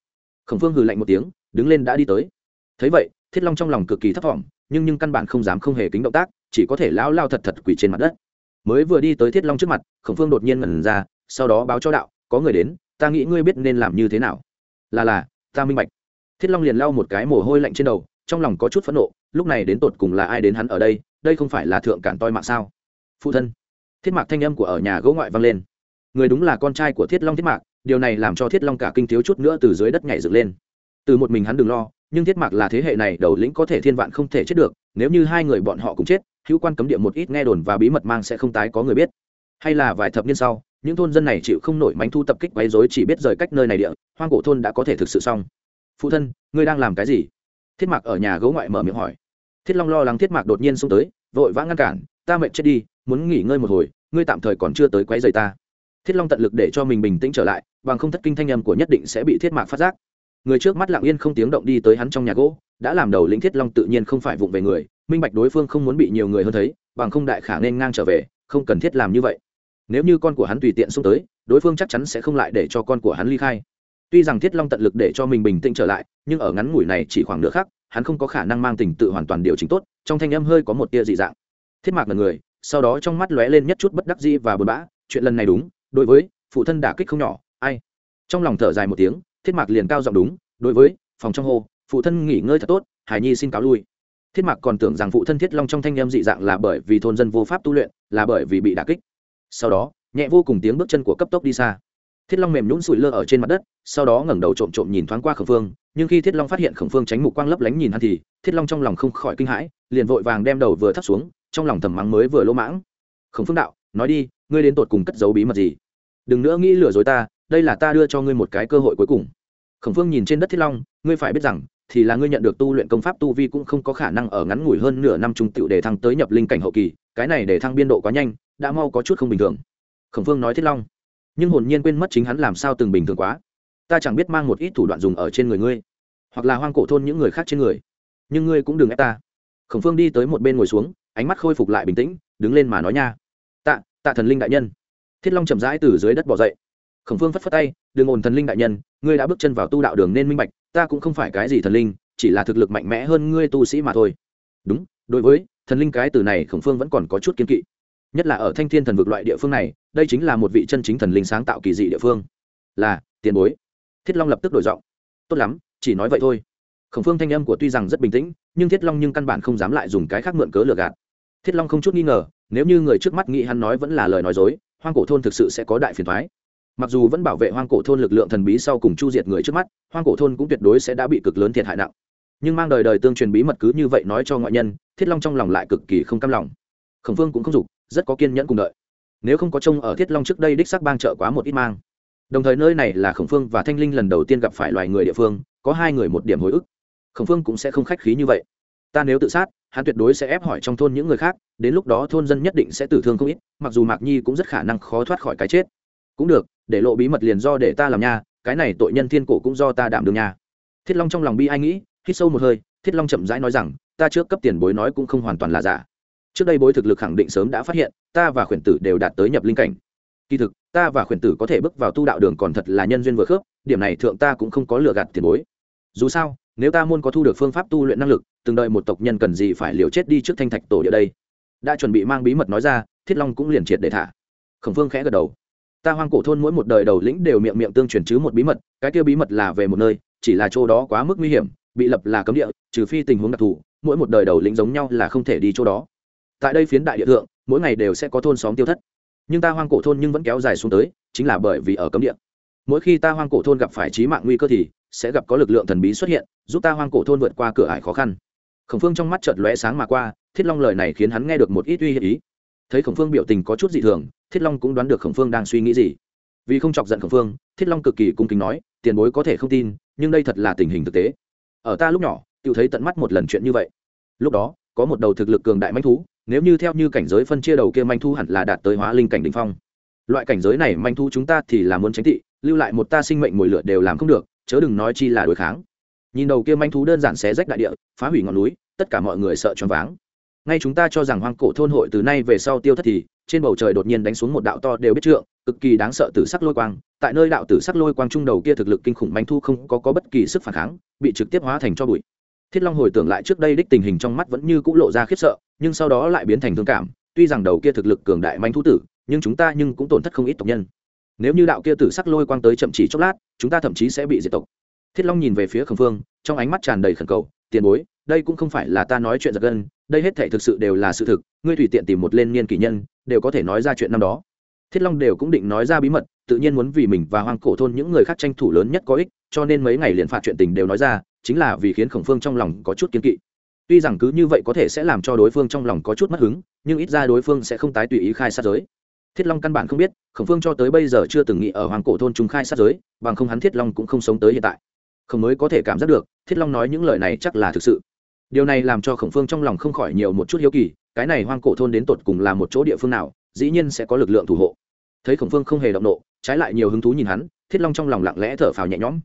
khổng phương hừ lạnh một tiếng, đứng lên đã đi tới. Thấy vậy, thiết long trong lòng cực kỳ thấp thỏm, nhưng nhưng căn bản không dám không hề kính động tác, chỉ có thể lao lao thật thật quỳ trên mặt đất. Mới vừa đi tới thiết long trước mặt, khổng phương đột nhiên ngẩn ra, sau đó báo cho đạo, có người đến, ta nghĩ ngươi biết nên làm như thế nào. Là là, ta minh bạch thiết long liền lau một cái mồ hôi lạnh trên đầu, trong lòng có chút phẫn nộ, lúc này đến tột cùng là ai đến hắn ở đây đây không phải là thượng cản toi mạng sao? Phụ thân. Thiết mạc thanh âm của ở nhà gỗ ngoại vang lên. Người đúng là con trai của thiết long thiết mạc, điều này làm cho thiết long cả kinh thiếu chút nữa từ dưới đất nhảy dựng lên. Từ một mình hắn đừng lo, nhưng thiết mạc là thế hệ này đầu lĩnh có thể thiên vạn không thể chết được, nếu như hai người bọn họ cũng chết, hữu quan cấm địa một ít nghe đồn và bí mật mang sẽ không tái có người biết. Hay là vài thập niên sau, những thôn dân này chịu không nổi mánh thu tập kích quấy dối chỉ biết rời cách nơi này địa, hoang cổ thôn đã có thể thực sự xong phụ thân, ngươi đang làm cái gì? Thiết mạc ở nhà gấu ngoại mở miệng hỏi. Thiết long lo lắng thiết mạc đột nhiên xông tới, vội vã ngăn cản, ta mệt chết đi, muốn nghỉ ngơi một hồi, ngươi tạm thời còn chưa tới quấy rầy ta. Thiết long tận lực để cho mình bình tĩnh trở lại, bằng không thất kinh thanh âm của nhất định sẽ bị thiết mạc phát giác. Người trước mắt lặng yên không tiếng động đi tới hắn trong nhà gỗ, đã làm đầu lĩnh thiết long tự nhiên không phải vụng về người, minh bạch đối phương không muốn bị nhiều người hơn thấy, bằng không đại khả nên ngang trở về, không cần thiết làm như vậy. Nếu như con của hắn tùy tiện xông tới, đối phương chắc chắn sẽ không lại để cho con của hắn ly khai tuy rằng thiết long tận lực để cho mình bình tĩnh trở lại, nhưng ở ngắn ngủi này chỉ khoảng nửa khắc, hắn không có khả năng mang tình tự hoàn toàn điều chỉnh tốt, trong thanh âm hơi có một tia dị dạng. Thiết mạc là người, sau đó trong mắt lóe lên nhất chút bất đắc dĩ và buồn bã, chuyện lần này đúng, đối với phụ thân đả kích không nhỏ, ai? Trong lòng thở dài một tiếng, thiết mạc liền cao giọng đúng, đối với, phòng trong hồ phụ thân nghỉ ngơi thật tốt, hải nhi xin cáo lui. Thiết mạc còn tưởng rằng phụ thân thiết long trong thanh âm dị dạng là bởi vì thôn dân vô pháp tu luyện, là bởi vì bị đả kích. Sau đó, nhẹ vô cùng tiếng bước chân của cấp tốc đi xa thiết long mềm nhún sủi lơ ở trên mặt đất, sau đó ngẩng đầu trộm trộm nhìn thoáng qua khổng phương, nhưng khi thiết long phát hiện khổng phương tránh mục quang lấp lánh nhìn hắn thì, thiết long trong lòng không khỏi kinh hãi, liền vội vàng đem đầu vừa thắt xuống, trong lòng thầm mắng mới vừa lỗ mãng. Khổng phương đạo, nói đi, ngươi đến tột cùng cất giấu bí mật gì? Đừng nữa nghĩ lừa dối ta, đây là ta đưa cho ngươi một cái cơ hội cuối cùng. Khổng phương nhìn trên đất thiết long, ngươi phải biết rằng, thì là ngươi nhận được tu luyện công pháp tu vi cũng không có khả năng ở ngắn ngủi hơn nửa năm trung tựu để thăng tới nhập linh cảnh hậu kỳ, cái này để thăng biên độ quá nhanh, đã mau có chút không bình thường. Khổng phương nói thiết long nhưng hồn nhiên quên mất chính hắn làm sao từng bình thường quá. Ta chẳng biết mang một ít thủ đoạn dùng ở trên người ngươi, hoặc là hoang cổ thôn những người khác trên người. Nhưng ngươi cũng đừng ép ta. Khổng phương đi tới một bên ngồi xuống, ánh mắt khôi phục lại bình tĩnh, đứng lên mà nói nha. Tạ tạ thần linh đại nhân. Thiết long chậm rãi từ dưới đất bỏ dậy. Khổng phương phất phất tay, đừng ồn thần linh đại nhân, ngươi đã bước chân vào tu đạo đường nên minh bạch, ta cũng không phải cái gì thần linh, chỉ là thực lực mạnh mẽ hơn ngươi tu sĩ mà thôi. Đúng, đối với thần linh cái từ này khổng phương vẫn còn có chút kiên kỵ. Nhất là ở thanh thiên thần vực loại địa phương này đây chính là một vị chân chính thần linh sáng tạo kỳ dị địa phương. Là, tiền bối. Thiết long lập tức đổi giọng. Tốt lắm, chỉ nói vậy thôi. Khổng phương thanh âm của tuy rằng rất bình tĩnh, nhưng thiết long nhưng căn bản không dám lại dùng cái khác mượn cớ lừa gạt. Thiết long không chút nghi ngờ, nếu như người trước mắt nghĩ hắn nói vẫn là lời nói dối, hoang cổ thôn thực sự sẽ có đại phiền thoái mặc dù vẫn bảo vệ hoang cổ thôn lực lượng thần bí sau cùng chu diệt người trước mắt, hoang cổ thôn cũng tuyệt đối sẽ đã bị cực lớn thiệt hại nặng. Nhưng mang đời đời tương truyền bí mật cứ như vậy nói cho ngoại nhân, thiết long trong lòng lại cực kỳ không cam lòng. Khổng phương cũng không dục, rất có kiên nhẫn cùng đợi nếu không có trông ở thiết long trước đây đích sắc bang trợ quá một ít mang. Đồng thời nơi này là khổng phương và thanh linh lần đầu tiên gặp phải loài người địa phương, có hai người một điểm hồi ức. Khổng phương cũng sẽ không khách khí như vậy. Ta nếu tự sát, hắn tuyệt đối sẽ ép hỏi trong thôn những người khác, đến lúc đó thôn dân nhất định sẽ tử thương không ít, mặc dù mạc nhi cũng rất khả năng khó thoát khỏi cái chết. Cũng được, để lộ bí mật liền do để ta làm nha, cái này tội nhân thiên cổ cũng do ta đảm đường nha. Thiết long trong lòng bi ai nghĩ, hít sâu một hơi, thiết long chậm rãi nói rằng, ta trước cấp tiền bối nói cũng không hoàn toàn là giả trước đây bối thực lực khẳng định sớm đã phát hiện, ta và khuyển tử đều đạt tới nhập linh cảnh. Kỳ thực, ta và khuyển tử có thể bước vào tu đạo đường còn thật là nhân duyên vừa khớp, điểm này thượng ta cũng không có lừa gạt tiền bối. Dù sao, nếu ta muốn có thu được phương pháp tu luyện năng lực, từng đợi một tộc nhân cần gì phải liều chết đi trước thanh thạch tổ địa đây. Đã chuẩn bị mang bí mật nói ra, thiết long cũng liền triệt để thả. Khổng phương khẽ gật đầu. Ta hoang cổ thôn mỗi một đời đầu lĩnh đều miệng miệng tương truyền chứ một bí mật, cái kia bí mật là về một nơi, chỉ là chỗ đó quá mức nguy hiểm, bị lập là cấm địa, trừ phi tình huống đặc thù, mỗi một đời đầu lĩnh giống nhau là không thể đi chỗ đó tại đây phiến đại địa thượng, mỗi ngày đều sẽ có thôn xóm tiêu thất. Nhưng ta hoang cổ thôn nhưng vẫn kéo dài xuống tới, chính là bởi vì ở cấm địa. Mỗi khi ta hoang cổ thôn gặp phải trí mạng nguy cơ thì sẽ gặp có lực lượng thần bí xuất hiện, giúp ta hoang cổ thôn vượt qua cửa ải khó khăn. Khổng phương trong mắt chợt lóe sáng mà qua, thiết long lời này khiến hắn nghe được một ít uy hiếp ý. Thấy khổng phương biểu tình có chút dị thường, thiết long cũng đoán được khổng phương đang suy nghĩ gì. Vì không chọc giận khổng phương, thiết long cực kỳ cung kính nói, tiền bối có thể không tin, nhưng đây thật là tình hình thực tế. Ở ta lúc nhỏ tự thấy tận mắt một lần chuyện như vậy. Lúc đó, có một đầu thực lực cường đại manh thú nếu như theo như cảnh giới phân chia đầu kia manh Thu hẳn là đạt tới hóa linh cảnh đ ỉ n h phong. Loại cảnh giới này manh Thu chúng ta thì là muốn tránh thị, lưu lại một ta sinh mệnh mồi lửa đều làm không được chớ đừng nói chi là đối kháng. Nhìn đầu kia manh thú đơn giản xé rách đại địa phá hủy ngọn núi tất cả mọi người sợ choáng váng. Ngay chúng ta cho rằng hoang cổ thôn hội từ nay về sau tiêu thất thì trên bầu trời đột nhiên đánh xuống một đạo to đều biết trượng cực kỳ đáng sợ tử sắc lôi quang. Tại nơi đạo tử sắc lôi quang trung đầu kia thực lực kinh khủng manh thu không có, có bất kỳ sức phản kháng bị trực tiếp hóa thành cho bụi thiết long hồi tưởng lại trước đây đích tình hình trong mắt vẫn như c ũ lộ ra khiếp sợ, nhưng sau đó lại biến thành thương cảm, tuy rằng đầu kia thực lực cường đại manh thú tử, nhưng chúng ta nhưng cũng tổn thất không ít tộc nhân. Nếu như đạo kia tử sắc lôi quang tới chậm chỉ chốc lát, chúng ta thậm chí sẽ bị diệt tộc. Thiết long nhìn về phía khẩn phương, trong ánh mắt tràn đầy khẩn cầu, tiền bối, đây cũng không phải là ta nói chuyện giật gân, đây hết thể thực sự đều là sự thực, ngươi tùy tiện tìm một lên niên kỷ nhân, đều có thể nói ra chuyện năm đó. Thiết long đều cũng định nói ra bí mật, tự nhiên muốn vì mình và hoang cổ thôn những người khác tranh thủ lớn nhất có ích, cho nên mấy ngày liền phạt chuyện tình đều nói ra chính là vì khiến khổng phương trong lòng có chút kiên kỵ. Tuy rằng cứ như vậy có thể sẽ làm cho đối phương trong lòng có chút mất hứng, nhưng ít ra đối phương sẽ không tái tùy ý khai sát giới. Thiết long căn bản không biết, khổng phương cho tới bây giờ chưa từng nghĩ ở hoàng cổ thôn chúng khai sát giới, bằng không hắn thiết long cũng không sống tới hiện tại. Không mới có thể cảm giác được, thiết long nói những lời này chắc là thực sự. Điều này làm cho khổng phương trong lòng không khỏi nhiều một chút hiếu kỳ, cái này hoang cổ thôn đến tột cùng là một chỗ địa phương nào, dĩ nhiên sẽ có lực lượng thủ hộ. Thấy khổng phương không hề động nộ, trái lại nhiều hứng thú nhìn hắn, thiết long trong lòng lặng lẽ thở phào nhẹ nhõm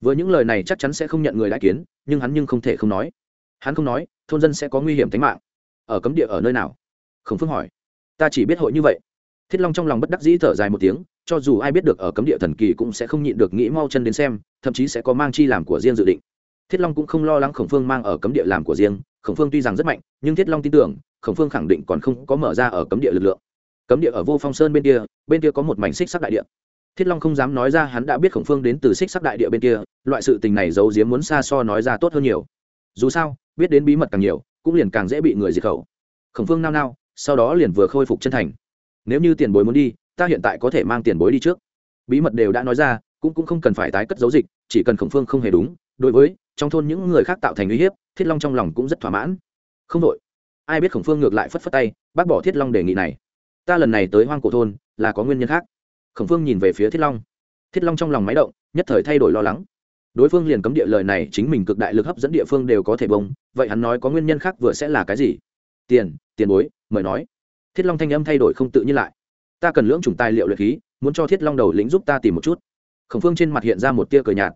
với những lời này chắc chắn sẽ không nhận người đại kiến, nhưng hắn nhưng không thể không nói. Hắn không nói, thôn dân sẽ có nguy hiểm tính mạng. Ở cấm địa ở nơi nào? Khổng phương hỏi. Ta chỉ biết hội như vậy. Thiết long trong lòng bất đắc dĩ thở dài một tiếng, cho dù ai biết được ở cấm địa thần kỳ cũng sẽ không nhịn được nghĩ mau chân đến xem, thậm chí sẽ có mang chi làm của riêng dự định. Thiết long cũng không lo lắng khổng phương mang ở cấm địa làm của riêng, khổng phương tuy rằng rất mạnh, nhưng thiết long tin tưởng, khổng phương khẳng định còn không có mở ra ở cấm địa lực lượng. Cấm địa ở vô phong sơn bên kia bên kia có một mảnh xích sắc đại địa thiết long không dám nói ra hắn đã biết khổng phương đến từ xích sắc đại địa bên kia, loại sự tình này giấu giếm muốn xa so nói ra tốt hơn nhiều. Dù sao, biết đến bí mật càng nhiều, cũng liền càng dễ bị người diệt khẩu. Khổng phương nao nao, sau đó liền vừa khôi phục chân thành. Nếu như tiền bối muốn đi, ta hiện tại có thể mang tiền bối đi trước. Bí mật đều đã nói ra, cũng cũng không cần phải tái cất giấu dịch, chỉ cần khổng phương không hề đúng, đối với trong thôn những người khác tạo thành uy hiếp, thiết long trong lòng cũng rất thỏa mãn. Không đội ai biết khổng phương ngược lại phất phất tay, bác bỏ thiết long đề nghị này. Ta lần này tới hoang cổ thôn, là có nguyên nhân khác khổng phương nhìn về phía thiết long. Thiết long trong lòng máy động, nhất thời thay đổi lo lắng. Đối phương liền cấm địa lời này chính mình cực đại lực hấp dẫn địa phương đều có thể bông, vậy hắn nói có nguyên nhân khác vừa sẽ là cái gì? Tiền tiền bối, mời nói. Thiết long thanh âm thay đổi không tự nhiên lại. Ta cần lưỡng chủng tài liệu luyện khí, muốn cho thiết long đầu lĩnh giúp ta tìm một chút. Khổng phương trên mặt hiện ra một tia cờ nhạt.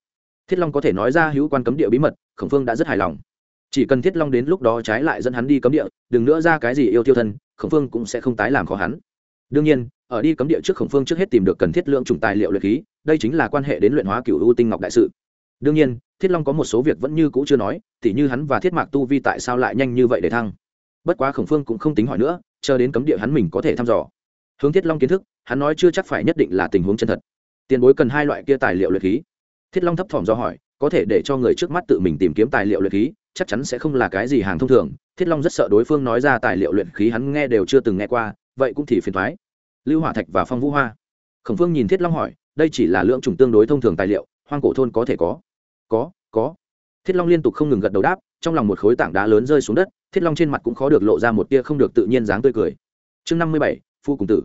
Thiết long có thể nói ra hữu quan cấm địa bí mật, khổng phương đã rất hài lòng. Chỉ cần thiết long đến lúc đó trái lại dẫn hắn đi cấm địa, đừng nữa ra cái gì yêu tiêu thân, khổng phương cũng sẽ không tái làm khó hắn. Đương nhiên ở đi cấm địa trước khổng phương trước hết tìm được cần thiết lượng chủng tài liệu luyện khí, đây chính là quan hệ đến luyện hóa cựu ưu tinh ngọc đại sự. Đương nhiên, thiết long có một số việc vẫn như cũ chưa nói t như hắn và thiết mạc tu vi tại sao lại nhanh như vậy để thăng? Bất quá khổng phương cũng không tính hỏi nữa, chờ đến cấm địa hắn mình có thể thăm dò. Hướng thiết long kiến thức, hắn nói chưa chắc phải nhất định là tình huống chân thật. Tiền bối cần hai loại kia tài liệu luyện khí. Thiết long thấp thỏm do hỏi, có thể để cho người trước mắt tự mình tìm kiếm tài liệu luyện khí, chắc chắn sẽ không là cái gì hàng thông thường. Thiết long rất sợ đối phương nói ra tài liệu luyện khí hắn nghe đều chưa từng nghe qua, vậy cũng thì phiền thoái lưu hỏa thạch và phong vũ hoa. Khổng phương nhìn thiết long hỏi, đây chỉ là lượng trùng tương đối thông thường tài liệu, hoang cổ thôn có thể có. Có có. Thiết long liên tục không ngừng gật đầu đáp, trong lòng một khối tảng đá lớn rơi xuống đất, thiết long trên mặt cũng khó được lộ ra một tia không được tự nhiên dáng tươi cười. Chương năm mươi bảy, phu cùng tử.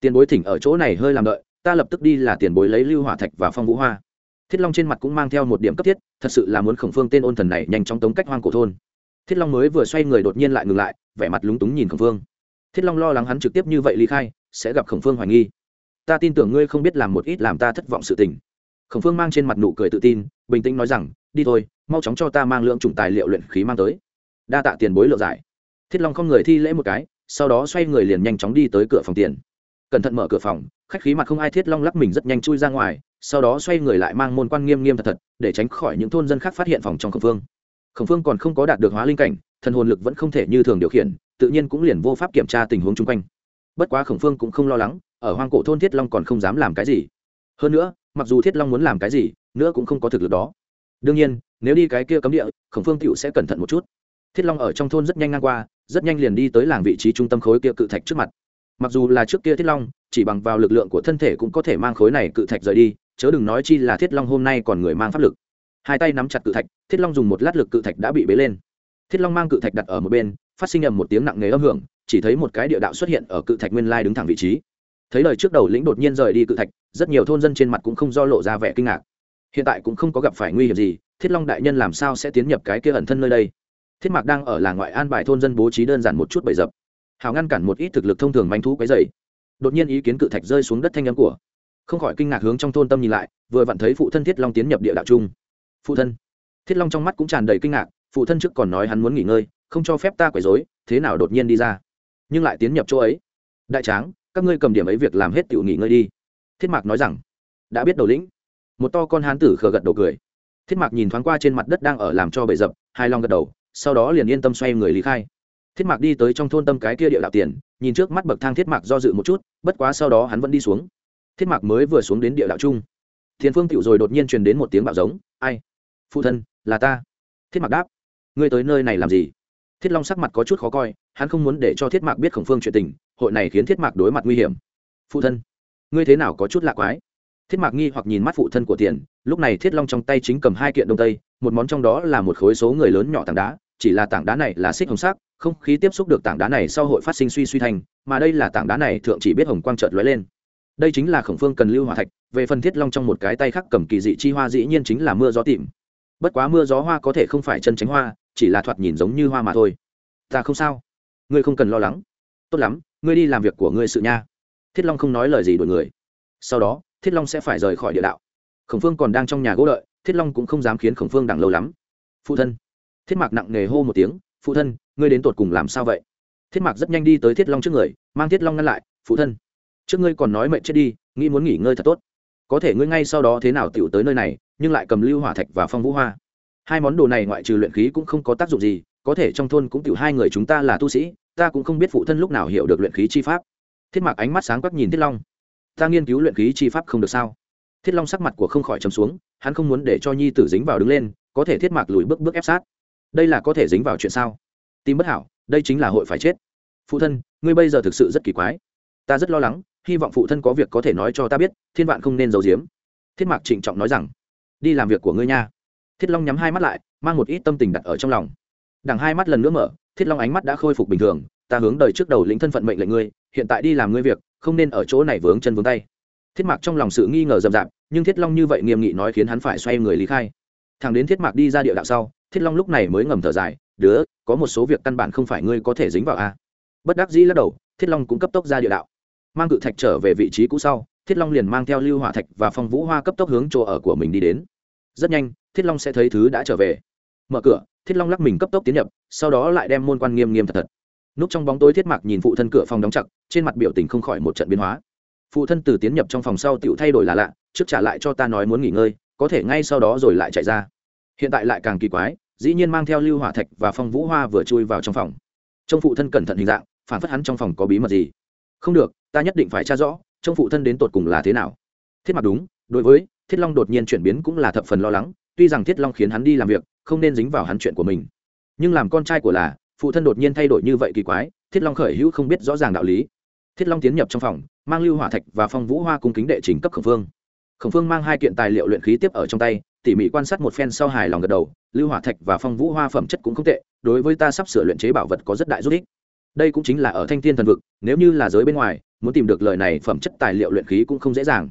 Tiền bối thỉnh ở chỗ này hơi làm đợi, ta lập tức đi là tiền bối lấy lưu hỏa thạch và phong vũ hoa. Thiết long trên mặt cũng mang theo một điểm cấp thiết, thật sự là muốn khổng phương tên ôn thần này nhanh chóng tống cách hoang cổ thôn. Thiết long mới vừa xoay người đột nhiên lại ngừng lại, vẻ mặt lúng túng nhìn khổng phương. Thiết long lo lắng hắn trực tiếp như vậy ly khai sẽ gặp khổng phương hoài nghi. Ta tin tưởng ngươi không biết làm một ít làm ta thất vọng sự tình. Khổng phương mang trên mặt nụ cười tự tin, bình tĩnh nói rằng, đi thôi, mau chóng cho ta mang lượng chủng tài liệu luyện khí mang tới. Đa tạ tiền bối lựa giải. Thiết long không người thi lễ một cái, sau đó xoay người liền nhanh chóng đi tới cửa phòng tiền. Cẩn thận mở cửa phòng, khách khí mặt không ai thiết long lắc mình rất nhanh chui ra ngoài, sau đó xoay người lại mang môn quan nghiêm nghiêm thật thật, để tránh khỏi những thôn dân khác phát hiện phòng trong khổng phương. Khổng phương còn không có đạt được hóa linh cảnh, thần hồn lực vẫn không thể như thường điều khiển, tự nhiên cũng liền vô pháp kiểm tra tình huống chung quanh bất quá khổng phương cũng không lo lắng, ở hoang cổ thôn thiết long còn không dám làm cái gì. Hơn nữa, mặc dù thiết long muốn làm cái gì, nữa cũng không có thực lực đó. Đương nhiên, nếu đi cái kia cấm địa, khổng phương tựu sẽ cẩn thận một chút. Thiết long ở trong thôn rất nhanh ngang qua, rất nhanh liền đi tới làng vị trí trung tâm khối kia cự thạch trước mặt. Mặc dù là trước kia thiết long, chỉ bằng vào lực lượng của thân thể cũng có thể mang khối này cự thạch rời đi, chớ đừng nói chi là thiết long hôm nay còn người mang pháp lực. Hai tay nắm chặt cự thạch, thiết long dùng một lát lực cự thạch đã bị bế lên. Thiết long mang cự thạch đặt ở một bên, phát sinh ầm một tiếng nặng nề âm hưởng chỉ thấy một cái địa đạo xuất hiện ở cự thạch nguyên lai đứng thẳng vị trí. Thấy lời trước đầu lĩnh đột nhiên rời đi cự thạch, rất nhiều thôn dân trên mặt cũng không do lộ ra vẻ kinh ngạc. Hiện tại cũng không có gặp phải nguy hiểm gì, thiết long đại nhân làm sao sẽ tiến nhập cái kia ẩn thân nơi đây? Thiết mạc đang ở làng ngoại an bài thôn dân bố trí đơn giản một chút bầy dập. Hào ngăn cản một ít thực lực thông thường manh thú quấy dày đột nhiên ý kiến cự thạch rơi xuống đất thanh âm của. Không khỏi kinh ngạc hướng trong thôn tâm nhìn lại, vừa vặn thấy phụ thân thiết long tiến nhập địa đạo chung. Phụ thân. Thiết long trong mắt cũng tràn đầy kinh ngạc, phụ thân trước còn nói hắn muốn nghỉ ngơi, không cho phép ta quấy dối thế nào đột nhiên đi ra? Nhưng lại tiến nhập chỗ ấy. Đại tráng các ngươi cầm điểm ấy việc làm hết tiểu nghỉ ngơi đi. Thiết mạc nói rằng đã biết đầu lĩnh. Một to con hán tử khờ gật đầu cười. Thiết mạc nhìn thoáng qua trên mặt đất đang ở làm cho bể dập hai long gật đầu sau đó liền yên tâm xoay người lý khai. Thiết mạc đi tới trong thôn tâm cái kia địa đạo tiền nhìn trước mắt bậc thang thiết mạc do dự một chút bất quá sau đó hắn vẫn đi xuống. Thiết mạc mới vừa xuống đến địa đạo trung, Thiên phương tựu rồi đột nhiên truyền đến một tiếng bạo giống ai? Phụ thân là ta. Thiết mạc đáp ngươi tới nơi này làm gì? Thiết long sắc mặt có chút khó coi hắn không muốn để cho thiết mạc biết khổng phương chuyện tình, hội này khiến thiết mạc đối mặt nguy hiểm. Phụ thân, ngươi thế nào có chút lạ quái? Thiết mạc nghi hoặc nhìn mắt phụ thân của tiền, lúc này thiết long trong tay chính cầm hai kiện đông tây, một món trong đó là một khối số người lớn nhỏ tảng đá, chỉ là tảng đá này là xích hồng sắc, không khí tiếp xúc được tảng đá này sau hội phát sinh suy suy thành, mà đây là tảng đá này thượng chỉ biết hồng quang trợt lóe lên. Đây chính là khổng phương cần lưu hỏa thạch, về phần thiết long trong một cái tay khác cầm kỳ dị chi hoa dĩ nhiên chính là mưa gió tìm bất quá mưa gió hoa có thể không phải chân tránh hoa, chỉ là thoạt nhìn giống như hoa mà thôi. Ta không sao ngươi không cần lo lắng. Tốt lắm, ngươi đi làm việc của ngươi sự nha. Thiết long không nói lời gì đổi người. Sau đó, thiết long sẽ phải rời khỏi địa đạo. Khổng phương còn đang trong nhà gỗ đợi, thiết long cũng không dám khiến khổng phương đặng lâu lắm. Phụ thân. Thiết mạc nặng nề hô một tiếng, phụ thân, ngươi đến tột cùng làm sao vậy? Thiết mạc rất nhanh đi tới thiết long trước người, mang thiết long ngăn lại, phụ thân, trước ngươi còn nói mệnh chết đi, nghĩ muốn nghỉ ngơi thật tốt. Có thể ngươi ngay sau đó thế nào tựu tới nơi này, nhưng lại cầm lưu hỏa thạch và phong vũ hoa. Hai món đồ này ngoại trừ luyện khí cũng không có tác dụng gì có thể trong thôn cũng tiểu hai người chúng ta là tu sĩ, ta cũng không biết phụ thân lúc nào hiểu được luyện khí chi pháp. Thiết mạc ánh mắt sáng quắc nhìn thiết long. Ta nghiên cứu luyện khí chi pháp không được sao? Thiết long sắc mặt của không khỏi chấm xuống, hắn không muốn để cho nhi tử dính vào đứng lên, có thể thiết mạc lùi bước bước ép sát. Đây là có thể dính vào chuyện sao? Tim bất hảo, đây chính là hội phải chết. Phụ thân, ngươi bây giờ thực sự rất kỳ quái. Ta rất lo lắng, hy vọng phụ thân có việc có thể nói cho ta biết, thiên vạn không nên giấu giếm. Thiết mạc trịnh trọng nói rằng, đi làm việc của ngươi nha. Thiết long nhắm hai mắt lại, mang một ít tâm tình đặt ở trong lòng đằng hai mắt lần nữa mở, thiết long ánh mắt đã khôi phục bình thường, ta hướng đời trước đầu lĩnh thân phận mệnh lệnh ngươi, hiện tại đi làm ngươi việc, không nên ở chỗ này vướng chân vướng tay. Thiết mạc trong lòng sự nghi ngờ rậm rạp, nhưng thiết long như vậy nghiêm nghị nói khiến hắn phải xoay người lý khai. Thằng đến thiết mạc đi ra địa đạo sau, thiết long lúc này mới ngầm thở dài, đứa, có một số việc căn bản không phải ngươi có thể dính vào a bất đắc dĩ lắc đầu, thiết long cũng cấp tốc ra địa đạo. Mang cự thạch trở về vị trí cũ sau, thiết long liền mang theo lưu hỏa thạch và phong vũ hoa cấp tốc hướng chỗ ở của mình đi đến. Rất nhanh, thiết long sẽ thấy thứ đã trở về. Mở cửa thiết long lắc mình cấp tốc tiến nhập, sau đó lại đem môn quan nghiêm nghiêm thật thật. Núp trong bóng tối thiết mạc nhìn phụ thân cửa phòng đóng chặt, trên mặt biểu tình không khỏi một trận biến hóa. Phụ thân từ tiến nhập trong phòng sau tựu thay đổi là lạ, trước trả lại cho ta nói muốn nghỉ ngơi, có thể ngay sau đó rồi lại chạy ra. Hiện tại lại càng kỳ quái, dĩ nhiên mang theo lưu hỏa thạch và phong vũ hoa vừa chui vào trong phòng. Trong phụ thân cẩn thận hình dạng, phản phất hắn trong phòng có bí mật gì. Không được, ta nhất định phải tra rõ trong phụ thân đến tột cùng là thế nào. Thiết mặc đúng, đối với, thiết long đột nhiên chuyển biến cũng là thập phần lo lắng, tuy rằng thiết long khiến hắn đi làm việc không nên dính vào hắn chuyện của mình. Nhưng làm con trai của là, phụ thân đột nhiên thay đổi như vậy kỳ quái, thiết long khởi hữu không biết rõ ràng đạo lý. Thiết long tiến nhập trong phòng, mang lưu hỏa thạch và phong vũ hoa cung kính đệ trình cấp khẩn phương khẩn phương mang hai kiện tài liệu luyện khí tiếp ở trong tay, tỉ mỉ quan sát một phen sau hài lòng gật đầu, lưu hỏa thạch và phong vũ hoa phẩm chất cũng không tệ, đối với ta sắp sửa luyện chế bảo vật có rất đại giúp ích. Đây cũng chính là ở thanh thiên thần vực, nếu như là giới bên ngoài, muốn tìm được lời này phẩm chất tài liệu luyện khí cũng không dễ dàng.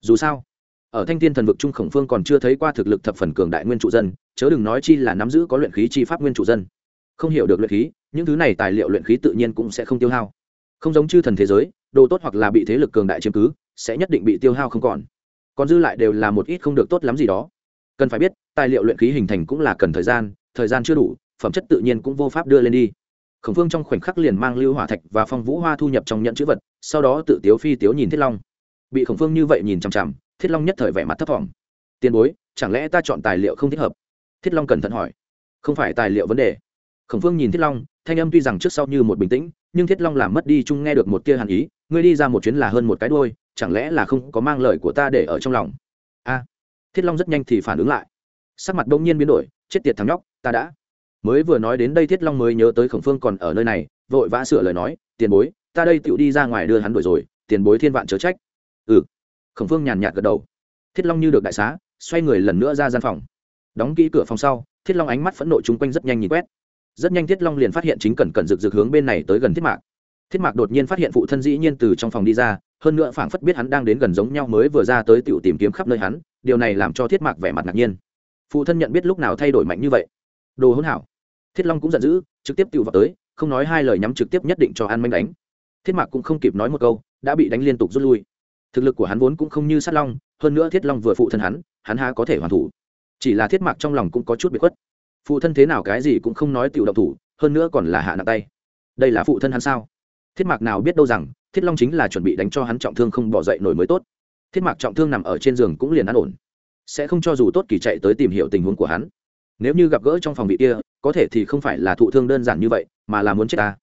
Dù sao, ở thanh thiên thần vực trung khổng phương còn chưa thấy qua thực lực thập phần cường đại nguyên trụ dân chớ đừng nói chi là nắm giữ có luyện khí chi pháp nguyên chủ dân. Không hiểu được luyện khí, những thứ này tài liệu luyện khí tự nhiên cũng sẽ không tiêu hao. Không giống chư thần thế giới, đồ tốt hoặc là bị thế lực cường đại chiếm cứ, sẽ nhất định bị tiêu hao không còn. Còn dư lại đều là một ít không được tốt lắm gì đó. Cần phải biết, tài liệu luyện khí hình thành cũng là cần thời gian thời gian chưa đủ, phẩm chất tự nhiên cũng vô pháp đưa lên đi. Khổng phương trong khoảnh khắc liền mang lưu hỏa thạch và phong vũ hoa thu nhập trong nhận chữ vật, sau đó tự tiếu phi, tiếu nhìn thiết long. Bị khổng phương như vậy nhìn chằm chằm, thiết long nhất thời vẻ mặt thấp thỏm. Tiền bối, chẳng lẽ ta chọn tài liệu không thích hợp? Thiết long cẩn thận hỏi. Không phải tài liệu vấn đề. Khổng phương nhìn thiết long, thanh âm tuy rằng trước sau như một bình tĩnh, nhưng thiết long làm mất đi chung nghe được một tia hàn ý, ngươi đi ra một chuyến là hơn một cái đôi chẳng lẽ là không có mang lời của ta để ở trong lòng? A. À, thiết long rất nhanh thì phản ứng lại. Sắc mặt đông nhiên biến đổi, chết tiệt thằng nhóc, ta đã. Mới vừa nói đến đây thiết long mới nhớ tới khổng phương còn ở nơi này, vội vã sửa lời nói, tiền bối, ta đây tựu đi ra ngoài đưa hắn đuổi rồi, tiền bối thiên vạn chớ trách. Ừ. Khổng phương nhàn nhạt gật đầu. Thiết long như được đại xá, xoay người lần nữa ra gian phòng đóng kỹ cửa phòng sau, thiết long ánh mắt phẫn nộ chung quanh rất nhanh nhìn quét. Rất nhanh thiết long liền phát hiện chính cẩn cẩn rực rực hướng bên này tới gần thiết mạc. Thiết mạc đột nhiên phát hiện phụ thân dĩ nhiên từ trong phòng đi ra, hơn nữa phảng phất biết hắn đang đến gần giống nhau mới vừa ra tới tiểu tìm kiếm khắp nơi hắn, điều này làm cho thiết mạc vẻ mặt ngạc nhiên. Phụ thân nhận biết lúc nào thay đổi mạnh như vậy? Đồ hỗn hảo. Thiết long cũng giận dữ, trực tiếp tiểu vào tới, không nói hai lời nhắm trực tiếp nhất định cho an manh đánh. Thiết mạc cũng không kịp nói một câu, đã bị đánh liên tục rút lui. Thực lực của hắn vốn cũng không như sát long, hơn nữa thiết long vừa phụ thân hắn hắn há có thể hoàn thủ chỉ là thiết mạc trong lòng cũng có chút bị khuất. Phụ thân thế nào cái gì cũng không nói tiểu động thủ, hơn nữa còn là hạ nặng tay. Đây là phụ thân hắn sao? Thiết mạc nào biết đâu rằng, thiết long chính là chuẩn bị đánh cho hắn trọng thương không bỏ dậy nổi mới tốt. Thiết mạc trọng thương nằm ở trên giường cũng liền an ổn. Sẽ không cho dù tốt kỳ chạy tới tìm hiểu tình huống của hắn. Nếu như gặp gỡ trong phòng bị kia, có thể thì không phải là thụ thương đơn giản như vậy, mà là muốn chết ta.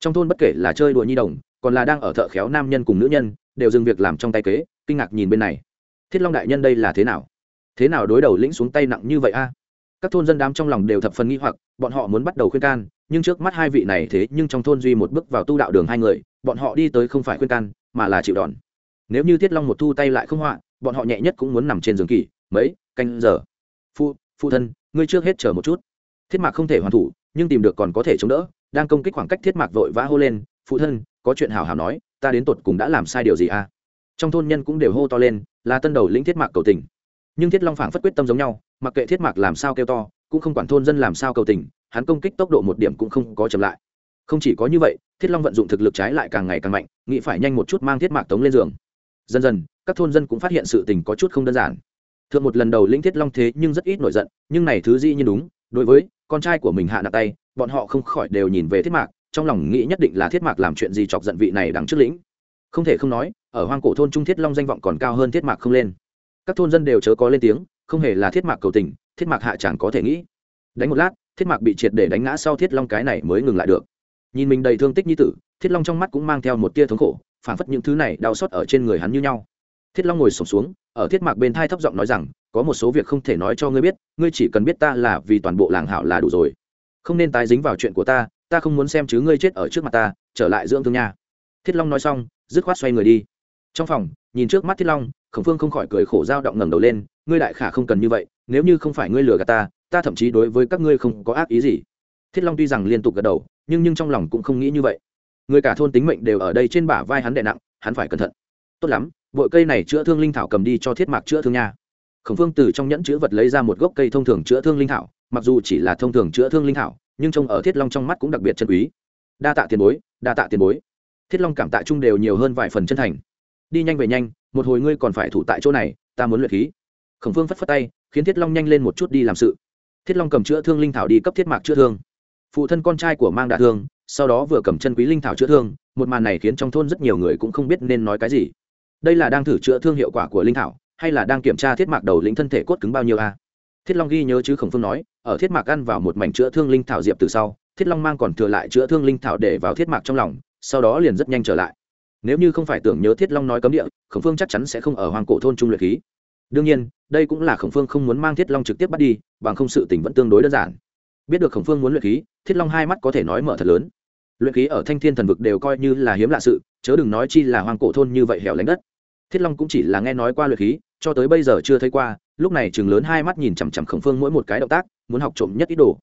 Trong thôn bất kể là chơi đùa nhi đồng, còn là đang ở thợ khéo nam nhân cùng nữ nhân, đều dừng việc làm trong tay kế, kinh ngạc nhìn bên này. Thiết long đại nhân đây là thế nào? Thế nào đối đầu lĩnh xuống tay nặng như vậy a? Các thôn dân đám trong lòng đều thập phần nghi hoặc, bọn họ muốn bắt đầu khuyên can, nhưng trước mắt hai vị này thế nhưng trong thôn duy một bước vào tu đạo đường hai người, bọn họ đi tới không phải khuyên can, mà là chịu đòn. Nếu như thiết long một thu tay lại không họa, bọn họ nhẹ nhất cũng muốn nằm trên giường kỳ mấy, canh giờ. Phụ phụ thân, ngươi trước hết chờ một chút. Thiết mạc không thể hoàn thủ, nhưng tìm được còn có thể chống đỡ, đang công kích khoảng cách thiết mạc vội vã hô lên phụ thân, có chuyện hào hào nói, ta đến tột cùng đã làm sai điều gì à trong thôn nhân cũng đều hô to lên, là tân đầu lĩnh thiết mạc cầu tình nhưng thiết long phảng phất quyết tâm giống nhau, mặc kệ thiết mạc làm sao kêu to, cũng không quản thôn dân làm sao cầu tình, hắn công kích tốc độ một điểm cũng không có chậm lại. Không chỉ có như vậy, thiết long vận dụng thực lực trái lại càng ngày càng mạnh, nghĩ phải nhanh một chút mang thiết mạc tống lên giường. Dần dần, các thôn dân cũng phát hiện sự tình có chút không đơn giản. Thượng một lần đầu Linh thiết long thế nhưng rất ít nổi giận, nhưng này thứ gì như đúng, đối với con trai của mình hạ nặng tay, bọn họ không khỏi đều nhìn về thiết mạc, trong lòng nghĩ nhất định là thiết mạc làm chuyện gì chọc giận vị này đằng trước lĩnh. Không thể không nói, ở hoang cổ thôn trung thiết long danh vọng còn cao hơn thiết mạc không lên các thôn dân đều chớ có lên tiếng, không hề là thiết mạc cầu tình, thiết mạc hạ chẳng có thể nghĩ. Đánh một lát, thiết mạc bị triệt để đánh ngã sau thiết long cái này mới ngừng lại được. Nhìn mình đầy thương tích như tử, thiết long trong mắt cũng mang theo một tia thống khổ phản phất những thứ này đau xót ở trên người hắn như nhau. Thiết long ngồi sổm xuống, ở thiết mạc bên thai thấp giọng nói rằng, có một số việc không thể nói cho ngươi biết, ngươi chỉ cần biết ta là vì toàn bộ làng hảo là đủ rồi. Không nên tái dính vào chuyện của ta ta không muốn xem chứ ngươi chết ở trước mặt ta, trở lại dưỡng thương nha. Thiết long nói xong, dứt khoát xoay người đi. Trong phòng, nhìn trước mắt thiết long khổng phương không khỏi cười khổ dao động ngẩng đầu lên, ngươi đại khả không cần như vậy, nếu như không phải ngươi lừa gạt ta ta thậm chí đối với các ngươi không có ác ý gì. Thiết long tuy rằng liên tục gật đầu, nhưng nhưng trong lòng cũng không nghĩ như vậy. Người cả thôn tính mệnh đều ở đây trên bả vai hắn đè nặng, hắn phải cẩn thận. Tốt lắm, bội cây này chữa thương linh thảo cầm đi cho thiết mạc chữa thương nha. Khổng phương từ trong nhẫn chữ vật lấy ra một gốc cây thông thường chữa thương linh thảo, mặc dù chỉ là thông thường chữa thương linh thảo, nhưng trông ở thiết long trong mắt cũng đặc biệt chân quý. Đa tạ tiền bối, đa tạ tiền bối. Thiết long cảm tạ chung đều nhiều hơn vài phần chân thành. Đi nhanh về nhanh một hồi ngươi còn phải thủ tại chỗ này, ta muốn luyện khí. Khổng phương phất phất tay, khiến thiết long nhanh lên một chút đi làm sự. Thiết long cầm chữa thương linh thảo đi cấp thiết mạc chữa thương. Phụ thân con trai của mang đạ thương, sau đó vừa cầm chân quý linh thảo chữa thương, một màn này khiến trong thôn rất nhiều người cũng không biết nên nói cái gì. Đây là đang thử chữa thương hiệu quả của linh thảo, hay là đang kiểm tra thiết mạc đầu lĩnh thân thể cốt cứng bao nhiêu a? Thiết long ghi nhớ chứ khổng phương nói, ở thiết mạc ăn vào một mảnh chữa thương linh thảo diệp từ sau, thiết long mang còn thừa lại chữa thương linh thảo để vào thiết mạc trong lòng, sau đó liền rất nhanh trở lại nếu như không phải tưởng nhớ thiết long nói cấm địa, khổng phương chắc chắn sẽ không ở hoàng cổ thôn trung luyện khí. Đương nhiên, đây cũng là khổng phương không muốn mang thiết long trực tiếp bắt đi, bằng không sự tình vẫn tương đối đơn giản. Biết được khổng phương muốn luyện khí, thiết long hai mắt có thể nói mở thật lớn. Luyện khí ở thanh thiên thần vực đều coi như là hiếm lạ sự, chớ đừng nói chi là hoàng cổ thôn như vậy hẻo lánh đất. Thiết long cũng chỉ là nghe nói qua luyện khí, cho tới bây giờ chưa thấy qua, lúc này chừng lớn hai mắt nhìn chằm chằm khổng phương mỗi một cái động tác, muốn học trộm nhất ít đồ.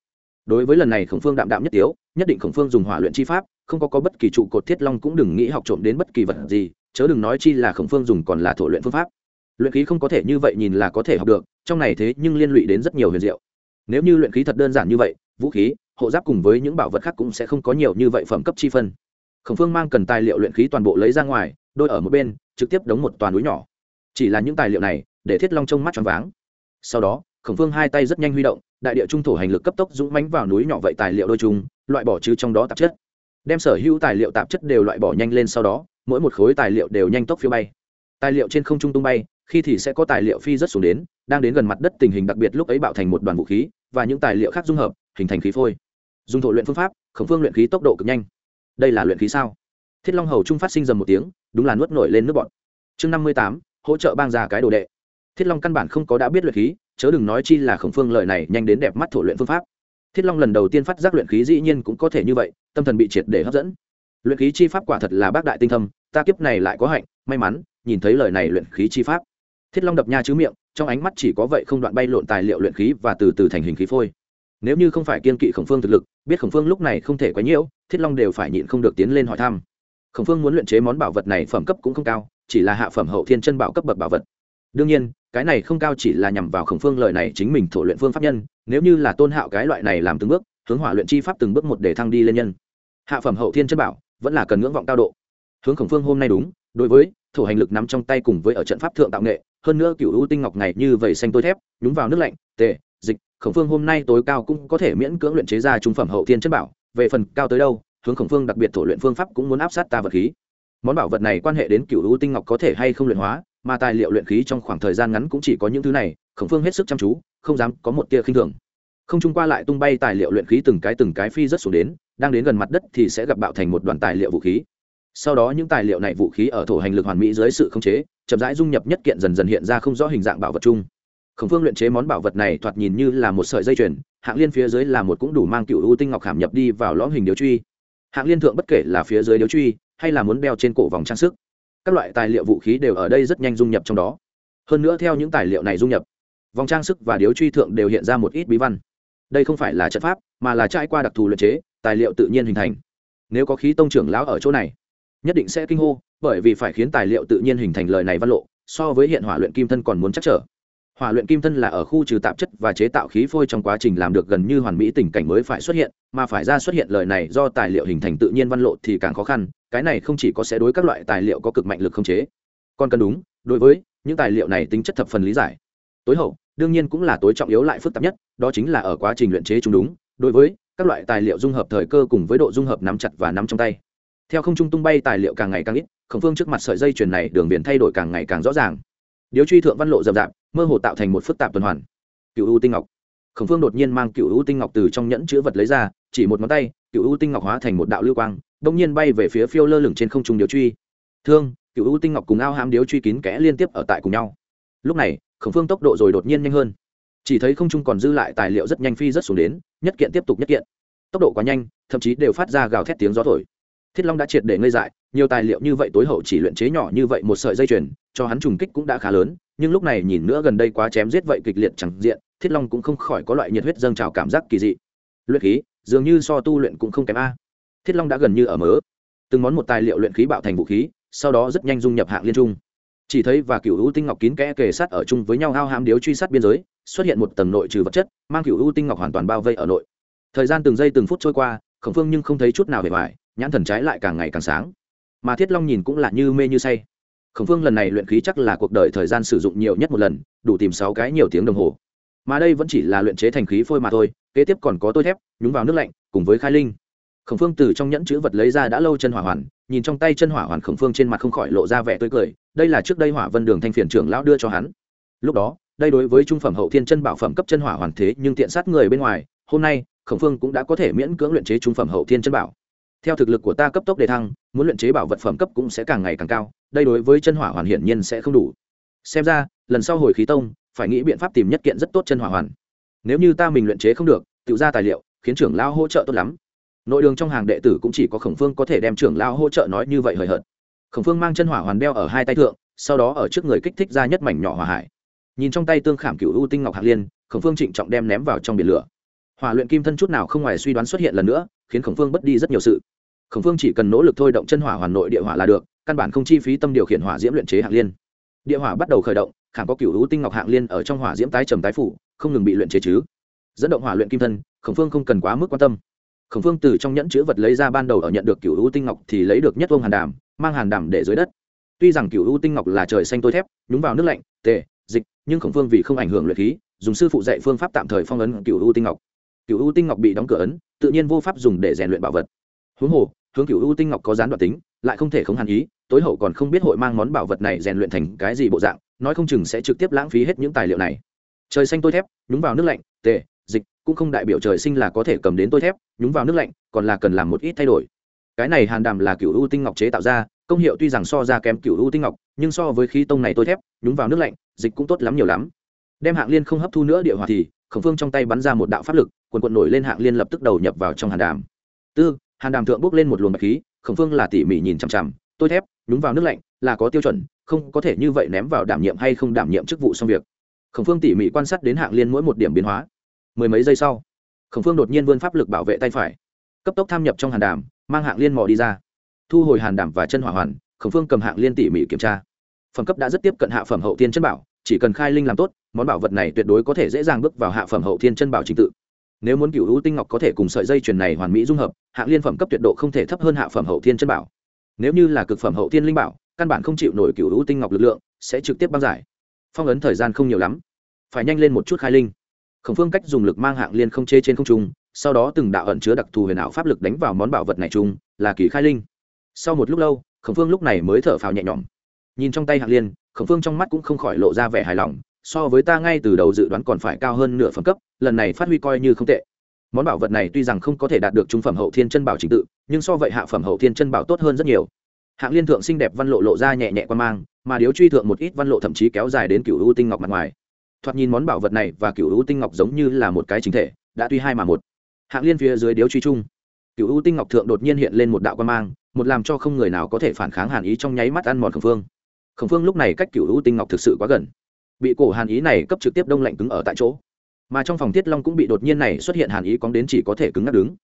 Đối với lần này khổng phương đạm đạm nhất tiếu, nhất định khổng phương dùng hỏa luyện chi pháp không có có bất kỳ trụ cột thiết long cũng đừng nghĩ học trộm đến bất kỳ vật gì, chớ đừng nói chi là khổng phương dùng còn là thổ luyện phương pháp. Luyện khí không có thể như vậy nhìn là có thể học được, trong này thế nhưng liên lụy đến rất nhiều huyền diệu. Nếu như luyện khí thật đơn giản như vậy, vũ khí, hộ giáp cùng với những bảo vật khác cũng sẽ không có nhiều như vậy phẩm cấp chi phân. Khổng phương mang cần tài liệu luyện khí toàn bộ lấy ra ngoài, đôi ở một bên, trực tiếp đóng một toàn núi nhỏ. Chỉ là những tài liệu này, để thiết long trông mắt choáng váng. Sau đó, khổng phương hai tay rất nhanh huy động, đại địa trung thổ hành lực cấp tốc dũng mánh vào núi nhỏ vậy tài liệu đôi chung, loại bỏ chứ trong đó tạp chất đem sở hữu tài liệu tạp chất đều loại bỏ nhanh lên sau đó, mỗi một khối tài liệu đều nhanh tốc phiêu bay. Tài liệu trên không trung tung bay, khi thì sẽ có tài liệu phi rất xuống đến, đang đến gần mặt đất tình hình đặc biệt lúc ấy bạo thành một đoàn vũ khí, và những tài liệu khác dung hợp, hình thành khí phôi. Dùng thổ luyện phương pháp, khổng phương luyện khí tốc độ cực nhanh. Đây là luyện khí sao? Thiết long hầu trung phát sinh dầm một tiếng, đúng là nuốt nổi lên nước bọt. Chương năm mươi tám, hỗ trợ bang ra cái đồ đệ. Thiết long căn bản không có đã biết luyện khí, chớ đừng nói chi là khổng phương lợi này nhanh đến đẹp mắt thổ luyện phương pháp thiết long lần đầu tiên phát giác luyện khí dĩ nhiên cũng có thể như vậy, tâm thần bị triệt để hấp dẫn. Luyện khí chi pháp quả thật là bác đại tinh thâm, ta kiếp này lại có hạnh, may mắn, nhìn thấy lời này luyện khí chi pháp. Thiết long đập nha chứ miệng, trong ánh mắt chỉ có vậy không đoạn bay lộn tài liệu luyện khí và từ từ thành hình khí phôi. Nếu như không phải kiên kỵ khổng phương thực lực, biết khổng phương lúc này không thể quá nhiễu thiết long đều phải nhịn không được tiến lên hỏi thăm. Khổng phương muốn luyện chế món bảo vật này phẩm cấp cũng không cao, chỉ là hạ phẩm hậu thiên chân bảo cấp bậc bảo vật. Đương nhiên, cái này không cao chỉ là nhằm vào khổng phương lời này chính mình thổ luyện phương pháp nhân nếu như là tôn hạo cái loại này làm từng bước, hướng hỏa luyện chi pháp từng bước một để thăng đi lên nhân. Hạ phẩm hậu thiên chất bảo, vẫn là cần ngưỡng vọng cao độ. Hướng khổng phương hôm nay đúng, đối với thủ hành lực nắm trong tay cùng với ở trận pháp thượng tạo nghệ, hơn nữa cựu ưu tinh ngọc ngày như vầy xanh tôi thép, nhúng vào nước lạnh tệ dịch, khổng phương hôm nay tối cao cũng có thể miễn cưỡng luyện chế ra trung phẩm hậu thiên chất bảo, về phần cao tới đâu, hướng khổng phương đặc biệt thổ luyện phương pháp cũng muốn áp sát ta vật khí. Món bảo vật này quan hệ đến cựu ưu tinh ngọc có thể hay không luyện hóa, mà tài liệu luyện khí trong khoảng thời gian ngắn cũng chỉ có những thứ này, khổng phương hết sức chăm chú không dám có một tia khinh thường. Không trung qua lại tung bay tài liệu luyện khí từng cái từng cái phi rất xuống đến, đang đến gần mặt đất thì sẽ gặp bạo thành một đoàn tài liệu vũ khí. Sau đó những tài liệu này vũ khí ở thổ hành lực hoàn mỹ dưới sự khống chế, chậm rãi dung nhập nhất kiện dần dần hiện ra không rõ hình dạng bảo vật chung. Khổng phương luyện chế món bảo vật này thoạt nhìn như là một sợi dây chuyền, hạng liên phía dưới là một cũng đủ mang cựu ưu tinh ngọc hàm nhập đi vào lõm hình điếu truy. Hạng liên thượng bất kể là phía dưới điếu truy, hay là muốn đeo trên cổ vòng trang sức, các loại tài liệu vũ khí đều ở đây rất nhanh dung nhập trong đó. Hơn nữa theo những tài liệu này dung nhập vòng trang sức và điếu truy thượng đều hiện ra một ít bí văn. Đây không phải là trận pháp, mà là trải qua đặc thù luyện chế, tài liệu tự nhiên hình thành. Nếu có khí tông trưởng lão ở chỗ này, nhất định sẽ kinh hô, bởi vì phải khiến tài liệu tự nhiên hình thành lời này văn lộ, so với hiện hỏa luyện kim thân còn muốn chắc trở. Hỏa luyện kim thân là ở khu trừ tạp chất và chế tạo khí phôi trong quá trình làm được gần như hoàn mỹ tình cảnh mới phải xuất hiện, mà phải ra xuất hiện lời này do tài liệu hình thành tự nhiên văn lộ thì càng khó khăn, cái này không chỉ có sẽ đối các loại tài liệu có cực mạnh lực không chế. Còn cần đúng, đối với những tài liệu này tính chất thập phần lý giải. Tối hậu đương nhiên cũng là tối trọng yếu lại phức tạp nhất, đó chính là ở quá trình luyện chế chúng đúng, đối với các loại tài liệu dung hợp thời cơ cùng với độ dung hợp nắm chặt và nắm trong tay. Theo không trung tung bay tài liệu càng ngày càng ít, khổng phương trước mặt sợi dây chuyền này đường biển thay đổi càng ngày càng rõ ràng. Điếu truy thượng văn lộ rậm rạp, mơ hồ tạo thành một phức tạp tuần hoàn. Cựu u tinh ngọc. Khổng phương đột nhiên mang cựu u tinh ngọc từ trong nhẫn chữ vật lấy ra, chỉ một ngón tay, cựu u tinh ngọc hóa thành một đạo lưu quang đ nhiên bay về phía phiêu lơ lửng trên không trung điếu truy. Thương, cựu u tinh ngọc cùng ao ham điếu truy kín kẽ liên tiếp ở tại cùng nhau. Lúc này khổng phương tốc độ rồi đột nhiên nhanh hơn. Chỉ thấy không trung còn dư lại tài liệu rất nhanh phi rất xuống đến, nhất kiện tiếp tục nhất kiện. Tốc độ quá nhanh, thậm chí đều phát ra gào thét tiếng gió thổi. Thiết long đã triệt để ngây dại, nhiều tài liệu như vậy tối hậu chỉ luyện chế nhỏ như vậy một sợi dây chuyền, cho hắn trùng kích cũng đã khá lớn, nhưng lúc này nhìn nữa gần đây quá chém giết vậy kịch liệt chẳng diện, thiết long cũng không khỏi có loại nhiệt huyết dâng trào cảm giác kỳ dị. Luyện khí, dường như so tu luyện cũng không kém a. Thiết long đã gần như ở mớ. Từng món một tài liệu luyện khí bạo thành vũ khí, sau đó rất nhanh dung nhập hạng liên trung chỉ thấy và cựu ưu tinh ngọc kín kẽ kề sát ở chung với nhau hao hám điếu truy sát biên giới, xuất hiện một tầng nội trừ vật chất, mang cựu ưu tinh ngọc hoàn toàn bao vây ở nội. Thời gian từng giây từng phút trôi qua, khổng phương nhưng không thấy chút nào về vải nhãn thần trái lại càng ngày càng sáng. Mà thiết long nhìn cũng là như mê như say. Khổng phương lần này luyện khí chắc là cuộc đời thời gian sử dụng nhiều nhất một lần, đủ tìm sáu cái nhiều tiếng đồng hồ. Mà đây vẫn chỉ là luyện chế thành khí phôi mà thôi, kế tiếp còn có tôi thép, nhúng vào nước lạnh, cùng với khai linh khổng phương từ trong nhẫn chữ vật lấy ra đã lâu chân hỏa hoàn, nhìn trong tay chân hỏa hoàn khổng phương trên mặt không khỏi lộ ra vẻ tươi cười, đây là trước đây hỏa vân đường thanh phiền trưởng lão đưa cho hắn. Lúc đó, đây đối với trung phẩm hậu thiên chân bảo phẩm cấp chân hỏa hoàn thế nhưng tiện sát người bên ngoài, hôm nay, khổng phương cũng đã có thể miễn cưỡng luyện chế trung phẩm hậu thiên chân bảo. Theo thực lực của ta cấp tốc đề thăng, muốn luyện chế bảo vật phẩm cấp cũng sẽ càng ngày càng cao, đây đối với chân hỏa hoàn hiển nhiên sẽ không đủ. Xem ra, lần sau hồi khí tông, phải nghĩ biện pháp tìm nhất kiện rất tốt chân hỏa hoàn. Nếu như ta mình luyện chế không được, tự ra tài liệu, khiến trưởng lão hỗ trợ tốt lắm nội đường trong hàng đệ tử cũng chỉ có khổng phương có thể đem trưởng lao hỗ trợ nói như vậy hời hợt. Khổng phương mang chân hỏa hoàn đeo ở hai tay thượng, sau đó ở trước người kích thích ra nhất mảnh nhỏ hỏa hải. Nhìn trong tay tương khảm cựu u tinh ngọc hạc liên, khổng phương trịnh trọng đem ném vào trong biển lửa. Hỏa luyện kim thân chút nào không ngoài suy đoán xuất hiện lần nữa, khiến khổng phương bất đi rất nhiều sự. Khổng phương chỉ cần nỗ lực thôi động chân hỏa hoàn nội địa hỏa là được, căn bản không chi phí tâm điều khiển hỏa diễm luyện chế hạng liên. Địa hỏa bắt đầu khởi động, khảm có cựu hữu tinh ngọc hạng liên ở trong hỏa diễm tái trầm tái phủ, không ngừng bị luyện chế chứ. Dẫn động hỏa luyện kim thân, khổng phương không cần quá mức quan tâm khổng phương từ trong nhẫn chữ vật lấy ra ban đầu ở nhận được cựu u tinh ngọc thì lấy được nhất vông hàn đàm, mang hàn đàm để dưới đất. Tuy rằng cựu u tinh ngọc là trời xanh tôi thép, nhúng vào nước lạnh, tề, dịch, nhưng khổng phương vì không ảnh hưởng luyện khí, dùng sư phụ dạy phương pháp tạm thời phong ấn cựu u tinh ngọc. Cựu u tinh ngọc bị đóng cửa ấn, tự nhiên vô pháp dùng để rèn luyện bảo vật. Huống hồ, hướng cựu u tinh ngọc có gián đoạn tính, lại không thể không hàn ý, tối hậu còn không biết hội mang món bảo vật này rèn luyện thành cái gì bộ dạng, nói không chừng sẽ trực tiếp lãng phí hết những tài liệu này. Trời xanh tôi thép, nhúng vào nước lạnh, tề cũng không đại biểu trời sinh là có thể cầm đến tôi thép, nhúng vào nước lạnh, còn là cần làm một ít thay đổi. Cái này hàn đàm là cựu ưu tinh ngọc chế tạo ra, công hiệu tuy rằng so ra kém cựu ưu tinh ngọc, nhưng so với khí tông này tôi thép, nhúng vào nước lạnh, dịch cũng tốt lắm nhiều lắm. Đem hạng liên không hấp thu nữa địa hòa thì, khổng phương trong tay bắn ra một đạo pháp lực, quần quần nổi lên hạng liên lập tức đầu nhập vào trong hàn đàm. Tư, hàn đàm thượng bốc lên một luồng bạch khí, khổng phương là tỉ mỉ nhìn chằm chằm, tôi thép, nhúng vào nước lạnh, là có tiêu chuẩn, không có thể như vậy ném vào đảm nhiệm hay không đảm nhiệm chức vụ xong việc. Khổng phương tỉ mỉ quan sát đến hạng liên mỗi một điểm biến hóa mười mấy giây sau, khổng phương đột nhiên vươn pháp lực bảo vệ tay phải, cấp tốc tham nhập trong hàn đàm, mang hạng liên mò đi ra. Thu hồi hàn đàm và chân hỏa hoàn, khổng phương cầm hạng liên tỉ mỉ kiểm tra. Phẩm cấp đã rất tiếp cận hạ phẩm hậu tiên chân bảo, chỉ cần khai linh làm tốt, món bảo vật này tuyệt đối có thể dễ dàng bước vào hạ phẩm hậu thiên chân bảo trình tự. Nếu muốn cựu hữu tinh ngọc có thể cùng sợi dây chuyền này hoàn mỹ dung hợp, hạng liên phẩm cấp tuyệt độ không thể thấp hơn hạ phẩm hậu thiên chân bảo. Nếu như là cực phẩm hậu thiên linh bảo, căn bản không chịu nổi cựu hữu tinh ngọc lực lượng, sẽ trực tiếp băng giải. Phong ấn thời gian không nhiều lắm, phải nhanh lên một chút khai linh khổng phương cách dùng lực mang hạng liên không chê trên không trung, sau đó từng đạo ẩn chứa đặc thù huyền ảo pháp lực đánh vào món bảo vật này chung, là kỳ khai linh. Sau một lúc lâu, khổng phương lúc này mới thở phào nhẹ nhõm. Nhìn trong tay hạng liên, khổng phương trong mắt cũng không khỏi lộ ra vẻ hài lòng, so với ta ngay từ đầu dự đoán còn phải cao hơn nửa phẩm cấp, lần này phát huy coi như không tệ. Món bảo vật này tuy rằng không có thể đạt được trung phẩm hậu thiên chân bảo trình tự, nhưng so vậy hạ phẩm hậu thiên chân bảo tốt hơn rất nhiều. Hạng liên thượng xinh đẹp văn lộ lộ ra nhẹ nhẹ qua mang, mà điếu truy thượng một ít văn lộ thậm chí kéo dài đến cựu ưu tinh ngọc mặt ngoài thoạt nhìn món bảo vật này và cựu ưu tinh ngọc giống như là một cái chính thể, đã tuy hai mà một. Hạng liên phía dưới điếu truy chung. Cựu ưu tinh ngọc thượng đột nhiên hiện lên một đạo quan mang, một làm cho không người nào có thể phản kháng hàn ý trong nháy mắt ăn mòn khẩn phương. Khẩn phương lúc này cách cựu ưu tinh ngọc thực sự quá gần. Bị cổ hàn ý này cấp trực tiếp đông lạnh cứng ở tại chỗ. Mà trong phòng thiết long cũng bị đột nhiên này xuất hiện hàn ý cóng đến chỉ có thể cứng ngắc đứng.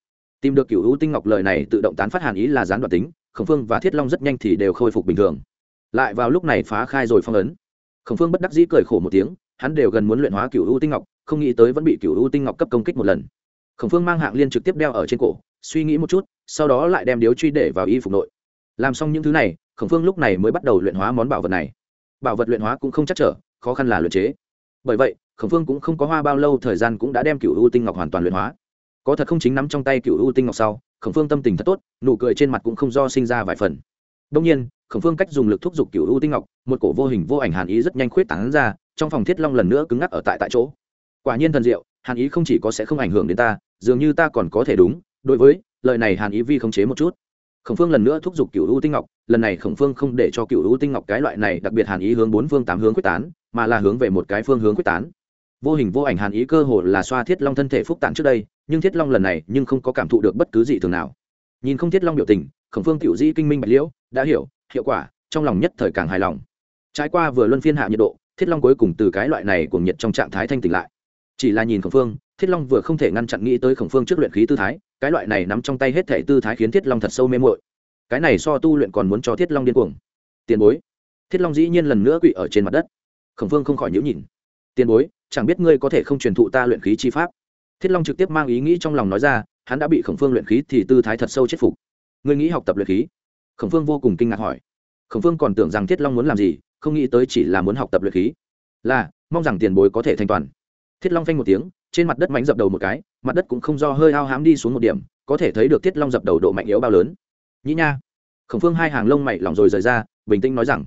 Tìm được cựu ưu tinh ngọc lời này tự động tán phát hàn ý là gián đoạn tính, khổng phương và thiết long rất nhanh thì đều khôi phục bình thường. Lại vào lúc này phá khai rồi phong ấn. Khổng phương bất đắc dĩ cười khổ một tiếng hắn đều gần muốn luyện hóa cựu u tinh ngọc, không nghĩ tới vẫn bị cựu u tinh ngọc cấp công kích một lần. Khổng phương mang hạng liên trực tiếp đeo ở trên cổ, suy nghĩ một chút, sau đó lại đem điếu truy để vào y phục nội. Làm xong những thứ này, khổng phương lúc này mới bắt đầu luyện hóa món bảo vật này. Bảo vật luyện hóa cũng không chắc trở, khó khăn là luyện chế. Bởi vậy, khổng phương cũng không có hoa bao lâu thời gian cũng đã đem cựu u tinh ngọc hoàn toàn luyện hóa. Có thật không chính nắm trong tay cựu u tinh ngọc sau, khổng phương tâm tình thật tốt, nụ cười trên mặt cũng không do sinh ra vài phần. Đông nhiên, khổng phương cách dùng lực thúc giục cựu u tinh ngọc, một cổ vô hình vô ảnh hàn ý rất nhanh khuyết tán ra trong phòng thiết long lần nữa cứng ngắc ở tại tại chỗ. Quả nhiên thần diệu, hàn ý không chỉ có sẽ không ảnh hưởng đến ta, dường như ta còn có thể đúng, đối với, lời này hàn ý vi khống chế một chút. Khổng phương lần nữa thúc giục cựu u tinh ngọc, lần này khổng phương không để cho cựu u tinh ngọc cái loại này, đặc biệt hàn ý hướng bốn phương tám hướng quyết tán, mà là hướng về một cái phương hướng quyết tán. Vô hình vô ảnh hàn ý cơ hồ là xoa thiết long thân thể phúc tạng trước đây, nhưng thiết long lần này nhưng không có cảm thụ được bất cứ gì thường nào. Nhìn không thiết long biểu tình, khổng phương cựu di kinh minh bạch liễu, đã hiểu, hiệu quả, trong lòng nhất thời càng hài lòng. Trải qua vừa luân phiên hạ nhiệt độ thiết long cuối cùng từ cái loại này cùng nhiệt trong trạng thái thanh tỉnh lại. Chỉ là nhìn khổng phương, thiết long vừa không thể ngăn chặn nghĩ tới khổng phương trước luyện khí tư thái, cái loại này nắm trong tay hết thể tư thái khiến thiết long thật sâu mê mội cái này so tu luyện còn muốn cho thiết long điên cuồng. Tiền bối. Thiết long dĩ nhiên lần nữa quỵ ở trên mặt đất. Khổng phương không khỏi nhữ nhìn tiền bối, chẳng biết ngươi có thể không truyền thụ ta luyện khí chi pháp? Thiết long trực tiếp mang ý nghĩ trong lòng nói ra, hắn đã bị khổng phương luyện khí thì tư thái thật sâu chết phục. Ngươi nghĩ học tập luyện khí? Khổng phương vô cùng kinh ngạc hỏi. Khổng phương còn tưởng rằng thiết long muốn làm gì không nghĩ tới chỉ là muốn học tập luyện khí. Là, mong rằng tiền bối có thể thanh toàn thiết long phanh một tiếng, trên mặt đất mánh dập đầu một cái, mặt đất cũng không do hơi ao hám đi xuống một điểm, có thể thấy được thiết long dập đầu độ mạnh yếu bao lớn. Nhĩ nha. Khổng phương hai hàng lông mày lỏng rồi rời ra, bình tĩnh nói rằng